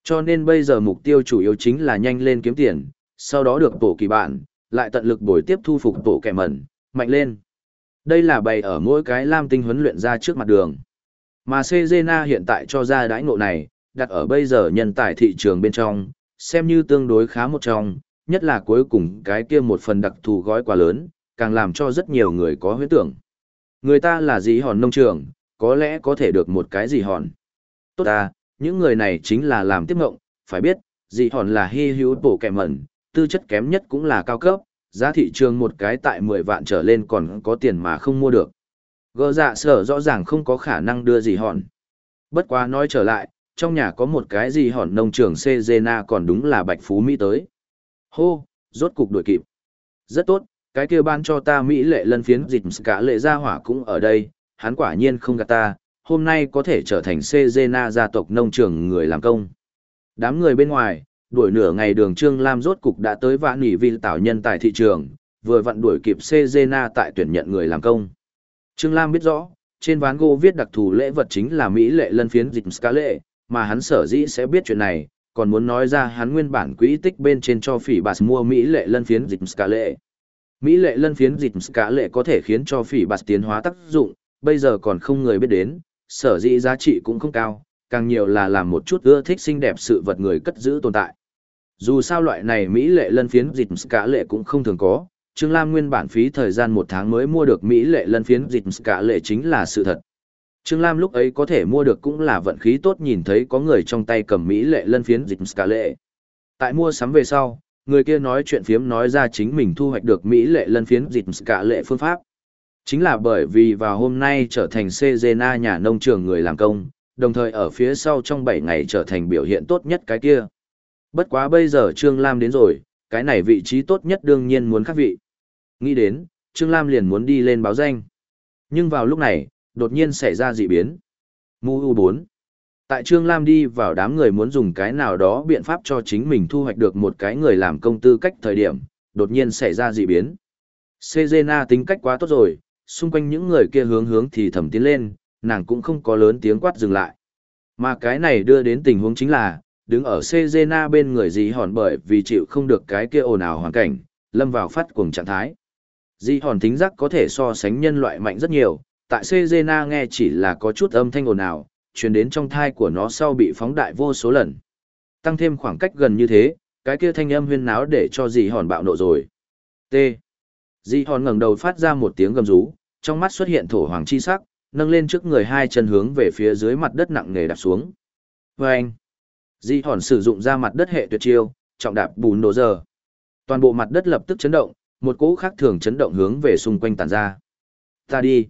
Speaker 1: Cho nên bây giờ mục tiêu chủ yếu chính là nhanh lên kiếm tiền, sau đó được bổ kỳ bản, lại tận lực bồi tiếp thu phục bổ kẹ mẩn, mạnh lên. Đây là bày ở mỗi cái lam tinh huấn luyện ra trước mặt đường. Mà Cezena hiện tại cho ra đãi ngộ này, đặt ở bây giờ nhân tài thị trường bên trong, xem như tương đối khá một trong, nhất là cuối cùng cái kia một phần đặc thù gói quá lớn, càng làm cho rất nhiều người có huyết tưởng. Người ta là gì hòn nông trường, có lẽ có thể được một cái gì hòn. Tốt ta, những người này chính là làm tiếp ngộng, phải biết, gì hòn là hy hữu bổ kẻ mẩn, tư chất kém nhất cũng là cao cấp, giá thị trường một cái tại 10 vạn trở lên còn có tiền mà không mua được. Gỡ dạ sở rõ ràng không có khả năng đưa gì hòn. Bất quá nói trở lại, trong nhà có một cái gì hòn nông trường Sezena còn đúng là Bạch Phú Mỹ tới. Hô, rốt cục đuổi kịp. Rất tốt, cái kia ban cho ta Mỹ lệ lân phiến dịch cả lệ gia hỏa cũng ở đây, hắn quả nhiên không gạt ta, hôm nay có thể trở thành Sezena gia tộc nông trường người làm công. Đám người bên ngoài, đuổi nửa ngày đường Trương Lam rốt cục đã tới vạn nỉ vì tạo nhân tại thị trường, vừa vặn đuổi kịp Cezena tại tuyển nhận người làm công. Trương Lam biết rõ, trên ván gỗ viết đặc thù lễ vật chính là Mỹ lệ lân phiến dịch ska lệ, mà hắn sở dĩ sẽ biết chuyện này, còn muốn nói ra hắn nguyên bản quỹ tích bên trên cho phỉ bạt mua Mỹ lệ lân phiến dịch ska lệ. Mỹ lệ lân phiến dịch ska lệ có thể khiến cho phỉ bạt tiến hóa tác dụng, bây giờ còn không người biết đến, sở dĩ giá trị cũng không cao, càng nhiều là làm một chút ưa thích xinh đẹp sự vật người cất giữ tồn tại. Dù sao loại này Mỹ lệ lân phiến dịch cả lệ cũng không thường có, Trương Lam nguyên bản phí thời gian một tháng mới mua được Mỹ lệ lân phiến dịch cả lệ chính là sự thật. Trương Lam lúc ấy có thể mua được cũng là vận khí tốt nhìn thấy có người trong tay cầm Mỹ lệ lân phiến dịch cả lệ. Tại mua sắm về sau, người kia nói chuyện phiếm nói ra chính mình thu hoạch được Mỹ lệ lân phiến dịch cả lệ phương pháp. Chính là bởi vì vào hôm nay trở thành Cezena nhà nông trường người làm công, đồng thời ở phía sau trong 7 ngày trở thành biểu hiện tốt nhất cái kia. Bất quá bây giờ Trương Lam đến rồi, cái này vị trí tốt nhất đương nhiên muốn khác vị. Nghĩ đến, Trương Lam liền muốn đi lên báo danh. Nhưng vào lúc này, đột nhiên xảy ra dị biến. Mu U4. Tại Trương Lam đi vào đám người muốn dùng cái nào đó biện pháp cho chính mình thu hoạch được một cái người làm công tư cách thời điểm, đột nhiên xảy ra dị biến. Sejena tính cách quá tốt rồi, xung quanh những người kia hướng hướng thì thầm tiến lên, nàng cũng không có lớn tiếng quát dừng lại. Mà cái này đưa đến tình huống chính là, đứng ở Cezena bên người dì hòn bởi vì chịu không được cái kia ồn ào hoàn cảnh, lâm vào phát cuồng trạng thái. Dì hòn tính giác có thể so sánh nhân loại mạnh rất nhiều, tại Cezena nghe chỉ là có chút âm thanh ồn ào, truyền đến trong thai của nó sau bị phóng đại vô số lần. Tăng thêm khoảng cách gần như thế, cái kia thanh âm huyên náo để cho dì hòn bạo nộ rồi. T. Dì hòn ngẩng đầu phát ra một tiếng gầm rú, trong mắt xuất hiện thổ hoàng chi sắc, nâng lên trước người hai chân hướng về phía dưới mặt đất nặng nề đạp xuống. Vâng! Di hòn sử dụng ra mặt đất hệ tuyệt chiêu, trọng đạp bùn đồ giờ. Toàn bộ mặt đất lập tức chấn động, một cỗ khác thường chấn động hướng về xung quanh tàn ra. Ta đi!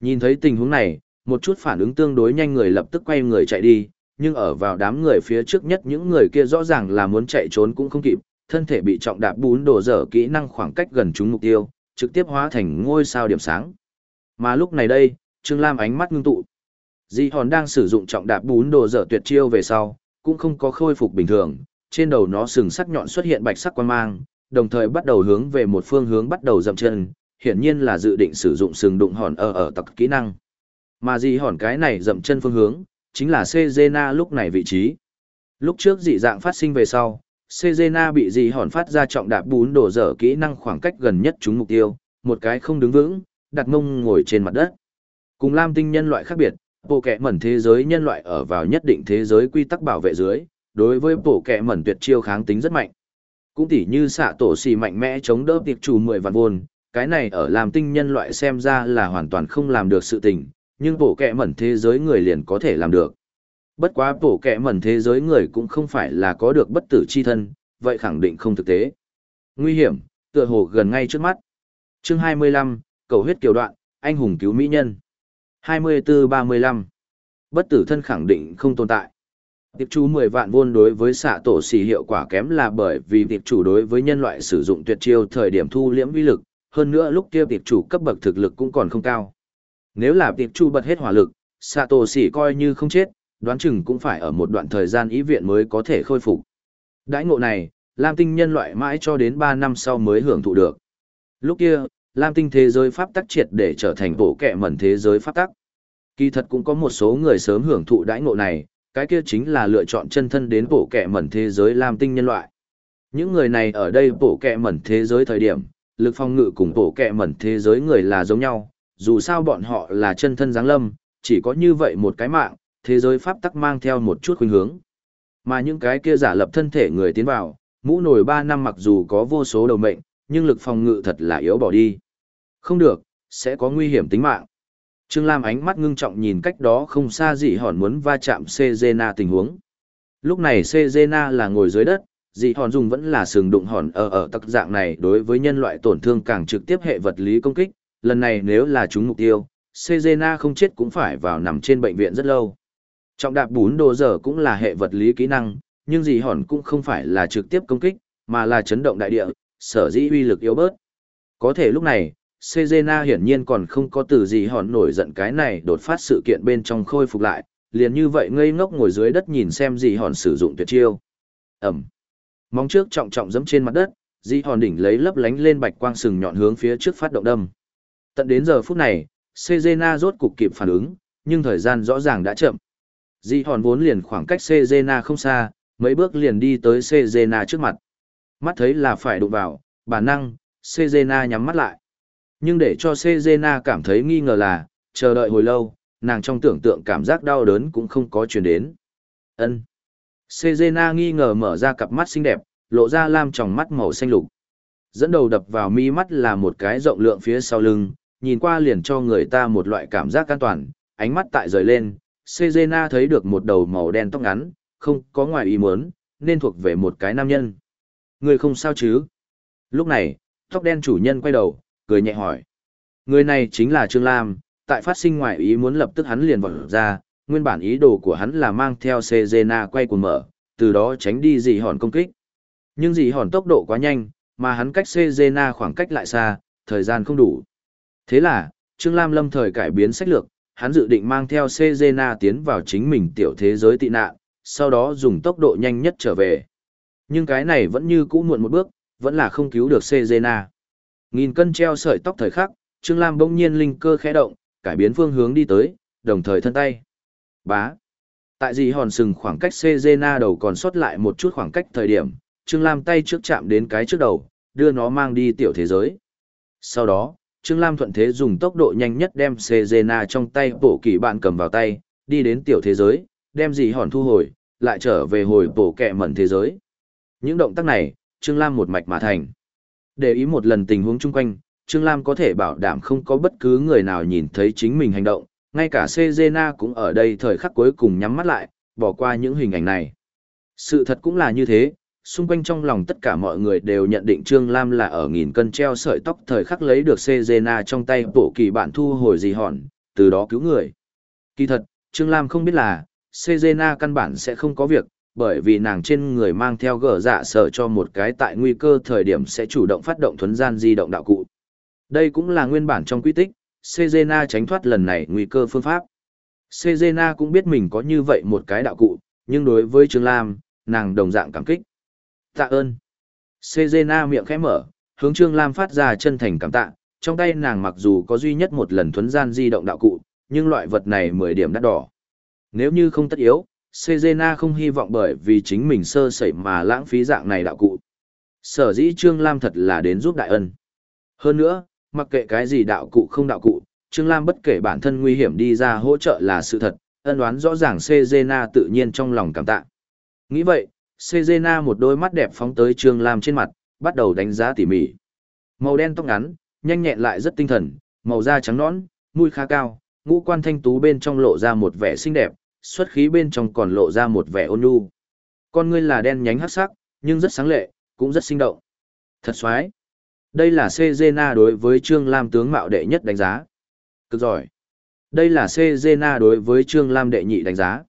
Speaker 1: Nhìn thấy tình huống này, một chút phản ứng tương đối nhanh người lập tức quay người chạy đi, nhưng ở vào đám người phía trước nhất những người kia rõ ràng là muốn chạy trốn cũng không kịp, thân thể bị trọng đạp bún đồ dở kỹ năng khoảng cách gần chúng mục tiêu, trực tiếp hóa thành ngôi sao điểm sáng. Mà lúc này đây, Trương Lam ánh mắt ngưng tụ. Di hòn đang sử dụng trọng đạp bún đồ dở tuyệt chiêu về sau, cũng không có khôi phục bình thường, trên đầu nó sừng sắc nhọn xuất hiện bạch sắc quan mang, đồng thời bắt đầu hướng về một phương hướng bắt đầu dậm chân, hiển nhiên là dự định sử dụng sừng đụng hòn ở ở tập kỹ năng. Mà gì hòn cái này dậm chân phương hướng, chính là Sezena lúc này vị trí. Lúc trước dị dạng phát sinh về sau, Sezena bị gì hòn phát ra trọng đạp bún đổ dở kỹ năng khoảng cách gần nhất chúng mục tiêu, một cái không đứng vững, đặt mông ngồi trên mặt đất. Cùng Lam tinh nhân loại khác biệt, bộ kẻ mẩn thế giới nhân loại ở vào nhất định thế giới quy tắc bảo vệ dưới, đối với bộ kẻ mẩn tuyệt chiêu kháng tính rất mạnh. Cũng tỉ như xạ tổ xì mạnh mẽ chống đỡ tiệp chủ 10 vạn vôn, cái này ở làm tinh nhân loại xem ra là hoàn toàn không làm được sự tình, nhưng bộ kẻ mẩn thế giới người liền có thể làm được. Bất quá bộ kẻ mẩn thế giới người cũng không phải là có được bất tử chi thân, vậy khẳng định không thực tế. Nguy hiểm, tựa hồ gần ngay trước mắt. Chương 25, cầu huyết kiều đoạn, anh hùng cứu mỹ nhân. 24-35. Bất tử thân khẳng định không tồn tại. Tiệp chủ 10 vạn vôn đối với xạ tổ xì hiệu quả kém là bởi vì tiệp chủ đối với nhân loại sử dụng tuyệt chiêu thời điểm thu liễm vi lực, hơn nữa lúc kia tiệp chủ cấp bậc thực lực cũng còn không cao. Nếu là tiệp chủ bật hết hỏa lực, xạ tổ xì coi như không chết, đoán chừng cũng phải ở một đoạn thời gian ý viện mới có thể khôi phục. Đãi ngộ này, Lam Tinh nhân loại mãi cho đến 3 năm sau mới hưởng thụ được. Lúc kia, Lam Tinh thế giới pháp tắc triệt để trở thành bộ kệ mẩn thế giới pháp tắc. Kỳ thật cũng có một số người sớm hưởng thụ đãi ngộ này, cái kia chính là lựa chọn chân thân đến bộ kệ mẩn thế giới Lam Tinh nhân loại. Những người này ở đây bộ kệ mẩn thế giới thời điểm, lực phong ngự cùng bộ kệ mẩn thế giới người là giống nhau, dù sao bọn họ là chân thân giáng lâm, chỉ có như vậy một cái mạng, thế giới pháp tắc mang theo một chút khuynh hướng. Mà những cái kia giả lập thân thể người tiến vào, mũ nổi 3 năm mặc dù có vô số đầu mệnh, nhưng lực phòng ngự thật là yếu bỏ đi. Không được, sẽ có nguy hiểm tính mạng. Trương Lam ánh mắt ngưng trọng nhìn cách đó không xa dị hòn muốn va chạm Sezena tình huống. Lúc này Sezena là ngồi dưới đất, dị hòn dùng vẫn là sừng đụng hòn ở ở tắc dạng này đối với nhân loại tổn thương càng trực tiếp hệ vật lý công kích, lần này nếu là chúng mục tiêu, Sezena không chết cũng phải vào nằm trên bệnh viện rất lâu. Trọng đạp bún đồ giờ cũng là hệ vật lý kỹ năng, nhưng dị hòn cũng không phải là trực tiếp công kích, mà là chấn động đại địa, sở dĩ uy lực yếu bớt. Có thể lúc này, Cezena hiển nhiên còn không có từ gì hòn nổi giận cái này đột phát sự kiện bên trong khôi phục lại, liền như vậy ngây ngốc ngồi dưới đất nhìn xem gì hòn sử dụng tuyệt chiêu. Ẩm. Móng trước trọng trọng giẫm trên mặt đất, dì hòn đỉnh lấy lấp lánh lên bạch quang sừng nhọn hướng phía trước phát động đâm. Tận đến giờ phút này, Cezena rốt cục kịp phản ứng, nhưng thời gian rõ ràng đã chậm. Dì hòn vốn liền khoảng cách Cezena không xa, mấy bước liền đi tới Cezena trước mặt. Mắt thấy là phải đụng vào, bản năng, Cezena nhắm mắt lại. Nhưng để cho Sezena cảm thấy nghi ngờ là, chờ đợi hồi lâu, nàng trong tưởng tượng cảm giác đau đớn cũng không có chuyển đến. ân Sezena nghi ngờ mở ra cặp mắt xinh đẹp, lộ ra lam tròng mắt màu xanh lục. Dẫn đầu đập vào mi mắt là một cái rộng lượng phía sau lưng, nhìn qua liền cho người ta một loại cảm giác an toàn, ánh mắt tại rời lên, Sezena thấy được một đầu màu đen tóc ngắn, không có ngoài ý muốn, nên thuộc về một cái nam nhân. Người không sao chứ? Lúc này, tóc đen chủ nhân quay đầu, cười nhẹ hỏi. Người này chính là Trương Lam, tại phát sinh ngoại ý muốn lập tức hắn liền vọt ra, nguyên bản ý đồ của hắn là mang theo Sezena quay cuồng mở, từ đó tránh đi dị hòn công kích. Nhưng dị hòn tốc độ quá nhanh, mà hắn cách Sezena khoảng cách lại xa, thời gian không đủ. Thế là, Trương Lam lâm thời cải biến sách lược, hắn dự định mang theo Sezena tiến vào chính mình tiểu thế giới tị nạn, sau đó dùng tốc độ nhanh nhất trở về. Nhưng cái này vẫn như cũ muộn một bước, vẫn là không cứu được Cezena. Nghìn cân treo sợi tóc thời khắc, Trương Lam bỗng nhiên linh cơ khẽ động, cải biến phương hướng đi tới, đồng thời thân tay. Bá. Tại gì hòn sừng khoảng cách Cezena đầu còn sót lại một chút khoảng cách thời điểm, Trương Lam tay trước chạm đến cái trước đầu, đưa nó mang đi tiểu thế giới. Sau đó, Trương Lam thuận thế dùng tốc độ nhanh nhất đem Cezena trong tay bổ kỳ bạn cầm vào tay, đi đến tiểu thế giới, đem gì hòn thu hồi, lại trở về hồi bổ kẹ mẩn thế giới. Những động tác này, Trương Lam một mạch mà thành. Để ý một lần tình huống chung quanh, Trương Lam có thể bảo đảm không có bất cứ người nào nhìn thấy chính mình hành động, ngay cả Cezena cũng ở đây thời khắc cuối cùng nhắm mắt lại, bỏ qua những hình ảnh này. Sự thật cũng là như thế, xung quanh trong lòng tất cả mọi người đều nhận định Trương Lam là ở nghìn cân treo sợi tóc thời khắc lấy được Cezena trong tay bộ kỳ bạn thu hồi gì hòn, từ đó cứu người. Kỳ thật, Trương Lam không biết là, Cezena căn bản sẽ không có việc, bởi vì nàng trên người mang theo gờ dạ sở cho một cái tại nguy cơ thời điểm sẽ chủ động phát động thuấn gian di động đạo cụ. Đây cũng là nguyên bản trong quy tích, Sejena tránh thoát lần này nguy cơ phương pháp. Sejena cũng biết mình có như vậy một cái đạo cụ, nhưng đối với Trương Lam, nàng đồng dạng cảm kích. Tạ ơn. Sejena miệng khẽ mở, hướng Trương Lam phát ra chân thành cảm tạ, trong tay nàng mặc dù có duy nhất một lần thuấn gian di động đạo cụ, nhưng loại vật này 10 điểm đắt đỏ. Nếu như không tất yếu, Sejena không hy vọng bởi vì chính mình sơ sẩy mà lãng phí dạng này đạo cụ. Sở dĩ Trương Lam thật là đến giúp đại ân. Hơn nữa, mặc kệ cái gì đạo cụ không đạo cụ, Trương Lam bất kể bản thân nguy hiểm đi ra hỗ trợ là sự thật, ân đoán rõ ràng Sejena tự nhiên trong lòng cảm tạ. Nghĩ vậy, Sejena một đôi mắt đẹp phóng tới Trương Lam trên mặt, bắt đầu đánh giá tỉ mỉ. Màu đen tóc ngắn, nhanh nhẹn lại rất tinh thần, màu da trắng nõn, mũi khá cao, ngũ quan thanh tú bên trong lộ ra một vẻ xinh đẹp, xuất khí bên trong còn lộ ra một vẻ ôn nhu. Con ngươi là đen nhánh hắc sắc, nhưng rất sáng lệ, cũng rất sinh động. Thật xoái. Đây là Cezena đối với Trương Lam tướng mạo đệ nhất đánh giá. Cực giỏi. Đây là Cezena đối với Trương Lam đệ nhị đánh giá.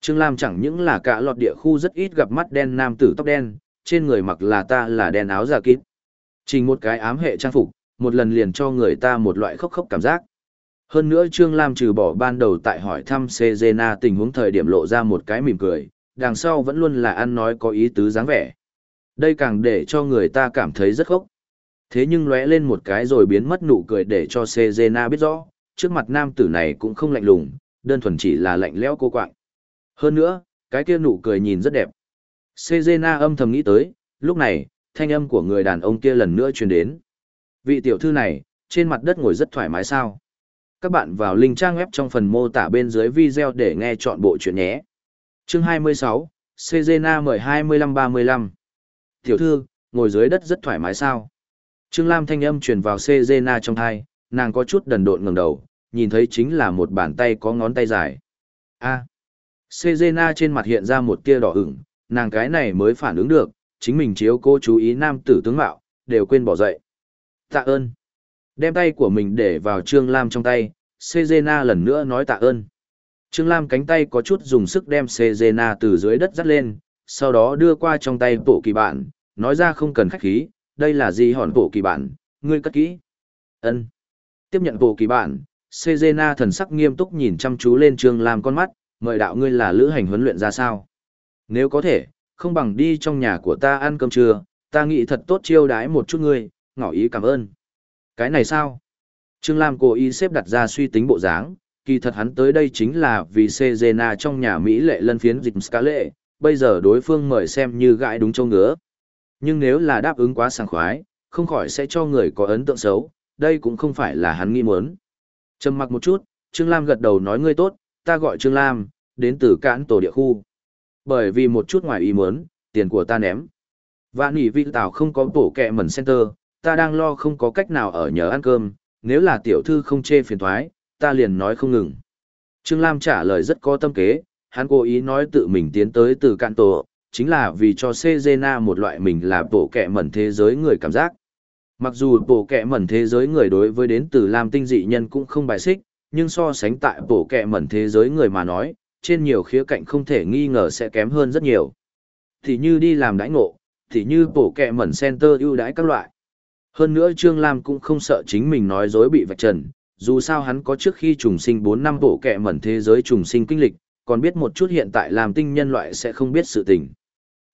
Speaker 1: Trương Lam chẳng những là cả lọt địa khu rất ít gặp mắt đen nam tử tóc đen, trên người mặc là ta là đen áo giả kín. chỉ một cái ám hệ trang phục, một lần liền cho người ta một loại khốc khốc cảm giác. Hơn nữa Trương Lam trừ bỏ ban đầu tại hỏi thăm Cezena tình huống thời điểm lộ ra một cái mỉm cười, đằng sau vẫn luôn là ăn nói có ý tứ dáng vẻ. Đây càng để cho người ta cảm thấy rất khốc. Thế nhưng lóe lên một cái rồi biến mất nụ cười để cho Sejena biết rõ, trước mặt nam tử này cũng không lạnh lùng, đơn thuần chỉ là lạnh lẽo cô quạng. Hơn nữa, cái kia nụ cười nhìn rất đẹp. Sejena âm thầm nghĩ tới, lúc này, thanh âm của người đàn ông kia lần nữa truyền đến. Vị tiểu thư này, trên mặt đất ngồi rất thoải mái sao. Các bạn vào link trang web trong phần mô tả bên dưới video để nghe chọn bộ chuyện nhé. Chương 26, Sezena mời 2535. Tiểu thư, ngồi dưới đất rất thoải mái sao. Trương Lam thanh âm truyền vào Sezena trong thai, nàng có chút đần độn ngẩng đầu, nhìn thấy chính là một bàn tay có ngón tay dài. A. À. Trên mặt hiện ra một tia đỏ ửng, nàng cái này mới phản ứng được, chính mình chiếu cô chú ý nam tử tướng mạo, đều quên bỏ dậy. Tạ ơn. Đem tay của mình để vào Trương Lam trong tay, Sezena lần nữa nói tạ ơn. Trương Lam cánh tay có chút dùng sức đem Sezena từ dưới đất dắt lên, sau đó đưa qua trong tay bộ kỳ bản, nói ra không cần khách khí, đây là gì hòn bộ kỳ bản, ngươi cất kỹ. ân Tiếp nhận bộ kỳ bản, Sezena thần sắc nghiêm túc nhìn chăm chú lên Trương Lam con mắt, mời đạo ngươi là lữ hành huấn luyện ra sao. Nếu có thể, không bằng đi trong nhà của ta ăn cơm trưa, ta nghĩ thật tốt chiêu đái một chút ngươi, ngỏ ý cảm ơn. Cái này sao? Trương Lam cố ý xếp đặt ra suy tính bộ dáng, kỳ thật hắn tới đây chính là vì Sejena trong nhà Mỹ lệ lân phiến dịch Scarlett, bây giờ đối phương mời xem như gãi đúng châu ngứa. Nhưng nếu là đáp ứng quá sảng khoái, không khỏi sẽ cho người có ấn tượng xấu, đây cũng không phải là hắn nghĩ muốn. Trầm mặc một chút, Trương Lam gật đầu nói ngươi tốt, ta gọi Trương Lam, đến từ cãn tổ địa khu. Bởi vì một chút ngoài ý muốn, tiền của ta ném. Vạn ủy vị tào không có bổ kẹ mẩn center, ta đang lo không có cách nào ở nhờ ăn cơm, nếu là tiểu thư không chê phiền thoái, ta liền nói không ngừng. Trương Lam trả lời rất có tâm kế, hắn cố ý nói tự mình tiến tới từ cạn tổ, chính là vì cho Sejena một loại mình là bộ kẹ mẩn thế giới người cảm giác. Mặc dù bộ kẹ mẩn thế giới người đối với đến từ Lam tinh dị nhân cũng không bài xích, nhưng so sánh tại bộ kẹ mẩn thế giới người mà nói, trên nhiều khía cạnh không thể nghi ngờ sẽ kém hơn rất nhiều. Thì như đi làm đãi ngộ, thì như bộ kẹ mẩn center ưu đãi các loại. Hơn nữa Trương Lam cũng không sợ chính mình nói dối bị vạch trần, dù sao hắn có trước khi trùng sinh 4 năm bộ kẹ mẩn thế giới trùng sinh kinh lịch, còn biết một chút hiện tại làm tinh nhân loại sẽ không biết sự tình.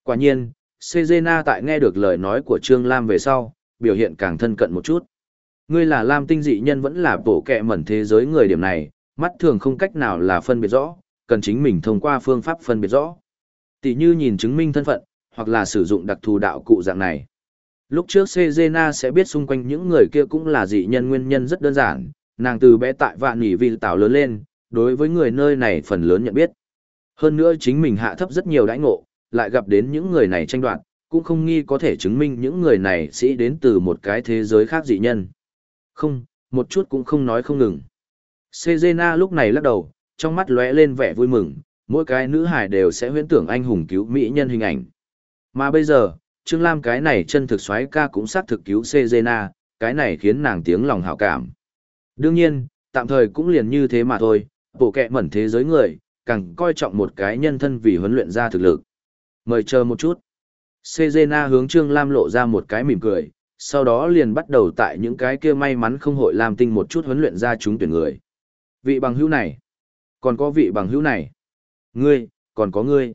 Speaker 1: Quả nhiên, Sejena tại nghe được lời nói của Trương Lam về sau, biểu hiện càng thân cận một chút. Ngươi là Lam tinh dị nhân vẫn là bộ kẹ mẩn thế giới người điểm này, mắt thường không cách nào là phân biệt rõ, cần chính mình thông qua phương pháp phân biệt rõ. Tỷ như nhìn chứng minh thân phận, hoặc là sử dụng đặc thù đạo cụ dạng này. Lúc trước Sejena sẽ biết xung quanh những người kia cũng là dị nhân nguyên nhân rất đơn giản, nàng từ bé tại vạn nỉ vì tạo lớn lên, đối với người nơi này phần lớn nhận biết. Hơn nữa chính mình hạ thấp rất nhiều đãi ngộ, lại gặp đến những người này tranh đoạt, cũng không nghi có thể chứng minh những người này sẽ đến từ một cái thế giới khác dị nhân. Không, một chút cũng không nói không ngừng. Sejena lúc này lắc đầu, trong mắt lóe lên vẻ vui mừng, mỗi cái nữ hải đều sẽ huyễn tưởng anh hùng cứu mỹ nhân hình ảnh. Mà bây giờ, Trương Lam cái này chân thực xoáy ca cũng xác thực cứu Sejena, cái này khiến nàng tiếng lòng hảo cảm. Đương nhiên, tạm thời cũng liền như thế mà thôi, bộ kẹ mẩn thế giới người, càng coi trọng một cái nhân thân vì huấn luyện ra thực lực. Mời chờ một chút. Sejena hướng Trương Lam lộ ra một cái mỉm cười, sau đó liền bắt đầu tại những cái kia may mắn không hội làm tinh một chút huấn luyện ra chúng tuyển người. Vị bằng hữu này, còn có vị bằng hữu này. Ngươi, còn có ngươi.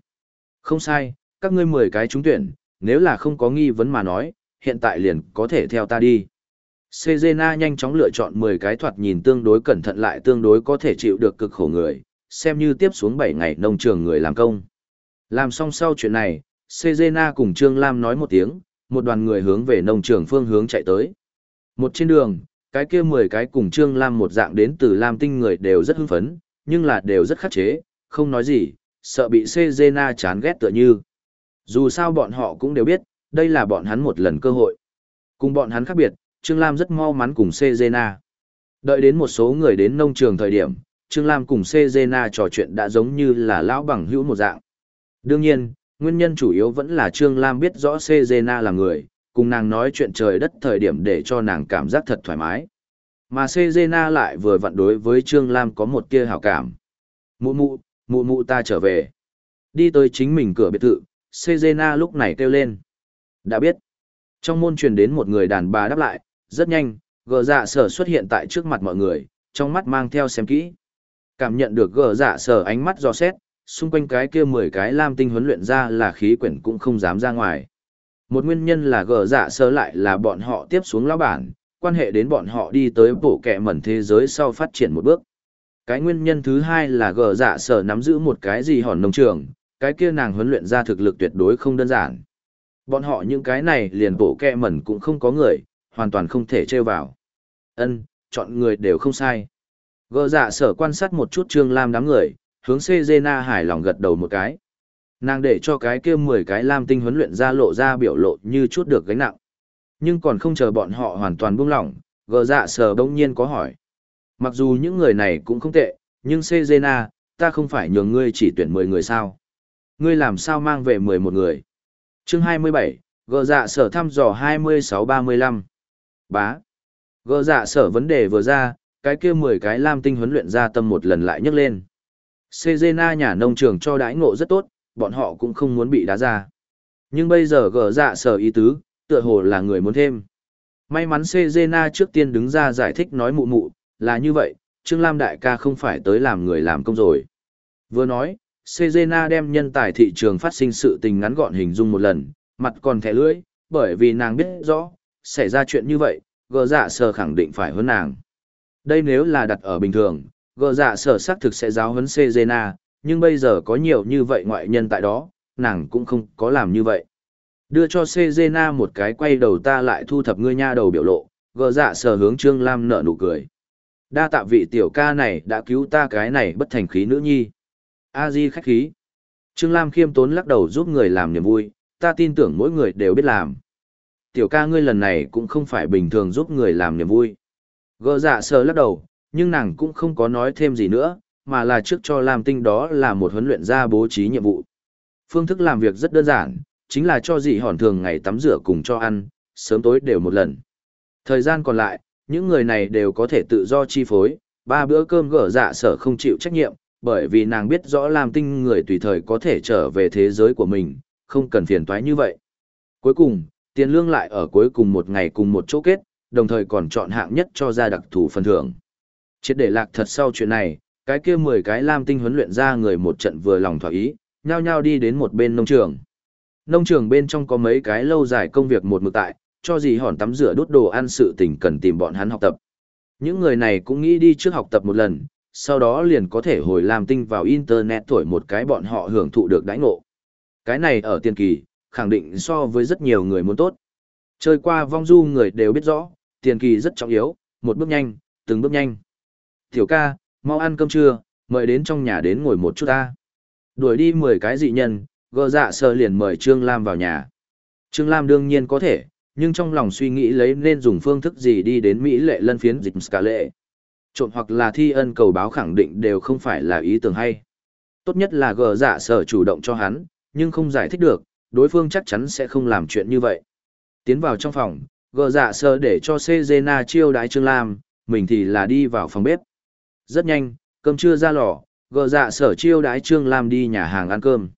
Speaker 1: Không sai, các ngươi 10 cái trúng tuyển, nếu là không có nghi vấn mà nói, hiện tại liền có thể theo ta đi. Sejena nhanh chóng lựa chọn 10 cái thoạt nhìn tương đối cẩn thận lại tương đối có thể chịu được cực khổ người, xem như tiếp xuống 7 ngày nông trường người làm công. Làm xong sau chuyện này, Sejena cùng Trương Lam nói một tiếng, một đoàn người hướng về nông trường phương hướng chạy tới. Một trên đường, cái kia 10 cái cùng Trương Lam một dạng đến từ Lam tinh người đều rất hưng phấn, nhưng là đều rất khắc chế, không nói gì, sợ bị Sejena chán ghét tựa như. Dù sao bọn họ cũng đều biết, đây là bọn hắn một lần cơ hội. Cùng bọn hắn khác biệt, Trương Lam rất mau mắn cùng Sejena. Đợi đến một số người đến nông trường thời điểm, Trương Lam cùng Sejena trò chuyện đã giống như là lão bằng hữu một dạng. Đương nhiên, nguyên nhân chủ yếu vẫn là Trương Lam biết rõ Sejena là người, cùng nàng nói chuyện trời đất thời điểm để cho nàng cảm giác thật thoải mái. Mà Sejena lại vừa vặn đối với Trương Lam có một tia hảo cảm. Mụ mụ, mụ mụ ta trở về. Đi tới chính mình cửa biệt thự, Sezena lúc này kêu lên. Đã biết. Trong môn truyền đến một người đàn bà đáp lại, rất nhanh, gờ dạ sở xuất hiện tại trước mặt mọi người, trong mắt mang theo xem kỹ. Cảm nhận được gờ dạ sở ánh mắt dò xét, xung quanh cái kia 10 cái lam tinh huấn luyện ra là khí quyển cũng không dám ra ngoài. Một nguyên nhân là gờ dạ sở lại là bọn họ tiếp xuống lão bản, quan hệ đến bọn họ đi tới bộ kẻ mẩn thế giới sau phát triển một bước. Cái nguyên nhân thứ hai là gờ dạ sở nắm giữ một cái gì hòn nông trường, cái kia nàng huấn luyện ra thực lực tuyệt đối không đơn giản. Bọn họ những cái này liền bộ kẹ mẩn cũng không có người, hoàn toàn không thể trêu vào. Ân, chọn người đều không sai. Gờ dạ sở quan sát một chút Trương Lam đám người, hướng Cezena hài lòng gật đầu một cái. Nàng để cho cái kia 10 cái lam tinh huấn luyện ra lộ ra biểu lộ như chút được gánh nặng. Nhưng còn không chờ bọn họ hoàn toàn buông lỏng, gờ dạ sở đông nhiên có hỏi. Mặc dù những người này cũng không tệ, nhưng Cezena, ta không phải nhường ngươi chỉ tuyển 10 người sao. Ngươi làm sao mang về 11 người. chương 27, gờ dạ sở thăm dò 26-35. Bá. Gờ dạ sở vấn đề vừa ra, cái kia 10 cái lam tinh huấn luyện ra tâm một lần lại nhấc lên. Cezena nhà nông trường cho đãi ngộ rất tốt, bọn họ cũng không muốn bị đá ra. Nhưng bây giờ gờ dạ sở ý tứ, tựa hồ là người muốn thêm. May mắn Cezena trước tiên đứng ra giải thích nói mụ mụ, là như vậy, Trương Lam đại ca không phải tới làm người làm công rồi. Vừa nói, Cezena đem nhân tài thị trường phát sinh sự tình ngắn gọn hình dung một lần, mặt còn thẻ lưỡi, bởi vì nàng biết rõ, xảy ra chuyện như vậy, gờ dạ sở khẳng định phải hơn nàng. Đây nếu là đặt ở bình thường, gờ dạ sở xác thực sẽ giáo huấn Cezena, nhưng bây giờ có nhiều như vậy ngoại nhân tại đó, nàng cũng không có làm như vậy. Đưa cho Cezena một cái quay đầu ta lại thu thập ngươi nha đầu biểu lộ, gờ dạ sở hướng Trương Lam nở nụ cười. Đa tạ vị tiểu ca này đã cứu ta cái này bất thành khí nữ nhi. A Di khách khí. Trương Lam khiêm tốn lắc đầu giúp người làm niềm vui, ta tin tưởng mỗi người đều biết làm. Tiểu ca ngươi lần này cũng không phải bình thường giúp người làm niềm vui. Gờ dạ sờ lắc đầu, nhưng nàng cũng không có nói thêm gì nữa, mà là trước cho Lam Tinh đó là một huấn luyện gia bố trí nhiệm vụ. Phương thức làm việc rất đơn giản, chính là cho dị hòn thường ngày tắm rửa cùng cho ăn, sớm tối đều một lần. Thời gian còn lại, những người này đều có thể tự do chi phối, ba bữa cơm gỡ dạ sở không chịu trách nhiệm, bởi vì nàng biết rõ Lam Tinh người tùy thời có thể trở về thế giới của mình, không cần phiền toái như vậy. Cuối cùng, tiền lương lại ở cuối cùng một ngày cùng một chỗ kết, đồng thời còn chọn hạng nhất cho ra đặc thù phần thưởng. Chết để lạc thật sau chuyện này, cái kia 10 cái lam tinh huấn luyện ra người một trận vừa lòng thỏa ý, nhao nhao đi đến một bên nông trường. Nông trường bên trong có mấy cái lâu dài công việc một mực tại, cho gì hòn tắm rửa đốt đồ ăn sự tình cần tìm bọn hắn học tập. Những người này cũng nghĩ đi trước học tập một lần, sau đó liền có thể hồi làm tinh vào internet thổi một cái bọn họ hưởng thụ được đãi ngộ. Cái này ở tiền kỳ, khẳng định so với rất nhiều người muốn tốt. Chơi qua vong du người đều biết rõ, tiền kỳ rất trọng yếu, một bước nhanh, từng bước nhanh. Tiểu ca, mau ăn cơm trưa, mời đến trong nhà đến ngồi một chút ta. Đuổi đi 10 cái dị nhân, gờ dạ sờ liền mời Trương Lam vào nhà. Trương Lam đương nhiên có thể, nhưng trong lòng suy nghĩ lấy nên dùng phương thức gì đi đến Mỹ lệ lân phiến dịch ska lệ. Trộn hoặc là thi ân cầu báo khẳng định đều không phải là ý tưởng hay. Tốt nhất là gờ dạ sở chủ động cho hắn, nhưng không giải thích được, đối phương chắc chắn sẽ không làm chuyện như vậy. Tiến vào trong phòng, gờ dạ sở để cho Sejena chiêu đái Trương Lam, mình thì là đi vào phòng bếp. Rất nhanh, cơm trưa ra lò, gờ dạ sở chiêu đái Trương Lam đi nhà hàng ăn cơm.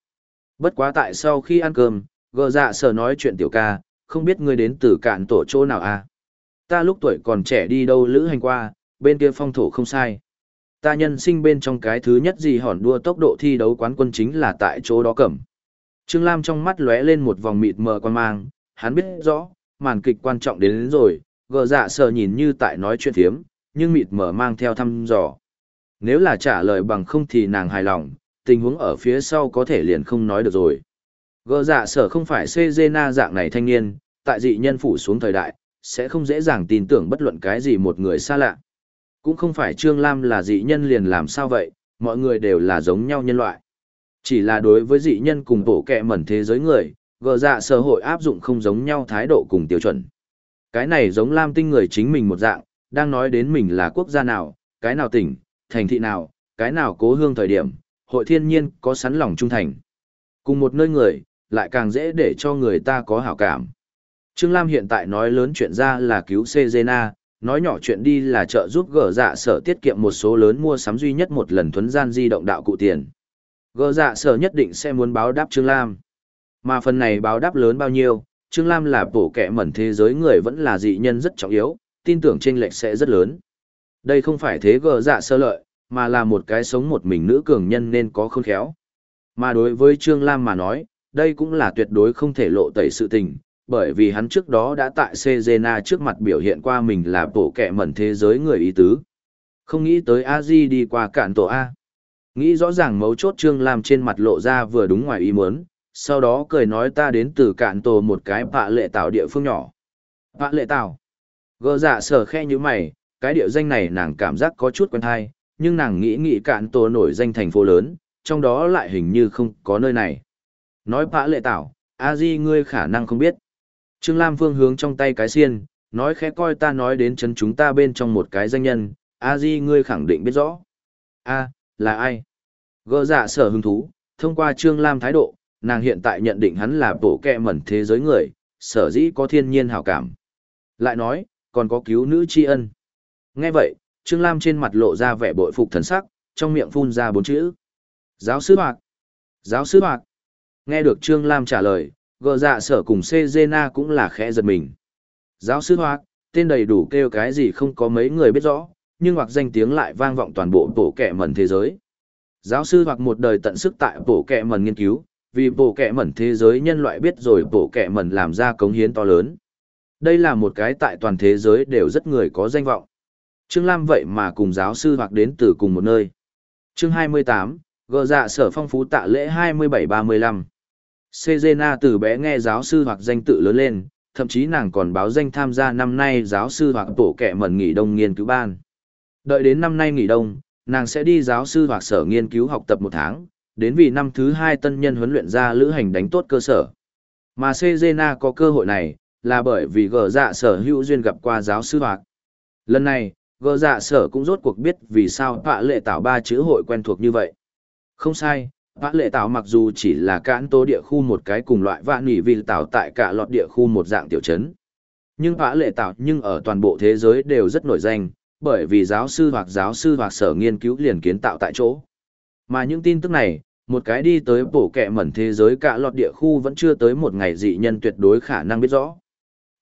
Speaker 1: Bất quá tại sau khi ăn cơm, gờ dạ sở nói chuyện tiểu ca, không biết ngươi đến từ cạn tổ chỗ nào à? Ta lúc tuổi còn trẻ đi đâu lữ hành qua, bên kia phong thổ không sai. Ta nhân sinh bên trong cái thứ nhất gì hòn đua tốc độ thi đấu quán quân chính là tại chỗ đó cẩm. Trương Lam trong mắt lóe lên một vòng mịt mờ quan mang, hắn biết rõ, màn kịch quan trọng đến, đến rồi, gờ dạ sờ nhìn như tại nói chuyện thiếm, nhưng mịt mờ mang theo thăm dò. Nếu là trả lời bằng không thì nàng hài lòng, tình huống ở phía sau có thể liền không nói được rồi. Gờ dạ sở không phải Cezena dạng này thanh niên, tại dị nhân phủ xuống thời đại, sẽ không dễ dàng tin tưởng bất luận cái gì một người xa lạ. Cũng không phải Trương Lam là dị nhân liền làm sao vậy, mọi người đều là giống nhau nhân loại. Chỉ là đối với dị nhân cùng bộ kẹ mẩn thế giới người, gờ dạ sở hội áp dụng không giống nhau thái độ cùng tiêu chuẩn. Cái này giống Lam tinh người chính mình một dạng, đang nói đến mình là quốc gia nào, cái nào tỉnh, thành thị nào, cái nào cố hương thời điểm, hội thiên nhiên có sẵn lòng trung thành. Cùng một nơi người, lại càng dễ để cho người ta có hảo cảm. Trương Lam hiện tại nói lớn chuyện ra là cứu Cezena, nói nhỏ chuyện đi là trợ giúp gờ dạ sở tiết kiệm một số lớn mua sắm duy nhất một lần thuấn gian di động đạo cụ tiền. Gờ dạ sở nhất định sẽ muốn báo đáp Trương Lam. Mà phần này báo đáp lớn bao nhiêu, Trương Lam là bổ kẻ mẩn thế giới người vẫn là dị nhân rất trọng yếu, tin tưởng chênh lệch sẽ rất lớn. Đây không phải thế gờ dạ sơ lợi, mà là một cái sống một mình nữ cường nhân nên có khôn khéo. Mà đối với Trương Lam mà nói, đây cũng là tuyệt đối không thể lộ tẩy sự tình, bởi vì hắn trước đó đã tại Cezena trước mặt biểu hiện qua mình là bộ kẻ mẩn thế giới người ý tứ. Không nghĩ tới a di đi qua cản tổ A. Nghĩ rõ ràng mấu chốt Trương Lam trên mặt lộ ra vừa đúng ngoài ý muốn, sau đó cười nói ta đến từ cạn tổ một cái bạ lệ tạo địa phương nhỏ. Bạ lệ tạo. Gơ dạ sở khe như mày, cái địa danh này nàng cảm giác có chút quen thai, nhưng nàng nghĩ nghĩ cạn tổ nổi danh thành phố lớn, trong đó lại hình như không có nơi này. Nói bạ lệ tạo, a di ngươi khả năng không biết. Trương Lam Phương hướng trong tay cái xiên, nói khẽ coi ta nói đến chân chúng ta bên trong một cái danh nhân, a di ngươi khẳng định biết rõ. a là ai? Gỡ dạ sở hứng thú, thông qua Trương Lam thái độ, nàng hiện tại nhận định hắn là bộ kẹ mẩn thế giới người, sở dĩ có thiên nhiên hảo cảm. Lại nói, còn có cứu nữ tri ân. Nghe vậy, Trương Lam trên mặt lộ ra vẻ bội phục thần sắc, trong miệng phun ra bốn chữ. Giáo sư hoạt. Giáo sư hoạt. Nghe được Trương Lam trả lời, gờ dạ sở cùng Cezena cũng là khẽ giật mình. Giáo sư hoạt, tên đầy đủ kêu cái gì không có mấy người biết rõ, nhưng hoặc danh tiếng lại vang vọng toàn bộ bộ kẻ mẩn thế giới. Giáo sư hoặc một đời tận sức tại bộ kẻ mẩn nghiên cứu, vì bộ kẻ mẩn thế giới nhân loại biết rồi bộ kẻ mẩn làm ra cống hiến to lớn. Đây là một cái tại toàn thế giới đều rất người có danh vọng. Trương Lam vậy mà cùng giáo sư hoặc đến từ cùng một nơi. Chương 28, gờ dạ sở phong phú tạ lễ 27-35. Sejena từ bé nghe giáo sư hoặc danh tự lớn lên, thậm chí nàng còn báo danh tham gia năm nay giáo sư hoặc tổ kẹ mẩn nghỉ đông nghiên cứu ban. Đợi đến năm nay nghỉ đông, nàng sẽ đi giáo sư hoặc sở nghiên cứu học tập một tháng, đến vì năm thứ hai tân nhân huấn luyện ra lữ hành đánh tốt cơ sở. Mà Sejena có cơ hội này, là bởi vì gờ dạ sở hữu duyên gặp qua giáo sư hoặc. Lần này, gờ dạ sở cũng rốt cuộc biết vì sao họa lệ tạo ba chữ hội quen thuộc như vậy. Không sai, Vã lệ tạo mặc dù chỉ là cạn tố địa khu một cái cùng loại vạn nỉ vì tạo tại cả lọt địa khu một dạng tiểu trấn. Nhưng vã lệ tạo nhưng ở toàn bộ thế giới đều rất nổi danh, bởi vì giáo sư hoặc giáo sư hoặc sở nghiên cứu liền kiến tạo tại chỗ. Mà những tin tức này, một cái đi tới bổ kẹ mẩn thế giới cả lọt địa khu vẫn chưa tới một ngày dị nhân tuyệt đối khả năng biết rõ.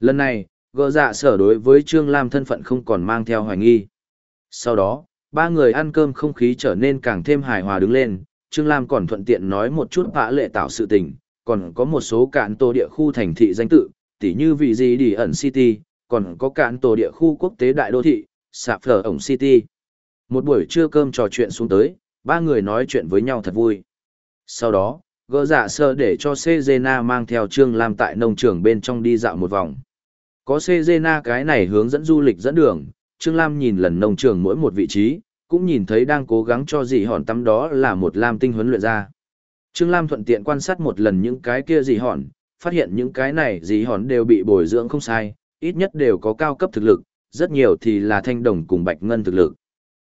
Speaker 1: Lần này, gỡ dạ sở đối với Trương Lam thân phận không còn mang theo hoài nghi. Sau đó, ba người ăn cơm không khí trở nên càng thêm hài hòa đứng lên, Trương Lam còn thuận tiện nói một chút vã lệ tạo sự tình, còn có một số cạn tổ địa khu thành thị danh tự, tỉ như vị gì đi ẩn City, còn có cạn tổ địa khu quốc tế đại đô thị, sạp phở ổng City. Một buổi trưa cơm trò chuyện xuống tới, ba người nói chuyện với nhau thật vui. Sau đó, gỡ giả sơ để cho Cezena mang theo Trương Lam tại nông trường bên trong đi dạo một vòng. Có Cezena cái này hướng dẫn du lịch dẫn đường, Trương Lam nhìn lần nông trường mỗi một vị trí, cũng nhìn thấy đang cố gắng cho dị hòn tắm đó là một Lam tinh huấn luyện ra. Trương Lam thuận tiện quan sát một lần những cái kia dị hòn, phát hiện những cái này dị hòn đều bị bồi dưỡng không sai, ít nhất đều có cao cấp thực lực, rất nhiều thì là thanh đồng cùng bạch ngân thực lực.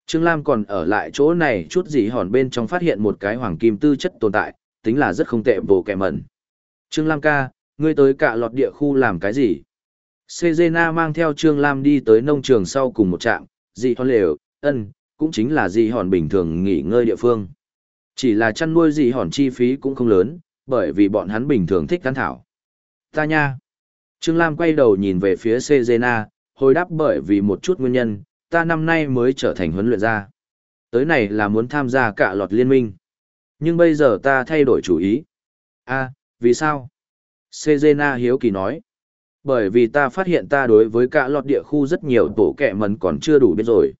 Speaker 1: Trương Lam còn ở lại chỗ này chút dì hòn bên trong phát hiện một cái hoàng kim tư chất tồn tại, tính là rất không tệ bổ kẻ mẩn. Trương Lam ca, ngươi tới cả lọt địa khu làm cái gì? Sejena mang theo Trương Lam đi tới nông trường sau cùng một trạm, dị hòn lều, ân, cũng chính là dì hòn bình thường nghỉ ngơi địa phương. Chỉ là chăn nuôi dì hòn chi phí cũng không lớn, bởi vì bọn hắn bình thường thích cắn thảo. Ta nha! Trương Lam quay đầu nhìn về phía Sejena, hồi đáp bởi vì một chút nguyên nhân, ta năm nay mới trở thành huấn luyện gia. Tới này là muốn tham gia cả lọt liên minh. Nhưng bây giờ ta thay đổi chủ ý. a vì sao? Sejena hiếu kỳ nói. Bởi vì ta phát hiện ta đối với cả lọt địa khu rất nhiều tổ kẻ mần còn chưa đủ biết rồi.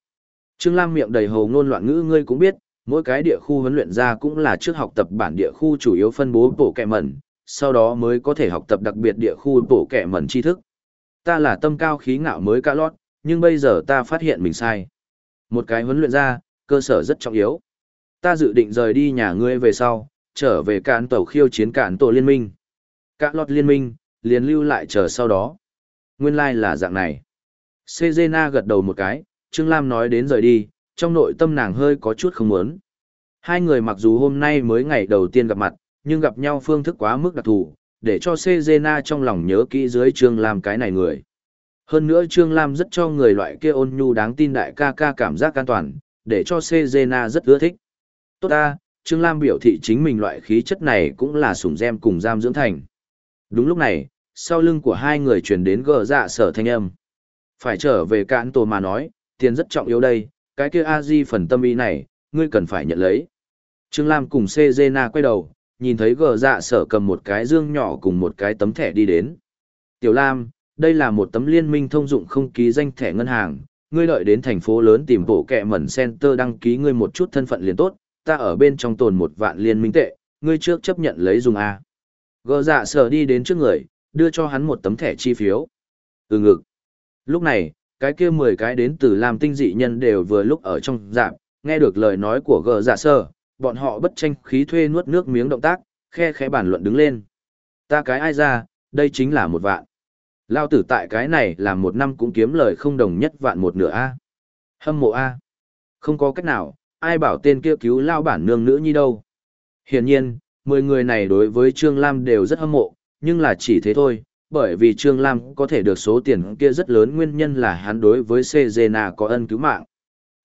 Speaker 1: Trương Lam miệng đầy hồ ngôn loạn ngữ ngươi cũng biết, mỗi cái địa khu huấn luyện ra cũng là trước học tập bản địa khu chủ yếu phân bố bộ kẹ mẩn, sau đó mới có thể học tập đặc biệt địa khu bộ kẹ mẩn tri thức. Ta là tâm cao khí ngạo mới ca lót, nhưng bây giờ ta phát hiện mình sai. Một cái huấn luyện ra, cơ sở rất trọng yếu. Ta dự định rời đi nhà ngươi về sau, trở về cạn tàu khiêu chiến cạn tổ liên minh. Cả lọt liên minh, liền lưu lại chờ sau đó. Nguyên lai like là dạng này. Sejena gật đầu một cái, Trương Lam nói đến rời đi, trong nội tâm nàng hơi có chút không muốn. Hai người mặc dù hôm nay mới ngày đầu tiên gặp mặt, nhưng gặp nhau phương thức quá mức đặc thù, để cho Sejena trong lòng nhớ kỹ dưới Trương Lam cái này người. Hơn nữa Trương Lam rất cho người loại kia ôn nhu đáng tin đại ca ca cảm giác an toàn, để cho Sejena rất ưa thích. Tốt ta, Trương Lam biểu thị chính mình loại khí chất này cũng là sủng gem cùng giam dưỡng thành. Đúng lúc này, sau lưng của hai người truyền đến gờ dạ sở thanh âm. Phải trở về cạn tổ mà nói, tiền rất trọng yếu đây, cái kia a di phần tâm ý này, ngươi cần phải nhận lấy. Trương Lam cùng Cezena quay đầu, nhìn thấy gờ dạ sở cầm một cái dương nhỏ cùng một cái tấm thẻ đi đến. Tiểu Lam, đây là một tấm liên minh thông dụng không ký danh thẻ ngân hàng, ngươi đợi đến thành phố lớn tìm bộ kẹ mẩn center đăng ký ngươi một chút thân phận liền tốt, ta ở bên trong tồn một vạn liên minh tệ, ngươi trước chấp nhận lấy dùng A. Gờ dạ sở đi đến trước người, đưa cho hắn một tấm thẻ chi phiếu. Ừ ngực. Lúc này, cái kia mười cái đến từ làm tinh dị nhân đều vừa lúc ở trong dạp, nghe được lời nói của gờ dạ giả sở, bọn họ bất tranh khí thuê nuốt nước miếng động tác, khe khẽ bàn luận đứng lên. Ta cái ai ra, đây chính là một vạn. Lao tử tại cái này làm một năm cũng kiếm lời không đồng nhất vạn một nửa A. Hâm mộ A. Không có cách nào, ai bảo tên kia cứu lao bản nương nữ nhi đâu. Hiển nhiên, mười người này đối với Trương Lam đều rất hâm mộ, nhưng là chỉ thế thôi, bởi vì Trương Lam có thể được số tiền kia rất lớn nguyên nhân là hắn đối với Cezena có ân cứu mạng.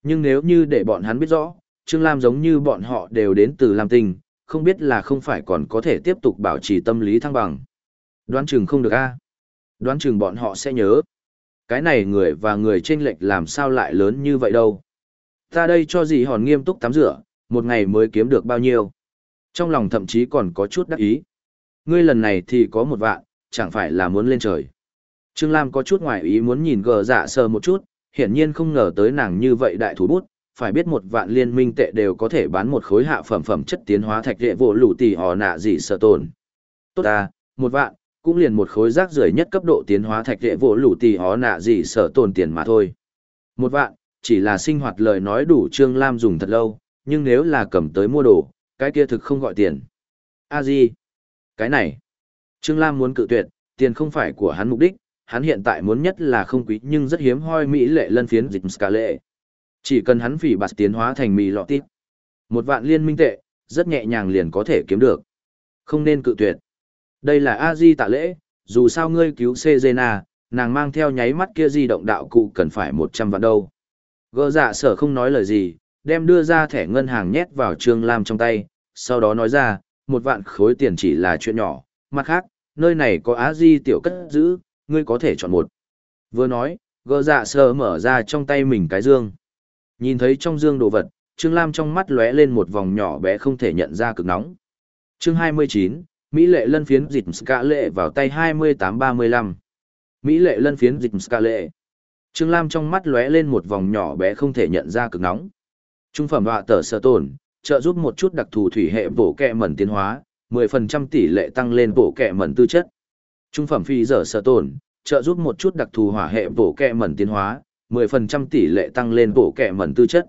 Speaker 1: Nhưng nếu như để bọn hắn biết rõ, Trương Lam giống như bọn họ đều đến từ Lam Tinh, không biết là không phải còn có thể tiếp tục bảo trì tâm lý thăng bằng. Đoán chừng không được a Đoán chừng bọn họ sẽ nhớ. Cái này người và người chênh lệch làm sao lại lớn như vậy đâu. Ta đây cho gì hòn nghiêm túc tắm rửa, một ngày mới kiếm được bao nhiêu. Trong lòng thậm chí còn có chút đắc ý. Ngươi lần này thì có một vạn, chẳng phải là muốn lên trời. Trương Lam có chút ngoài ý muốn nhìn gờ dạ sờ một chút, hiển nhiên không ngờ tới nàng như vậy đại thủ bút, phải biết một vạn liên minh tệ đều có thể bán một khối hạ phẩm phẩm chất tiến hóa thạch đệ vô lũ tỷ họ nạ gì sợ tồn. Tốt à, một vạn, cũng liền một khối rác rưởi nhất cấp độ tiến hóa thạch đệ vô lũ tỷ họ nạ gì sợ tồn tiền mà thôi. Một vạn, chỉ là sinh hoạt lời nói đủ Trương Lam dùng thật lâu, nhưng nếu là cầm tới mua đồ, cái kia thực không gọi tiền. A gì? Cái này. Trương Lam muốn cự tuyệt, tiền không phải của hắn mục đích, hắn hiện tại muốn nhất là không quý nhưng rất hiếm hoi mỹ lệ lân phiến dịch ska lệ. Chỉ cần hắn phỉ bạt tiến hóa thành mì lọ tít. Một vạn liên minh tệ, rất nhẹ nhàng liền có thể kiếm được. Không nên cự tuyệt. Đây là A-di tạ lễ, dù sao ngươi cứu Cezena, nàng mang theo nháy mắt kia di động đạo cụ cần phải 100 vạn đâu. Gơ dạ sở không nói lời gì, đem đưa ra thẻ ngân hàng nhét vào Trương Lam trong tay, sau đó nói ra, một vạn khối tiền chỉ là chuyện nhỏ, mặt khác, nơi này có á di tiểu cất giữ, ngươi có thể chọn một. Vừa nói, gờ dạ sờ mở ra trong tay mình cái dương. Nhìn thấy trong dương đồ vật, Trương Lam trong mắt lóe lên một vòng nhỏ bé không thể nhận ra cực nóng. Chương 29, Mỹ lệ lân phiến dịch ska lệ vào tay 2835. Mỹ lệ lân phiến dịch ska lệ. Trương Lam trong mắt lóe lên một vòng nhỏ bé không thể nhận ra cực nóng. Trung phẩm họa tờ sơ tổn, trợ giúp một chút đặc thù thủy hệ bổ kẹ mẩn tiến hóa, 10% tỷ lệ tăng lên bổ kẹ mẩn tư chất. Trung phẩm phi giờ sở tổn, trợ giúp một chút đặc thù hỏa hệ bổ kẹ mẩn tiến hóa, 10% tỷ lệ tăng lên bổ kẹ mẩn tư chất.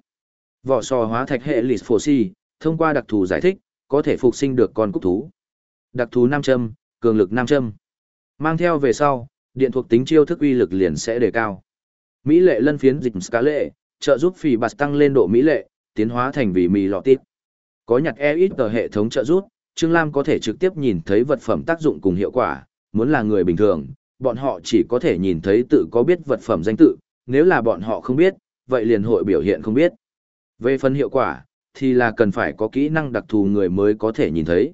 Speaker 1: Vỏ sò hóa thạch hệ lịt phổ si, thông qua đặc thù giải thích, có thể phục sinh được con cúc thú. Đặc thù nam châm, cường lực nam châm. Mang theo về sau, điện thuộc tính chiêu thức uy lực liền sẽ đề cao. Mỹ lệ lân phiến dịch ska lệ, trợ giúp phì bạt tăng lên độ mỹ lệ, tiến hóa thành vì mì lọ tít. Có nhặt e hệ thống trợ giúp, Trương Lam có thể trực tiếp nhìn thấy vật phẩm tác dụng cùng hiệu quả, muốn là người bình thường, bọn họ chỉ có thể nhìn thấy tự có biết vật phẩm danh tự, nếu là bọn họ không biết, vậy liền hội biểu hiện không biết. Về phần hiệu quả, thì là cần phải có kỹ năng đặc thù người mới có thể nhìn thấy.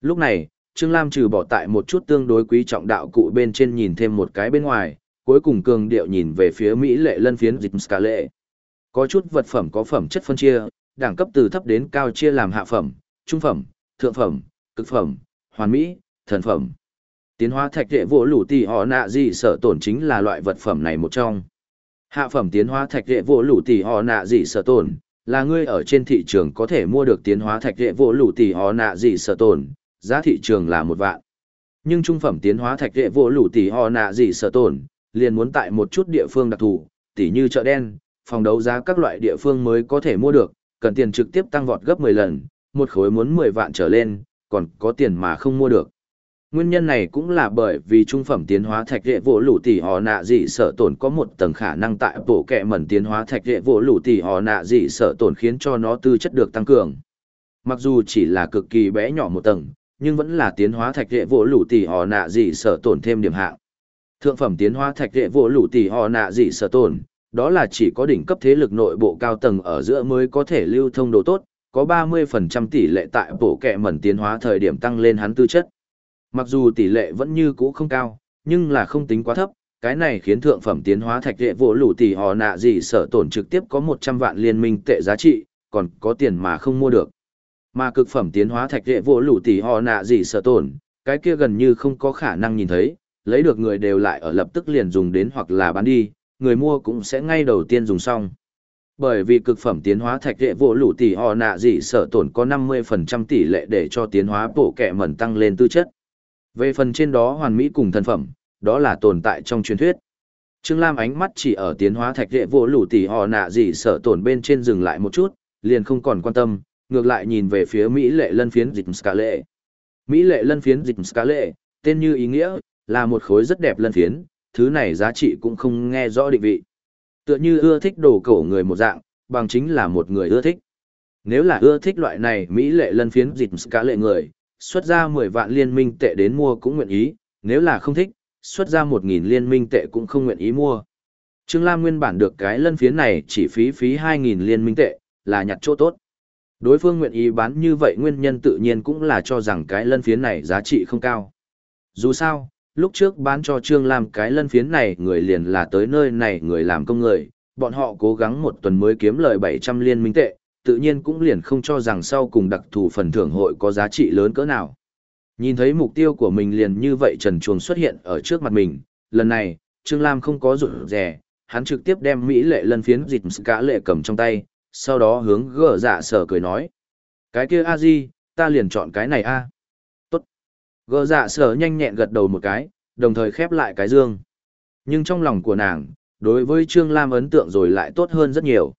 Speaker 1: Lúc này, Trương Lam trừ bỏ tại một chút tương đối quý trọng đạo cụ bên trên nhìn thêm một cái bên ngoài, cuối cùng cường điệu nhìn về phía Mỹ lệ lân phiến dịch ska lệ. Có chút vật phẩm có phẩm chất phân chia, đẳng cấp từ thấp đến cao chia làm hạ phẩm, trung phẩm, thượng phẩm, cực phẩm, hoàn mỹ, thần phẩm. Tiến hóa thạch đệ vô lũ tỷ họ nạ gì sở tổn chính là loại vật phẩm này một trong. Hạ phẩm tiến hóa thạch đệ vô lũ tỷ họ nạ gì sở tổn, là ngươi ở trên thị trường có thể mua được tiến hóa thạch đệ vô lũ tỷ họ nạ gì sở tổn, giá thị trường là một vạn. Nhưng trung phẩm tiến hóa thạch đệ vô lũ tỷ họ nạ gì sở tổn, liền muốn tại một chút địa phương đặc thù, tỷ như chợ đen, phòng đấu giá các loại địa phương mới có thể mua được, cần tiền trực tiếp tăng vọt gấp 10 lần, một khối muốn 10 vạn trở lên, còn có tiền mà không mua được. Nguyên nhân này cũng là bởi vì trung phẩm tiến hóa thạch hệ vô lũ tỷ họ nạ dị sở tổn có một tầng khả năng tại bộ kẹ mẩn tiến hóa thạch hệ vô lũ tỷ họ nạ dị sở tổn khiến cho nó tư chất được tăng cường. Mặc dù chỉ là cực kỳ bé nhỏ một tầng, nhưng vẫn là tiến hóa thạch hệ vô lũ tỷ họ nạ dị sở tổn thêm điểm hạng. Thượng phẩm tiến hóa thạch hệ vô lũ tỷ họ nạ dị sở tổn, đó là chỉ có đỉnh cấp thế lực nội bộ cao tầng ở giữa mới có thể lưu thông đồ tốt, có 30% tỷ lệ tại bộ kẹ mẩn tiến hóa thời điểm tăng lên hắn tư chất. Mặc dù tỷ lệ vẫn như cũ không cao, nhưng là không tính quá thấp, cái này khiến thượng phẩm tiến hóa thạch đệ vỗ lũ tỷ họ nạ gì sở tổn trực tiếp có 100 vạn liên minh tệ giá trị, còn có tiền mà không mua được. Mà cực phẩm tiến hóa thạch hệ vỗ lũ tỷ họ nạ gì sợ tổn, cái kia gần như không có khả năng nhìn thấy, lấy được người đều lại ở lập tức liền dùng đến hoặc là bán đi, người mua cũng sẽ ngay đầu tiên dùng xong. Bởi vì cực phẩm tiến hóa thạch hệ vô lũ tỷ họ nạ gì sở tổn có 50% tỷ lệ để cho tiến hóa bộ kẹ mẩn tăng lên tư chất. Về phần trên đó hoàn mỹ cùng thần phẩm, đó là tồn tại trong truyền thuyết. Trương Lam ánh mắt chỉ ở tiến hóa thạch hệ vô lũ tỷ họ nạ gì sở tổn bên trên dừng lại một chút, liền không còn quan tâm, ngược lại nhìn về phía Mỹ lệ lân phiến dịch scarlet Mỹ lệ lân phiến dịch scarlet tên như ý nghĩa, là một khối rất đẹp lân phiến, thứ này giá trị cũng không nghe rõ định vị. Tựa như ưa thích đồ cổ người một dạng, bằng chính là một người ưa thích. Nếu là ưa thích loại này Mỹ lệ lân phiến dịch lệ người, xuất ra 10 vạn liên minh tệ đến mua cũng nguyện ý, nếu là không thích, xuất ra 1.000 liên minh tệ cũng không nguyện ý mua. Trương Lam nguyên bản được cái lân phiến này chỉ phí phí 2.000 liên minh tệ, là nhặt chỗ tốt. Đối phương nguyện ý bán như vậy nguyên nhân tự nhiên cũng là cho rằng cái lân phiến này giá trị không cao. Dù sao, lúc trước bán cho Trương Lam cái lân phiến này người liền là tới nơi này người làm công người, bọn họ cố gắng một tuần mới kiếm lời 700 liên minh tệ, tự nhiên cũng liền không cho rằng sau cùng đặc thù phần thưởng hội có giá trị lớn cỡ nào. Nhìn thấy mục tiêu của mình liền như vậy trần chuồng xuất hiện ở trước mặt mình, lần này, Trương Lam không có rụt rè, hắn trực tiếp đem Mỹ lệ lân phiến dịch cả lệ cầm trong tay, sau đó hướng gỡ dạ sở cười nói. Cái kia a di, ta liền chọn cái này a. Gờ dạ sở nhanh nhẹn gật đầu một cái, đồng thời khép lại cái dương. Nhưng trong lòng của nàng, đối với Trương Lam ấn tượng rồi lại tốt hơn rất nhiều.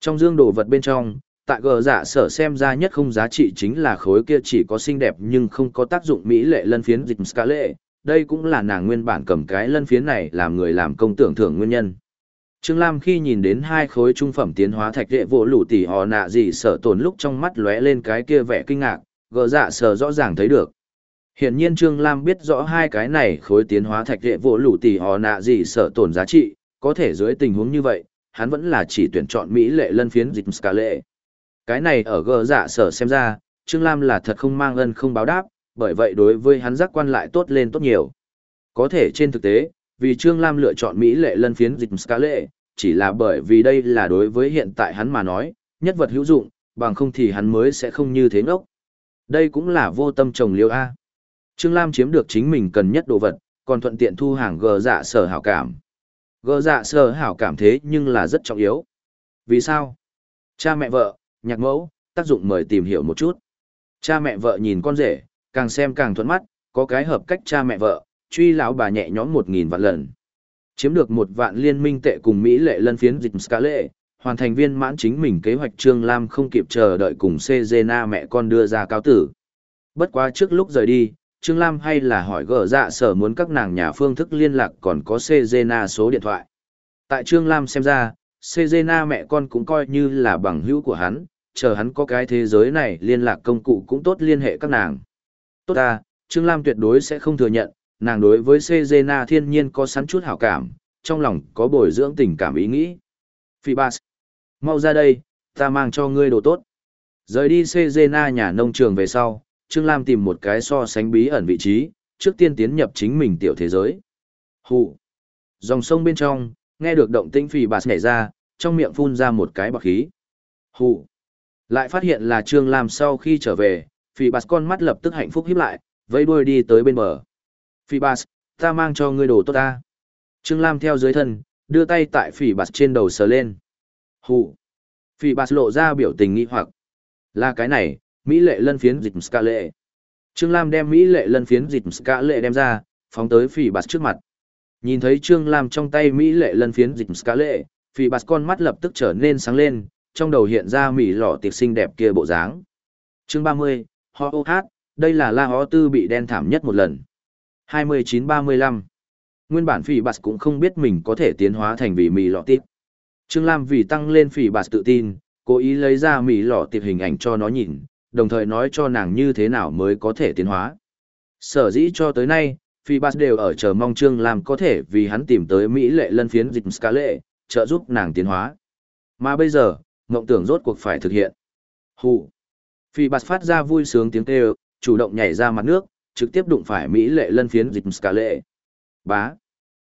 Speaker 1: Trong dương đồ vật bên trong, tại gờ dạ sở xem ra nhất không giá trị chính là khối kia chỉ có xinh đẹp nhưng không có tác dụng mỹ lệ lân phiến dịch ska lệ đây cũng là nàng nguyên bản cầm cái lân phiến này làm người làm công tưởng thưởng nguyên nhân trương lam khi nhìn đến hai khối trung phẩm tiến hóa thạch đệ vỗ lũ tỷ họ nạ gì sở tồn lúc trong mắt lóe lên cái kia vẻ kinh ngạc gờ dạ sở rõ ràng thấy được hiển nhiên trương lam biết rõ hai cái này khối tiến hóa thạch hệ vô lũ tỷ họ nạ gì sở tổn giá trị có thể dưới tình huống như vậy hắn vẫn là chỉ tuyển chọn mỹ lệ lân phiến dịch ska lệ cái này ở gờ dạ sở xem ra, Trương Lam là thật không mang ân không báo đáp, bởi vậy đối với hắn giác quan lại tốt lên tốt nhiều. Có thể trên thực tế, vì Trương Lam lựa chọn Mỹ lệ lân phiến dịch ska lệ, chỉ là bởi vì đây là đối với hiện tại hắn mà nói, nhất vật hữu dụng, bằng không thì hắn mới sẽ không như thế ngốc. Đây cũng là vô tâm trồng liêu A. Trương Lam chiếm được chính mình cần nhất đồ vật, còn thuận tiện thu hàng gờ dạ sở hảo cảm. Gờ dạ sở hảo cảm thế nhưng là rất trọng yếu. Vì sao? Cha mẹ vợ, nhạc mẫu, tác dụng mời tìm hiểu một chút. Cha mẹ vợ nhìn con rể, càng xem càng thuận mắt, có cái hợp cách cha mẹ vợ, truy lão bà nhẹ nhõm một nghìn vạn lần. Chiếm được một vạn liên minh tệ cùng Mỹ lệ lân phiến dịch ska lệ, hoàn thành viên mãn chính mình kế hoạch Trương Lam không kịp chờ đợi cùng Cezena mẹ con đưa ra cáo tử. Bất quá trước lúc rời đi, Trương Lam hay là hỏi gỡ dạ sở muốn các nàng nhà phương thức liên lạc còn có Sezena số điện thoại. Tại Trương Lam xem ra, Sezena mẹ con cũng coi như là bằng hữu của hắn, chờ hắn có cái thế giới này liên lạc công cụ cũng tốt liên hệ các nàng. Tốt ta, Trương Lam tuyệt đối sẽ không thừa nhận, nàng đối với Sezena thiên nhiên có sẵn chút hảo cảm, trong lòng có bồi dưỡng tình cảm ý nghĩ. Phibas, mau ra đây, ta mang cho ngươi đồ tốt. Rời đi Sezena nhà nông trường về sau, Trương Lam tìm một cái so sánh bí ẩn vị trí, trước tiên tiến nhập chính mình tiểu thế giới. Hù. Dòng sông bên trong, nghe được động tĩnh Phi Bas nhảy ra, trong miệng phun ra một cái bọc khí. Hù. Lại phát hiện là Trương Lam sau khi trở về, Phi Bas con mắt lập tức hạnh phúc híp lại, vẫy đuôi đi tới bên bờ. Phi Bas, ta mang cho ngươi đồ tốt ta. Trương Lam theo dưới thân, đưa tay tại Phi Bas trên đầu sờ lên. Hù. Phi Bas lộ ra biểu tình nghi hoặc. Là cái này, Mỹ lệ lân phiến dịch ska lệ. Trương Lam đem Mỹ lệ lân phiến dịch ska lệ đem ra, phóng tới Phi bạt trước mặt. Nhìn thấy Trương Lam trong tay Mỹ lệ lân phiến dịch ska lệ, Phi bạt con mắt lập tức trở nên sáng lên, trong đầu hiện ra mỹ lọ tiệc xinh đẹp kia bộ dáng. Chương 30, Ho Ô Hát, đây là La Hó Tư bị đen thảm nhất một lần. 29-35 Nguyên bản phỉ bạt cũng không biết mình có thể tiến hóa thành vì mì lọ tiệp. Trương Lam vì tăng lên phỉ bạt tự tin, cố ý lấy ra mì lọ tiệp hình ảnh cho nó nhìn, đồng thời nói cho nàng như thế nào mới có thể tiến hóa. Sở dĩ cho tới nay, Phi Bas đều ở chờ mong Trương Lam có thể vì hắn tìm tới Mỹ lệ lân phiến dịch ska lệ, trợ giúp nàng tiến hóa. Mà bây giờ, mộng tưởng rốt cuộc phải thực hiện. Hù. Phi Bas phát ra vui sướng tiếng kêu, chủ động nhảy ra mặt nước, trực tiếp đụng phải Mỹ lệ lân phiến dịch ska lệ. Bá.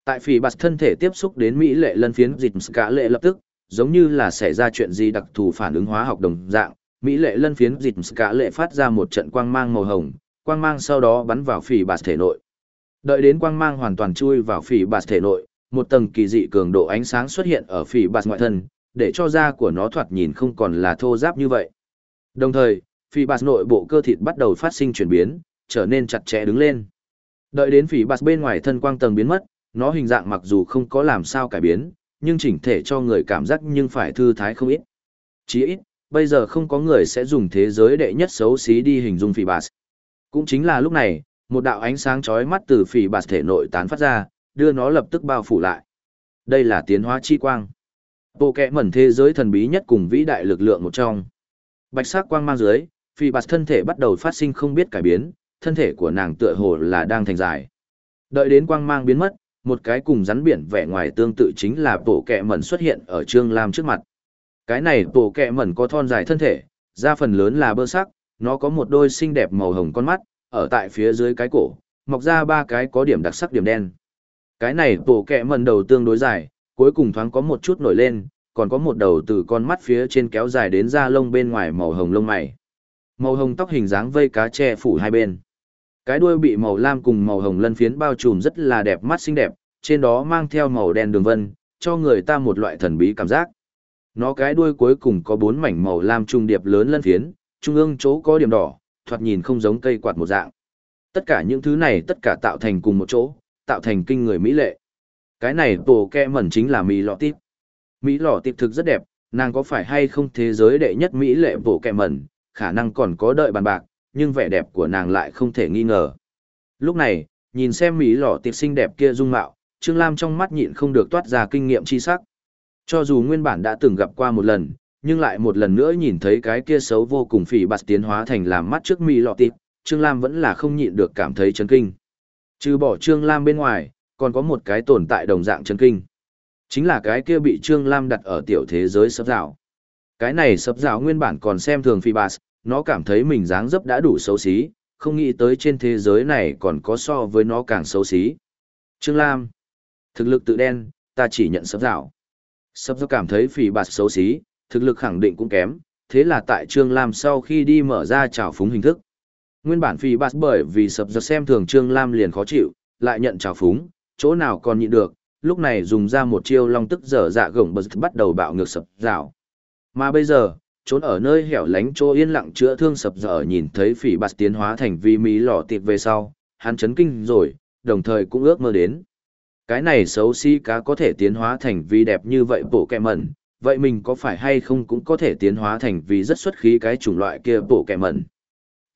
Speaker 1: Tại phi Bas thân thể tiếp xúc đến Mỹ lệ lân phiến dịch ska lệ lập tức, giống như là xảy ra chuyện gì đặc thù phản ứng hóa học đồng dạng, Mỹ lệ lân phiến dịt cả lệ phát ra một trận quang mang màu hồng, quang mang sau đó bắn vào phỉ bạt thể nội. Đợi đến quang mang hoàn toàn chui vào phỉ bạt thể nội, một tầng kỳ dị cường độ ánh sáng xuất hiện ở phỉ bạt ngoại thân, để cho da của nó thoạt nhìn không còn là thô ráp như vậy. Đồng thời, phỉ bạt nội bộ cơ thịt bắt đầu phát sinh chuyển biến, trở nên chặt chẽ đứng lên. Đợi đến phỉ bạt bên ngoài thân quang tầng biến mất, nó hình dạng mặc dù không có làm sao cải biến, nhưng chỉnh thể cho người cảm giác nhưng phải thư thái không ít. Chỉ ít, bây giờ không có người sẽ dùng thế giới đệ nhất xấu xí đi hình dung phỉ bạt. Cũng chính là lúc này, một đạo ánh sáng chói mắt từ phỉ bạt thể nội tán phát ra, đưa nó lập tức bao phủ lại. Đây là tiến hóa chi quang. Bộ kẹ mẩn thế giới thần bí nhất cùng vĩ đại lực lượng một trong. Bạch sắc quang mang dưới, phỉ bạt thân thể bắt đầu phát sinh không biết cải biến, thân thể của nàng tựa hồ là đang thành dài. Đợi đến quang mang biến mất, một cái cùng rắn biển vẻ ngoài tương tự chính là bộ kẹ mẩn xuất hiện ở Trương Lam trước mặt. Cái này bộ kẹ mẩn có thon dài thân thể, da phần lớn là bơ sắc, nó có một đôi xinh đẹp màu hồng con mắt, ở tại phía dưới cái cổ, mọc ra ba cái có điểm đặc sắc điểm đen. Cái này bộ kẹ mẩn đầu tương đối dài, cuối cùng thoáng có một chút nổi lên, còn có một đầu từ con mắt phía trên kéo dài đến da lông bên ngoài màu hồng lông mày. Màu hồng tóc hình dáng vây cá che phủ hai bên. Cái đuôi bị màu lam cùng màu hồng lân phiến bao trùm rất là đẹp mắt xinh đẹp, trên đó mang theo màu đen đường vân, cho người ta một loại thần bí cảm giác. Nó cái đuôi cuối cùng có bốn mảnh màu lam trung điệp lớn lân phiến, trung ương chỗ có điểm đỏ, thoạt nhìn không giống cây quạt một dạng. Tất cả những thứ này tất cả tạo thành cùng một chỗ, tạo thành kinh người mỹ lệ. Cái này tổ kẹ mẩn chính là mỹ lọ tiếp. Mỹ lọ tiếp thực rất đẹp, nàng có phải hay không thế giới đệ nhất mỹ lệ bộ kẹ mẩn, khả năng còn có đợi bàn bạc, nhưng vẻ đẹp của nàng lại không thể nghi ngờ. Lúc này, nhìn xem Mỹ lọ tiệp xinh đẹp kia dung mạo, Trương Lam trong mắt nhịn không được toát ra kinh nghiệm chi sắc. Cho dù nguyên bản đã từng gặp qua một lần, nhưng lại một lần nữa nhìn thấy cái kia xấu vô cùng phỉ bạt tiến hóa thành làm mắt trước Mỹ lọ tiệp, Trương Lam vẫn là không nhịn được cảm thấy chấn kinh. Trừ bỏ Trương Lam bên ngoài, còn có một cái tồn tại đồng dạng chấn kinh. Chính là cái kia bị Trương Lam đặt ở tiểu thế giới sấp rào. Cái này sấp rào nguyên bản còn xem thường phi bạt, nó cảm thấy mình dáng dấp đã đủ xấu xí, không nghĩ tới trên thế giới này còn có so với nó càng xấu xí. Trương Lam. Thực lực tự đen, ta chỉ nhận sấp rào. Sập do cảm thấy phỉ bạt xấu xí, thực lực khẳng định cũng kém, thế là tại Trương Lam sau khi đi mở ra trào phúng hình thức. Nguyên bản phỉ bạt bởi vì sập rào xem thường Trương Lam liền khó chịu, lại nhận trào phúng, chỗ nào còn nhịn được, lúc này dùng ra một chiêu long tức dở dạ gồng bật bắt đầu bạo ngược sập rào. Mà bây giờ, trốn ở nơi hẻo lánh chỗ yên lặng chữa thương sập dở nhìn thấy phỉ bạt tiến hóa thành vi mỹ lò tiệp về sau, hắn chấn kinh rồi, đồng thời cũng ước mơ đến. Cái này xấu xí cá có thể tiến hóa thành vì đẹp như vậy bộ kẹ mẩn, vậy mình có phải hay không cũng có thể tiến hóa thành vì rất xuất khí cái chủng loại kia bộ kẹ mẩn.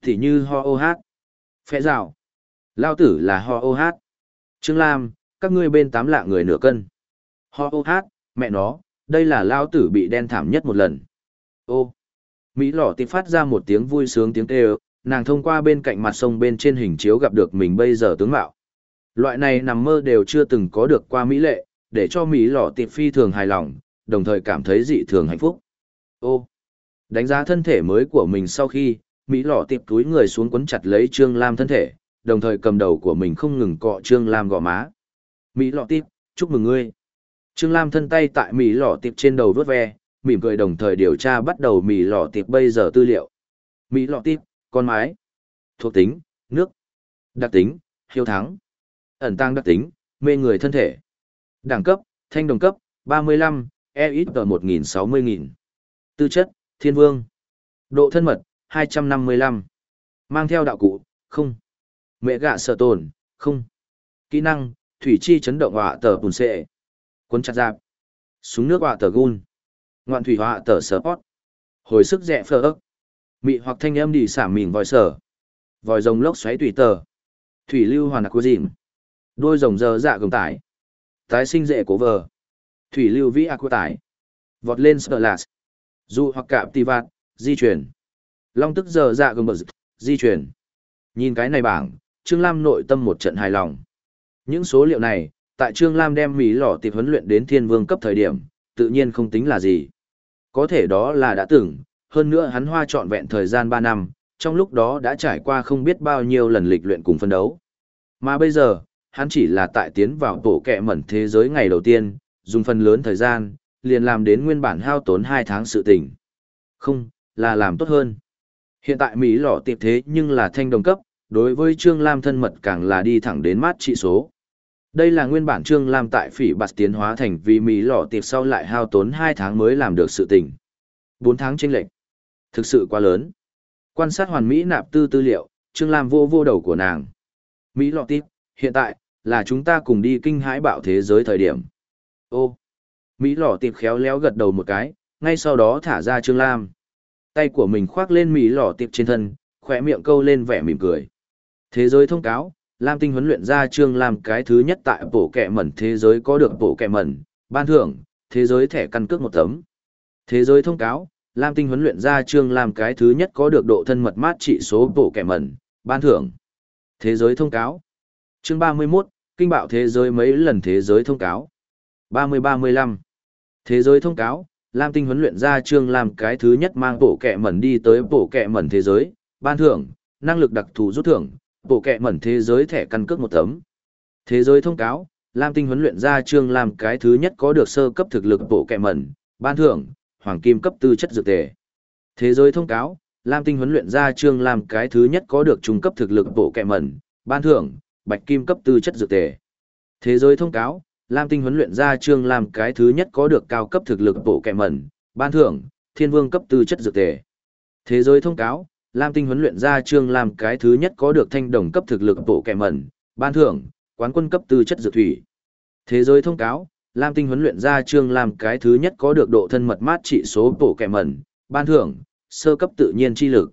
Speaker 1: Thì như ho ô hát, phẽ rào, lao tử là ho ô hát. Trương Lam, các ngươi bên tám lạ người nửa cân. Ho ô hát, mẹ nó, đây là lao tử bị đen thảm nhất một lần. Ô! Mỹ lỏ tìm phát ra một tiếng vui sướng tiếng kêu, nàng thông qua bên cạnh mặt sông bên trên hình chiếu gặp được mình bây giờ tướng mạo. Loại này nằm mơ đều chưa từng có được qua Mỹ lệ, để cho Mỹ lọ tiệp phi thường hài lòng, đồng thời cảm thấy dị thường hạnh phúc. Ô! Đánh giá thân thể mới của mình sau khi, Mỹ lọ tiệp túi người xuống quấn chặt lấy Trương Lam thân thể, đồng thời cầm đầu của mình không ngừng cọ Trương Lam gò má. Mỹ lọ tiệp, chúc mừng ngươi. Trương Lam thân tay tại Mỹ lọ tiệp trên đầu vớt ve, mỉm cười đồng thời điều tra bắt đầu mỹ lọ tiệp bây giờ tư liệu. Mỹ lọ tiệp, con mái, thuộc tính, nước, đặc tính, hiếu thắng, ẩn tăng đặc tính, mê người thân thể. Đẳng cấp, thanh đồng cấp, 35, EXP 1060.000. Tư chất, thiên vương. Độ thân mật, 255. Mang theo đạo cụ, không. Mẹ gạ sợ tồn, không. Kỹ năng, thủy chi chấn động họa tờ bùn xệ. cuốn chặt dạp. Súng nước họa tờ gun ngoạn thủy họa tờ sở pot hồi sức rẽ phơ ức mị hoặc thanh âm đi xả mìn vòi sở vòi rồng lốc xoáy tùy tờ thủy lưu hoàn đặc của dìm đôi rồng dơ dạ gồng tải. Tái sinh dễ cố vờ. Thủy lưu vĩ aqua tải. Vọt lên sờ lạt. Dù hoặc cạm tì vạt di chuyển. Long tức giờ dạ gồng bờ di chuyển. Nhìn cái này bảng trương lam nội tâm một trận hài lòng. Những số liệu này tại trương lam đem mỹ lò tịp huấn luyện đến thiên vương cấp thời điểm tự nhiên không tính là gì. Có thể đó là đã từng, hơn nữa hắn hoa trọn vẹn thời gian 3 năm, trong lúc đó đã trải qua không biết bao nhiêu lần lịch luyện cùng phân đấu. Mà bây giờ, hắn chỉ là tại tiến vào tổ kẹ mẩn thế giới ngày đầu tiên, dùng phần lớn thời gian, liền làm đến nguyên bản hao tốn 2 tháng sự tình. Không, là làm tốt hơn. Hiện tại Mỹ lọ tiệp thế nhưng là thanh đồng cấp, đối với Trương Lam thân mật càng là đi thẳng đến mát trị số. Đây là nguyên bản Trương Lam tại phỉ bạt tiến hóa thành vì Mỹ lọ tiệp sau lại hao tốn 2 tháng mới làm được sự tình. 4 tháng chênh lệch Thực sự quá lớn. Quan sát hoàn Mỹ nạp tư tư liệu, Trương Lam vô vô đầu của nàng. Mỹ lọ tiệp, hiện tại, là chúng ta cùng đi kinh hãi bạo thế giới thời điểm. Ô, Mỹ lỏ tiệp khéo léo gật đầu một cái, ngay sau đó thả ra Trương Lam. Tay của mình khoác lên Mỹ lỏ tiệp trên thân, khỏe miệng câu lên vẻ mỉm cười. Thế giới thông cáo, Lam Tinh huấn luyện ra Trương Lam cái thứ nhất tại bộ kẹ mẩn thế giới có được bộ kẹ mẩn, ban thưởng, thế giới thẻ căn cước một tấm. Thế giới thông cáo, Lam Tinh huấn luyện ra Trương Lam cái thứ nhất có được độ thân mật mát trị số bộ kẹ mẩn, ban thưởng. Thế giới thông cáo. Chương 31, kinh bạo thế giới mấy lần thế giới thông cáo. 30-35. Thế giới thông cáo, Lam Tinh huấn luyện ra Trương làm cái thứ nhất mang bộ kẹ mẩn đi tới bộ kẹ mẩn thế giới, ban thưởng, năng lực đặc thù rút thưởng, bộ kẹ mẩn thế giới thẻ căn cước một tấm. Thế giới thông cáo, Lam Tinh huấn luyện ra Trương làm cái thứ nhất có được sơ cấp thực lực bộ kẹ mẩn, ban thưởng, hoàng kim cấp tư chất dược tề. Thế giới thông cáo, Lam Tinh huấn luyện ra Trương làm cái thứ nhất có được trung cấp thực lực bộ kẹ mẩn, ban thưởng, bạch kim cấp tư chất dược tề. Thế giới thông cáo, Lam Tinh huấn luyện ra Trương Lam cái thứ nhất có được cao cấp thực lực bộ kẻ mẩn, ban thưởng, thiên vương cấp tư chất dược tề. Thế giới thông cáo, Lam Tinh huấn luyện ra Trương Lam cái thứ nhất có được thanh đồng cấp thực lực bộ kẻ mẩn, ban thưởng, quán quân cấp tư chất dược thủy. Thế giới thông cáo, Lam Tinh huấn luyện ra Trương Lam cái thứ nhất có được độ thân mật mát trị số bộ kẻ mẩn, ban thưởng, sơ cấp tự nhiên chi lực.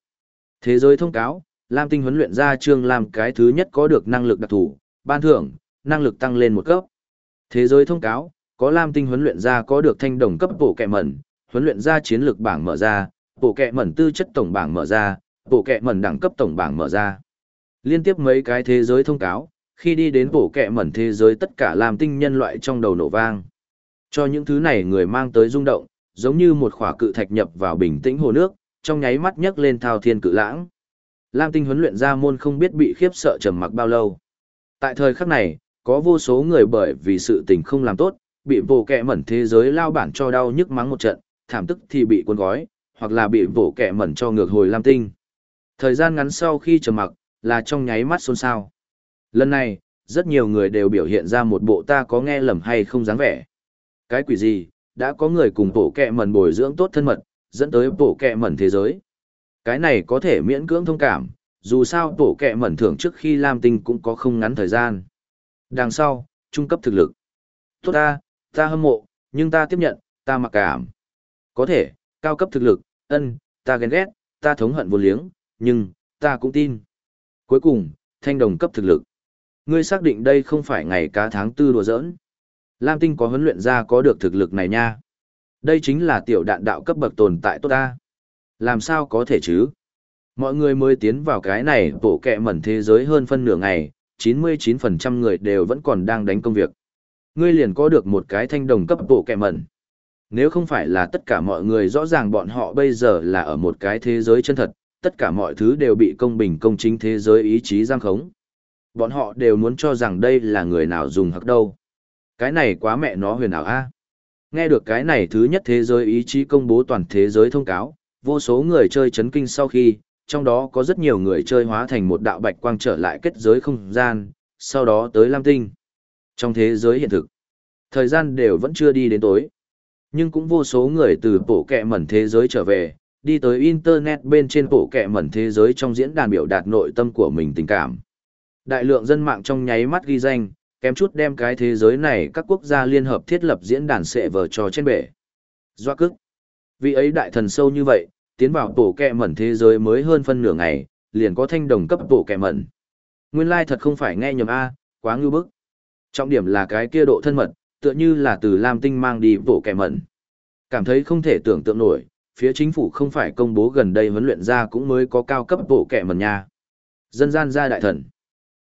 Speaker 1: Thế giới thông cáo, Lam Tinh huấn luyện ra Trương Lam cái thứ nhất có được năng lực đặc thù, ban thưởng, năng lực tăng lên một cấp. Thế giới thông cáo, có Lam Tinh huấn luyện ra có được thanh đồng cấp bộ kẹ mẩn, huấn luyện ra chiến lược bảng mở ra, bộ kẹ mẩn tư chất tổng bảng mở ra, bộ kẹ mẩn đẳng cấp tổng bảng mở ra. Liên tiếp mấy cái thế giới thông cáo, khi đi đến bộ kẹ mẩn thế giới tất cả Lam Tinh nhân loại trong đầu nổ vang. Cho những thứ này người mang tới rung động, giống như một khỏa cự thạch nhập vào bình tĩnh hồ nước, trong nháy mắt nhấc lên thao thiên cự lãng. Lam Tinh huấn luyện ra môn không biết bị khiếp sợ trầm mặc bao lâu. Tại thời khắc này, có vô số người bởi vì sự tình không làm tốt, bị bộ kẹ mẩn thế giới lao bản cho đau nhức mắng một trận, thảm tức thì bị cuốn gói, hoặc là bị bộ kẹ mẩn cho ngược hồi Lam Tinh. Thời gian ngắn sau khi trầm mặc, là trong nháy mắt xôn xao. Lần này, rất nhiều người đều biểu hiện ra một bộ ta có nghe lầm hay không dáng vẻ. Cái quỷ gì, đã có người cùng bộ kẹ mẩn bồi dưỡng tốt thân mật, dẫn tới bộ kẹ mẩn thế giới. Cái này có thể miễn cưỡng thông cảm, dù sao tổ kẹ mẩn thưởng trước khi Lam Tinh cũng có không ngắn thời gian. Đằng sau, trung cấp thực lực. Tốt ta, ta hâm mộ, nhưng ta tiếp nhận, ta mặc cảm. Có thể, cao cấp thực lực, ân, ta ghen ghét, ta thống hận vô liếng, nhưng, ta cũng tin. Cuối cùng, thanh đồng cấp thực lực. Ngươi xác định đây không phải ngày cá tháng tư đùa giỡn. Lam Tinh có huấn luyện ra có được thực lực này nha. Đây chính là tiểu đạn đạo cấp bậc tồn tại tốt ta. Làm sao có thể chứ? Mọi người mới tiến vào cái này bộ kẹ mẩn thế giới hơn phân nửa ngày, 99% người đều vẫn còn đang đánh công việc. Ngươi liền có được một cái thanh đồng cấp bộ kẹ mẩn. Nếu không phải là tất cả mọi người rõ ràng bọn họ bây giờ là ở một cái thế giới chân thật, tất cả mọi thứ đều bị công bình công chính thế giới ý chí giam khống. Bọn họ đều muốn cho rằng đây là người nào dùng hắc đâu. Cái này quá mẹ nó huyền ảo a. Nghe được cái này thứ nhất thế giới ý chí công bố toàn thế giới thông cáo, vô số người chơi chấn kinh sau khi, trong đó có rất nhiều người chơi hóa thành một đạo bạch quang trở lại kết giới không gian, sau đó tới Lam Tinh. Trong thế giới hiện thực, thời gian đều vẫn chưa đi đến tối. Nhưng cũng vô số người từ bộ kẹ mẩn thế giới trở về, đi tới Internet bên trên bộ kẹ mẩn thế giới trong diễn đàn biểu đạt nội tâm của mình tình cảm. Đại lượng dân mạng trong nháy mắt ghi danh, kém chút đem cái thế giới này các quốc gia liên hợp thiết lập diễn đàn sệ vờ trò trên bể. Doa cức. Vì ấy đại thần sâu như vậy, tiến vào tổ kẹ mẩn thế giới mới hơn phân nửa ngày, liền có thanh đồng cấp tổ kẹ mẩn. Nguyên lai thật không phải nghe nhầm A, quá ngư bức. Trọng điểm là cái kia độ thân mật, tựa như là từ Lam Tinh mang đi tổ kẹ mẩn. Cảm thấy không thể tưởng tượng nổi, phía chính phủ không phải công bố gần đây huấn luyện ra cũng mới có cao cấp bộ kẹ mẩn nha. Dân gian gia đại thần.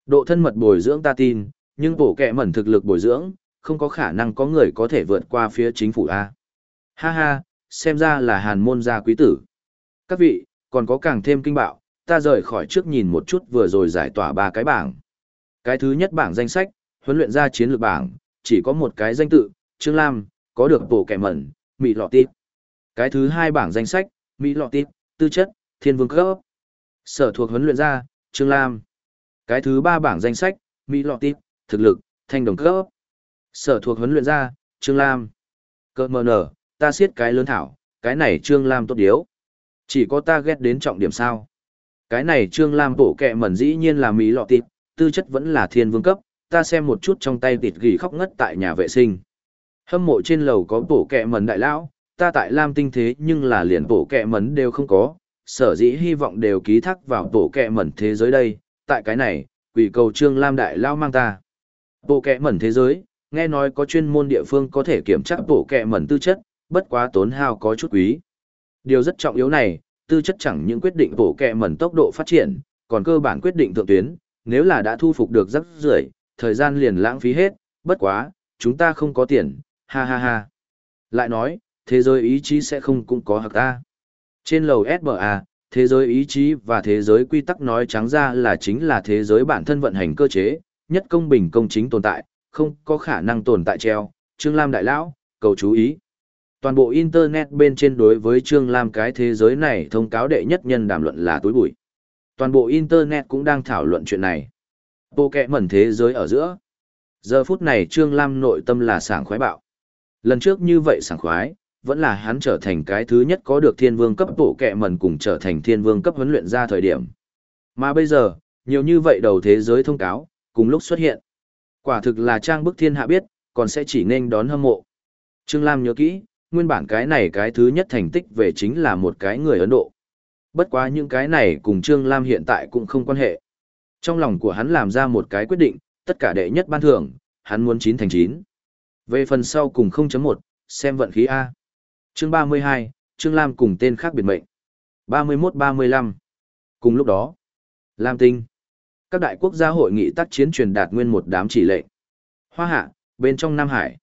Speaker 1: Độ thân mật bồi dưỡng ta tin, nhưng bộ kẹ mẩn thực lực bồi dưỡng, không có khả năng có người có thể vượt qua phía chính phủ A. Ha ha, xem ra là hàn môn gia quý tử. Các vị, còn có càng thêm kinh bạo, ta rời khỏi trước nhìn một chút vừa rồi giải tỏa ba cái bảng. Cái thứ nhất bảng danh sách, huấn luyện ra chiến lược bảng, chỉ có một cái danh tự, Trương Lam, có được bổ kẻ mẩn, Mỹ Lọ Tít. Cái thứ hai bảng danh sách, Mỹ Lọ Tít, tư chất, thiên vương cấp. Sở thuộc huấn luyện ra, Trương Lam. Cái thứ ba bảng danh sách, Mỹ Lọ Tít, thực lực, thanh đồng cấp. Sở thuộc huấn luyện ra, Trương Lam. Cơ mờ nở, ta siết cái lớn thảo, cái này Trương Lam tốt điếu. Chỉ có ta ghét đến trọng điểm sao. Cái này Trương Lam bổ kẹ mẩn dĩ nhiên là Mỹ Lọ tịt, tư chất vẫn là thiên vương cấp, ta xem một chút trong tay tịt gỉ khóc ngất tại nhà vệ sinh. Hâm mộ trên lầu có bổ kẹ mẩn đại lão, ta tại Lam tinh thế nhưng là liền bổ kẹ mẩn đều không có, sở dĩ hy vọng đều ký thác vào bổ kẹ mẩn thế giới đây, tại cái này, quỷ cầu trương Lam đại lão mang ta. Bộ kẹ mẩn thế giới, nghe nói có chuyên môn địa phương có thể kiểm tra bộ kẹ mẩn tư chất, bất quá tốn hao có chút quý. Điều rất trọng yếu này, tư chất chẳng những quyết định bổ kẹ mẩn tốc độ phát triển, còn cơ bản quyết định thượng tuyến, nếu là đã thu phục được rất rưỡi, thời gian liền lãng phí hết, bất quá, chúng ta không có tiền, ha ha ha. Lại nói, thế giới ý chí sẽ không cũng có hạc ta. Trên lầu SBA, thế giới ý chí và thế giới quy tắc nói trắng ra là chính là thế giới bản thân vận hành cơ chế, nhất công bình công chính tồn tại, không có khả năng tồn tại treo. Trương Lam Đại Lão, cầu chú ý. Toàn bộ Internet bên trên đối với Trương Lam cái thế giới này thông cáo đệ nhất nhân đàm luận là túi bụi. Toàn bộ Internet cũng đang thảo luận chuyện này. Bộ kệ mẩn thế giới ở giữa. Giờ phút này Trương Lam nội tâm là sảng khoái bạo. Lần trước như vậy sảng khoái, vẫn là hắn trở thành cái thứ nhất có được thiên vương cấp bộ kệ mẩn cùng trở thành thiên vương cấp huấn luyện ra thời điểm. Mà bây giờ, nhiều như vậy đầu thế giới thông cáo, cùng lúc xuất hiện. Quả thực là trang bức thiên hạ biết, còn sẽ chỉ nên đón hâm mộ. Trương Lam nhớ kỹ, nguyên bản cái này cái thứ nhất thành tích về chính là một cái người Ấn Độ. Bất quá những cái này cùng Trương Lam hiện tại cũng không quan hệ. Trong lòng của hắn làm ra một cái quyết định, tất cả đệ nhất ban thưởng, hắn muốn 9 thành 9. Về phần sau cùng 0.1, xem vận khí A. Chương 32, Trương Lam cùng tên khác biệt mệnh. 31-35. Cùng lúc đó, Lam Tinh. Các đại quốc gia hội nghị tác chiến truyền đạt nguyên một đám chỉ lệnh. Hoa hạ, bên trong Nam Hải.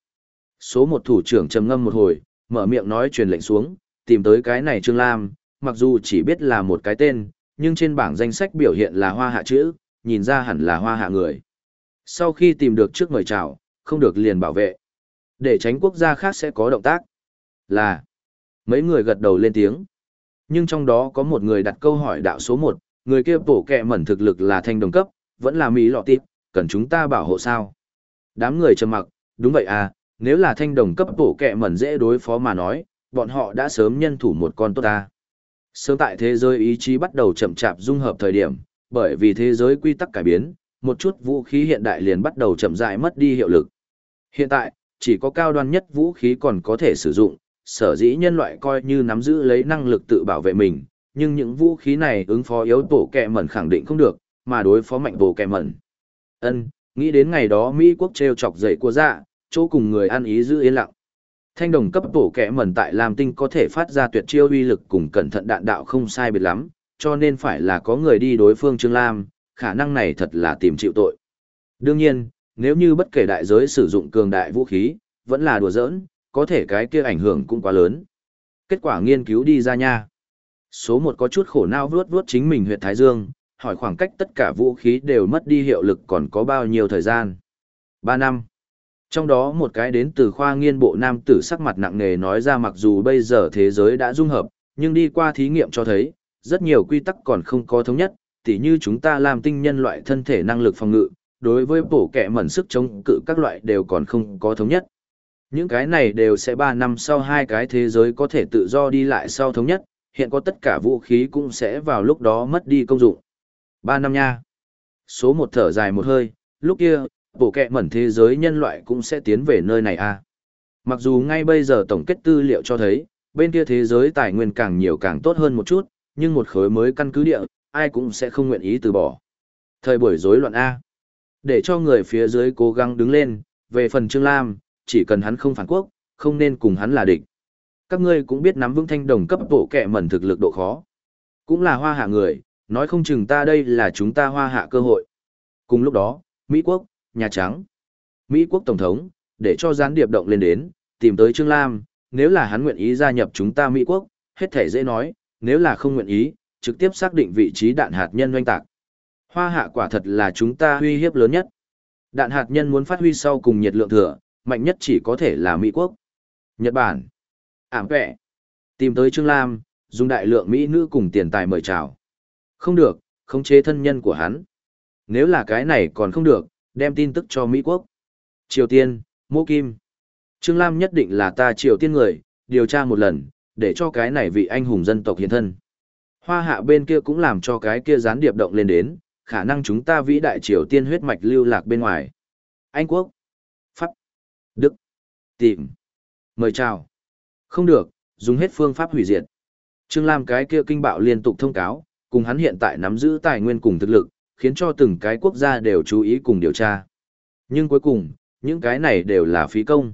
Speaker 1: Số một thủ trưởng trầm ngâm một hồi, mở miệng nói truyền lệnh xuống, tìm tới cái này Trương Lam, mặc dù chỉ biết là một cái tên, nhưng trên bảng danh sách biểu hiện là hoa hạ chữ, nhìn ra hẳn là hoa hạ người. Sau khi tìm được trước mời chào, không được liền bảo vệ. Để tránh quốc gia khác sẽ có động tác. Là, mấy người gật đầu lên tiếng. Nhưng trong đó có một người đặt câu hỏi đạo số 1, người kia bổ kẹ mẩn thực lực là thanh đồng cấp, vẫn là Mỹ lọ tịp, cần chúng ta bảo hộ sao? Đám người trầm mặc, đúng vậy à, nếu là thanh đồng cấp bổ kẹ mẩn dễ đối phó mà nói, bọn họ đã sớm nhân thủ một con tốt ta. Sớm tại thế giới ý chí bắt đầu chậm chạp dung hợp thời điểm, bởi vì thế giới quy tắc cải biến, một chút vũ khí hiện đại liền bắt đầu chậm rãi mất đi hiệu lực. Hiện tại, chỉ có cao đoan nhất vũ khí còn có thể sử dụng, sở dĩ nhân loại coi như nắm giữ lấy năng lực tự bảo vệ mình, nhưng những vũ khí này ứng phó yếu tổ kẹ mẩn khẳng định không được, mà đối phó mạnh bổ kẹ mẩn. Ân, nghĩ đến ngày đó Mỹ quốc treo chọc dậy của dạ, chỗ cùng người ăn ý giữ yên lặng. Thanh đồng cấp bổ kẻ mẩn tại Lam Tinh có thể phát ra tuyệt chiêu uy lực cùng cẩn thận đạn đạo không sai biệt lắm, cho nên phải là có người đi đối phương Trương Lam, khả năng này thật là tìm chịu tội. Đương nhiên, nếu như bất kể đại giới sử dụng cường đại vũ khí, vẫn là đùa giỡn, có thể cái kia ảnh hưởng cũng quá lớn. Kết quả nghiên cứu đi ra nha. Số một có chút khổ não vuốt vuốt chính mình huyệt Thái Dương, hỏi khoảng cách tất cả vũ khí đều mất đi hiệu lực còn có bao nhiêu thời gian. Ba năm. Trong đó một cái đến từ khoa nghiên bộ nam tử sắc mặt nặng nề nói ra mặc dù bây giờ thế giới đã dung hợp, nhưng đi qua thí nghiệm cho thấy, rất nhiều quy tắc còn không có thống nhất, tỉ như chúng ta làm tinh nhân loại thân thể năng lực phòng ngự, đối với bổ kẻ mẩn sức chống cự các loại đều còn không có thống nhất. Những cái này đều sẽ 3 năm sau hai cái thế giới có thể tự do đi lại sau thống nhất, hiện có tất cả vũ khí cũng sẽ vào lúc đó mất đi công dụng. 3 năm nha. Số một thở dài một hơi, lúc kia, bộ kệ mẩn thế giới nhân loại cũng sẽ tiến về nơi này à. Mặc dù ngay bây giờ tổng kết tư liệu cho thấy, bên kia thế giới tài nguyên càng nhiều càng tốt hơn một chút, nhưng một khối mới căn cứ địa, ai cũng sẽ không nguyện ý từ bỏ. Thời buổi rối loạn A. Để cho người phía dưới cố gắng đứng lên, về phần Trương Lam, chỉ cần hắn không phản quốc, không nên cùng hắn là địch. Các ngươi cũng biết nắm vững thanh đồng cấp bộ kệ mẩn thực lực độ khó. Cũng là hoa hạ người, nói không chừng ta đây là chúng ta hoa hạ cơ hội. Cùng lúc đó, Mỹ Quốc, Nhà Trắng, Mỹ Quốc Tổng thống, để cho gián điệp động lên đến, tìm tới Trương Lam, nếu là hắn nguyện ý gia nhập chúng ta Mỹ Quốc, hết thể dễ nói, nếu là không nguyện ý, trực tiếp xác định vị trí đạn hạt nhân doanh tạc. Hoa hạ quả thật là chúng ta uy hiếp lớn nhất. Đạn hạt nhân muốn phát huy sau cùng nhiệt lượng thừa, mạnh nhất chỉ có thể là Mỹ Quốc. Nhật Bản. Ảm vẹ. Tìm tới Trương Lam, dùng đại lượng mỹ nữ cùng tiền tài mời chào. Không được, khống chế thân nhân của hắn. Nếu là cái này còn không được, đem tin tức cho Mỹ quốc. Triều Tiên, Mô Kim. Trương Lam nhất định là ta Triều Tiên người, điều tra một lần, để cho cái này vị anh hùng dân tộc hiện thân. Hoa hạ bên kia cũng làm cho cái kia gián điệp động lên đến, khả năng chúng ta vĩ đại Triều Tiên huyết mạch lưu lạc bên ngoài. Anh quốc, Pháp, Đức, tìm, mời chào. Không được, dùng hết phương pháp hủy diệt. Trương Lam cái kia kinh bạo liên tục thông cáo, cùng hắn hiện tại nắm giữ tài nguyên cùng thực lực, khiến cho từng cái quốc gia đều chú ý cùng điều tra. Nhưng cuối cùng, những cái này đều là phí công.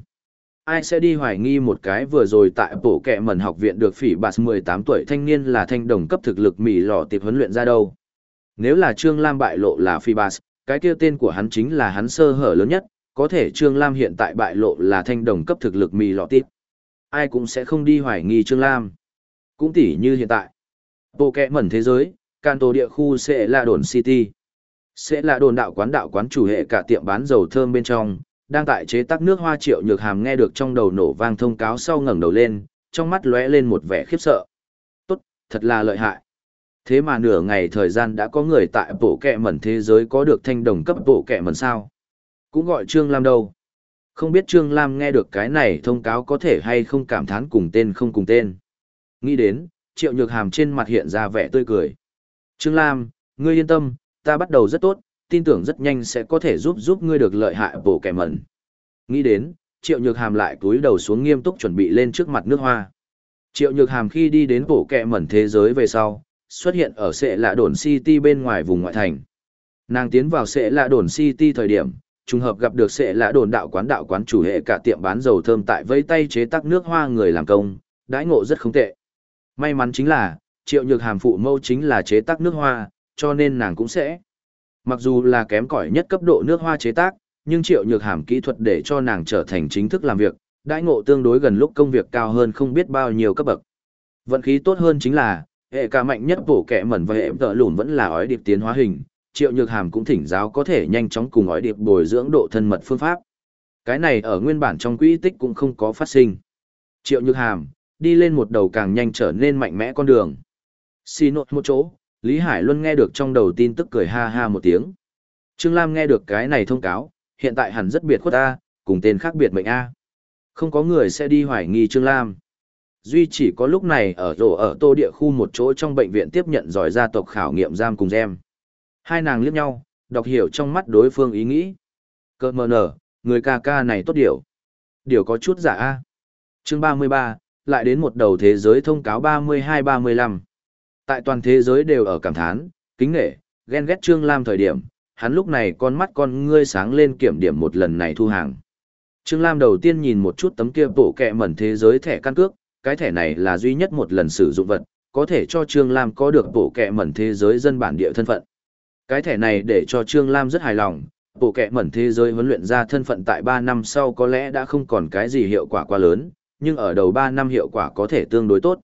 Speaker 1: Ai sẽ đi hoài nghi một cái vừa rồi tại bộ kẹ mẩn học viện được phỉ bạt 18 tuổi thanh niên là thanh đồng cấp thực lực mỉ lò tiệp huấn luyện ra đâu. Nếu là Trương Lam bại lộ là phỉ bạt, cái kia tên của hắn chính là hắn sơ hở lớn nhất, có thể Trương Lam hiện tại bại lộ là thanh đồng cấp thực lực mì lọ tít. Ai cũng sẽ không đi hoài nghi Trương Lam. Cũng tỉ như hiện tại. Bộ kẹ mẩn thế giới, can tổ địa khu sẽ là đồn City. Sẽ là đồn đạo quán đạo quán chủ hệ cả tiệm bán dầu thơm bên trong, đang tại chế tác nước hoa triệu nhược hàm nghe được trong đầu nổ vang thông cáo sau ngẩng đầu lên, trong mắt lóe lên một vẻ khiếp sợ. Tốt, thật là lợi hại. Thế mà nửa ngày thời gian đã có người tại bộ kẹ mẩn thế giới có được thanh đồng cấp bộ kẹ mẩn sao. Cũng gọi Trương Lam đâu. Không biết Trương Lam nghe được cái này thông cáo có thể hay không cảm thán cùng tên không cùng tên. Nghĩ đến, triệu nhược hàm trên mặt hiện ra vẻ tươi cười. Trương Lam, ngươi yên tâm, ta bắt đầu rất tốt, tin tưởng rất nhanh sẽ có thể giúp giúp ngươi được lợi hại bổ kẻ mẩn. Nghĩ đến, triệu nhược hàm lại túi đầu xuống nghiêm túc chuẩn bị lên trước mặt nước hoa. Triệu nhược hàm khi đi đến bổ kẻ mẩn thế giới về sau, xuất hiện ở sệ lạ đồn City bên ngoài vùng ngoại thành. Nàng tiến vào sệ lạ đồn City thời điểm, trùng hợp gặp được sệ lạ đồn đạo quán đạo quán chủ hệ cả tiệm bán dầu thơm tại vây tay chế tác nước hoa người làm công, đãi ngộ rất không tệ. May mắn chính là, triệu nhược hàm phụ mâu chính là chế tác nước hoa, cho nên nàng cũng sẽ. Mặc dù là kém cỏi nhất cấp độ nước hoa chế tác, nhưng triệu nhược hàm kỹ thuật để cho nàng trở thành chính thức làm việc, đãi ngộ tương đối gần lúc công việc cao hơn không biết bao nhiêu cấp bậc. Vận khí tốt hơn chính là, hệ ca mạnh nhất bổ kẻ mẩn và hệ tợ lùn vẫn là ói điệp tiến hóa hình, triệu nhược hàm cũng thỉnh giáo có thể nhanh chóng cùng ói điệp bồi dưỡng độ thân mật phương pháp. Cái này ở nguyên bản trong quỹ tích cũng không có phát sinh. Triệu nhược hàm, đi lên một đầu càng nhanh trở nên mạnh mẽ con đường. Xì nốt một chỗ, Lý Hải Luân nghe được trong đầu tin tức cười ha ha một tiếng. Trương Lam nghe được cái này thông cáo, hiện tại hẳn rất biệt khuất A, cùng tên khác biệt mệnh A. Không có người sẽ đi hoài nghi Trương Lam. Duy chỉ có lúc này ở rổ ở tô địa khu một chỗ trong bệnh viện tiếp nhận giỏi gia tộc khảo nghiệm giam cùng gem. Hai nàng liếc nhau, đọc hiểu trong mắt đối phương ý nghĩ. Cơ mờ nở, người ca ca này tốt điều. Điều có chút giả A. chương 33, lại đến một đầu thế giới thông cáo 32-35. Tại toàn thế giới đều ở cảm thán, kính nghệ, ghen ghét Trương Lam thời điểm, hắn lúc này con mắt con ngươi sáng lên kiểm điểm một lần này thu hàng. Trương Lam đầu tiên nhìn một chút tấm kia bộ kẹ mẩn thế giới thẻ căn cước, cái thẻ này là duy nhất một lần sử dụng vật, có thể cho Trương Lam có được bộ kẹ mẩn thế giới dân bản địa thân phận. Cái thẻ này để cho Trương Lam rất hài lòng, bộ kẹ mẩn thế giới huấn luyện ra thân phận tại 3 năm sau có lẽ đã không còn cái gì hiệu quả quá lớn, nhưng ở đầu 3 năm hiệu quả có thể tương đối tốt.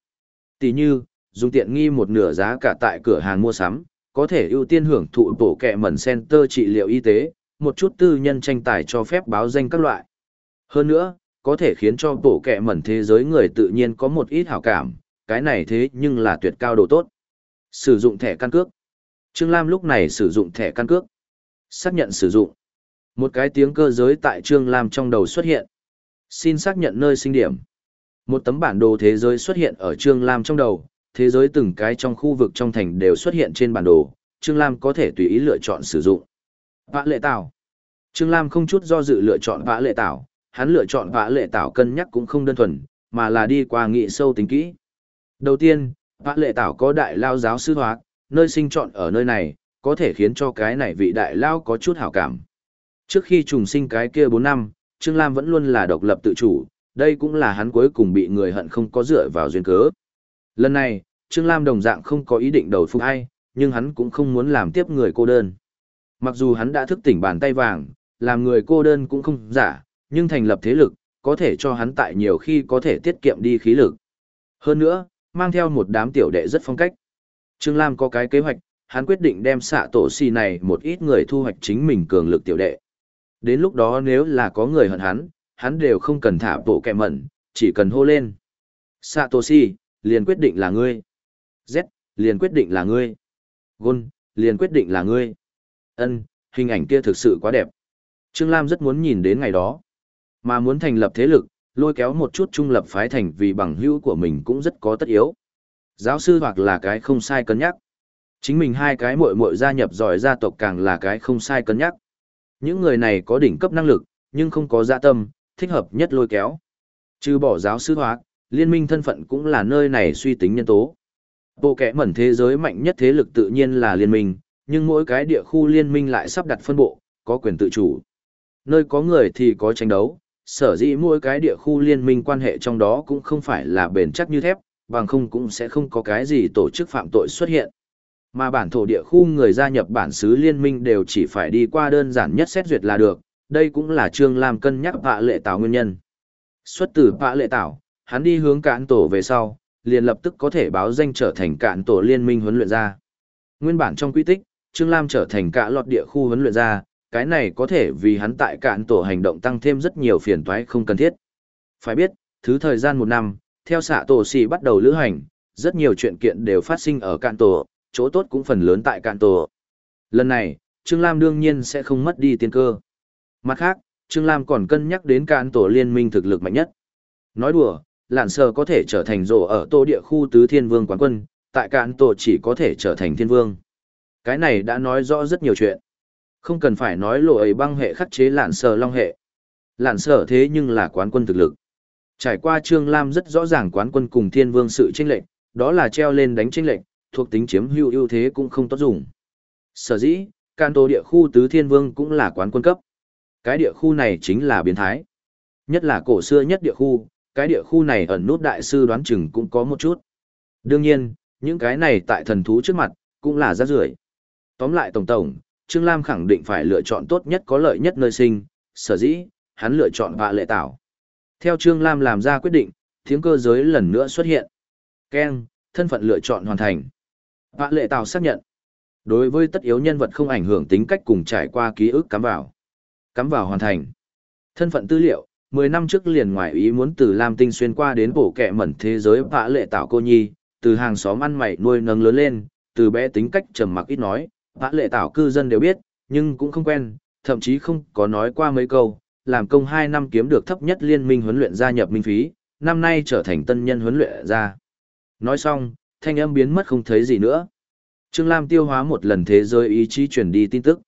Speaker 1: Tỷ như, dùng tiện nghi một nửa giá cả tại cửa hàng mua sắm, có thể ưu tiên hưởng thụ bổ kẹ mẩn center trị liệu y tế, một chút tư nhân tranh tài cho phép báo danh các loại. Hơn nữa, có thể khiến cho bổ kẹ mẩn thế giới người tự nhiên có một ít hảo cảm, cái này thế nhưng là tuyệt cao độ tốt. Sử dụng thẻ căn cước. Trương Lam lúc này sử dụng thẻ căn cước. Xác nhận sử dụng. Một cái tiếng cơ giới tại Trương Lam trong đầu xuất hiện. Xin xác nhận nơi sinh điểm. Một tấm bản đồ thế giới xuất hiện ở Trương Lam trong đầu, thế giới từng cái trong khu vực trong thành đều xuất hiện trên bản đồ, Trương Lam có thể tùy ý lựa chọn sử dụng. Vã lệ tảo. Trương Lam không chút do dự lựa chọn vã lệ tảo, hắn lựa chọn vã lệ tảo cân nhắc cũng không đơn thuần, mà là đi qua nghị sâu tính kỹ. Đầu tiên, vã lệ tảo có đại lao giáo sư hóa, nơi sinh chọn ở nơi này, có thể khiến cho cái này vị đại lao có chút hảo cảm. Trước khi trùng sinh cái kia 4 năm, Trương Lam vẫn luôn là độc lập tự chủ, đây cũng là hắn cuối cùng bị người hận không có dựa vào duyên cớ. Lần này, Trương Lam đồng dạng không có ý định đầu phục ai, nhưng hắn cũng không muốn làm tiếp người cô đơn. Mặc dù hắn đã thức tỉnh bàn tay vàng, làm người cô đơn cũng không giả, nhưng thành lập thế lực, có thể cho hắn tại nhiều khi có thể tiết kiệm đi khí lực. Hơn nữa, mang theo một đám tiểu đệ rất phong cách. Trương Lam có cái kế hoạch, hắn quyết định đem xạ tổ xì này một ít người thu hoạch chính mình cường lực tiểu đệ. Đến lúc đó nếu là có người hận hắn, hắn đều không cần thả bộ kẹ mẩn, chỉ cần hô lên. Satoshi, liền quyết định là ngươi. Z, liền quyết định là ngươi. Gôn, liền quyết định là ngươi. Ân, hình ảnh kia thực sự quá đẹp. Trương Lam rất muốn nhìn đến ngày đó. Mà muốn thành lập thế lực, lôi kéo một chút trung lập phái thành vì bằng hữu của mình cũng rất có tất yếu. Giáo sư hoặc là cái không sai cân nhắc. Chính mình hai cái muội muội gia nhập giỏi gia tộc càng là cái không sai cân nhắc. Những người này có đỉnh cấp năng lực, nhưng không có dạ tâm, thích hợp nhất lôi kéo. Trừ bỏ giáo sư hoặc, liên minh thân phận cũng là nơi này suy tính nhân tố. Bộ kẻ mẩn thế giới mạnh nhất thế lực tự nhiên là liên minh, nhưng mỗi cái địa khu liên minh lại sắp đặt phân bộ, có quyền tự chủ. Nơi có người thì có tranh đấu, sở dĩ mỗi cái địa khu liên minh quan hệ trong đó cũng không phải là bền chắc như thép, bằng không cũng sẽ không có cái gì tổ chức phạm tội xuất hiện. Mà bản thổ địa khu người gia nhập bản xứ liên minh đều chỉ phải đi qua đơn giản nhất xét duyệt là được, đây cũng là Trương Lam cân nhắc vạ lệ tảo nguyên nhân. Xuất từ vạ lệ tảo, hắn đi hướng cạn tổ về sau, liền lập tức có thể báo danh trở thành cạn tổ liên minh huấn luyện gia. Nguyên bản trong quy tích, Trương Lam trở thành cả lọt địa khu huấn luyện gia, cái này có thể vì hắn tại cạn tổ hành động tăng thêm rất nhiều phiền toái không cần thiết. Phải biết, thứ thời gian một năm, theo xạ tổ xì bắt đầu lữ hành, rất nhiều chuyện kiện đều phát sinh ở cạn tổ, chỗ tốt cũng phần lớn tại cạn tổ. Lần này, Trương Lam đương nhiên sẽ không mất đi tiên cơ. Mặt khác, Trương Lam còn cân nhắc đến cạn tổ liên minh thực lực mạnh nhất. Nói đùa, lạn sờ có thể trở thành rổ ở tô địa khu tứ thiên vương quán quân, tại cạn tổ chỉ có thể trở thành thiên vương. Cái này đã nói rõ rất nhiều chuyện. Không cần phải nói lộ ấy băng hệ khắc chế lạn sờ long hệ. Lạn sờ thế nhưng là quán quân thực lực. Trải qua Trương Lam rất rõ ràng quán quân cùng thiên vương sự tranh lệnh, đó là treo lên đánh tranh lệnh, thuộc tính chiếm hữu ưu thế cũng không tốt dùng. Sở dĩ, can tổ địa khu tứ thiên vương cũng là quán quân cấp. Cái địa khu này chính là biến thái. Nhất là cổ xưa nhất địa khu, cái địa khu này ẩn nút đại sư đoán chừng cũng có một chút. Đương nhiên, những cái này tại thần thú trước mặt, cũng là rác rưởi. Tóm lại tổng tổng, Trương Lam khẳng định phải lựa chọn tốt nhất có lợi nhất nơi sinh, sở dĩ, hắn lựa chọn vạ lệ tảo. Theo Trương Lam làm ra quyết định, tiếng cơ giới lần nữa xuất hiện. Ken, thân phận lựa chọn hoàn thành. Vạ lệ tảo xác nhận. Đối với tất yếu nhân vật không ảnh hưởng tính cách cùng trải qua ký ức cắm vào. Cắm vào hoàn thành. Thân phận tư liệu, 10 năm trước liền ngoài ý muốn từ Lam Tinh xuyên qua đến bổ kẹ mẩn thế giới vạ lệ tạo cô nhi, từ hàng xóm ăn mày nuôi nấng lớn lên, từ bé tính cách trầm mặc ít nói, vạ lệ tạo cư dân đều biết, nhưng cũng không quen, thậm chí không có nói qua mấy câu, làm công 2 năm kiếm được thấp nhất liên minh huấn luyện gia nhập minh phí, năm nay trở thành tân nhân huấn luyện gia. Nói xong, thanh âm biến mất không thấy gì nữa. Trương Lam tiêu hóa một lần thế giới ý chí truyền đi tin tức.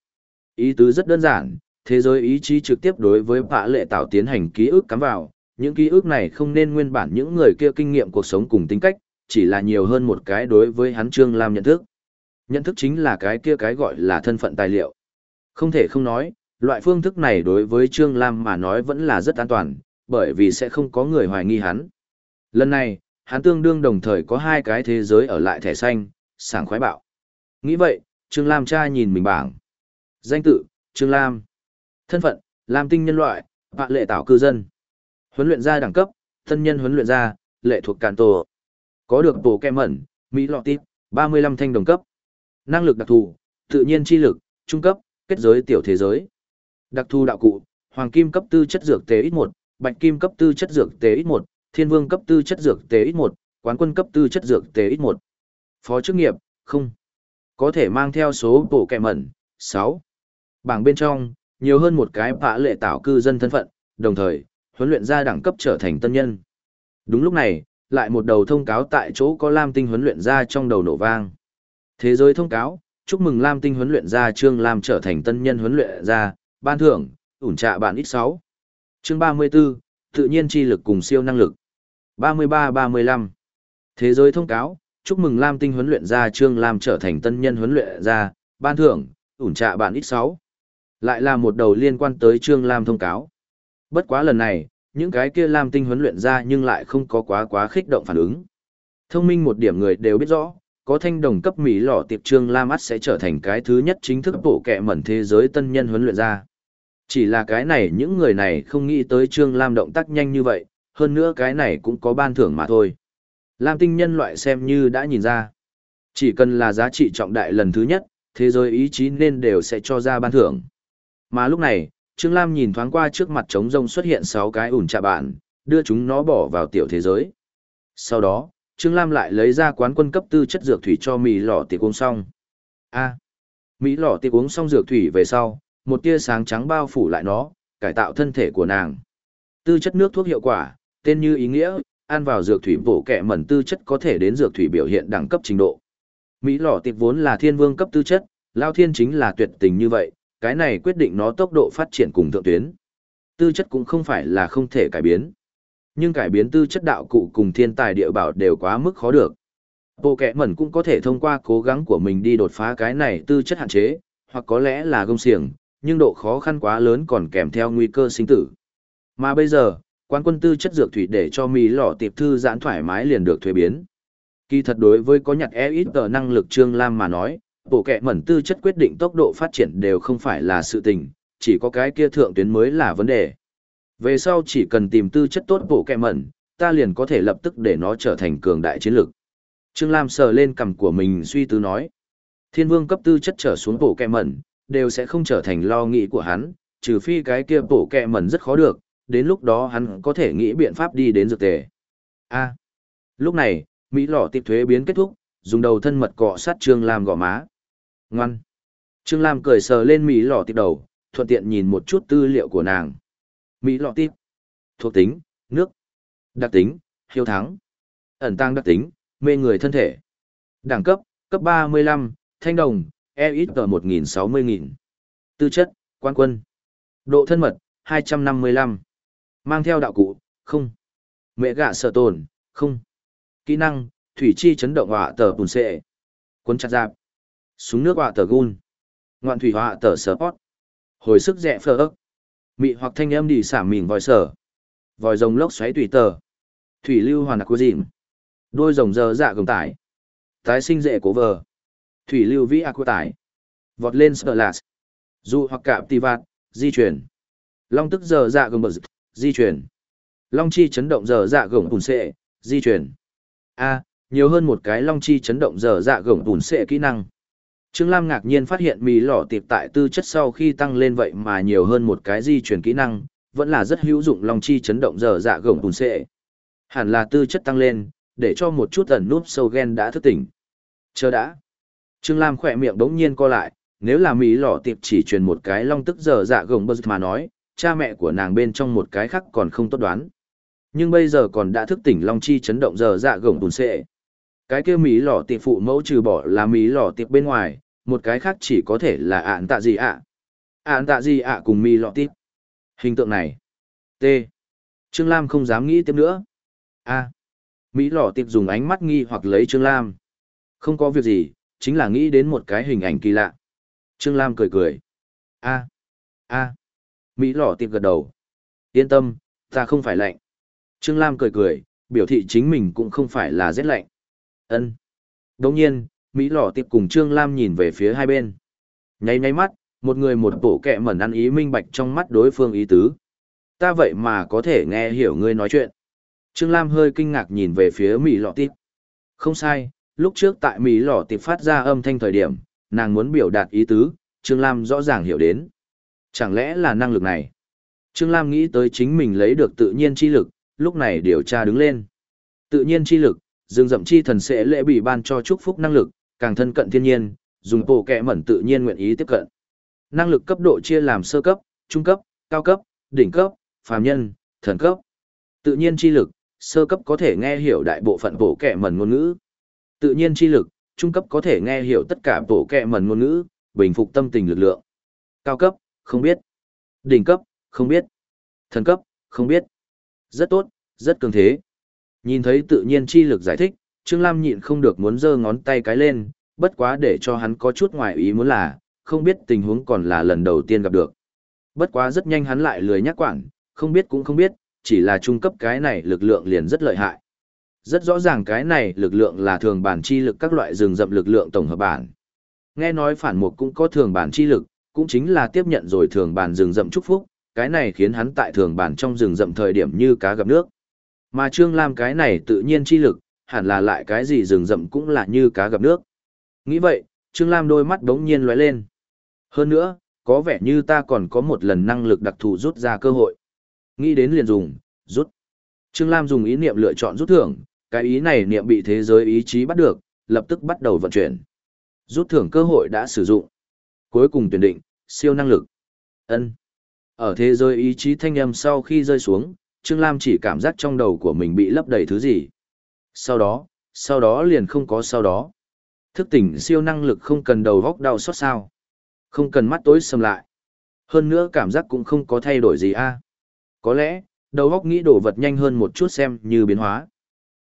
Speaker 1: Ý tứ rất đơn giản, thế giới ý chí trực tiếp đối với vạ lệ tạo tiến hành ký ức cắm vào, những ký ức này không nên nguyên bản những người kia kinh nghiệm cuộc sống cùng tính cách, chỉ là nhiều hơn một cái đối với hắn Trương Lam nhận thức. Nhận thức chính là cái kia cái gọi là thân phận tài liệu. Không thể không nói, loại phương thức này đối với Trương Lam mà nói vẫn là rất an toàn, bởi vì sẽ không có người hoài nghi hắn. Lần này, hắn tương đương đồng thời có hai cái thế giới ở lại thẻ xanh, sảng khoái bạo. Nghĩ vậy, Trương Lam cha nhìn mình bảng. Danh tự, Trương Lam. Thân phận, Lam tinh nhân loại, bạ lệ tảo cư dân. Huấn luyện gia đẳng cấp, thân nhân huấn luyện gia, lệ thuộc cản tổ. Có được bộ kem mẩn, Mỹ lọ tít, 35 thanh đồng cấp. Năng lực đặc thù, tự nhiên chi lực, trung cấp, kết giới tiểu thế giới. Đặc thù đạo cụ, hoàng kim cấp tư chất dược tế ít một, bạch kim cấp tư chất dược tế ít một, thiên vương cấp tư chất dược tế ít một, quán quân cấp tư chất dược tế ít một. Phó chức nghiệp, không. Có thể mang theo số bộ kẹ mẩn, 6. Bảng bên trong, nhiều hơn một cái bạ lệ tạo cư dân thân phận, đồng thời, huấn luyện ra đẳng cấp trở thành tân nhân. Đúng lúc này, lại một đầu thông cáo tại chỗ có Lam Tinh huấn luyện ra trong đầu nổ vang. Thế giới thông cáo, chúc mừng Lam Tinh huấn luyện ra Trương Lam trở thành tân nhân huấn luyện ra, ban thưởng, ủn trạ bạn ít 6. Chương 34, tự nhiên chi lực cùng siêu năng lực. 33-35. Thế giới thông cáo, chúc mừng Lam Tinh huấn luyện ra Trương Lam trở thành tân nhân huấn luyện ra, ban thưởng, ủn trạ bạn ít 6. Lại là một đầu liên quan tới Trương Lam thông cáo. Bất quá lần này, những cái kia Lam Tinh huấn luyện ra nhưng lại không có quá quá khích động phản ứng. Thông minh một điểm người đều biết rõ, có thanh đồng cấp Mỹ lọ tiệp Trương Lam ắt sẽ trở thành cái thứ nhất chính thức bộ kệ mẩn thế giới tân nhân huấn luyện ra. Chỉ là cái này những người này không nghĩ tới Trương Lam động tác nhanh như vậy, hơn nữa cái này cũng có ban thưởng mà thôi. Lam tinh nhân loại xem như đã nhìn ra. Chỉ cần là giá trị trọng đại lần thứ nhất, thế giới ý chí nên đều sẽ cho ra ban thưởng. Mà lúc này, Trương Lam nhìn thoáng qua trước mặt trống rông xuất hiện 6 cái ủn trà bạn, đưa chúng nó bỏ vào tiểu thế giới. Sau đó, Trương Lam lại lấy ra quán quân cấp tư chất dược thủy cho mì lọ tiệc uống xong. A. Mỹ lọ tiệc uống xong dược thủy về sau, một tia sáng trắng bao phủ lại nó, cải tạo thân thể của nàng. Tư chất nước thuốc hiệu quả, tên như ý nghĩa, ăn vào dược thủy bổ kẹ mẩn tư chất có thể đến dược thủy biểu hiện đẳng cấp trình độ. Mỹ lọ tiệp vốn là thiên vương cấp tư chất, lao thiên chính là tuyệt tình như vậy, cái này quyết định nó tốc độ phát triển cùng thượng tuyến. Tư chất cũng không phải là không thể cải biến. Nhưng cải biến tư chất đạo cụ cùng thiên tài địa bảo đều quá mức khó được. Bộ kẻ mẩn cũng có thể thông qua cố gắng của mình đi đột phá cái này tư chất hạn chế, hoặc có lẽ là gông xiềng, nhưng độ khó khăn quá lớn còn kèm theo nguy cơ sinh tử. Mà bây giờ, quán quân tư chất dược thủy để cho mì lọ tiệp thư giãn thoải mái liền được thuế biến. Kỳ thật đối với có nhặt e ít tờ năng lực Trương Lam mà nói, bộ kệ mẩn tư chất quyết định tốc độ phát triển đều không phải là sự tình, chỉ có cái kia thượng tuyến mới là vấn đề. Về sau chỉ cần tìm tư chất tốt bộ kệ mẩn, ta liền có thể lập tức để nó trở thành cường đại chiến lực. Trương Lam sờ lên cằm của mình suy tư nói. Thiên vương cấp tư chất trở xuống bộ kẹ mẩn, đều sẽ không trở thành lo nghĩ của hắn, trừ phi cái kia bộ kẹ mẩn rất khó được, đến lúc đó hắn có thể nghĩ biện pháp đi đến dược tề. A. lúc này, Mỹ lỏ tiệp thuế biến kết thúc, dùng đầu thân mật cọ sát Trương Lam gõ má. Ngoan. Trương Lam cười sờ lên Mỹ lọ tiệp đầu, thuận tiện nhìn một chút tư liệu của nàng. Mỹ lọ tiệp. Thuộc tính, nước. Đặc tính, hiếu thắng. Ẩn tăng đặc tính, mê người thân thể. Đẳng cấp, cấp 35, thanh đồng, e ít tờ 1060.000. Tư chất, quan quân. Độ thân mật, 255. Mang theo đạo cụ, không. Mẹ gạ sở tồn, không. Kỹ năng, thủy chi chấn động họa tờ bùn xệ. Quân chặt dạp. Súng nước họa tờ gun. Ngoạn thủy họa tờ sờ pot. Hồi sức rẽ phơ ức. Mị hoặc thanh âm đi xả mìn vòi sở. Vòi rồng lốc xoáy tùy tờ. Thủy lưu hoàn đặc của dìm Đôi rồng dơ dạ gồng tải. Tái sinh dễ cố vờ. Thủy lưu vĩ ạc của tải. Vọt lên sở lạt. Dù hoặc cạm tì vạt, di chuyển. Long tức giờ dạ gồng bờ di chuyển. Long chi chấn động giờ dạ gồng bùn xệ, di chuyển. A, nhiều hơn một cái long chi chấn động giờ dạ gồng bùn xệ kỹ năng. Trương Lam ngạc nhiên phát hiện mì lỏ tiệp tại tư chất sau khi tăng lên vậy mà nhiều hơn một cái di chuyển kỹ năng, vẫn là rất hữu dụng long chi chấn động giờ dạ gồng bùn xệ. Hẳn là tư chất tăng lên, để cho một chút ẩn núp sâu ghen đã thức tỉnh. Chờ đã. Trương Lam khỏe miệng đống nhiên co lại, nếu là mì lỏ tiệp chỉ truyền một cái long tức giờ dạ gồng bơ mà nói, cha mẹ của nàng bên trong một cái khác còn không tốt đoán. Nhưng bây giờ còn đã thức tỉnh long chi chấn động giờ dạ gồng bùn xệ. Cái kia mỹ lò tiệp phụ mẫu trừ bỏ là mỹ lò tiệp bên ngoài, một cái khác chỉ có thể là ạn tạ gì ạ. Ạn tạ gì ạ cùng mỹ lò tiệp. Hình tượng này. T. Trương Lam không dám nghĩ tiếp nữa. A. Mỹ lò tiệp dùng ánh mắt nghi hoặc lấy Trương Lam. Không có việc gì, chính là nghĩ đến một cái hình ảnh kỳ lạ. Trương Lam cười cười. A. A. Mỹ lò tiệp gật đầu. Yên tâm, ta không phải lạnh. Trương Lam cười cười, biểu thị chính mình cũng không phải là rét lạnh ân Đồng nhiên, Mỹ lỏ tiệp cùng Trương Lam nhìn về phía hai bên. Nháy nháy mắt, một người một bộ kẹ mẩn ăn ý minh bạch trong mắt đối phương ý tứ. Ta vậy mà có thể nghe hiểu ngươi nói chuyện. Trương Lam hơi kinh ngạc nhìn về phía Mỹ lọ tiệp. Không sai, lúc trước tại Mỹ lọ tiệp phát ra âm thanh thời điểm, nàng muốn biểu đạt ý tứ, Trương Lam rõ ràng hiểu đến. Chẳng lẽ là năng lực này? Trương Lam nghĩ tới chính mình lấy được tự nhiên chi lực, lúc này điều tra đứng lên. Tự nhiên chi lực, rừng dậm chi thần sẽ lễ bị ban cho chúc phúc năng lực, càng thân cận thiên nhiên, dùng bộ kẹ mẩn tự nhiên nguyện ý tiếp cận. Năng lực cấp độ chia làm sơ cấp, trung cấp, cao cấp, đỉnh cấp, phàm nhân, thần cấp. Tự nhiên chi lực, sơ cấp có thể nghe hiểu đại bộ phận bộ kẹ mẩn ngôn ngữ. Tự nhiên chi lực, trung cấp có thể nghe hiểu tất cả bộ kẹ mẩn ngôn ngữ, bình phục tâm tình lực lượng. Cao cấp, không biết. Đỉnh cấp, không biết. Thần cấp, không biết. Rất tốt, rất cường thế. Nhìn thấy tự nhiên chi lực giải thích, Trương Lam nhịn không được muốn giơ ngón tay cái lên, bất quá để cho hắn có chút ngoài ý muốn là, không biết tình huống còn là lần đầu tiên gặp được. Bất quá rất nhanh hắn lại lười nhắc quản, không biết cũng không biết, chỉ là trung cấp cái này lực lượng liền rất lợi hại. Rất rõ ràng cái này lực lượng là thường bản chi lực các loại rừng rậm lực lượng tổng hợp bản. Nghe nói phản mục cũng có thường bản chi lực, cũng chính là tiếp nhận rồi thường bản rừng rậm chúc phúc, cái này khiến hắn tại thường bản trong rừng rậm thời điểm như cá gặp nước. Mà Trương Lam cái này tự nhiên chi lực, hẳn là lại cái gì rừng rậm cũng là như cá gặp nước. Nghĩ vậy, Trương Lam đôi mắt đống nhiên lóe lên. Hơn nữa, có vẻ như ta còn có một lần năng lực đặc thù rút ra cơ hội. Nghĩ đến liền dùng, rút. Trương Lam dùng ý niệm lựa chọn rút thưởng, Cái ý này niệm bị thế giới ý chí bắt được, lập tức bắt đầu vận chuyển. Rút thưởng cơ hội đã sử dụng. Cuối cùng tuyển định, siêu năng lực. ân Ở thế giới ý chí thanh âm sau khi rơi xuống, Trương Lam chỉ cảm giác trong đầu của mình bị lấp đầy thứ gì. Sau đó, sau đó liền không có sau đó. Thức tỉnh siêu năng lực không cần đầu góc đau xót sao. Không cần mắt tối sầm lại. Hơn nữa cảm giác cũng không có thay đổi gì a Có lẽ, đầu góc nghĩ đồ vật nhanh hơn một chút xem như biến hóa.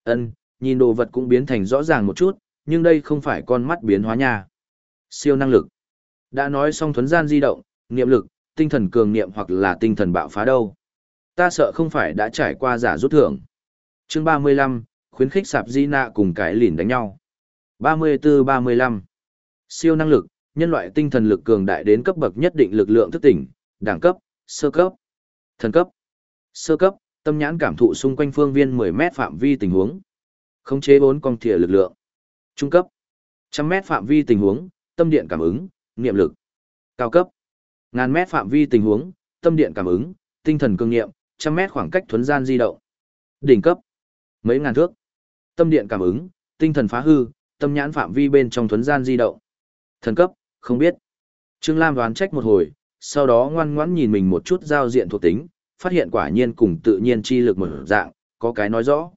Speaker 1: ân nhìn đồ vật cũng biến thành rõ ràng một chút, nhưng đây không phải con mắt biến hóa nha. Siêu năng lực. Đã nói xong thuấn gian di động, niệm lực, tinh thần cường niệm hoặc là tinh thần bạo phá đâu. Ta sợ không phải đã trải qua giả rút thưởng. Chương 35, khuyến khích sạp di nạ cùng cái lìn đánh nhau. 34-35. Siêu năng lực, nhân loại tinh thần lực cường đại đến cấp bậc nhất định lực lượng thức tỉnh, đẳng cấp, sơ cấp, thần cấp. Sơ cấp, tâm nhãn cảm thụ xung quanh phương viên 10 mét phạm vi tình huống. Khống chế bốn con thìa lực lượng. Trung cấp, trăm mét phạm vi tình huống, tâm điện cảm ứng, niệm lực. Cao cấp, ngàn mét phạm vi tình huống, tâm điện cảm ứng, tinh thần cương nghiệm, trăm mét khoảng cách thuấn gian di động. Đỉnh cấp, mấy ngàn thước, tâm điện cảm ứng, tinh thần phá hư, tâm nhãn phạm vi bên trong thuấn gian di động. Thần cấp, không biết. Trương Lam đoán trách một hồi, sau đó ngoan ngoãn nhìn mình một chút giao diện thuộc tính, phát hiện quả nhiên cùng tự nhiên chi lực một dạng, có cái nói rõ.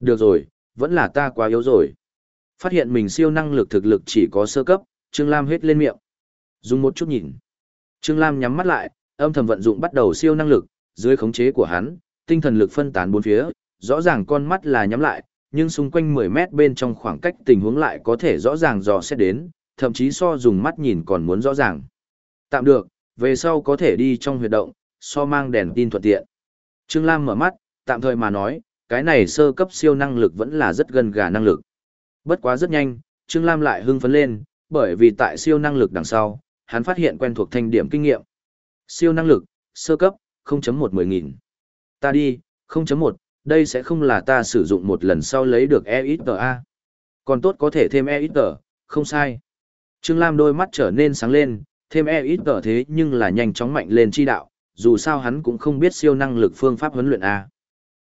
Speaker 1: Được rồi, vẫn là ta quá yếu rồi. Phát hiện mình siêu năng lực thực lực chỉ có sơ cấp, Trương Lam hết lên miệng. Dùng một chút nhìn. Trương Lam nhắm mắt lại, âm thầm vận dụng bắt đầu siêu năng lực, dưới khống chế của hắn, tinh thần lực phân tán bốn phía, rõ ràng con mắt là nhắm lại, nhưng xung quanh 10 mét bên trong khoảng cách tình huống lại có thể rõ ràng dò xét đến, thậm chí so dùng mắt nhìn còn muốn rõ ràng. Tạm được, về sau có thể đi trong huyệt động, so mang đèn tin thuận tiện. Trương Lam mở mắt, tạm thời mà nói, cái này sơ cấp siêu năng lực vẫn là rất gần gà năng lực. Bất quá rất nhanh, Trương Lam lại hưng phấn lên, bởi vì tại siêu năng lực đằng sau, hắn phát hiện quen thuộc thanh điểm kinh nghiệm. Siêu năng lực, sơ cấp, 0.1 10 nghìn. Ta đi, 0.1, đây sẽ không là ta sử dụng một lần sau lấy được EXTA. Còn tốt có thể thêm EXTA, không sai. Trương Lam đôi mắt trở nên sáng lên, thêm EXTA thế nhưng là nhanh chóng mạnh lên chi đạo, dù sao hắn cũng không biết siêu năng lực phương pháp huấn luyện A.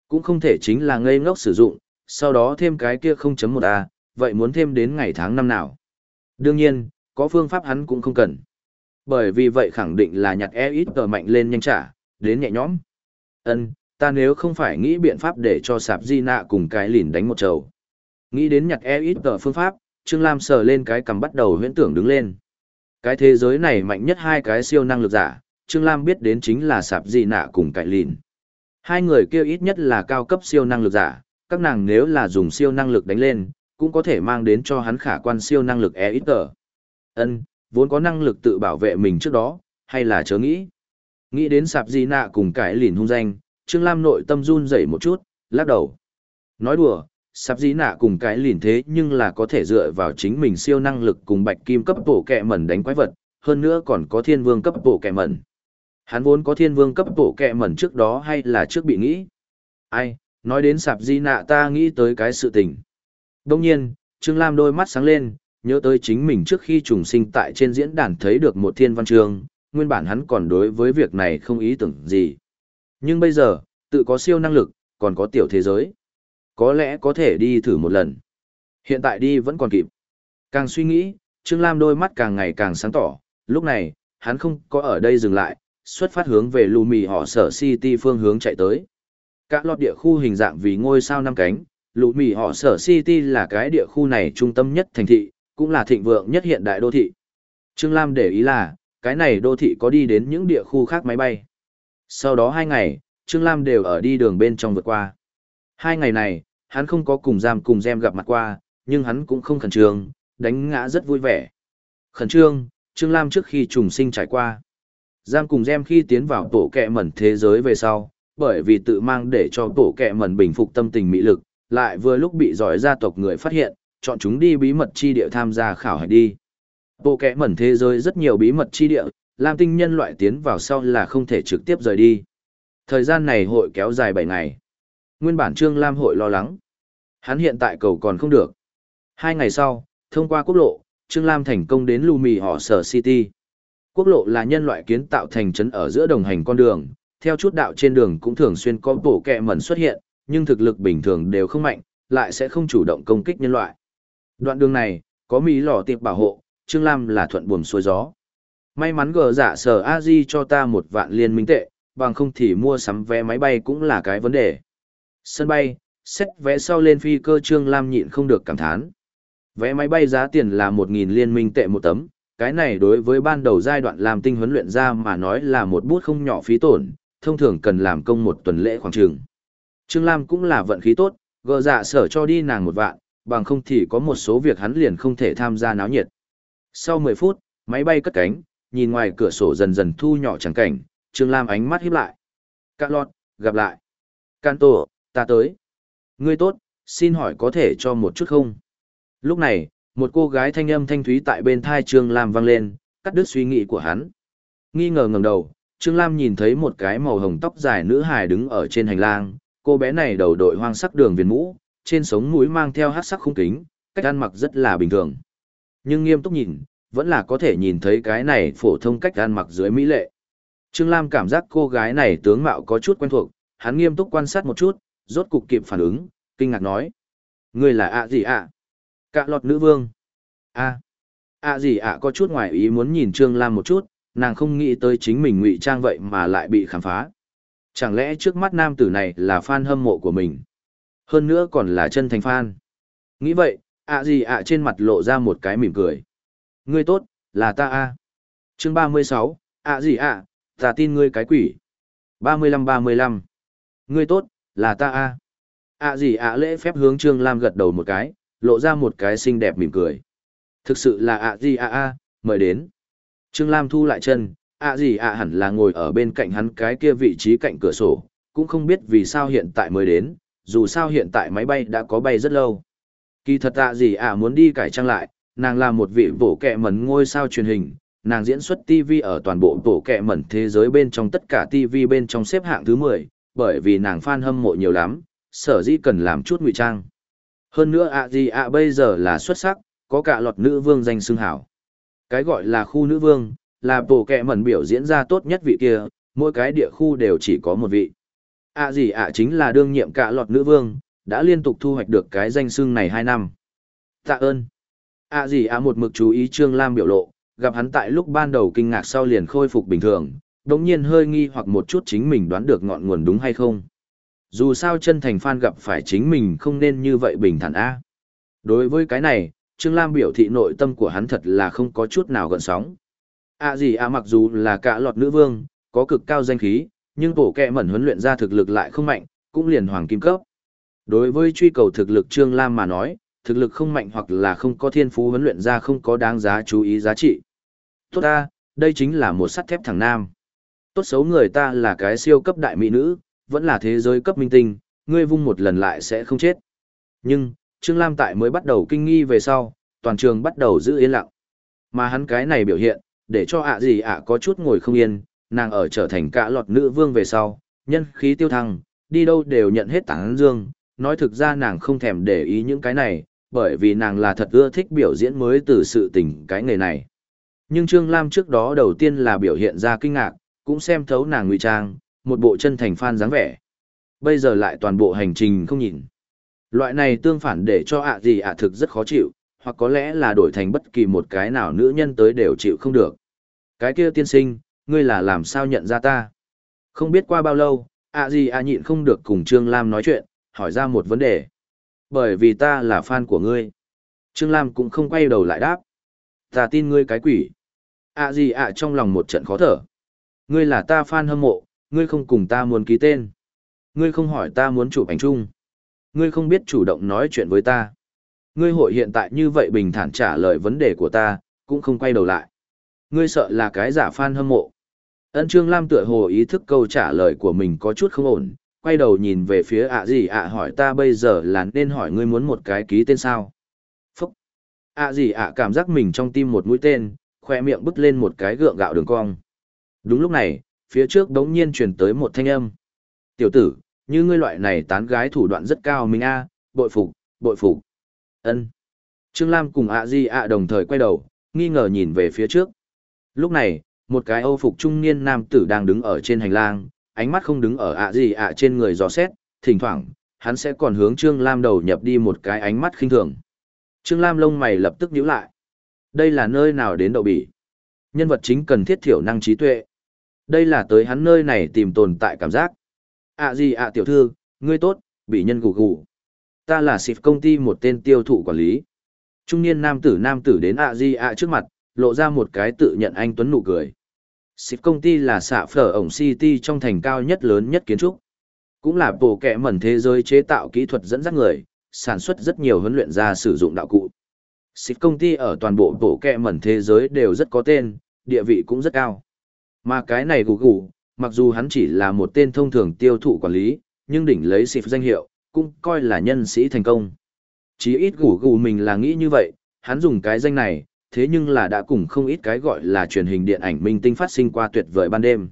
Speaker 1: Cũng không thể chính là ngây ngốc sử dụng, sau đó thêm cái kia 0.1A, vậy muốn thêm đến ngày tháng năm nào. Đương nhiên, có phương pháp hắn cũng không cần. Bởi vì vậy khẳng định là nhặt EXTA mạnh lên nhanh trả, đến nhẹ nhõm. Ân, ta nếu không phải nghĩ biện pháp để cho sạp di nạ cùng cái lìn đánh một trầu. Nghĩ đến nhặt e ít tờ phương pháp, Trương Lam sờ lên cái cầm bắt đầu huyễn tưởng đứng lên. Cái thế giới này mạnh nhất hai cái siêu năng lực giả, Trương Lam biết đến chính là sạp di nạ cùng cái lìn. Hai người kia ít nhất là cao cấp siêu năng lực giả, các nàng nếu là dùng siêu năng lực đánh lên, cũng có thể mang đến cho hắn khả quan siêu năng lực e ít tờ. Ân, vốn có năng lực tự bảo vệ mình trước đó, hay là chớ nghĩ. Nghĩ đến sạp di nạ cùng cái lìn hung danh, Trương Lam nội tâm run rẩy một chút, lắc đầu. Nói đùa, sạp di nạ cùng cái lìn thế nhưng là có thể dựa vào chính mình siêu năng lực cùng bạch kim cấp bổ kẹ mẩn đánh quái vật, hơn nữa còn có thiên vương cấp bổ kẹ mẩn. Hắn vốn có thiên vương cấp bổ kẹ mẩn trước đó hay là trước bị nghĩ? Ai, nói đến sạp di nạ ta nghĩ tới cái sự tình. Đông nhiên, Trương Lam đôi mắt sáng lên, nhớ tới chính mình trước khi trùng sinh tại trên diễn đàn thấy được một thiên văn trường nguyên bản hắn còn đối với việc này không ý tưởng gì. Nhưng bây giờ, tự có siêu năng lực, còn có tiểu thế giới. Có lẽ có thể đi thử một lần. Hiện tại đi vẫn còn kịp. Càng suy nghĩ, Trương Lam đôi mắt càng ngày càng sáng tỏ. Lúc này, hắn không có ở đây dừng lại, xuất phát hướng về lù mì họ sở City phương hướng chạy tới. Các lọt địa khu hình dạng vì ngôi sao năm cánh, lù mì họ sở City là cái địa khu này trung tâm nhất thành thị, cũng là thịnh vượng nhất hiện đại đô thị. Trương Lam để ý là, cái này đô thị có đi đến những địa khu khác máy bay. Sau đó hai ngày, Trương Lam đều ở đi đường bên trong vượt qua. Hai ngày này, hắn không có cùng giam cùng gem gặp mặt qua, nhưng hắn cũng không khẩn trương, đánh ngã rất vui vẻ. Khẩn trương, Trương Lam trước khi trùng sinh trải qua. Giam cùng gem khi tiến vào tổ kẹ mẩn thế giới về sau, bởi vì tự mang để cho tổ kẹ mẩn bình phục tâm tình mỹ lực, lại vừa lúc bị giỏi gia tộc người phát hiện, chọn chúng đi bí mật chi địa tham gia khảo hạch đi. Bộ kẽ mẩn thế giới rất nhiều bí mật chi địa, Lam tinh nhân loại tiến vào sau là không thể trực tiếp rời đi. Thời gian này hội kéo dài 7 ngày. Nguyên bản Trương Lam hội lo lắng. Hắn hiện tại cầu còn không được. Hai ngày sau, thông qua quốc lộ, Trương Lam thành công đến Lumi họ sở City. Quốc lộ là nhân loại kiến tạo thành trấn ở giữa đồng hành con đường, theo chút đạo trên đường cũng thường xuyên có bộ kẹ mẩn xuất hiện, nhưng thực lực bình thường đều không mạnh, lại sẽ không chủ động công kích nhân loại. Đoạn đường này, có Mỹ lò tiệp bảo hộ, Trương Lam là thuận buồm xuôi gió. May mắn gờ giả sở a di cho ta một vạn liên minh tệ, bằng không thì mua sắm vé máy bay cũng là cái vấn đề. Sân bay, xét vé sau lên phi cơ Trương Lam nhịn không được cảm thán. Vé máy bay giá tiền là 1.000 liên minh tệ một tấm, cái này đối với ban đầu giai đoạn làm tinh huấn luyện ra mà nói là một bút không nhỏ phí tổn, thông thường cần làm công một tuần lễ khoảng trường. Trương Lam cũng là vận khí tốt, gờ dạ sở cho đi nàng một vạn, bằng không thì có một số việc hắn liền không thể tham gia náo nhiệt. Sau 10 phút, máy bay cất cánh, nhìn ngoài cửa sổ dần dần thu nhỏ chẳng cảnh, Trương Lam ánh mắt híp lại. Cạ lọt, gặp lại. Can tổ, ta tới. Ngươi tốt, xin hỏi có thể cho một chút không? Lúc này, một cô gái thanh âm thanh thúy tại bên thai Trương Lam vang lên, cắt đứt suy nghĩ của hắn. Nghi ngờ ngẩng đầu, Trương Lam nhìn thấy một cái màu hồng tóc dài nữ hài đứng ở trên hành lang, cô bé này đầu đội hoang sắc đường viền mũ, trên sống mũi mang theo hát sắc khung kính, cách ăn mặc rất là bình thường. Nhưng nghiêm túc nhìn, vẫn là có thể nhìn thấy cái này phổ thông cách ăn mặc dưới mỹ lệ. Trương Lam cảm giác cô gái này tướng mạo có chút quen thuộc, hắn nghiêm túc quan sát một chút, rốt cục kịp phản ứng, kinh ngạc nói. Người là ạ gì ạ? Cạ lọt nữ vương. a ạ gì ạ có chút ngoài ý muốn nhìn Trương Lam một chút, nàng không nghĩ tới chính mình ngụy trang vậy mà lại bị khám phá. Chẳng lẽ trước mắt nam tử này là fan hâm mộ của mình? Hơn nữa còn là chân thành fan. Nghĩ vậy, ạ gì ạ trên mặt lộ ra một cái mỉm cười. Ngươi tốt, là ta a. Chương ba mươi sáu, ạ gì ạ, ta tin ngươi cái quỷ. ba mươi lăm ba mươi lăm. Ngươi tốt, là ta a. ạ gì ạ lễ phép hướng Trương Lam gật đầu một cái, lộ ra một cái xinh đẹp mỉm cười. Thực sự là ạ gì ạ a, mời đến. Trương Lam thu lại chân, ạ gì ạ hẳn là ngồi ở bên cạnh hắn cái kia vị trí cạnh cửa sổ, cũng không biết vì sao hiện tại mới đến, dù sao hiện tại máy bay đã có bay rất lâu. Kỳ thật tạ gì ạ muốn đi cải trang lại, nàng là một vị bổ kẹ mẩn ngôi sao truyền hình, nàng diễn xuất TV ở toàn bộ bổ kẹ mẩn thế giới bên trong tất cả TV bên trong xếp hạng thứ 10, bởi vì nàng fan hâm mộ nhiều lắm, sở dĩ cần làm chút ngụy trang. Hơn nữa ạ gì ạ bây giờ là xuất sắc, có cả lọt nữ vương danh xưng hảo. Cái gọi là khu nữ vương, là bộ kẹ mẩn biểu diễn ra tốt nhất vị kia, mỗi cái địa khu đều chỉ có một vị. ạ gì ạ chính là đương nhiệm cả lọt nữ vương, đã liên tục thu hoạch được cái danh xưng này 2 năm. Tạ ơn. À gì à một mực chú ý Trương Lam biểu lộ, gặp hắn tại lúc ban đầu kinh ngạc sau liền khôi phục bình thường, đồng nhiên hơi nghi hoặc một chút chính mình đoán được ngọn nguồn đúng hay không. Dù sao chân thành fan gặp phải chính mình không nên như vậy bình thản a. Đối với cái này, Trương Lam biểu thị nội tâm của hắn thật là không có chút nào gợn sóng. À gì à mặc dù là cả lọt nữ vương, có cực cao danh khí, nhưng bổ kẹ mẩn huấn luyện ra thực lực lại không mạnh, cũng liền hoàng kim cấp. Đối với truy cầu thực lực Trương Lam mà nói, thực lực không mạnh hoặc là không có thiên phú huấn luyện ra không có đáng giá chú ý giá trị. Tốt ta, đây chính là một sắt thép thằng nam. Tốt xấu người ta là cái siêu cấp đại mỹ nữ, vẫn là thế giới cấp minh tinh, ngươi vung một lần lại sẽ không chết. Nhưng, Trương Lam tại mới bắt đầu kinh nghi về sau, toàn trường bắt đầu giữ yên lặng. Mà hắn cái này biểu hiện, để cho ạ gì ạ có chút ngồi không yên, nàng ở trở thành cả lọt nữ vương về sau, nhân khí tiêu thăng, đi đâu đều nhận hết tảng dương, nói thực ra nàng không thèm để ý những cái này, bởi vì nàng là thật ưa thích biểu diễn mới từ sự tình cái nghề này. Nhưng Trương Lam trước đó đầu tiên là biểu hiện ra kinh ngạc, cũng xem thấu nàng ngụy trang, một bộ chân thành fan dáng vẻ. Bây giờ lại toàn bộ hành trình không nhìn. Loại này tương phản để cho ạ gì ạ thực rất khó chịu, hoặc có lẽ là đổi thành bất kỳ một cái nào nữ nhân tới đều chịu không được. Cái kia tiên sinh, ngươi là làm sao nhận ra ta? Không biết qua bao lâu, ạ gì ạ nhịn không được cùng Trương Lam nói chuyện, hỏi ra một vấn đề. Bởi vì ta là fan của ngươi. Trương Lam cũng không quay đầu lại đáp. Ta tin ngươi cái quỷ. À gì ạ trong lòng một trận khó thở. Ngươi là ta fan hâm mộ, ngươi không cùng ta muốn ký tên. Ngươi không hỏi ta muốn chụp ảnh chung. Ngươi không biết chủ động nói chuyện với ta. Ngươi hội hiện tại như vậy bình thản trả lời vấn đề của ta, cũng không quay đầu lại. Ngươi sợ là cái giả fan hâm mộ. Ân Trương Lam tựa hồ ý thức câu trả lời của mình có chút không ổn, quay đầu nhìn về phía ạ gì ạ hỏi ta bây giờ là nên hỏi ngươi muốn một cái ký tên sao. Phúc! ạ gì ạ cảm giác mình trong tim một mũi tên, khoe miệng bứt lên một cái gượng gạo đường cong. Đúng lúc này, phía trước đống nhiên truyền tới một thanh âm. Tiểu tử, như ngươi loại này tán gái thủ đoạn rất cao mình a, bội phục, bội phục. Ân. Trương Lam cùng ạ Di ạ đồng thời quay đầu, nghi ngờ nhìn về phía trước. Lúc này, một cái âu phục trung niên nam tử đang đứng ở trên hành lang, ánh mắt không đứng ở ạ gì ạ trên người dò xét, thỉnh thoảng, hắn sẽ còn hướng Trương Lam đầu nhập đi một cái ánh mắt khinh thường. Trương Lam lông mày lập tức nhíu lại. Đây là nơi nào đến đậu bỉ? Nhân vật chính cần thiết thiểu năng trí tuệ. Đây là tới hắn nơi này tìm tồn tại cảm giác. À gì ạ tiểu thư, ngươi tốt, bị nhân gù gù. Ta là xịp công ty một tên tiêu thụ quản lý. Trung niên nam tử nam tử đến ạ gì ạ trước mặt, lộ ra một cái tự nhận anh Tuấn nụ cười. Xịp công ty là xạ phở ổng City trong thành cao nhất lớn nhất kiến trúc. Cũng là bộ kẻ mẩn thế giới chế tạo kỹ thuật dẫn dắt người, sản xuất rất nhiều huấn luyện ra sử dụng đạo cụ. Xịp công ty ở toàn bộ bộ kẻ mẩn thế giới đều rất có tên, địa vị cũng rất cao. Mà cái này gù gù, mặc dù hắn chỉ là một tên thông thường tiêu thụ quản lý, nhưng đỉnh lấy xịp danh hiệu, cũng coi là nhân sĩ thành công. Chí ít gù gù mình là nghĩ như vậy, hắn dùng cái danh này, thế nhưng là đã cùng không ít cái gọi là truyền hình điện ảnh minh tinh phát sinh qua tuyệt vời ban đêm.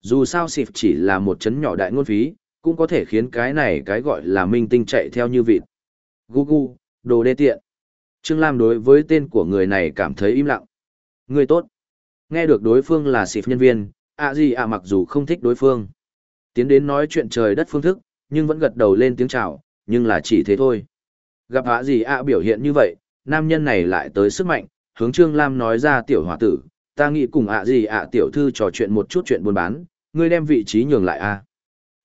Speaker 1: Dù sao xịp chỉ là một chấn nhỏ đại ngôn phí, cũng có thể khiến cái này cái gọi là minh tinh chạy theo như vịt. Gugu, đồ đê tiện. Trương Lam đối với tên của người này cảm thấy im lặng. Người tốt. Nghe được đối phương là xịp nhân viên, ạ gì ạ mặc dù không thích đối phương. Tiến đến nói chuyện trời đất phương thức, nhưng vẫn gật đầu lên tiếng chào, nhưng là chỉ thế thôi. Gặp ạ gì ạ biểu hiện như vậy, nam nhân này lại tới sức mạnh, hướng Trương Lam nói ra tiểu hòa tử, ta nghĩ cùng ạ gì ạ tiểu thư trò chuyện một chút chuyện buôn bán, ngươi đem vị trí nhường lại a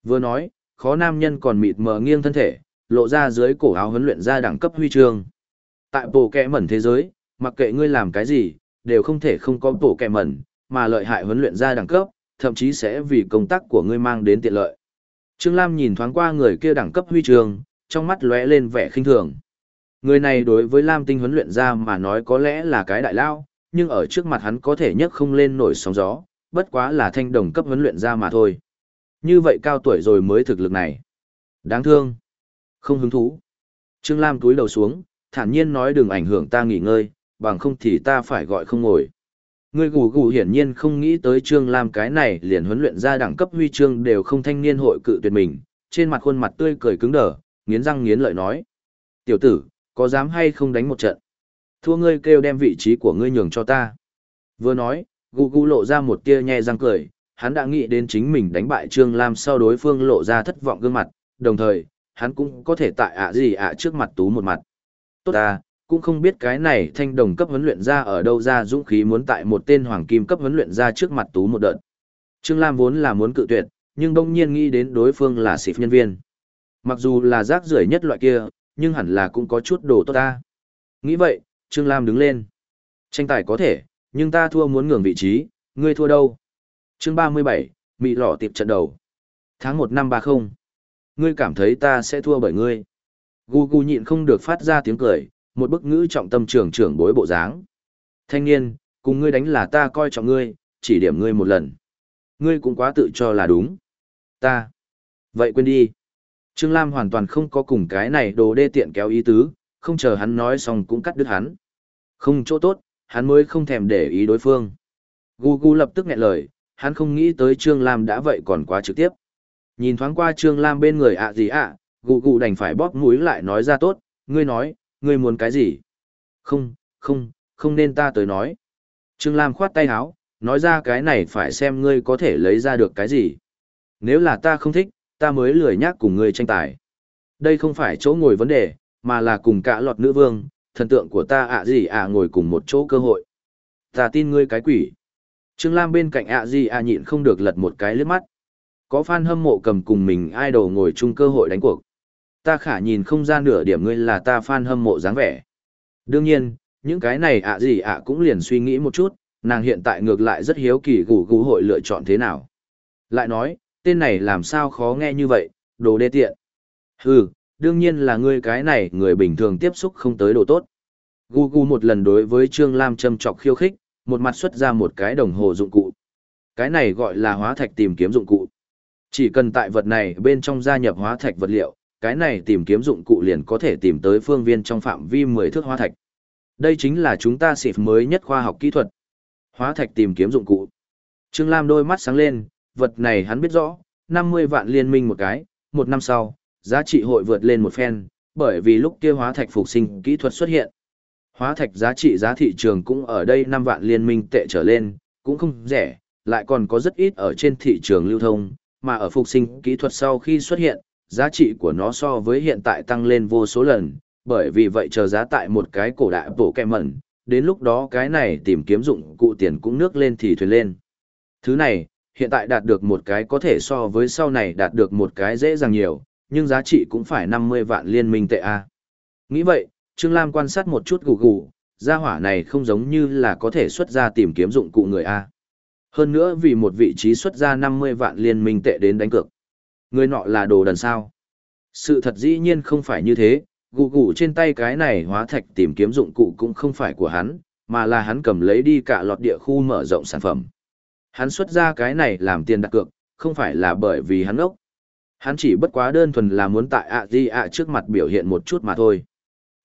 Speaker 1: Vừa nói, khó nam nhân còn mịt mờ nghiêng thân thể, lộ ra dưới cổ áo huấn luyện ra đẳng cấp huy chương. Tại bộ kẹ mẩn thế giới, mặc kệ ngươi làm cái gì, đều không thể không có bộ kẹ mẩn, mà lợi hại huấn luyện ra đẳng cấp, thậm chí sẽ vì công tác của ngươi mang đến tiện lợi. Trương Lam nhìn thoáng qua người kia đẳng cấp huy chương, trong mắt lóe lên vẻ khinh thường. Người này đối với Lam Tinh huấn luyện ra mà nói có lẽ là cái đại lao, nhưng ở trước mặt hắn có thể nhấc không lên nổi sóng gió, bất quá là thanh đồng cấp huấn luyện ra mà thôi. Như vậy cao tuổi rồi mới thực lực này. Đáng thương. Không hứng thú. Trương Lam túi đầu xuống, thản nhiên nói đừng ảnh hưởng ta nghỉ ngơi, bằng không thì ta phải gọi không ngồi. Người gù gù hiển nhiên không nghĩ tới Trương Lam cái này liền huấn luyện ra đẳng cấp huy chương đều không thanh niên hội cự tuyệt mình, trên mặt khuôn mặt tươi cười cứng đờ, nghiến răng nghiến lợi nói. Tiểu tử, có dám hay không đánh một trận? Thua ngươi kêu đem vị trí của ngươi nhường cho ta. Vừa nói, Gu Gu lộ ra một tia nhe răng cười, hắn đã nghĩ đến chính mình đánh bại Trương Lam sau đối phương lộ ra thất vọng gương mặt, đồng thời, hắn cũng có thể tại ạ gì ạ trước mặt tú một mặt. Tốt ta, cũng không biết cái này thanh đồng cấp huấn luyện ra ở đâu ra dũng khí muốn tại một tên hoàng kim cấp huấn luyện ra trước mặt tú một đợt. Trương Lam vốn là muốn cự tuyệt, nhưng đông nhiên nghĩ đến đối phương là xịp nhân viên. Mặc dù là rác rưởi nhất loại kia, nhưng hẳn là cũng có chút đồ tốt ta. Nghĩ vậy, Trương Lam đứng lên. Tranh tài có thể, nhưng ta thua muốn ngưỡng vị trí, ngươi thua đâu? chương 37, Mỹ lỏ tiệp trận đầu. Tháng 1 năm 30. Ngươi cảm thấy ta sẽ thua bởi ngươi. Gu gu nhịn không được phát ra tiếng cười, một bức ngữ trọng tâm trưởng trưởng bối bộ dáng. Thanh niên, cùng ngươi đánh là ta coi trọng ngươi, chỉ điểm ngươi một lần. Ngươi cũng quá tự cho là đúng. Ta. Vậy quên đi. Trương Lam hoàn toàn không có cùng cái này đồ đê tiện kéo ý tứ, không chờ hắn nói xong cũng cắt đứt hắn. Không chỗ tốt, hắn mới không thèm để ý đối phương. Gu Gu lập tức nghẹn lời, hắn không nghĩ tới Trương Lam đã vậy còn quá trực tiếp. Nhìn thoáng qua Trương Lam bên người ạ gì ạ, Gu Gu đành phải bóp mũi lại nói ra tốt, ngươi nói, ngươi muốn cái gì? Không, không, không nên ta tới nói. Trương Lam khoát tay áo, nói ra cái này phải xem ngươi có thể lấy ra được cái gì. Nếu là ta không thích, ta mới lười nhác cùng ngươi tranh tài. Đây không phải chỗ ngồi vấn đề, mà là cùng cả lọt nữ vương, thần tượng của ta ạ à gì ạ à ngồi cùng một chỗ cơ hội. Ta tin ngươi cái quỷ. Trương Lam bên cạnh ạ à gì ạ nhịn không được lật một cái lướt mắt. Có fan hâm mộ cầm cùng mình idol ngồi chung cơ hội đánh cuộc. Ta khả nhìn không ra nửa điểm ngươi là ta fan hâm mộ dáng vẻ. Đương nhiên, những cái này ạ gì ạ cũng liền suy nghĩ một chút, nàng hiện tại ngược lại rất hiếu kỳ gù gù hội lựa chọn thế nào. Lại nói, tên này làm sao khó nghe như vậy, đồ đê tiện. Hừ, đương nhiên là ngươi cái này người bình thường tiếp xúc không tới đồ tốt. Gu Gu một lần đối với Trương Lam châm chọc khiêu khích, một mặt xuất ra một cái đồng hồ dụng cụ. Cái này gọi là hóa thạch tìm kiếm dụng cụ. Chỉ cần tại vật này bên trong gia nhập hóa thạch vật liệu, cái này tìm kiếm dụng cụ liền có thể tìm tới phương viên trong phạm vi 10 thước hóa thạch. Đây chính là chúng ta xịp mới nhất khoa học kỹ thuật. Hóa thạch tìm kiếm dụng cụ. Trương Lam đôi mắt sáng lên, vật này hắn biết rõ, 50 vạn liên minh một cái, một năm sau, giá trị hội vượt lên một phen, bởi vì lúc kia hóa thạch phục sinh kỹ thuật xuất hiện. Hóa thạch giá trị giá thị trường cũng ở đây 5 vạn liên minh tệ trở lên, cũng không rẻ, lại còn có rất ít ở trên thị trường lưu thông, mà ở phục sinh kỹ thuật sau khi xuất hiện, giá trị của nó so với hiện tại tăng lên vô số lần, bởi vì vậy chờ giá tại một cái cổ đại bổ kẹ mẩn, đến lúc đó cái này tìm kiếm dụng cụ tiền cũng nước lên thì thuyền lên. Thứ này, hiện tại đạt được một cái có thể so với sau này đạt được một cái dễ dàng nhiều, nhưng giá trị cũng phải 50 vạn liên minh tệ A. Nghĩ vậy, Trương Lam quan sát một chút gù gù, gia hỏa này không giống như là có thể xuất ra tìm kiếm dụng cụ người A. Hơn nữa vì một vị trí xuất ra 50 vạn liên minh tệ đến đánh cược. Người nọ là đồ đần sao. Sự thật dĩ nhiên không phải như thế, gù gù trên tay cái này hóa thạch tìm kiếm dụng cụ cũng không phải của hắn, mà là hắn cầm lấy đi cả lọt địa khu mở rộng sản phẩm. Hắn xuất ra cái này làm tiền đặt cược, không phải là bởi vì hắn ốc. Hắn chỉ bất quá đơn thuần là muốn tại ạ di ạ trước mặt biểu hiện một chút mà thôi.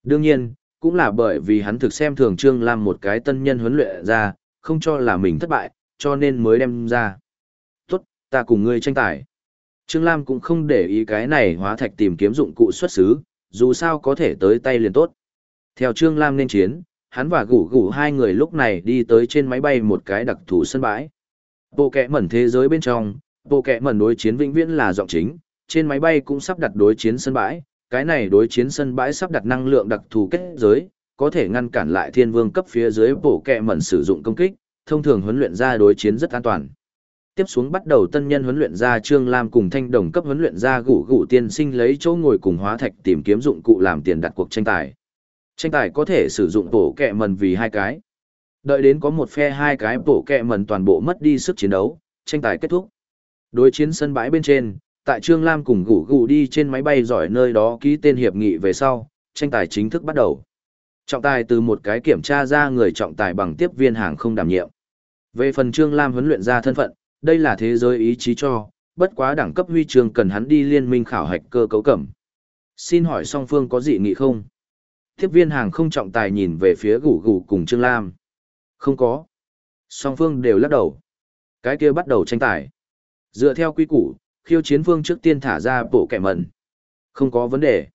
Speaker 1: Đương nhiên, cũng là bởi vì hắn thực xem thường Trương Lam một cái tân nhân huấn luyện ra, không cho là mình thất bại, cho nên mới đem ra. Tốt, ta cùng ngươi tranh tài. Trương Lam cũng không để ý cái này hóa thạch tìm kiếm dụng cụ xuất xứ, dù sao có thể tới tay liền tốt. Theo Trương Lam nên chiến, hắn và gủ gủ hai người lúc này đi tới trên máy bay một cái đặc thù sân bãi. Bộ kẹ mẩn thế giới bên trong, bộ kẹ mẩn đối chiến vĩnh viễn là giọng chính, trên máy bay cũng sắp đặt đối chiến sân bãi, cái này đối chiến sân bãi sắp đặt năng lượng đặc thù kết giới, có thể ngăn cản lại thiên vương cấp phía dưới bộ kẹ mẩn sử dụng công kích, thông thường huấn luyện ra đối chiến rất an toàn. Tiếp xuống bắt đầu tân nhân huấn luyện ra Trương Lam cùng thanh đồng cấp huấn luyện ra gủ gủ tiên sinh lấy chỗ ngồi cùng hóa thạch tìm kiếm dụng cụ làm tiền đặt cuộc tranh tài. Tranh tài có thể sử dụng bộ kẹ mẩn vì hai cái. Đợi đến có một phe hai cái bộ kẹ mẩn toàn bộ mất đi sức chiến đấu, tranh tài kết thúc. Đối chiến sân bãi bên trên, tại Trương Lam cùng gủ gủ đi trên máy bay giỏi nơi đó ký tên hiệp nghị về sau, tranh tài chính thức bắt đầu. Trọng tài từ một cái kiểm tra ra người trọng tài bằng tiếp viên hàng không đảm nhiệm. Về phần Trương Lam huấn luyện ra thân phận, đây là thế giới ý chí cho, bất quá đẳng cấp huy chương cần hắn đi liên minh khảo hạch cơ cấu cẩm. Xin hỏi song phương có dị nghị không? Tiếp viên hàng không trọng tài nhìn về phía gủ gủ cùng Trương Lam. Không có. Song phương đều lắc đầu. Cái kia bắt đầu tranh tài. Dựa theo quy củ, khiêu chiến phương trước tiên thả ra bộ kẻ mẩn. Không có vấn đề.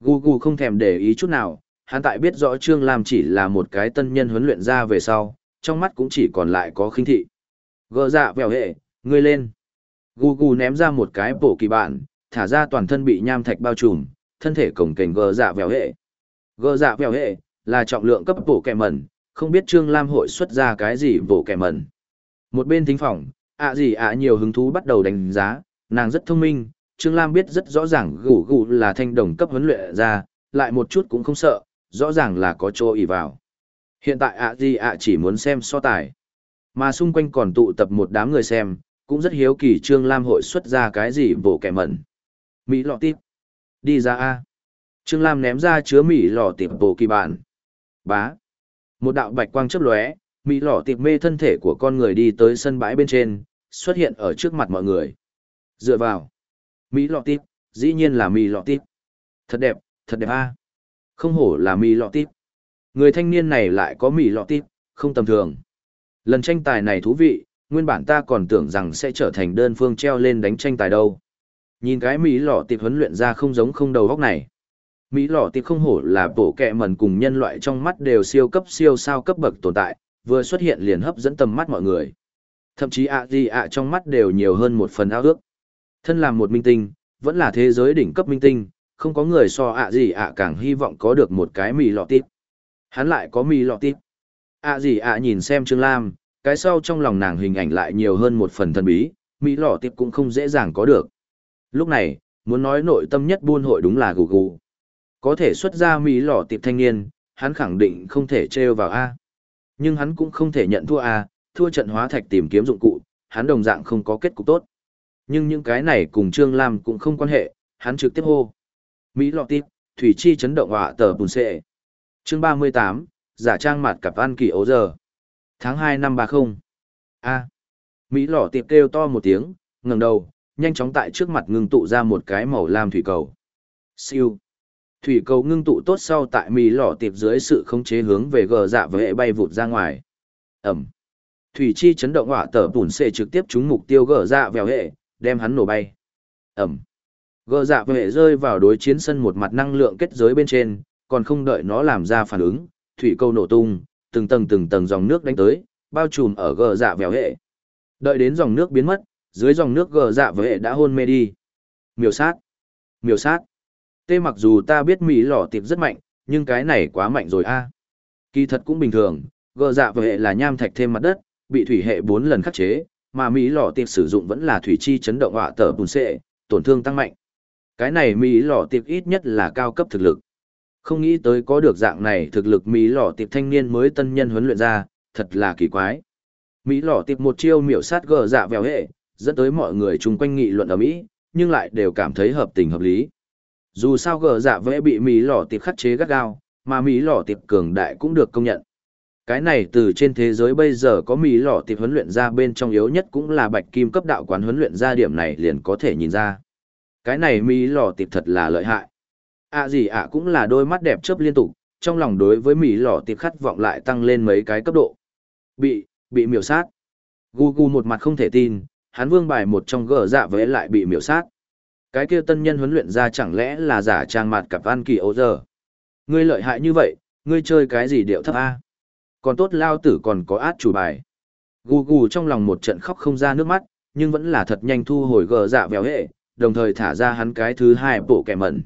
Speaker 1: Gu Gu không thèm để ý chút nào, hắn tại biết rõ Trương Lam chỉ là một cái tân nhân huấn luyện ra về sau, trong mắt cũng chỉ còn lại có khinh thị. Gỡ dạ vèo hệ, ngươi lên. Gu Gu ném ra một cái bộ kỳ bản, thả ra toàn thân bị nham thạch bao trùm, thân thể cổng kềnh gỡ dạ vèo hệ. Gỡ dạ vèo hệ, là trọng lượng cấp bộ kẻ mẩn, không biết Trương Lam hội xuất ra cái gì vỗ kẻ mẩn. Một bên thính phòng, ạ gì ạ nhiều hứng thú bắt đầu đánh giá, nàng rất thông minh, Trương Lam biết rất rõ ràng gù gù là thanh đồng cấp huấn luyện ra, lại một chút cũng không sợ, rõ ràng là có chỗ ỉ vào. Hiện tại ạ gì ạ chỉ muốn xem so tài. Mà xung quanh còn tụ tập một đám người xem, cũng rất hiếu kỳ Trương Lam hội xuất ra cái gì vỗ kẻ mẩn. Mỹ lọ tiếp. Đi ra A. Trương Lam ném ra chứa Mỹ lọ tiệp bộ kỳ bản. Bá. Một đạo bạch quang chớp lóe, Mỹ lọ tịp mê thân thể của con người đi tới sân bãi bên trên, xuất hiện ở trước mặt mọi người. Dựa vào. Mỹ lọ tịp, dĩ nhiên là Mỹ lọ tịp. Thật đẹp, thật đẹp a. Không hổ là Mỹ lọ tịp. Người thanh niên này lại có Mỹ lọ tịp, không tầm thường. Lần tranh tài này thú vị, nguyên bản ta còn tưởng rằng sẽ trở thành đơn phương treo lên đánh tranh tài đâu. Nhìn cái Mỹ lọ tịp huấn luyện ra không giống không đầu góc này. Mỹ lọ tiệp không hổ là bộ kẹ mần cùng nhân loại trong mắt đều siêu cấp siêu sao cấp bậc tồn tại, vừa xuất hiện liền hấp dẫn tầm mắt mọi người. Thậm chí ạ gì ạ trong mắt đều nhiều hơn một phần ao ước. Thân làm một minh tinh, vẫn là thế giới đỉnh cấp minh tinh, không có người so ạ gì ạ càng hy vọng có được một cái mì lọ tít. Hắn lại có mì lọ tít. ạ gì ạ nhìn xem Trương Lam, cái sau trong lòng nàng hình ảnh lại nhiều hơn một phần thần bí, mì lọ tít cũng không dễ dàng có được. Lúc này, muốn nói nội tâm nhất buôn hội đúng là gù gù. Có thể xuất ra mỹ lọ tiệp thanh niên, hắn khẳng định không thể trêu vào A. Nhưng hắn cũng không thể nhận thua A, thua trận hóa thạch tìm kiếm dụng cụ, hắn đồng dạng không có kết cục tốt. Nhưng những cái này cùng Trương Lam cũng không quan hệ, hắn trực tiếp hô. Mỹ lọ tiệp, thủy chi chấn động họa tờ bùn xệ. Chương 38, giả trang mặt cặp ăn kỳ ấu giờ. Tháng 2 năm 30. A. Mỹ lọ tiệp kêu to một tiếng, ngẩng đầu, nhanh chóng tại trước mặt ngưng tụ ra một cái màu lam thủy cầu. Siêu. Thủy cầu ngưng tụ tốt sau tại mì lọ tiệp dưới sự khống chế hướng về gờ dạ với hệ bay vụt ra ngoài. Ẩm. Thủy chi chấn động hỏa tở bùn xệ trực tiếp trúng mục tiêu gờ dạ vèo hệ, đem hắn nổ bay. Ẩm. Gờ dạ vệ rơi vào đối chiến sân một mặt năng lượng kết giới bên trên, còn không đợi nó làm ra phản ứng, thủy câu nổ tung, từng tầng từng tầng dòng nước đánh tới, bao trùm ở gờ dạ vèo hệ. Đợi đến dòng nước biến mất, dưới dòng nước gờ dạ vệ đã hôn mê đi. Miêu sát. Miêu sát. Tê mặc dù ta biết Mỹ lò tiệp rất mạnh, nhưng cái này quá mạnh rồi a. Kỳ thật cũng bình thường, gờ dạ hệ là nham thạch thêm mặt đất, bị thủy hệ 4 lần khắc chế, mà Mỹ lò tiệp sử dụng vẫn là thủy chi chấn động họa tở bùn xệ, tổn thương tăng mạnh. Cái này Mỹ lò tiệp ít nhất là cao cấp thực lực. Không nghĩ tới có được dạng này thực lực Mỹ lò tiệp thanh niên mới tân nhân huấn luyện ra, thật là kỳ quái. Mỹ lò tiệp một chiêu miểu sát gờ dạ vèo hệ, dẫn tới mọi người chung quanh nghị luận ở Mỹ, nhưng lại đều cảm thấy hợp tình hợp lý. Dù sao gờ dạ vẽ bị Mỹ lò tiệp khắc chế gắt gao, mà Mỹ lò tiệp cường đại cũng được công nhận. Cái này từ trên thế giới bây giờ có Mỹ lò tiệp huấn luyện ra bên trong yếu nhất cũng là bạch kim cấp đạo quán huấn luyện ra điểm này liền có thể nhìn ra. Cái này Mỹ lò tiệp thật là lợi hại. À gì ạ cũng là đôi mắt đẹp chớp liên tục, trong lòng đối với Mỹ lò tiệp khát vọng lại tăng lên mấy cái cấp độ. Bị, bị miểu sát. Gu gu một mặt không thể tin, hắn vương bài một trong gờ dạ vẽ lại bị miểu sát. Cái kia tân nhân huấn luyện ra chẳng lẽ là giả trang mặt cặp an kỳ ấu giờ. Ngươi lợi hại như vậy, ngươi chơi cái gì điệu thấp a? Còn tốt lao tử còn có át chủ bài. Gù gù trong lòng một trận khóc không ra nước mắt, nhưng vẫn là thật nhanh thu hồi gờ dạ véo hệ, đồng thời thả ra hắn cái thứ hai bộ kẻ mẩn.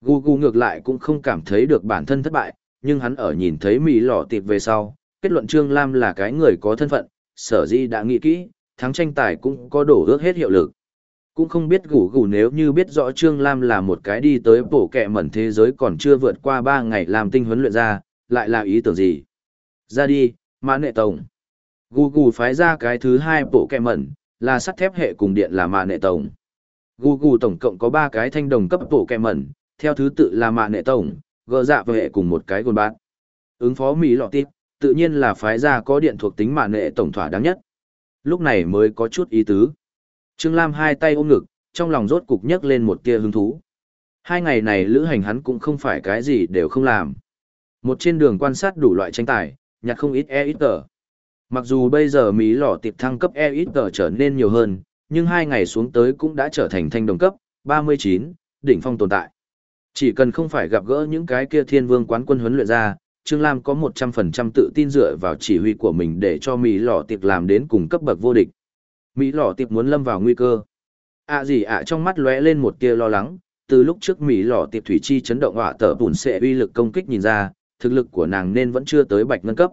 Speaker 1: Gu Gu ngược lại cũng không cảm thấy được bản thân thất bại, nhưng hắn ở nhìn thấy Mỹ lọ tịt về sau, kết luận Trương Lam là cái người có thân phận, sở di đã nghĩ kỹ, thắng tranh tài cũng có đổ ước hết hiệu lực. Cũng không biết gủ gủ nếu như biết rõ Trương Lam là một cái đi tới bổ kẹ mẩn thế giới còn chưa vượt qua 3 ngày làm tinh huấn luyện ra, lại là ý tưởng gì? Ra đi, mã nệ tổng. Gù gù phái ra cái thứ hai bộ kẹ mẩn, là sắt thép hệ cùng điện là mã nệ tổng. Gù gù tổng cộng có 3 cái thanh đồng cấp bộ kẹ mẩn, theo thứ tự là mã nệ tổng, gờ dạ và hệ cùng một cái gồn bát. Ứng phó Mỹ lọ tiếp, tự nhiên là phái ra có điện thuộc tính mã nệ tổng thỏa đáng nhất. Lúc này mới có chút ý tứ. Trương Lam hai tay ôm ngực, trong lòng rốt cục nhấc lên một tia hứng thú. Hai ngày này lữ hành hắn cũng không phải cái gì đều không làm. Một trên đường quan sát đủ loại tranh tài, nhặt không ít e ít tờ. Mặc dù bây giờ Mỹ lỏ tiệp thăng cấp e ít tờ trở nên nhiều hơn, nhưng hai ngày xuống tới cũng đã trở thành thanh đồng cấp, 39, đỉnh phong tồn tại. Chỉ cần không phải gặp gỡ những cái kia thiên vương quán quân huấn luyện ra, Trương Lam có 100% tự tin dựa vào chỉ huy của mình để cho Mỹ lỏ tiệp làm đến cùng cấp bậc vô địch. Mỹ lò tiệp muốn lâm vào nguy cơ. À gì ạ trong mắt lóe lên một tia lo lắng, từ lúc trước Mỹ lò tiệp thủy chi chấn động họa tở bùn sẽ uy lực công kích nhìn ra, thực lực của nàng nên vẫn chưa tới bạch ngân cấp.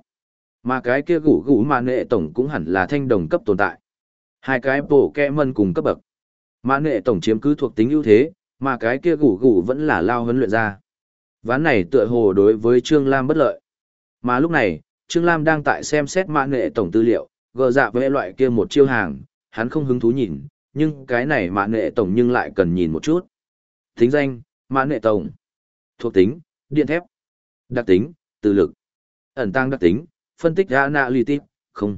Speaker 1: Mà cái kia gủ gủ mà nệ tổng cũng hẳn là thanh đồng cấp tồn tại. Hai cái bổ kẹ mân cùng cấp bậc. Mà nệ tổng chiếm cứ thuộc tính ưu thế, mà cái kia gủ gủ vẫn là lao huấn luyện ra. Ván này tựa hồ đối với Trương Lam bất lợi. Mà lúc này, Trương Lam đang tại xem xét mã nghệ tổng tư liệu, gờ dạ với loại kia một chiêu hàng, hắn không hứng thú nhìn, nhưng cái này mạ nghệ tổng nhưng lại cần nhìn một chút. Thính danh, mạ nghệ tổng. Thuộc tính, điện thép. Đặc tính, từ lực. Ẩn tăng đặc tính, phân tích analytic, không.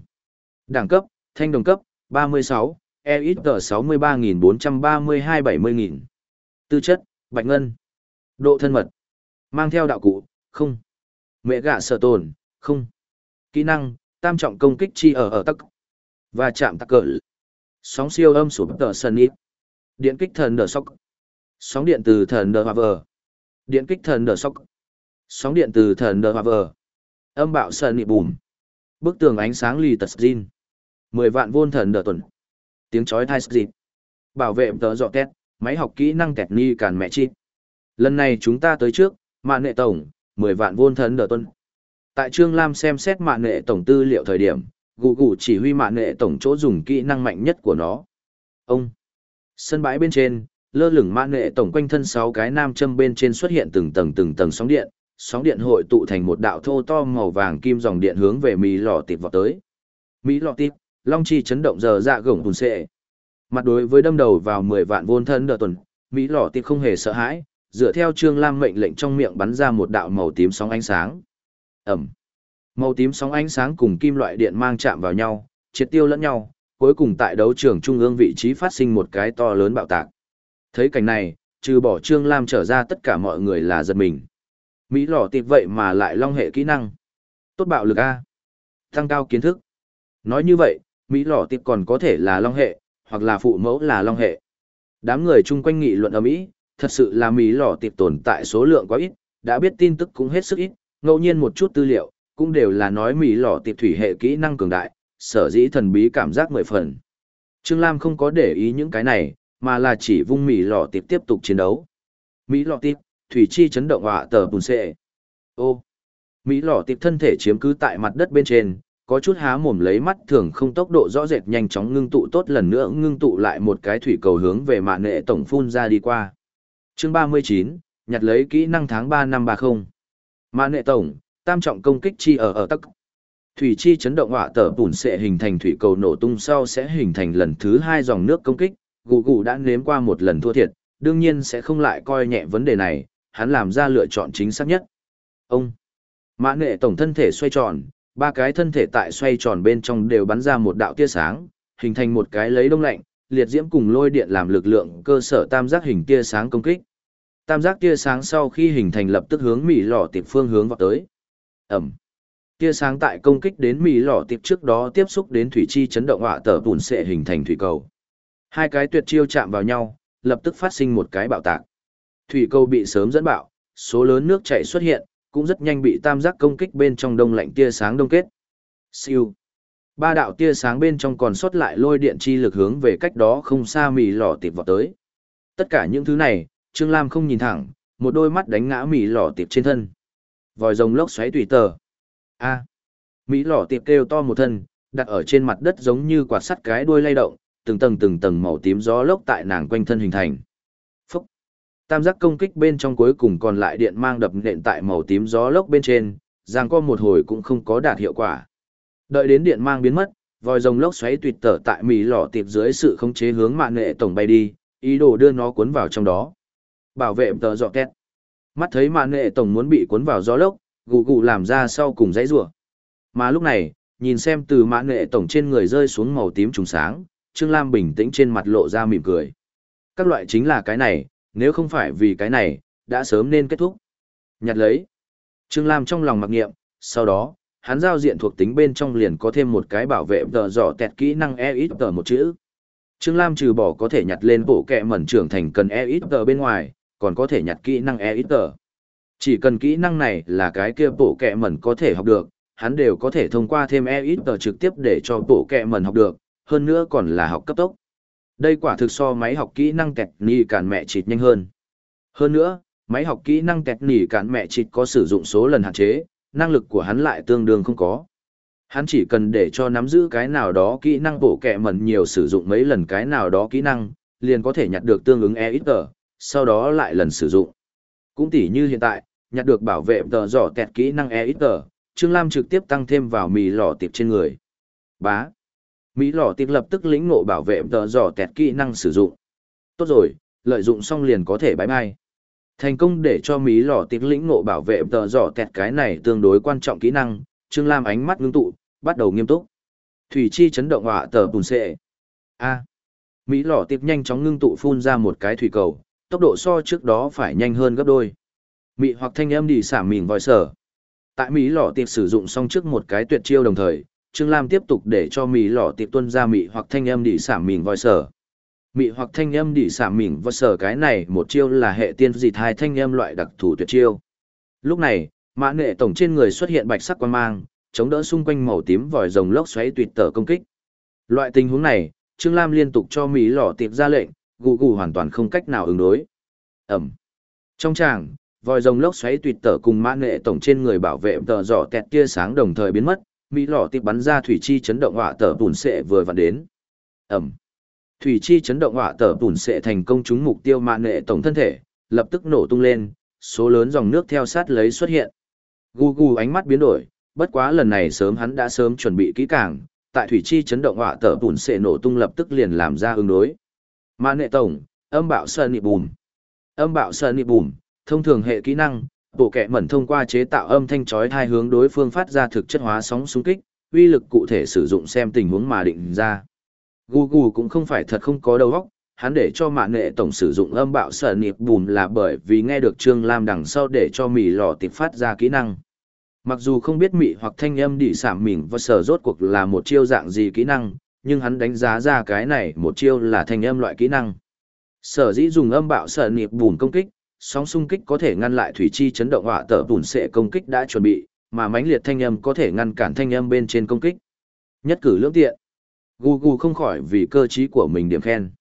Speaker 1: Đẳng cấp, thanh đồng cấp, 36, EXG 63432-70000. Tư chất, bạch ngân. Độ thân mật. Mang theo đạo cụ, không. Mẹ gạ sở tồn, không. Kỹ năng, tam trọng công kích chi ở ở tắc. Và chạm tắc cỡ. Sóng siêu âm sụp tờ sân ít. Điện kích thần đờ sóc. Sóng điện từ thần đờ hòa vờ. Điện kích thần đờ sóc. Sóng điện từ thần đờ hòa vờ. Âm bạo sân ít bùm. Bức tường ánh sáng lì tật zin. mười vạn vôn thần đờ tuần. Tiếng chói thai dịp. Bảo vệ tờ dọ tét, máy học kỹ năng tẹt ni càn mẹ chi. Lần này chúng ta tới trước, mạng nệ tổng, mười vạn vôn thần đờ tuần. Tại Trương Lam xem xét mạng nệ tổng tư liệu thời điểm, gù gù chỉ huy mạng nệ tổng chỗ dùng kỹ năng mạnh nhất của nó. Ông. Sân bãi bên trên, lơ lửng mạng nệ tổng quanh thân sáu cái nam châm bên trên xuất hiện từng tầng từng tầng sóng điện, sóng điện hội tụ thành một đạo thô to màu vàng kim dòng điện hướng về mỹ lò tịp vọt tới. Mỹ lò tịp, long chi chấn động giờ dạ gổng hùn xệ. Mặt đối với đâm đầu vào mười vạn vôn thân đợt tuần, Mỹ lò tịp không hề sợ hãi, dựa theo Trương Lam mệnh lệnh trong miệng bắn ra một đạo màu tím sóng ánh sáng. Ẩm. Màu tím sóng ánh sáng cùng kim loại điện mang chạm vào nhau, triệt tiêu lẫn nhau, cuối cùng tại đấu trường trung ương vị trí phát sinh một cái to lớn bạo tạc. Thấy cảnh này, trừ bỏ Trương Lam trở ra tất cả mọi người là giật mình. Mỹ lỏ tịp vậy mà lại long hệ kỹ năng. Tốt bạo lực A. Tăng cao kiến thức. Nói như vậy, Mỹ lỏ tịp còn có thể là long hệ, hoặc là phụ mẫu là long hệ. Đám người chung quanh nghị luận ở Mỹ, thật sự là Mỹ lỏ tịp tồn tại số lượng quá ít, đã biết tin tức cũng hết sức ít, ngẫu nhiên một chút tư liệu, cũng đều là nói Mỹ lọ tiệp thủy hệ kỹ năng cường đại, sở dĩ thần bí cảm giác mười phần. Trương Lam không có để ý những cái này, mà là chỉ vung Mỹ lọ tiệp tiếp tục chiến đấu. Mỹ lọ tịp, thủy chi chấn động họa tờ bùn xệ. Ô. Mỹ lọ tịp thân thể chiếm cứ tại mặt đất bên trên, có chút há mồm lấy mắt thường không tốc độ rõ rệt nhanh chóng ngưng tụ tốt lần nữa ngưng tụ lại một cái thủy cầu hướng về mạng nệ tổng phun ra đi qua. Chương 39, nhặt lấy kỹ năng tháng 3 năm 30. Mạng nệ tổng, tam trọng công kích chi ở ở tắc. Thủy chi chấn động hỏa tở bùn sẽ hình thành thủy cầu nổ tung sau sẽ hình thành lần thứ hai dòng nước công kích, gù gù đã nếm qua một lần thua thiệt, đương nhiên sẽ không lại coi nhẹ vấn đề này, hắn làm ra lựa chọn chính xác nhất. Ông, mã nghệ tổng thân thể xoay tròn, ba cái thân thể tại xoay tròn bên trong đều bắn ra một đạo tia sáng, hình thành một cái lấy đông lạnh, liệt diễm cùng lôi điện làm lực lượng cơ sở tam giác hình tia sáng công kích. Tam giác tia sáng sau khi hình thành lập tức hướng mỹ lò tiệp phương hướng vào tới. Ẩm. Tia sáng tại công kích đến mỹ lò tiệp trước đó tiếp xúc đến thủy chi chấn động họa tở bùn sệ hình thành thủy cầu. Hai cái tuyệt chiêu chạm vào nhau, lập tức phát sinh một cái bạo tạc. Thủy cầu bị sớm dẫn bạo, số lớn nước chảy xuất hiện, cũng rất nhanh bị tam giác công kích bên trong đông lạnh tia sáng đông kết. Siêu. Ba đạo tia sáng bên trong còn sót lại lôi điện chi lực hướng về cách đó không xa mì lò tiệp vào tới. Tất cả những thứ này, Trương Lam không nhìn thẳng, một đôi mắt đánh ngã mì lò tiệp trên thân. Vòi rồng lốc xoáy tùy tờ. A. Mỹ lỏ tiệp kêu to một thân, đặt ở trên mặt đất giống như quạt sắt cái đuôi lay động, từng tầng từng tầng màu tím gió lốc tại nàng quanh thân hình thành. Phúc! Tam giác công kích bên trong cuối cùng còn lại điện mang đập nện tại màu tím gió lốc bên trên, giang co một hồi cũng không có đạt hiệu quả. Đợi đến điện mang biến mất, vòi rồng lốc xoáy tuyệt tở tại mì lỏ tiệp dưới sự khống chế hướng mạng nghệ tổng bay đi, ý đồ đưa nó cuốn vào trong đó. Bảo vệ tờ dọ két. Mắt thấy mạng nghệ tổng muốn bị cuốn vào gió lốc, gù gù làm ra sau cùng dãy rủa. Mà lúc này, nhìn xem từ mạng nghệ tổng trên người rơi xuống màu tím trùng sáng, Trương Lam bình tĩnh trên mặt lộ ra mỉm cười. Các loại chính là cái này, nếu không phải vì cái này, đã sớm nên kết thúc. Nhặt lấy. Trương Lam trong lòng mặc nghiệm, sau đó, hắn giao diện thuộc tính bên trong liền có thêm một cái bảo vệ tờ dò tẹt kỹ năng e ít tờ một chữ. Trương Lam trừ bỏ có thể nhặt lên bộ kẹ mẩn trưởng thành cần e ít tờ bên ngoài, còn có thể nhặt kỹ năng e ít tờ. Chỉ cần kỹ năng này là cái kia bộ kẹ mẩn có thể học được, hắn đều có thể thông qua thêm e ít tờ trực tiếp để cho bộ kẹ mẩn học được, hơn nữa còn là học cấp tốc. Đây quả thực so máy học kỹ năng kẹt ni cản mẹ chịt nhanh hơn. Hơn nữa, máy học kỹ năng kẹt nỉ cản mẹ chịt có sử dụng số lần hạn chế, năng lực của hắn lại tương đương không có. Hắn chỉ cần để cho nắm giữ cái nào đó kỹ năng bổ kẹ mẩn nhiều sử dụng mấy lần cái nào đó kỹ năng, liền có thể nhặt được tương ứng e ít tờ, sau đó lại lần sử dụng. Cũng tỉ như hiện tại, nhặt được bảo vệ tờ giỏ tẹt kỹ năng e ít tờ, Trương Lam trực tiếp tăng thêm vào mì lò tiệp trên người. Bá. Mỹ lò tiệp lập tức lĩnh ngộ bảo vệ tờ dò tẹt kỹ năng sử dụng. Tốt rồi, lợi dụng xong liền có thể bái mai Thành công để cho Mỹ lò tiệp lĩnh ngộ bảo vệ tờ dò tẹt cái này tương đối quan trọng kỹ năng, Trương Lam ánh mắt ngưng tụ, bắt đầu nghiêm túc. Thủy chi chấn động hỏa tờ bùn xệ. A. Mỹ lò tiệp nhanh chóng ngưng tụ phun ra một cái thủy cầu, tốc độ so trước đó phải nhanh hơn gấp đôi. Mị hoặc thanh âm đi xả mìn vòi sở. Tại Mỹ lò tiệp sử dụng xong trước một cái tuyệt chiêu đồng thời, Trương Lam tiếp tục để cho Mỹ lò tiệp tuân ra mị hoặc thanh âm đi xả mìn vòi sở. Mị hoặc thanh âm đi xả mìn vòi sở cái này một chiêu là hệ tiên dịt hai thanh âm loại đặc thù tuyệt chiêu. Lúc này, mã nghệ tổng trên người xuất hiện bạch sắc quan mang, chống đỡ xung quanh màu tím vòi rồng lốc xoáy tuyệt tở công kích. Loại tình huống này, Trương Lam liên tục cho Mỹ lò tiệp ra lệnh, gù gù hoàn toàn không cách nào ứng đối. Ẩm. Trong tràng, vòi rồng lốc xoáy tuyệt tở cùng mã nghệ tổng trên người bảo vệ tờ giỏ tẹt tia sáng đồng thời biến mất, mỹ lò tiệp bắn ra thủy chi chấn động hỏa tờ bùn sệ vừa vặn đến ẩm thủy chi chấn động hỏa tờ bùn sệ thành công trúng mục tiêu mã nghệ tổng thân thể lập tức nổ tung lên số lớn dòng nước theo sát lấy xuất hiện gu gu ánh mắt biến đổi bất quá lần này sớm hắn đã sớm chuẩn bị kỹ càng tại thủy chi chấn động hỏa tờ bùn sệ nổ tung lập tức liền làm ra ứng đối Mã nệ tổng âm bạo sơn nị bùm âm bạo sơn nị bùm thông thường hệ kỹ năng bộ kẹ mẩn thông qua chế tạo âm thanh chói thai hướng đối phương phát ra thực chất hóa sóng xung kích, uy lực cụ thể sử dụng xem tình huống mà định ra. Gugu cũng không phải thật không có đầu óc, hắn để cho mạng nghệ tổng sử dụng âm bạo sở nịp bùm là bởi vì nghe được Trương Lam đằng sau để cho mì lò tịp phát ra kỹ năng. Mặc dù không biết mị hoặc thanh âm đỉ sảm mình và sở rốt cuộc là một chiêu dạng gì kỹ năng, nhưng hắn đánh giá ra cái này một chiêu là thanh âm loại kỹ năng. Sở dĩ dùng âm bạo sở niệm bùn công kích, sóng xung kích có thể ngăn lại thủy chi chấn động hỏa tở bùn sệ công kích đã chuẩn bị, mà mãnh liệt thanh âm có thể ngăn cản thanh âm bên trên công kích. Nhất cử lưỡng tiện. Gu Gu không khỏi vì cơ trí của mình điểm khen.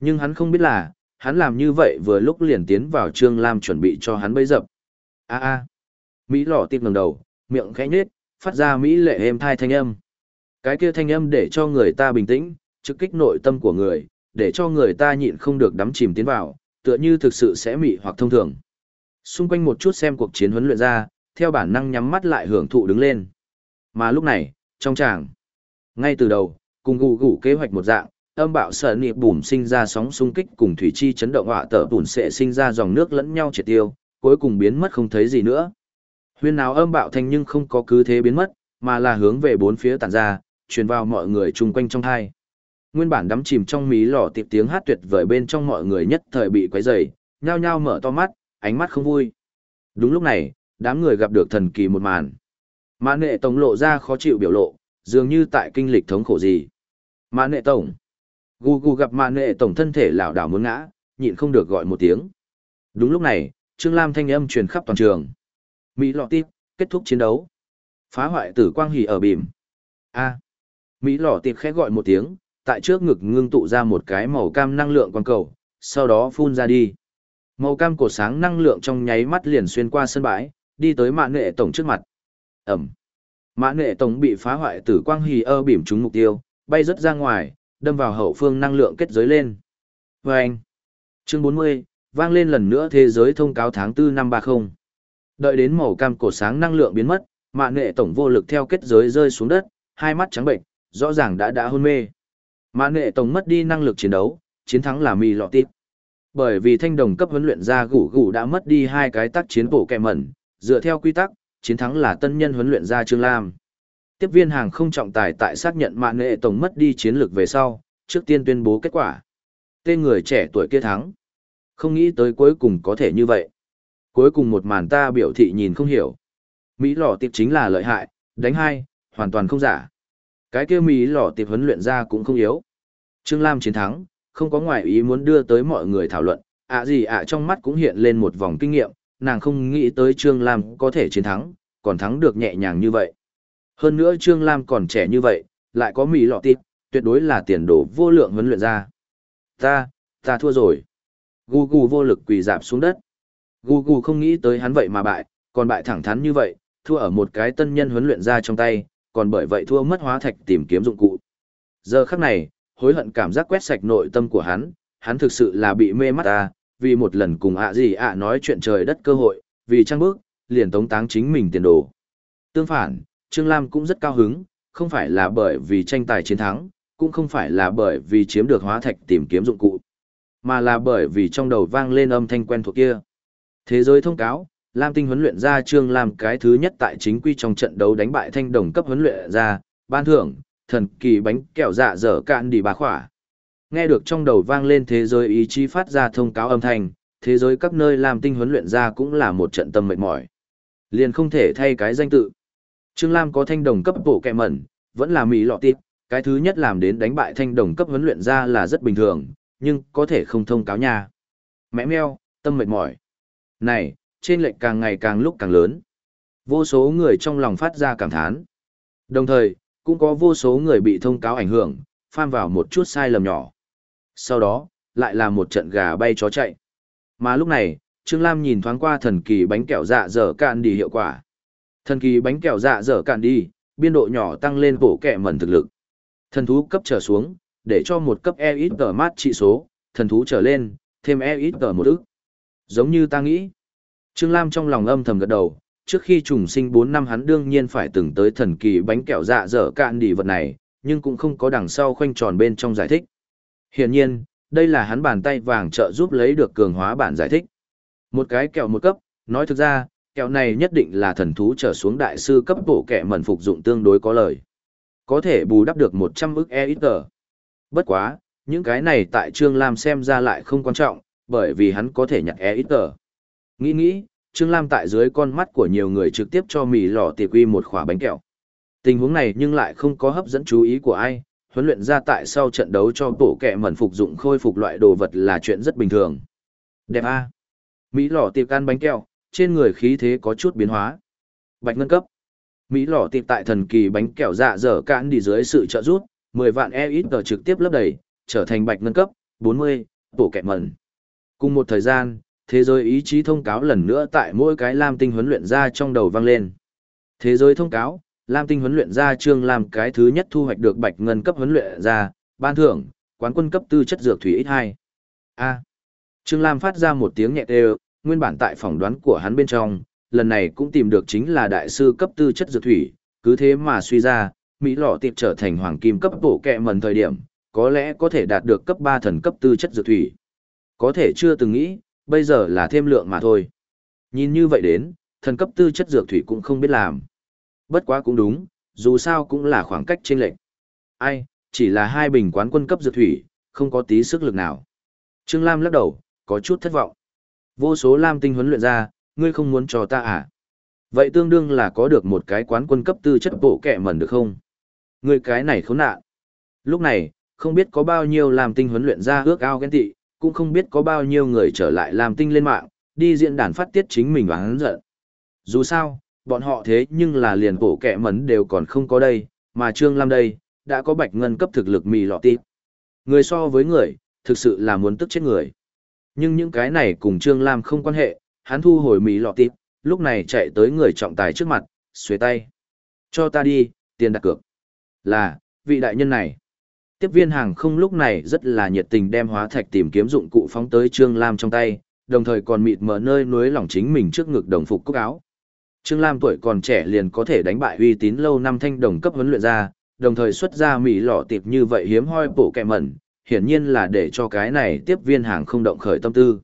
Speaker 1: Nhưng hắn không biết là, hắn làm như vậy vừa lúc liền tiến vào Trương Lam chuẩn bị cho hắn bấy dập. A a. Mỹ lọ tim ngẩng đầu, miệng khẽ nhếch, phát ra mỹ lệ êm thai thanh âm. Cái kia thanh âm để cho người ta bình tĩnh, trực kích nội tâm của người, để cho người ta nhịn không được đắm chìm tiến vào, tựa như thực sự sẽ mị hoặc thông thường. Xung quanh một chút xem cuộc chiến huấn luyện ra, theo bản năng nhắm mắt lại hưởng thụ đứng lên. Mà lúc này, trong tràng, ngay từ đầu, cùng gù gù kế hoạch một dạng, âm bạo sợ nịp bùm sinh ra sóng xung kích cùng thủy chi chấn động họa tở bùn sẽ sinh ra dòng nước lẫn nhau triệt tiêu, cuối cùng biến mất không thấy gì nữa. Huyên nào âm bạo thanh nhưng không có cứ thế biến mất, mà là hướng về bốn phía tản ra, truyền vào mọi người chung quanh trong thai. Nguyên bản đắm chìm trong mí lò tiệp tiếng hát tuyệt vời bên trong mọi người nhất thời bị quấy rầy, nhao nhao mở to mắt, ánh mắt không vui. Đúng lúc này, đám người gặp được thần kỳ một màn. Mã nệ tổng lộ ra khó chịu biểu lộ, dường như tại kinh lịch thống khổ gì. Mã nệ tổng. Gu gu gặp mã nệ tổng thân thể lảo đảo muốn ngã, nhịn không được gọi một tiếng. Đúng lúc này, Trương Lam thanh âm truyền khắp toàn trường. Mỹ lọ tiếp, kết thúc chiến đấu. Phá hoại tử quang hỉ ở bìm. A. Mỹ lọ tiệp khẽ gọi một tiếng, tại trước ngực ngưng tụ ra một cái màu cam năng lượng quang cầu, sau đó phun ra đi. Màu cam cổ sáng năng lượng trong nháy mắt liền xuyên qua sân bãi, đi tới mạng nghệ tổng trước mặt. Ẩm. Mạng nghệ tổng bị phá hoại tử quang hì ơ bìm trúng mục tiêu, bay rất ra ngoài, đâm vào hậu phương năng lượng kết giới lên. Vâng. Chương 40, vang lên lần nữa thế giới thông cáo tháng 4 năm 30. Đợi đến màu cam cổ sáng năng lượng biến mất, mạng nghệ tổng vô lực theo kết giới rơi xuống đất, hai mắt trắng bệnh, rõ ràng đã đã hôn mê. mã nghệ tổng mất đi năng lực chiến đấu, chiến thắng là mì lọ tịp. Bởi vì thanh đồng cấp huấn luyện ra gủ gủ đã mất đi hai cái tác chiến bổ kẹ mẩn, dựa theo quy tắc, chiến thắng là tân nhân huấn luyện ra Trương Lam. Tiếp viên hàng không trọng tài tại xác nhận mã nghệ tổng mất đi chiến lược về sau, trước tiên tuyên bố kết quả. Tên người trẻ tuổi kia thắng. Không nghĩ tới cuối cùng có thể như vậy. Cuối cùng một màn ta biểu thị nhìn không hiểu. Mỹ lò tiệp chính là lợi hại, đánh hai, hoàn toàn không giả. Cái kia Mỹ lò tiệp huấn luyện ra cũng không yếu. Trương Lam chiến thắng, không có ngoại ý muốn đưa tới mọi người thảo luận, ạ gì ạ trong mắt cũng hiện lên một vòng kinh nghiệm, nàng không nghĩ tới Trương Lam có thể chiến thắng, còn thắng được nhẹ nhàng như vậy. Hơn nữa Trương Lam còn trẻ như vậy, lại có mì lọ tịp, tuyệt đối là tiền đồ vô lượng huấn luyện ra. Ta, ta thua rồi. Gu Gu vô lực quỳ dạp xuống đất. Gu Gu không nghĩ tới hắn vậy mà bại, còn bại thẳng thắn như vậy, thua ở một cái tân nhân huấn luyện ra trong tay, còn bởi vậy thua mất hóa thạch tìm kiếm dụng cụ. Giờ khắc này, hối hận cảm giác quét sạch nội tâm của hắn, hắn thực sự là bị mê mắt ta, vì một lần cùng ạ gì ạ nói chuyện trời đất cơ hội, vì trăng bước, liền tống táng chính mình tiền đồ. Tương phản, Trương Lam cũng rất cao hứng, không phải là bởi vì tranh tài chiến thắng, cũng không phải là bởi vì chiếm được hóa thạch tìm kiếm dụng cụ, mà là bởi vì trong đầu vang lên âm thanh quen thuộc kia. Thế giới thông cáo, Lam Tinh huấn luyện ra Trương Lam cái thứ nhất tại chính quy trong trận đấu đánh bại thanh đồng cấp huấn luyện ra, ban thưởng, thần kỳ bánh kẹo dạ dở cạn đi bà khỏa. Nghe được trong đầu vang lên thế giới ý chí phát ra thông cáo âm thanh, thế giới các nơi làm tinh huấn luyện ra cũng là một trận tâm mệt mỏi. Liền không thể thay cái danh tự. Trương Lam có thanh đồng cấp bộ kẹ mẩn, vẫn là mỹ lọ tiếp, cái thứ nhất làm đến đánh bại thanh đồng cấp huấn luyện ra là rất bình thường, nhưng có thể không thông cáo nha. Mẹ meo, tâm mệt mỏi. Này, trên lệnh càng ngày càng lúc càng lớn. Vô số người trong lòng phát ra cảm thán. Đồng thời, cũng có vô số người bị thông cáo ảnh hưởng, phan vào một chút sai lầm nhỏ. Sau đó, lại là một trận gà bay chó chạy. Mà lúc này, Trương Lam nhìn thoáng qua thần kỳ bánh kẹo dạ dở cạn đi hiệu quả. Thần kỳ bánh kẹo dạ dở cạn đi, biên độ nhỏ tăng lên bổ kẹ mẩn thực lực. Thần thú cấp trở xuống, để cho một cấp e mát trị số, thần thú trở lên, thêm e một ức. Giống như ta nghĩ. Trương Lam trong lòng âm thầm gật đầu, trước khi trùng sinh 4 năm hắn đương nhiên phải từng tới thần kỳ bánh kẹo dạ dở cạn đi vật này, nhưng cũng không có đằng sau khoanh tròn bên trong giải thích. Hiển nhiên, đây là hắn bàn tay vàng trợ giúp lấy được cường hóa bản giải thích. Một cái kẹo một cấp, nói thực ra, kẹo này nhất định là thần thú trở xuống đại sư cấp bổ kẻ mẩn phục dụng tương đối có lời. Có thể bù đắp được 100 ức e ít Bất quá, những cái này tại Trương Lam xem ra lại không quan trọng, bởi vì hắn có thể nhặt e ít Nghĩ nghĩ, Trương Lam tại dưới con mắt của nhiều người trực tiếp cho mì lò tiệp quy một khỏa bánh kẹo. Tình huống này nhưng lại không có hấp dẫn chú ý của ai, huấn luyện ra tại sau trận đấu cho tổ kẹ mẩn phục dụng khôi phục loại đồ vật là chuyện rất bình thường. Đẹp a Mỹ lò tiệp can bánh kẹo, trên người khí thế có chút biến hóa. Bạch ngân cấp. Mỹ lò tiệp tại thần kỳ bánh kẹo dạ dở cạn đi dưới sự trợ giúp, 10 vạn e ít trực tiếp lấp đầy, trở thành bạch ngân cấp, 40, bộ kẹ mẩn. Cùng một thời gian, thế giới ý chí thông cáo lần nữa tại mỗi cái Lam Tinh huấn luyện ra trong đầu vang lên. Thế giới thông cáo, Lam Tinh huấn luyện ra Trương Lam cái thứ nhất thu hoạch được bạch ngân cấp huấn luyện ra, ban thưởng, quán quân cấp tư chất dược thủy X2. A. Trương Lam phát ra một tiếng nhẹ đều, nguyên bản tại phỏng đoán của hắn bên trong, lần này cũng tìm được chính là đại sư cấp tư chất dược thủy, cứ thế mà suy ra, Mỹ lọ tiệp trở thành hoàng kim cấp bổ kẹ mần thời điểm, có lẽ có thể đạt được cấp 3 thần cấp tư chất dược thủy. Có thể chưa từng nghĩ, bây giờ là thêm lượng mà thôi. Nhìn như vậy đến, thần cấp tư chất dược thủy cũng không biết làm. Bất quá cũng đúng, dù sao cũng là khoảng cách trên lệnh. Ai, chỉ là hai bình quán quân cấp dược thủy, không có tí sức lực nào. Trương Lam lắc đầu, có chút thất vọng. Vô số Lam tinh huấn luyện ra, ngươi không muốn cho ta à? Vậy tương đương là có được một cái quán quân cấp tư chất bộ kẹ mẩn được không? Ngươi cái này khốn nạn. Lúc này, không biết có bao nhiêu Lam tinh huấn luyện ra ước ao ghen tị, cũng không biết có bao nhiêu người trở lại làm tinh lên mạng, đi diễn đàn phát tiết chính mình và hắn giận. Dù sao, bọn họ thế nhưng là liền cổ kẻ mấn đều còn không có đây, mà Trương Lam đây, đã có bạch ngân cấp thực lực mì lọ tịp. Người so với người, thực sự là muốn tức chết người. Nhưng những cái này cùng Trương Lam không quan hệ, hắn thu hồi mì lọ tịp, lúc này chạy tới người trọng tài trước mặt, xuế tay. Cho ta đi, tiền đặt cược. Là, vị đại nhân này. Tiếp viên hàng không lúc này rất là nhiệt tình đem hóa thạch tìm kiếm dụng cụ phóng tới Trương Lam trong tay, đồng thời còn mịt mở nơi núi lỏng chính mình trước ngực đồng phục cúc áo. Trương Lam tuổi còn trẻ liền có thể đánh bại uy tín lâu năm thanh đồng cấp huấn luyện ra, đồng thời xuất ra mỹ lọ tiệp như vậy hiếm hoi bộ kẹ mẩn, hiển nhiên là để cho cái này tiếp viên hàng không động khởi tâm tư.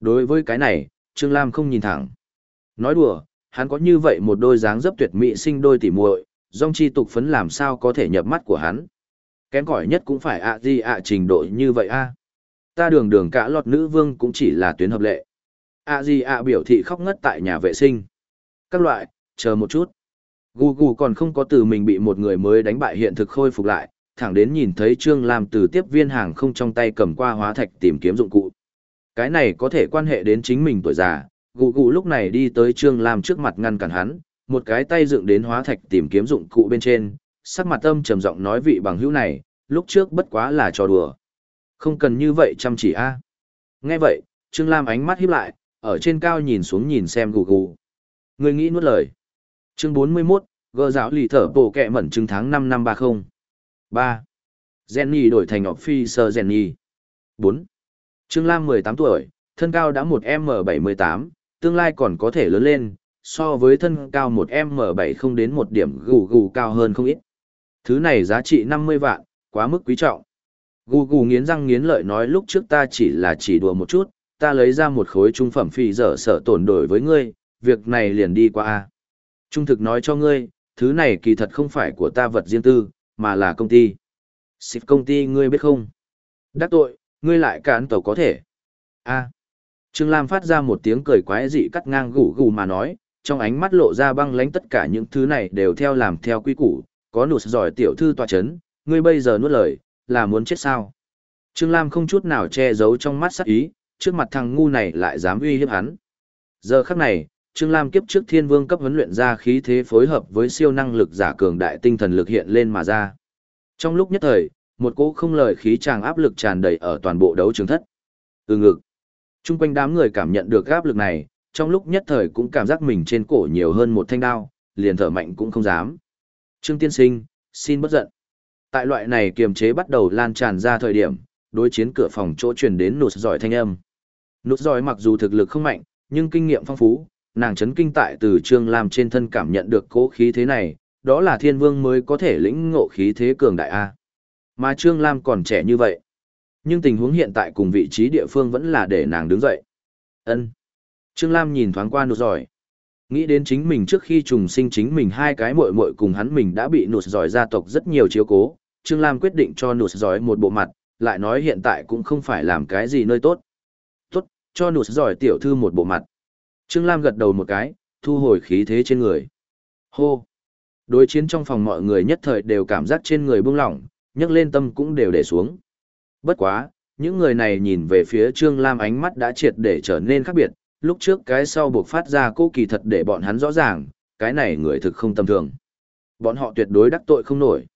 Speaker 1: Đối với cái này, Trương Lam không nhìn thẳng. Nói đùa, hắn có như vậy một đôi dáng dấp tuyệt mỹ sinh đôi tỉ muội, dòng chi tục phấn làm sao có thể nhập mắt của hắn. Kém cỏi nhất cũng phải ạ gì ạ trình độ như vậy a. Ta đường đường cả lọt nữ vương cũng chỉ là tuyến hợp lệ. ạ gì ạ biểu thị khóc ngất tại nhà vệ sinh. Các loại, chờ một chút. Gù gù còn không có từ mình bị một người mới đánh bại hiện thực khôi phục lại, thẳng đến nhìn thấy Trương Lam từ tiếp viên hàng không trong tay cầm qua hóa thạch tìm kiếm dụng cụ. Cái này có thể quan hệ đến chính mình tuổi già, gù gù lúc này đi tới Trương Lam trước mặt ngăn cản hắn, một cái tay dựng đến hóa thạch tìm kiếm dụng cụ bên trên, sắc mặt âm trầm giọng nói vị bằng hữu này, lúc trước bất quá là trò đùa. Không cần như vậy chăm chỉ a. Nghe vậy, Trương Lam ánh mắt híp lại, ở trên cao nhìn xuống nhìn xem gù gù. Người nghĩ nuốt lời. Chương 41, gơ giáo lì thở bổ kẹ mẩn chứng tháng 5 năm 30. 3. Jenny đổi thành Officer Jenny. 4. Trương Lam 18 tuổi, thân cao đã 1M78, tương lai còn có thể lớn lên, so với thân cao 1M70 đến một điểm gù gù cao hơn không ít. Thứ này giá trị 50 vạn, quá mức quý trọng. Gù gù nghiến răng nghiến lợi nói lúc trước ta chỉ là chỉ đùa một chút, ta lấy ra một khối trung phẩm phi dở sở tổn đổi với ngươi, việc này liền đi qua a. Trung thực nói cho ngươi, thứ này kỳ thật không phải của ta vật riêng tư, mà là công ty. Xịp công ty ngươi biết không? Đắc tội, ngươi lại cản tàu có thể. a Trương Lam phát ra một tiếng cười quái dị cắt ngang gù gù mà nói, trong ánh mắt lộ ra băng lánh tất cả những thứ này đều theo làm theo quy củ, có nụt giỏi tiểu thư tòa chấn, ngươi bây giờ nuốt lời, là muốn chết sao? Trương Lam không chút nào che giấu trong mắt sắc ý, trước mặt thằng ngu này lại dám uy hiếp hắn. Giờ khắc này, Trương Lam kiếp trước thiên vương cấp huấn luyện ra khí thế phối hợp với siêu năng lực giả cường đại tinh thần lực hiện lên mà ra. Trong lúc nhất thời, một cỗ không lời khí tràng áp lực tràn đầy ở toàn bộ đấu trường thất. Từ ngực. Trung quanh đám người cảm nhận được áp lực này, trong lúc nhất thời cũng cảm giác mình trên cổ nhiều hơn một thanh đao, liền thở mạnh cũng không dám. Trương Tiên Sinh, xin bất giận. Tại loại này kiềm chế bắt đầu lan tràn ra thời điểm, đối chiến cửa phòng chỗ truyền đến nụt giỏi thanh âm. Nụt giỏi mặc dù thực lực không mạnh, nhưng kinh nghiệm phong phú, nàng chấn kinh tại từ Trương Lam trên thân cảm nhận được cố khí thế này, đó là thiên vương mới có thể lĩnh ngộ khí thế cường đại A. Mà Trương Lam còn trẻ như vậy. Nhưng tình huống hiện tại cùng vị trí địa phương vẫn là để nàng đứng dậy. ân Trương Lam nhìn thoáng qua nụt giỏi. Nghĩ đến chính mình trước khi trùng sinh chính mình hai cái muội muội cùng hắn mình đã bị nụt giỏi gia tộc rất nhiều chiếu cố. Trương Lam quyết định cho nụt giỏi một bộ mặt, lại nói hiện tại cũng không phải làm cái gì nơi tốt. Tốt, cho nụt giỏi tiểu thư một bộ mặt. Trương Lam gật đầu một cái, thu hồi khí thế trên người. Hô! Đối chiến trong phòng mọi người nhất thời đều cảm giác trên người buông lỏng, nhấc lên tâm cũng đều để xuống. Bất quá, những người này nhìn về phía Trương Lam ánh mắt đã triệt để trở nên khác biệt, lúc trước cái sau buộc phát ra cô kỳ thật để bọn hắn rõ ràng, cái này người thực không tầm thường. Bọn họ tuyệt đối đắc tội không nổi.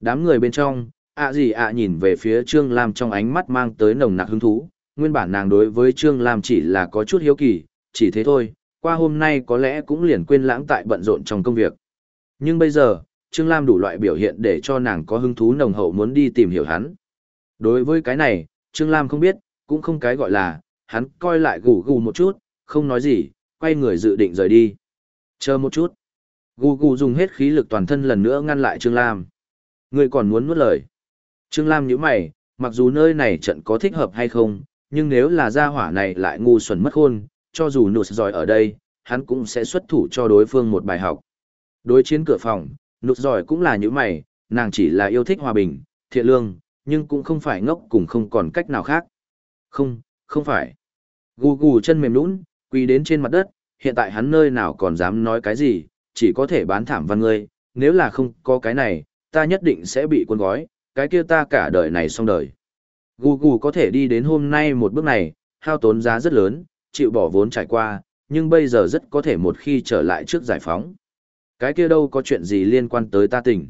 Speaker 1: Đám người bên trong, ạ gì ạ nhìn về phía Trương Lam trong ánh mắt mang tới nồng nặc hứng thú, Nguyên bản nàng đối với Trương Lam chỉ là có chút hiếu kỳ, chỉ thế thôi, qua hôm nay có lẽ cũng liền quên lãng tại bận rộn trong công việc. Nhưng bây giờ, Trương Lam đủ loại biểu hiện để cho nàng có hứng thú nồng hậu muốn đi tìm hiểu hắn. Đối với cái này, Trương Lam không biết, cũng không cái gọi là, hắn coi lại gù gù một chút, không nói gì, quay người dự định rời đi. Chờ một chút. Gù gù dùng hết khí lực toàn thân lần nữa ngăn lại Trương Lam. Người còn muốn nuốt lời. Trương Lam nhíu mày, mặc dù nơi này trận có thích hợp hay không, nhưng nếu là gia hỏa này lại ngu xuẩn mất khôn, cho dù nụt giỏi ở đây, hắn cũng sẽ xuất thủ cho đối phương một bài học. Đối chiến cửa phòng, nụt giỏi cũng là những mày, nàng chỉ là yêu thích hòa bình, thiện lương, nhưng cũng không phải ngốc cùng không còn cách nào khác. Không, không phải. Gù gù chân mềm lũn, quỳ đến trên mặt đất, hiện tại hắn nơi nào còn dám nói cái gì, chỉ có thể bán thảm văn ngươi, nếu là không có cái này, ta nhất định sẽ bị cuốn gói, cái kia ta cả đời này xong đời. Gù gù có thể đi đến hôm nay một bước này, hao tốn giá rất lớn, chịu bỏ vốn trải qua, nhưng bây giờ rất có thể một khi trở lại trước giải phóng. Cái kia đâu có chuyện gì liên quan tới ta tỉnh.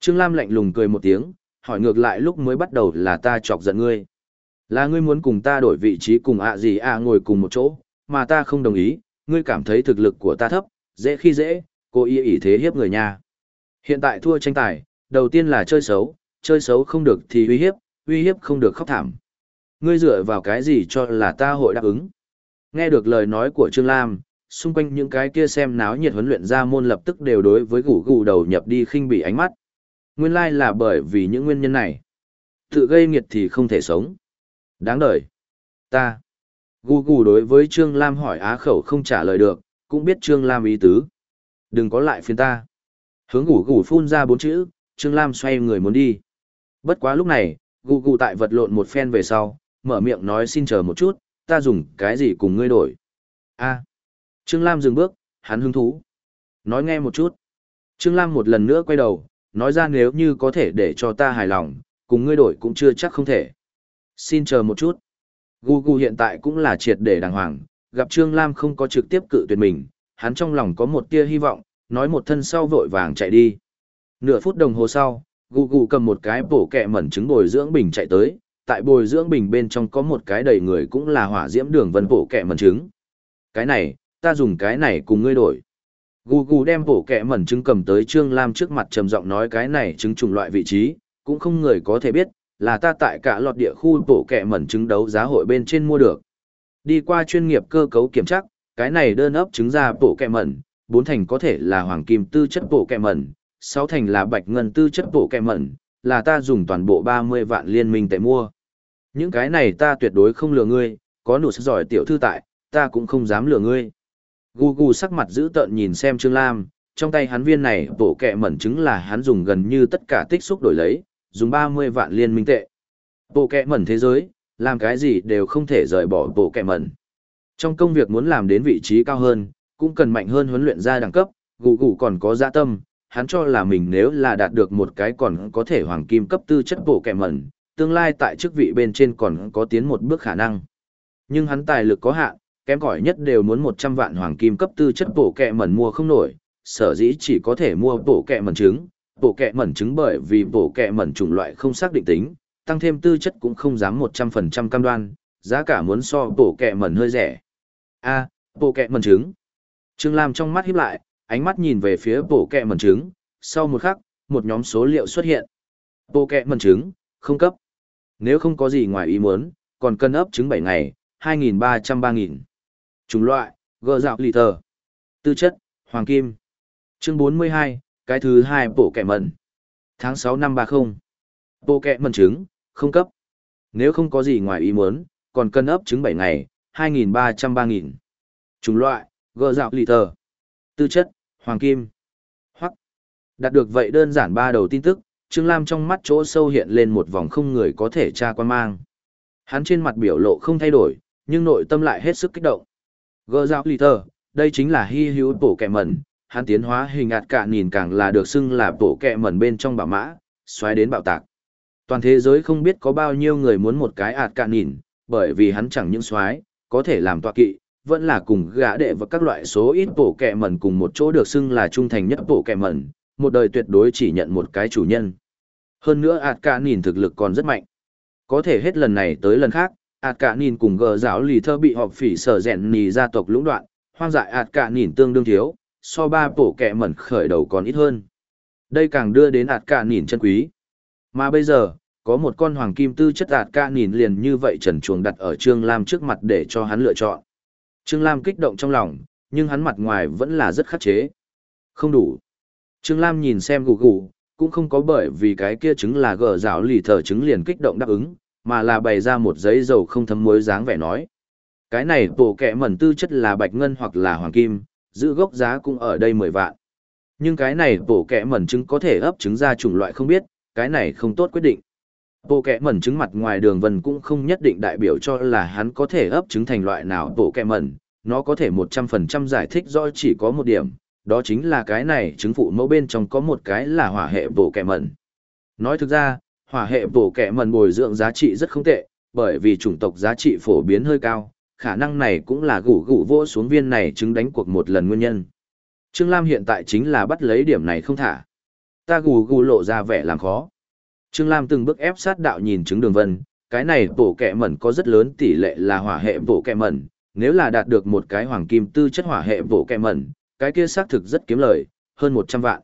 Speaker 1: Trương Lam lạnh lùng cười một tiếng, hỏi ngược lại lúc mới bắt đầu là ta chọc giận ngươi. Là ngươi muốn cùng ta đổi vị trí cùng ạ gì à ngồi cùng một chỗ, mà ta không đồng ý, ngươi cảm thấy thực lực của ta thấp, dễ khi dễ, cô ý ý thế hiếp người nha. Hiện tại thua tranh tài, đầu tiên là chơi xấu, chơi xấu không được thì uy hiếp, uy hiếp không được khóc thảm. Ngươi dựa vào cái gì cho là ta hội đáp ứng? Nghe được lời nói của Trương Lam, xung quanh những cái kia xem náo nhiệt huấn luyện ra môn lập tức đều đối với gù gù đầu nhập đi khinh bỉ ánh mắt. Nguyên lai là bởi vì những nguyên nhân này. Tự gây nghiệt thì không thể sống. Đáng đời. Ta. Gù gù đối với Trương Lam hỏi á khẩu không trả lời được, cũng biết Trương Lam ý tứ. Đừng có lại phiền ta. Hướng gù gù phun ra bốn chữ, Trương Lam xoay người muốn đi. Bất quá lúc này, gù gù tại vật lộn một phen về sau, mở miệng nói xin chờ một chút, ta dùng cái gì cùng ngươi đổi. a Trương Lam dừng bước, hắn hứng thú. Nói nghe một chút. Trương Lam một lần nữa quay đầu, nói ra nếu như có thể để cho ta hài lòng, cùng ngươi đổi cũng chưa chắc không thể. Xin chờ một chút. Gugu hiện tại cũng là triệt để đàng hoàng, gặp Trương Lam không có trực tiếp cự tuyệt mình, hắn trong lòng có một tia hy vọng, nói một thân sau vội vàng chạy đi. Nửa phút đồng hồ sau, Gugu cầm một cái bổ kẹ mẩn trứng bồi dưỡng bình chạy tới, tại bồi dưỡng bình bên trong có một cái đầy người cũng là hỏa diễm đường vân bổ kẹ mẩn trứng. Cái này, ta dùng cái này cùng ngươi đổi. Gugu đem bổ kẹ mẩn trứng cầm tới Trương Lam trước mặt trầm giọng nói cái này trứng trùng loại vị trí, cũng không người có thể biết, là ta tại cả lọt địa khu bổ kẹ mẩn trứng đấu giá hội bên trên mua được. Đi qua chuyên nghiệp cơ cấu kiểm tra, cái này đơn ấp trứng ra bổ kẹ mẩn, bốn thành có thể là hoàng kim tư chất bổ kẹ mẩn, sáu thành là bạch ngân tư chất bổ kẹ mẩn, là ta dùng toàn bộ 30 vạn liên minh tệ mua. Những cái này ta tuyệt đối không lừa ngươi, có nụ giỏi tiểu thư tại, ta cũng không dám lừa ngươi. Gu gu sắc mặt giữ tợn nhìn xem Trương Lam, trong tay hắn viên này bộ kẹ mẩn chứng là hắn dùng gần như tất cả tích xúc đổi lấy, dùng 30 vạn liên minh tệ. Bộ kẹ mẩn thế giới, làm cái gì đều không thể rời bỏ bộ kẹ mẩn. Trong công việc muốn làm đến vị trí cao hơn, cũng cần mạnh hơn huấn luyện ra đẳng cấp, gù gù còn có dạ tâm, hắn cho là mình nếu là đạt được một cái còn có thể hoàng kim cấp tư chất bộ kẹ mẩn, tương lai tại chức vị bên trên còn có tiến một bước khả năng. Nhưng hắn tài lực có hạn, kém cỏi nhất đều muốn 100 vạn hoàng kim cấp tư chất bộ kẹ mẩn mua không nổi, sở dĩ chỉ có thể mua bộ kẹ mẩn trứng, bộ kẹ mẩn trứng bởi vì bộ kẹ mẩn chủng loại không xác định tính, tăng thêm tư chất cũng không dám 100% cam đoan, giá cả muốn so bộ kẹ mẩn hơi rẻ. A, bộ kẹ mẩn trứng. Trương Lam trong mắt híp lại, ánh mắt nhìn về phía bộ kẹ mẩn trứng, sau một khắc, một nhóm số liệu xuất hiện. Bộ kẹ mẩn trứng, không cấp. Nếu không có gì ngoài ý muốn, còn cân ấp trứng 7 ngày, 2.300-3.000. Chủng loại, gờ dạo lì tờ. Tư chất, hoàng kim. Chương 42, cái thứ hai bộ kẹ mẩn. Tháng 6 năm 30. Bộ kẹ mẩn trứng, không cấp. Nếu không có gì ngoài ý muốn, còn cân ấp trứng 7 ngày, 2.300-3.000. Chủng loại, gờ dạo lì tờ. Tư chất, hoàng kim. Hoặc. Đạt được vậy đơn giản ba đầu tin tức, Trương Lam trong mắt chỗ sâu hiện lên một vòng không người có thể tra quan mang. Hắn trên mặt biểu lộ không thay đổi, nhưng nội tâm lại hết sức kích động. Gơ giáo lì tờ, đây chính là hy hữu bổ kẻ mẩn, hắn tiến hóa hình ạt cả nhìn càng là được xưng là bổ kẹ mẩn bên trong bảo mã, xoáy đến bạo tạc. Toàn thế giới không biết có bao nhiêu người muốn một cái ạt cả nhìn, bởi vì hắn chẳng những xoáy, có thể làm tọa kỵ, vẫn là cùng gã đệ và các loại số ít bổ kẹ mẩn cùng một chỗ được xưng là trung thành nhất bổ kẹ mẩn, một đời tuyệt đối chỉ nhận một cái chủ nhân. Hơn nữa ạt cả nhìn thực lực còn rất mạnh. Có thể hết lần này tới lần khác, ạt cả nhìn cùng gờ giáo lì thơ bị họp phỉ sở rèn nì gia tộc lũng đoạn, hoang dại ạt cả nhìn tương đương thiếu, so ba bộ kẹ mẩn khởi đầu còn ít hơn. Đây càng đưa đến ạt cả nhìn chân quý. Mà bây giờ, có một con hoàng kim tư chất ạt cả nhìn liền như vậy trần chuồng đặt ở Trương Lam trước mặt để cho hắn lựa chọn. Trương Lam kích động trong lòng, nhưng hắn mặt ngoài vẫn là rất khắc chế. Không đủ. Trương Lam nhìn xem gù gù, cũng không có bởi vì cái kia chứng là gờ rào lì thở chứng liền kích động đáp ứng, mà là bày ra một giấy dầu không thấm muối dáng vẻ nói. Cái này tổ kẹ mẩn tư chất là bạch ngân hoặc là hoàng kim, giữ gốc giá cũng ở đây 10 vạn. Nhưng cái này tổ kẻ mẩn trứng có thể ấp trứng ra chủng loại không biết, cái này không tốt quyết định. Bộ kẻ mẩn trứng mặt ngoài đường vân cũng không nhất định đại biểu cho là hắn có thể ấp trứng thành loại nào bộ kẻ mẩn, nó có thể 100% giải thích rõ chỉ có một điểm, đó chính là cái này trứng phụ mẫu bên trong có một cái là hỏa hệ bộ kẻ mẩn. Nói thực ra, hỏa hệ bộ kẻ mẩn bồi dưỡng giá trị rất không tệ, bởi vì chủng tộc giá trị phổ biến hơi cao, khả năng này cũng là gủ gủ vỗ xuống viên này trứng đánh cuộc một lần nguyên nhân. Trương Lam hiện tại chính là bắt lấy điểm này không thả. Ta gù gù lộ ra vẻ làm khó. Trương Lam từng bước ép sát đạo nhìn chứng đường vân, cái này bổ kẹ mẩn có rất lớn tỷ lệ là hỏa hệ bổ kẹ mẩn, nếu là đạt được một cái hoàng kim tư chất hỏa hệ bổ kẹ mẩn, cái kia xác thực rất kiếm lời, hơn 100 vạn.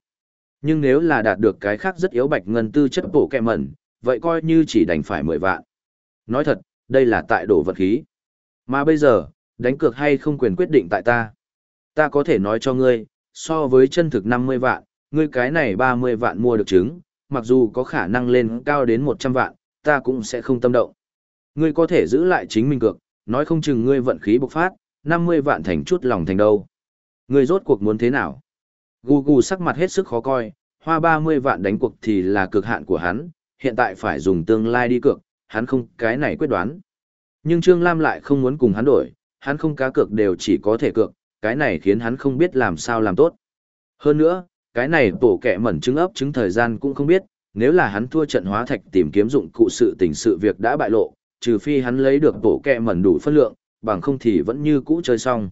Speaker 1: Nhưng nếu là đạt được cái khác rất yếu bạch ngân tư chất bổ kẹ mẩn, vậy coi như chỉ đành phải 10 vạn. Nói thật, đây là tại đổ vật khí. Mà bây giờ, đánh cược hay không quyền quyết định tại ta. Ta có thể nói cho ngươi, so với chân thực 50 vạn, ngươi cái này 30 vạn mua được trứng, mặc dù có khả năng lên cao đến 100 vạn, ta cũng sẽ không tâm động. Ngươi có thể giữ lại chính mình cược, nói không chừng ngươi vận khí bộc phát, 50 vạn thành chút lòng thành đâu. Ngươi rốt cuộc muốn thế nào? Gu Gu sắc mặt hết sức khó coi, hoa 30 vạn đánh cuộc thì là cực hạn của hắn, hiện tại phải dùng tương lai đi cược, hắn không cái này quyết đoán. Nhưng Trương Lam lại không muốn cùng hắn đổi, hắn không cá cược đều chỉ có thể cược, cái này khiến hắn không biết làm sao làm tốt. Hơn nữa, cái này bổ kẻ mẩn trứng ấp trứng thời gian cũng không biết, nếu là hắn thua trận hóa thạch tìm kiếm dụng cụ sự tình sự việc đã bại lộ, trừ phi hắn lấy được bổ kẻ mẩn đủ phân lượng, bằng không thì vẫn như cũ chơi xong.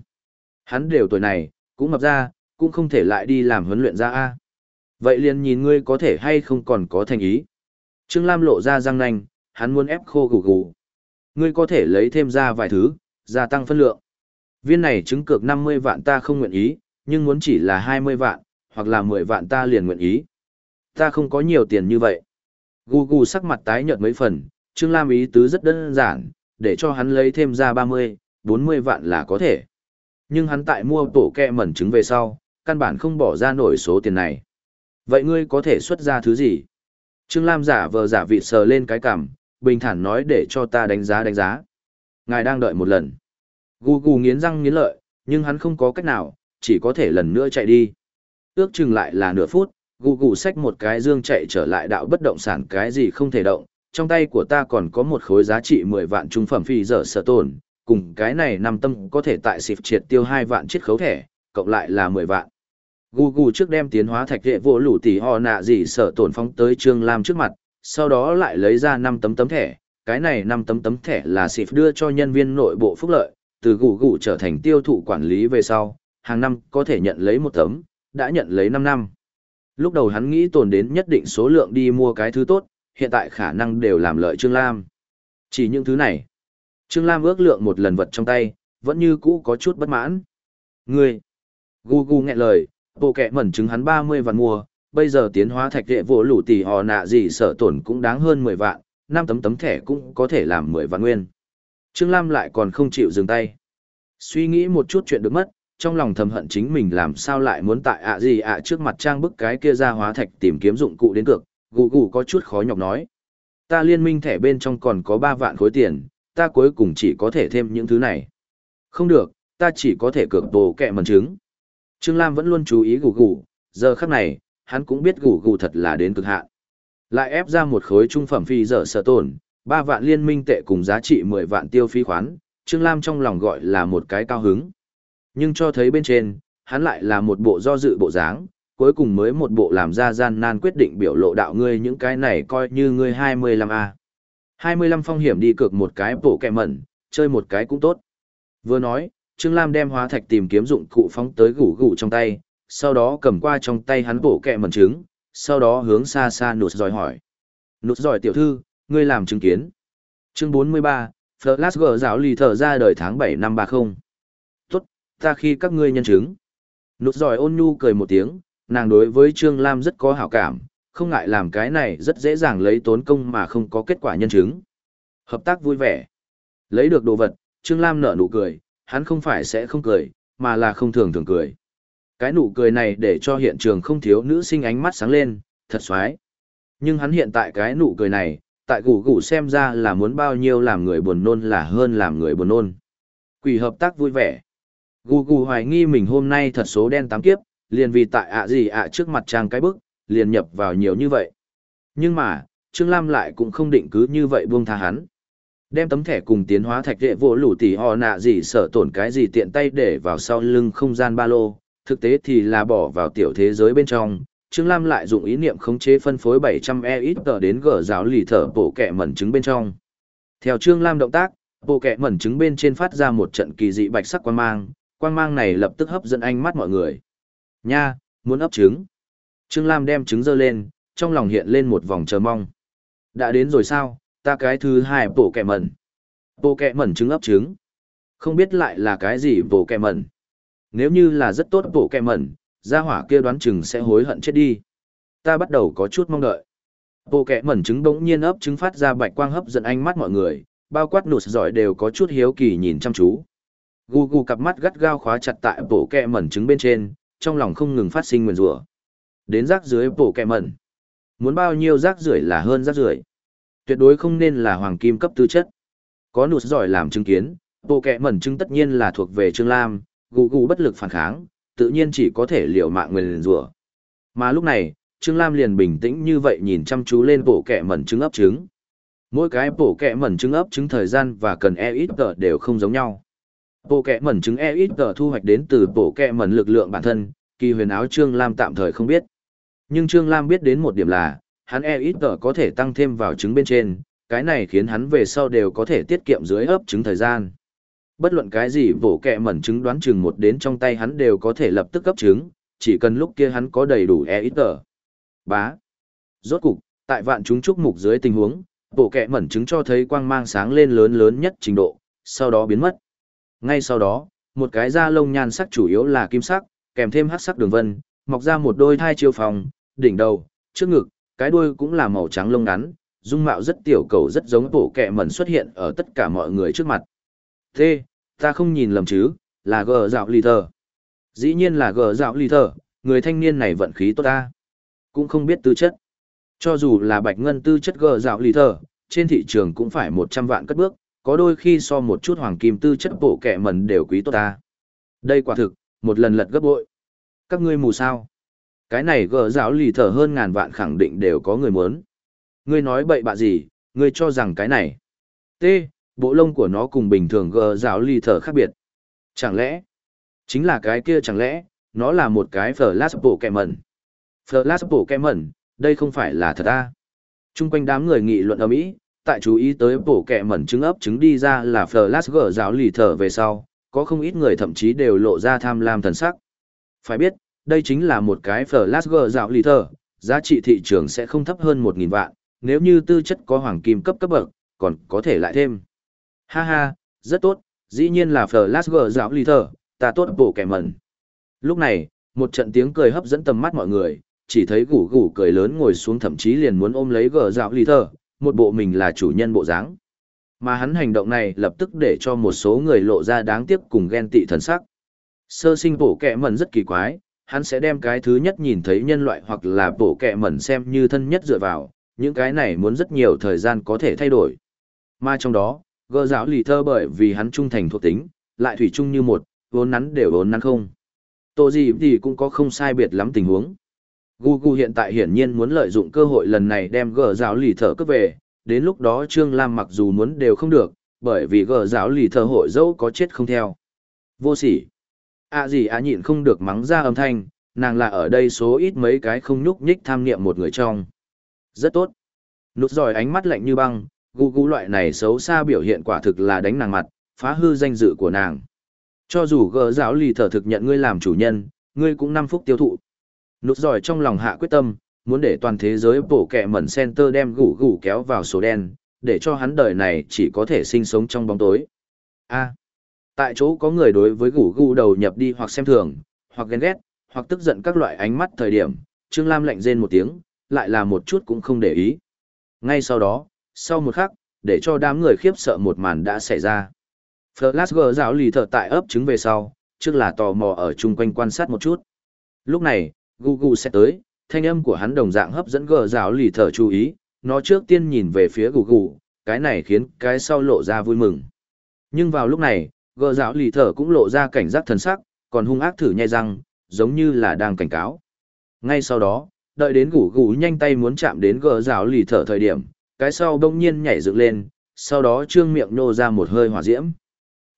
Speaker 1: Hắn đều tuổi này, cũng mập ra, cũng không thể lại đi làm huấn luyện ra A. Vậy liền nhìn ngươi có thể hay không còn có thành ý. Trương Lam lộ ra răng nanh, hắn muốn ép khô gù gù. Ngươi có thể lấy thêm ra vài thứ, gia tăng phân lượng. Viên này chứng cược 50 vạn ta không nguyện ý, nhưng muốn chỉ là 20 vạn, hoặc là 10 vạn ta liền nguyện ý. Ta không có nhiều tiền như vậy. Gu gu sắc mặt tái nhợt mấy phần, Trương Lam ý tứ rất đơn giản, để cho hắn lấy thêm ra 30, 40 vạn là có thể. Nhưng hắn tại mua tổ kẹ mẩn trứng về sau, căn bản không bỏ ra nổi số tiền này. Vậy ngươi có thể xuất ra thứ gì? Trương Lam giả vờ giả vị sờ lên cái cằm, bình thản nói để cho ta đánh giá đánh giá. Ngài đang đợi một lần. Gù gù nghiến răng nghiến lợi, nhưng hắn không có cách nào, chỉ có thể lần nữa chạy đi. Ước chừng lại là nửa phút, Gù gù xách một cái dương chạy trở lại đạo bất động sản cái gì không thể động. Trong tay của ta còn có một khối giá trị 10 vạn trung phẩm phi dở sở tồn, cùng cái này nằm tâm có thể tại xịp triệt tiêu 2 vạn chiết khấu thẻ, cộng lại là 10 vạn. Gù gù trước đem tiến hóa thạch hệ vô lũ tỷ ho nạ gì sở tổn phóng tới Trương Lam trước mặt, sau đó lại lấy ra 5 tấm tấm thẻ. Cái này 5 tấm tấm thẻ là xịp đưa cho nhân viên nội bộ phúc lợi, từ gủ gủ trở thành tiêu thụ quản lý về sau, hàng năm có thể nhận lấy một tấm, đã nhận lấy 5 năm. Lúc đầu hắn nghĩ tồn đến nhất định số lượng đi mua cái thứ tốt, hiện tại khả năng đều làm lợi Trương Lam. Chỉ những thứ này. Trương Lam ước lượng một lần vật trong tay, vẫn như cũ có chút bất mãn. Ngươi! Gu gu nghẹn lời, bộ kẹ mẩn chứng hắn 30 vạn mua, bây giờ tiến hóa thạch đệ vỗ lũ tỷ họ nạ gì sợ tổn cũng đáng hơn 10 vạn, năm tấm tấm thẻ cũng có thể làm 10 vạn nguyên. Trương Lam lại còn không chịu dừng tay. Suy nghĩ một chút chuyện được mất, trong lòng thầm hận chính mình làm sao lại muốn tại ạ gì ạ trước mặt trang bức cái kia ra hóa thạch tìm kiếm dụng cụ đến cực, gù gù có chút khó nhọc nói. Ta liên minh thẻ bên trong còn có 3 vạn khối tiền, ta cuối cùng chỉ có thể thêm những thứ này. Không được, ta chỉ có thể cược bồ kẹ mần trứng. Trương Lam vẫn luôn chú ý gù gù, giờ khắc này, hắn cũng biết gù gù thật là đến cực hạn. Lại ép ra một khối trung phẩm phi dở sở tổn, ba vạn liên minh tệ cùng giá trị 10 vạn tiêu phí khoán, Trương Lam trong lòng gọi là một cái cao hứng. Nhưng cho thấy bên trên, hắn lại là một bộ do dự bộ dáng, cuối cùng mới một bộ làm ra gian nan quyết định biểu lộ đạo ngươi những cái này coi như ngươi 25A. 25 phong hiểm đi cược một cái bộ kẹ mẩn, chơi một cái cũng tốt. Vừa nói, Trương Lam đem hóa thạch tìm kiếm dụng cụ phóng tới gủ gủ trong tay, sau đó cầm qua trong tay hắn bộ kẹ mẩn trứng, sau đó hướng xa xa nụt giỏi hỏi. Nụt giỏi tiểu thư, ngươi làm chứng kiến. Chương 43, Flash G giáo lì thở ra đời tháng 7 năm 30. Tốt, ta khi các ngươi nhân chứng. nụt giỏi ôn nhu cười một tiếng, nàng đối với Trương Lam rất có hảo cảm, không ngại làm cái này rất dễ dàng lấy tốn công mà không có kết quả nhân chứng. Hợp tác vui vẻ. Lấy được đồ vật, Trương Lam nở nụ cười, hắn không phải sẽ không cười, mà là không thường thường cười. Cái nụ cười này để cho hiện trường không thiếu nữ sinh ánh mắt sáng lên, thật xoái. Nhưng hắn hiện tại cái nụ cười này, tại gủ gủ xem ra là muốn bao nhiêu làm người buồn nôn là hơn làm người buồn nôn. Quỷ hợp tác vui vẻ. Gù gù hoài nghi mình hôm nay thật số đen tám kiếp, liền vì tại ạ gì ạ trước mặt trang cái bức, liền nhập vào nhiều như vậy. Nhưng mà, Trương Lam lại cũng không định cứ như vậy buông tha hắn. Đem tấm thẻ cùng tiến hóa thạch đệ vô lũ tỷ họ nạ gì sợ tổn cái gì tiện tay để vào sau lưng không gian ba lô, thực tế thì là bỏ vào tiểu thế giới bên trong. Trương Lam lại dùng ý niệm khống chế phân phối 700 e ít tờ đến gỡ giáo lì thở bộ kẹ mẩn trứng bên trong. Theo Trương Lam động tác, bộ kẹ mẩn trứng bên trên phát ra một trận kỳ dị bạch sắc quang mang, quang mang này lập tức hấp dẫn ánh mắt mọi người. Nha, muốn ấp trứng. Trương Lam đem trứng dơ lên, trong lòng hiện lên một vòng chờ mong. Đã đến rồi sao, ta cái thứ hai bộ kẹ mẩn. Bộ kẹ mẩn trứng ấp trứng. Không biết lại là cái gì bộ kẹ mẩn. Nếu như là rất tốt bộ kẹ mẩn, gia hỏa kia đoán chừng sẽ hối hận chết đi. Ta bắt đầu có chút mong đợi. Bộ kẹ mẩn trứng bỗng nhiên ấp trứng phát ra bạch quang hấp dẫn ánh mắt mọi người, bao quát nụt giỏi đều có chút hiếu kỳ nhìn chăm chú. Gu gu cặp mắt gắt gao khóa chặt tại bộ kẹ mẩn trứng bên trên, trong lòng không ngừng phát sinh nguyền rủa. Đến rác dưới bộ kẹ mẩn. Muốn bao nhiêu rác rưởi là hơn rác rưởi. Tuyệt đối không nên là hoàng kim cấp tư chất. Có nụt giỏi làm chứng kiến, bộ kẹ mẩn trứng tất nhiên là thuộc về Trương Lam, Gù gù bất lực phản kháng, tự nhiên chỉ có thể liều mạng nguyền rủa. Mà lúc này, Trương Lam liền bình tĩnh như vậy nhìn chăm chú lên bộ kẹ mẩn trứng ấp trứng. Mỗi cái bộ kẹ mẩn trứng ấp trứng thời gian và cần e ít đều không giống nhau. Bộ kẹ mẩn trứng e ít tờ thu hoạch đến từ bộ kẹ mẩn lực lượng bản thân, kỳ huyền áo Trương Lam tạm thời không biết. Nhưng Trương Lam biết đến một điểm là, hắn e ít tờ có thể tăng thêm vào trứng bên trên, cái này khiến hắn về sau đều có thể tiết kiệm dưới ấp trứng thời gian. Bất luận cái gì bộ kẹ mẩn trứng đoán chừng một đến trong tay hắn đều có thể lập tức cấp trứng, chỉ cần lúc kia hắn có đầy đủ e ít tờ. Bá. Rốt cục, tại vạn chúng trúc mục dưới tình huống, bộ kẹ mẩn trứng cho thấy quang mang sáng lên lớn lớn nhất trình độ, sau đó biến mất. Ngay sau đó, một cái da lông nhan sắc chủ yếu là kim sắc, kèm thêm hắc sắc đường vân, mọc ra một đôi thai chiêu phòng, đỉnh đầu, trước ngực, cái đuôi cũng là màu trắng lông ngắn, dung mạo rất tiểu cầu rất giống bộ kẹ mẩn xuất hiện ở tất cả mọi người trước mặt. Thế, ta không nhìn lầm chứ, là gờ dạo ly thờ. Dĩ nhiên là gờ dạo ly thờ, người thanh niên này vận khí tốt ta. Cũng không biết tư chất. Cho dù là bạch ngân tư chất gờ dạo ly thờ, trên thị trường cũng phải 100 vạn cất bước, có đôi khi so một chút hoàng kim tư chất bộ kẻ mần đều quý tốt ta. Đây quả thực, một lần lật gấp bội. Các ngươi mù sao? Cái này gờ dạo lì thở hơn ngàn vạn khẳng định đều có người muốn. Ngươi nói bậy bạ gì, ngươi cho rằng cái này. T, bộ lông của nó cùng bình thường gờ rào lì thở khác biệt. Chẳng lẽ, chính là cái kia chẳng lẽ, nó là một cái flash bộ kẹ mẩn. Flash bộ kẹ mẩn, đây không phải là thật ta. Trung quanh đám người nghị luận ở mỹ tại chú ý tới bổ kẹ mẩn trứng ấp trứng đi ra là flash gờ giáo lì thở về sau, có không ít người thậm chí đều lộ ra tham lam thần sắc. Phải biết, đây chính là một cái flash gờ giáo lì thở, giá trị thị trường sẽ không thấp hơn 1.000 vạn, nếu như tư chất có hoàng kim cấp cấp bậc, còn có thể lại thêm. Ha ha, rất tốt, dĩ nhiên là flash gỡ giáo lì thở, ta tốt bổ kẻ mẩn. Lúc này, một trận tiếng cười hấp dẫn tầm mắt mọi người, chỉ thấy gủ gủ cười lớn ngồi xuống thậm chí liền muốn ôm lấy gờ dạo lì thở, một bộ mình là chủ nhân bộ dáng. Mà hắn hành động này lập tức để cho một số người lộ ra đáng tiếc cùng ghen tị thần sắc. Sơ sinh bổ kẹ mẩn rất kỳ quái, hắn sẽ đem cái thứ nhất nhìn thấy nhân loại hoặc là bổ kẹ mẩn xem như thân nhất dựa vào, những cái này muốn rất nhiều thời gian có thể thay đổi. Mà trong đó, gơ giáo lì thơ bởi vì hắn trung thành thuộc tính, lại thủy chung như một, vốn nắn đều vốn nắn không. Tô gì thì cũng có không sai biệt lắm tình huống. Gugu hiện tại hiển nhiên muốn lợi dụng cơ hội lần này đem gờ giáo lì thở cướp về, đến lúc đó Trương Lam mặc dù muốn đều không được, bởi vì gờ giáo lì thở hội dẫu có chết không theo. Vô sỉ. À gì à nhịn không được mắng ra âm thanh, nàng là ở đây số ít mấy cái không nhúc nhích tham niệm một người trong. Rất tốt. Nút giỏi ánh mắt lạnh như băng, Gugu loại này xấu xa biểu hiện quả thực là đánh nàng mặt, phá hư danh dự của nàng. Cho dù gờ giáo lì thở thực nhận ngươi làm chủ nhân, ngươi cũng năm phút tiêu thụ. Nút giỏi trong lòng hạ quyết tâm, muốn để toàn thế giới bổ kẹ mẩn center đem gủ gủ kéo vào số đen, để cho hắn đời này chỉ có thể sinh sống trong bóng tối. A. tại chỗ có người đối với gủ gu đầu nhập đi hoặc xem thường, hoặc ghen ghét, hoặc tức giận các loại ánh mắt thời điểm, Trương Lam lạnh rên một tiếng, lại là một chút cũng không để ý. Ngay sau đó, sau một khắc, để cho đám người khiếp sợ một màn đã xảy ra. Flash giáo lì thở tại ấp trứng về sau, trước là tò mò ở chung quanh quan sát một chút. Lúc này, Gugu sẽ tới, thanh âm của hắn đồng dạng hấp dẫn gờ giáo lì thở chú ý, nó trước tiên nhìn về phía Gugu, cái này khiến cái sau lộ ra vui mừng. Nhưng vào lúc này, gờ giáo lì thở cũng lộ ra cảnh giác thần sắc, còn hung ác thử nhai răng, giống như là đang cảnh cáo. Ngay sau đó, đợi đến Gugu nhanh tay muốn chạm đến gờ giáo lì thở thời điểm, cái sau đông nhiên nhảy dựng lên, sau đó trương miệng nô ra một hơi hỏa diễm.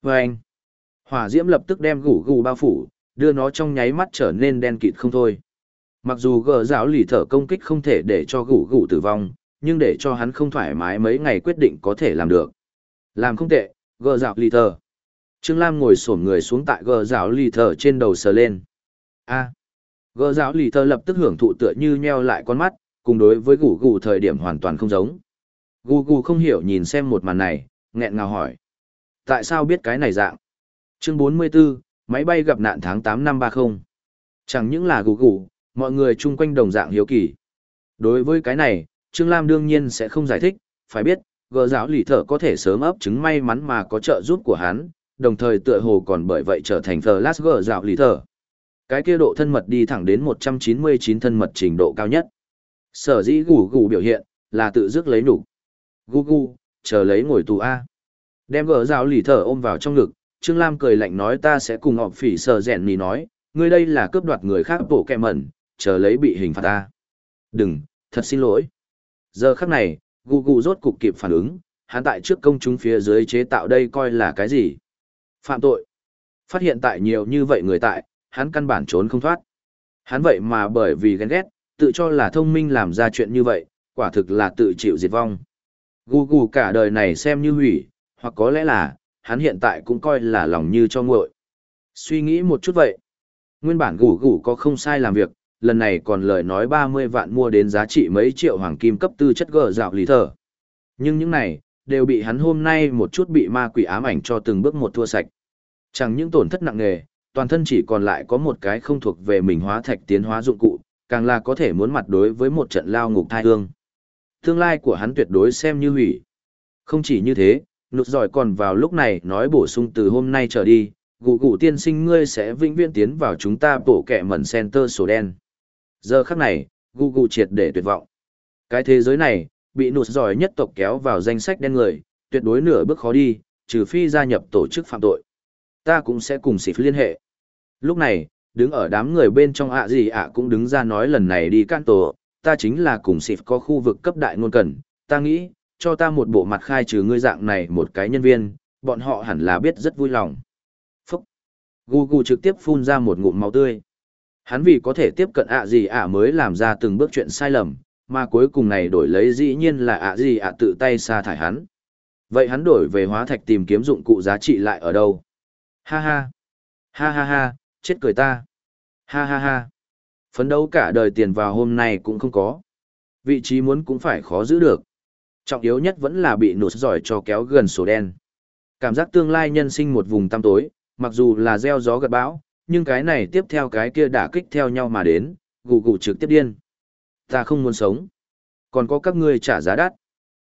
Speaker 1: Và anh, hỏa diễm lập tức đem gủ gù bao phủ, đưa nó trong nháy mắt trở nên đen kịt không thôi. Mặc dù gờ giáo lì thở công kích không thể để cho gủ gù tử vong, nhưng để cho hắn không thoải mái mấy ngày quyết định có thể làm được. Làm không tệ, gờ giáo lì thở. Trương Lam ngồi xổm người xuống tại gờ giáo lì thở trên đầu sờ lên. A. Gờ giáo lì thở lập tức hưởng thụ tựa như nheo lại con mắt, cùng đối với gủ gù thời điểm hoàn toàn không giống. Gù gù không hiểu nhìn xem một màn này, nghẹn ngào hỏi. Tại sao biết cái này dạng? Chương 44, máy bay gặp nạn tháng 8 năm 30. Chẳng những là gù gù, mọi người chung quanh đồng dạng hiếu kỳ. Đối với cái này, Trương Lam đương nhiên sẽ không giải thích, phải biết, gờ giáo lì thở có thể sớm ấp chứng may mắn mà có trợ giúp của hắn, đồng thời tựa hồ còn bởi vậy trở thành Flash gờ giáo lì thở cái kia độ thân mật đi thẳng đến 199 thân mật trình độ cao nhất. Sở dĩ gù gù biểu hiện, là tự dứt lấy nụ. Gu gu, chờ lấy ngồi tù A. Đem gỡ rào lì thở ôm vào trong ngực, Trương Lam cười lạnh nói ta sẽ cùng họp phỉ sờ rèn nì nói, ngươi đây là cướp đoạt người khác bộ kẹ mẩn, chờ lấy bị hình phạt ta. Đừng, thật xin lỗi. Giờ khắc này, gu gu rốt cục kịp phản ứng, hắn tại trước công chúng phía dưới chế tạo đây coi là cái gì? Phạm tội. Phát hiện tại nhiều như vậy người tại, hắn căn bản trốn không thoát. Hắn vậy mà bởi vì ghen ghét, tự cho là thông minh làm ra chuyện như vậy, quả thực là tự chịu diệt vong. Gù gù cả đời này xem như hủy, hoặc có lẽ là, hắn hiện tại cũng coi là lòng như cho nguội. Suy nghĩ một chút vậy. Nguyên bản gù gù có không sai làm việc, lần này còn lời nói 30 vạn mua đến giá trị mấy triệu hoàng kim cấp tư chất gờ dạo lý thở. Nhưng những này, đều bị hắn hôm nay một chút bị ma quỷ ám ảnh cho từng bước một thua sạch. Chẳng những tổn thất nặng nề, toàn thân chỉ còn lại có một cái không thuộc về mình hóa thạch tiến hóa dụng cụ, càng là có thể muốn mặt đối với một trận lao ngục thai hương. Tương lai của hắn tuyệt đối xem như hủy. Không chỉ như thế, nụt giỏi còn vào lúc này nói bổ sung từ hôm nay trở đi, gụ gụ tiên sinh ngươi sẽ vĩnh viễn tiến vào chúng ta bổ kẻ mẩn center sổ đen. Giờ khắc này, gụ gụ triệt để tuyệt vọng. Cái thế giới này, bị nụt giỏi nhất tộc kéo vào danh sách đen người, tuyệt đối nửa bước khó đi, trừ phi gia nhập tổ chức phạm tội. Ta cũng sẽ cùng xịp liên hệ. Lúc này, đứng ở đám người bên trong ạ gì ạ cũng đứng ra nói lần này đi can tổ, ta chính là cùng xịp có khu vực cấp đại ngôn cần, ta nghĩ, cho ta một bộ mặt khai trừ ngươi dạng này một cái nhân viên, bọn họ hẳn là biết rất vui lòng. Phúc! Gu Gu trực tiếp phun ra một ngụm máu tươi. Hắn vì có thể tiếp cận ạ gì ạ mới làm ra từng bước chuyện sai lầm, mà cuối cùng này đổi lấy dĩ nhiên là ạ gì ạ tự tay sa thải hắn. Vậy hắn đổi về hóa thạch tìm kiếm dụng cụ giá trị lại ở đâu? Ha ha. Ha ha ha, chết cười ta. Ha ha ha. Phấn đấu cả đời tiền vào hôm nay cũng không có. Vị trí muốn cũng phải khó giữ được. Trọng yếu nhất vẫn là bị nụt giỏi cho kéo gần sổ đen. Cảm giác tương lai nhân sinh một vùng tăm tối, mặc dù là gieo gió gật bão, nhưng cái này tiếp theo cái kia đả kích theo nhau mà đến, gù gù trực tiếp điên. Ta không muốn sống. Còn có các ngươi trả giá đắt.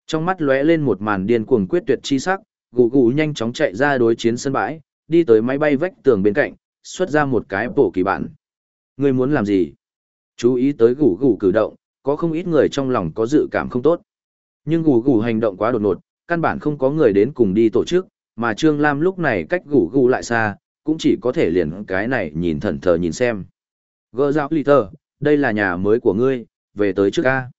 Speaker 1: Trong mắt lóe lên một màn điên cuồng quyết tuyệt chi sắc, gù gù nhanh chóng chạy ra đối chiến sân bãi, đi tới máy bay vách tường bên cạnh, xuất ra một cái bổ kỳ bản. Ngươi muốn làm gì? Chú ý tới gù gù cử động, có không ít người trong lòng có dự cảm không tốt. Nhưng gù gù hành động quá đột ngột, căn bản không có người đến cùng đi tổ chức, mà Trương Lam lúc này cách gù gù lại xa, cũng chỉ có thể liền cái này nhìn thần thờ nhìn xem. Gơ giáo lì tờ, đây là nhà mới của ngươi, về tới trước ca.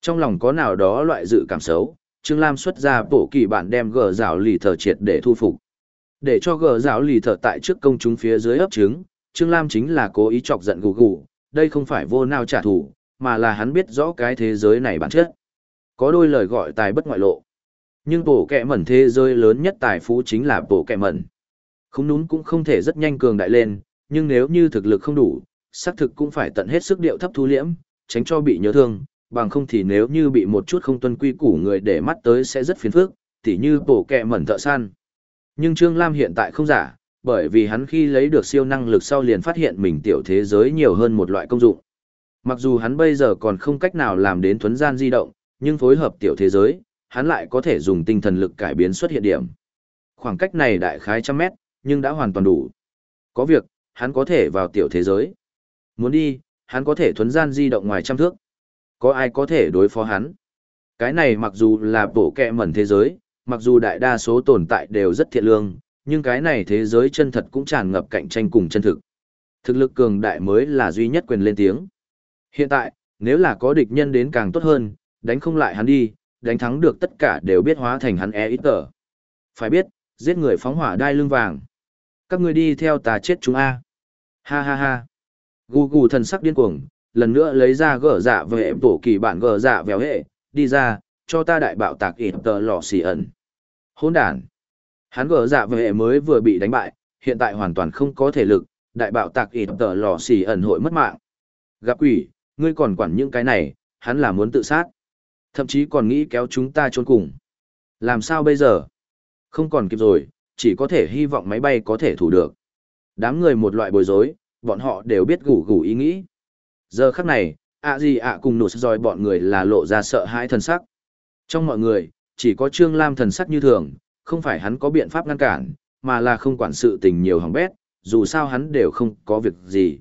Speaker 1: Trong lòng có nào đó loại dự cảm xấu, Trương Lam xuất ra bổ kỳ bản đem gờ rào lì thờ triệt để thu phục. Để cho gờ giáo lì tờ tại trước công chúng phía dưới ấp trứng, Trương Lam chính là cố ý chọc giận gù gù, đây không phải vô nào trả thù, mà là hắn biết rõ cái thế giới này bản chất. Có đôi lời gọi tài bất ngoại lộ. Nhưng bổ kẹ mẩn thế giới lớn nhất tài phú chính là bổ kẹ mẩn. Không nún cũng không thể rất nhanh cường đại lên, nhưng nếu như thực lực không đủ, xác thực cũng phải tận hết sức điệu thấp thu liễm, tránh cho bị nhớ thương, bằng không thì nếu như bị một chút không tuân quy củ người để mắt tới sẽ rất phiền phức, tỉ như bổ kẹ mẩn thợ săn. Nhưng Trương Lam hiện tại không giả, bởi vì hắn khi lấy được siêu năng lực sau liền phát hiện mình tiểu thế giới nhiều hơn một loại công dụng. Mặc dù hắn bây giờ còn không cách nào làm đến thuấn gian di động, nhưng phối hợp tiểu thế giới, hắn lại có thể dùng tinh thần lực cải biến xuất hiện điểm. Khoảng cách này đại khái trăm mét, nhưng đã hoàn toàn đủ. Có việc, hắn có thể vào tiểu thế giới. Muốn đi, hắn có thể thuấn gian di động ngoài trăm thước. Có ai có thể đối phó hắn? Cái này mặc dù là bổ kẹ mẩn thế giới, mặc dù đại đa số tồn tại đều rất thiện lương, nhưng cái này thế giới chân thật cũng tràn ngập cạnh tranh cùng chân thực. Thực lực cường đại mới là duy nhất quyền lên tiếng. Hiện tại, nếu là có địch nhân đến càng tốt hơn, đánh không lại hắn đi, đánh thắng được tất cả đều biết hóa thành hắn e ít tờ. Phải biết, giết người phóng hỏa đai lưng vàng. Các ngươi đi theo ta chết chúng a. Ha ha ha. Gù gù thần sắc điên cuồng, lần nữa lấy ra gỡ dạ về tổ kỳ bản gỡ dạ véo hệ, đi ra, cho ta đại bạo tạc ít tờ lò xì ẩn. Hôn đàn. Hắn gỡ dạ về mới vừa bị đánh bại, hiện tại hoàn toàn không có thể lực, đại bạo tạc ít tờ lò xì ẩn hội mất mạng. Gặp quỷ, ngươi còn quản những cái này, hắn là muốn tự sát. Thậm chí còn nghĩ kéo chúng ta trốn cùng. Làm sao bây giờ? Không còn kịp rồi, chỉ có thể hy vọng máy bay có thể thủ được. Đám người một loại bối rối, bọn họ đều biết gủ gủ ý nghĩ. Giờ khắc này, ạ gì ạ cùng nụt rồi bọn người là lộ ra sợ hãi thần sắc. Trong mọi người, chỉ có Trương Lam thần sắc như thường, không phải hắn có biện pháp ngăn cản, mà là không quản sự tình nhiều hỏng bét, dù sao hắn đều không có việc gì.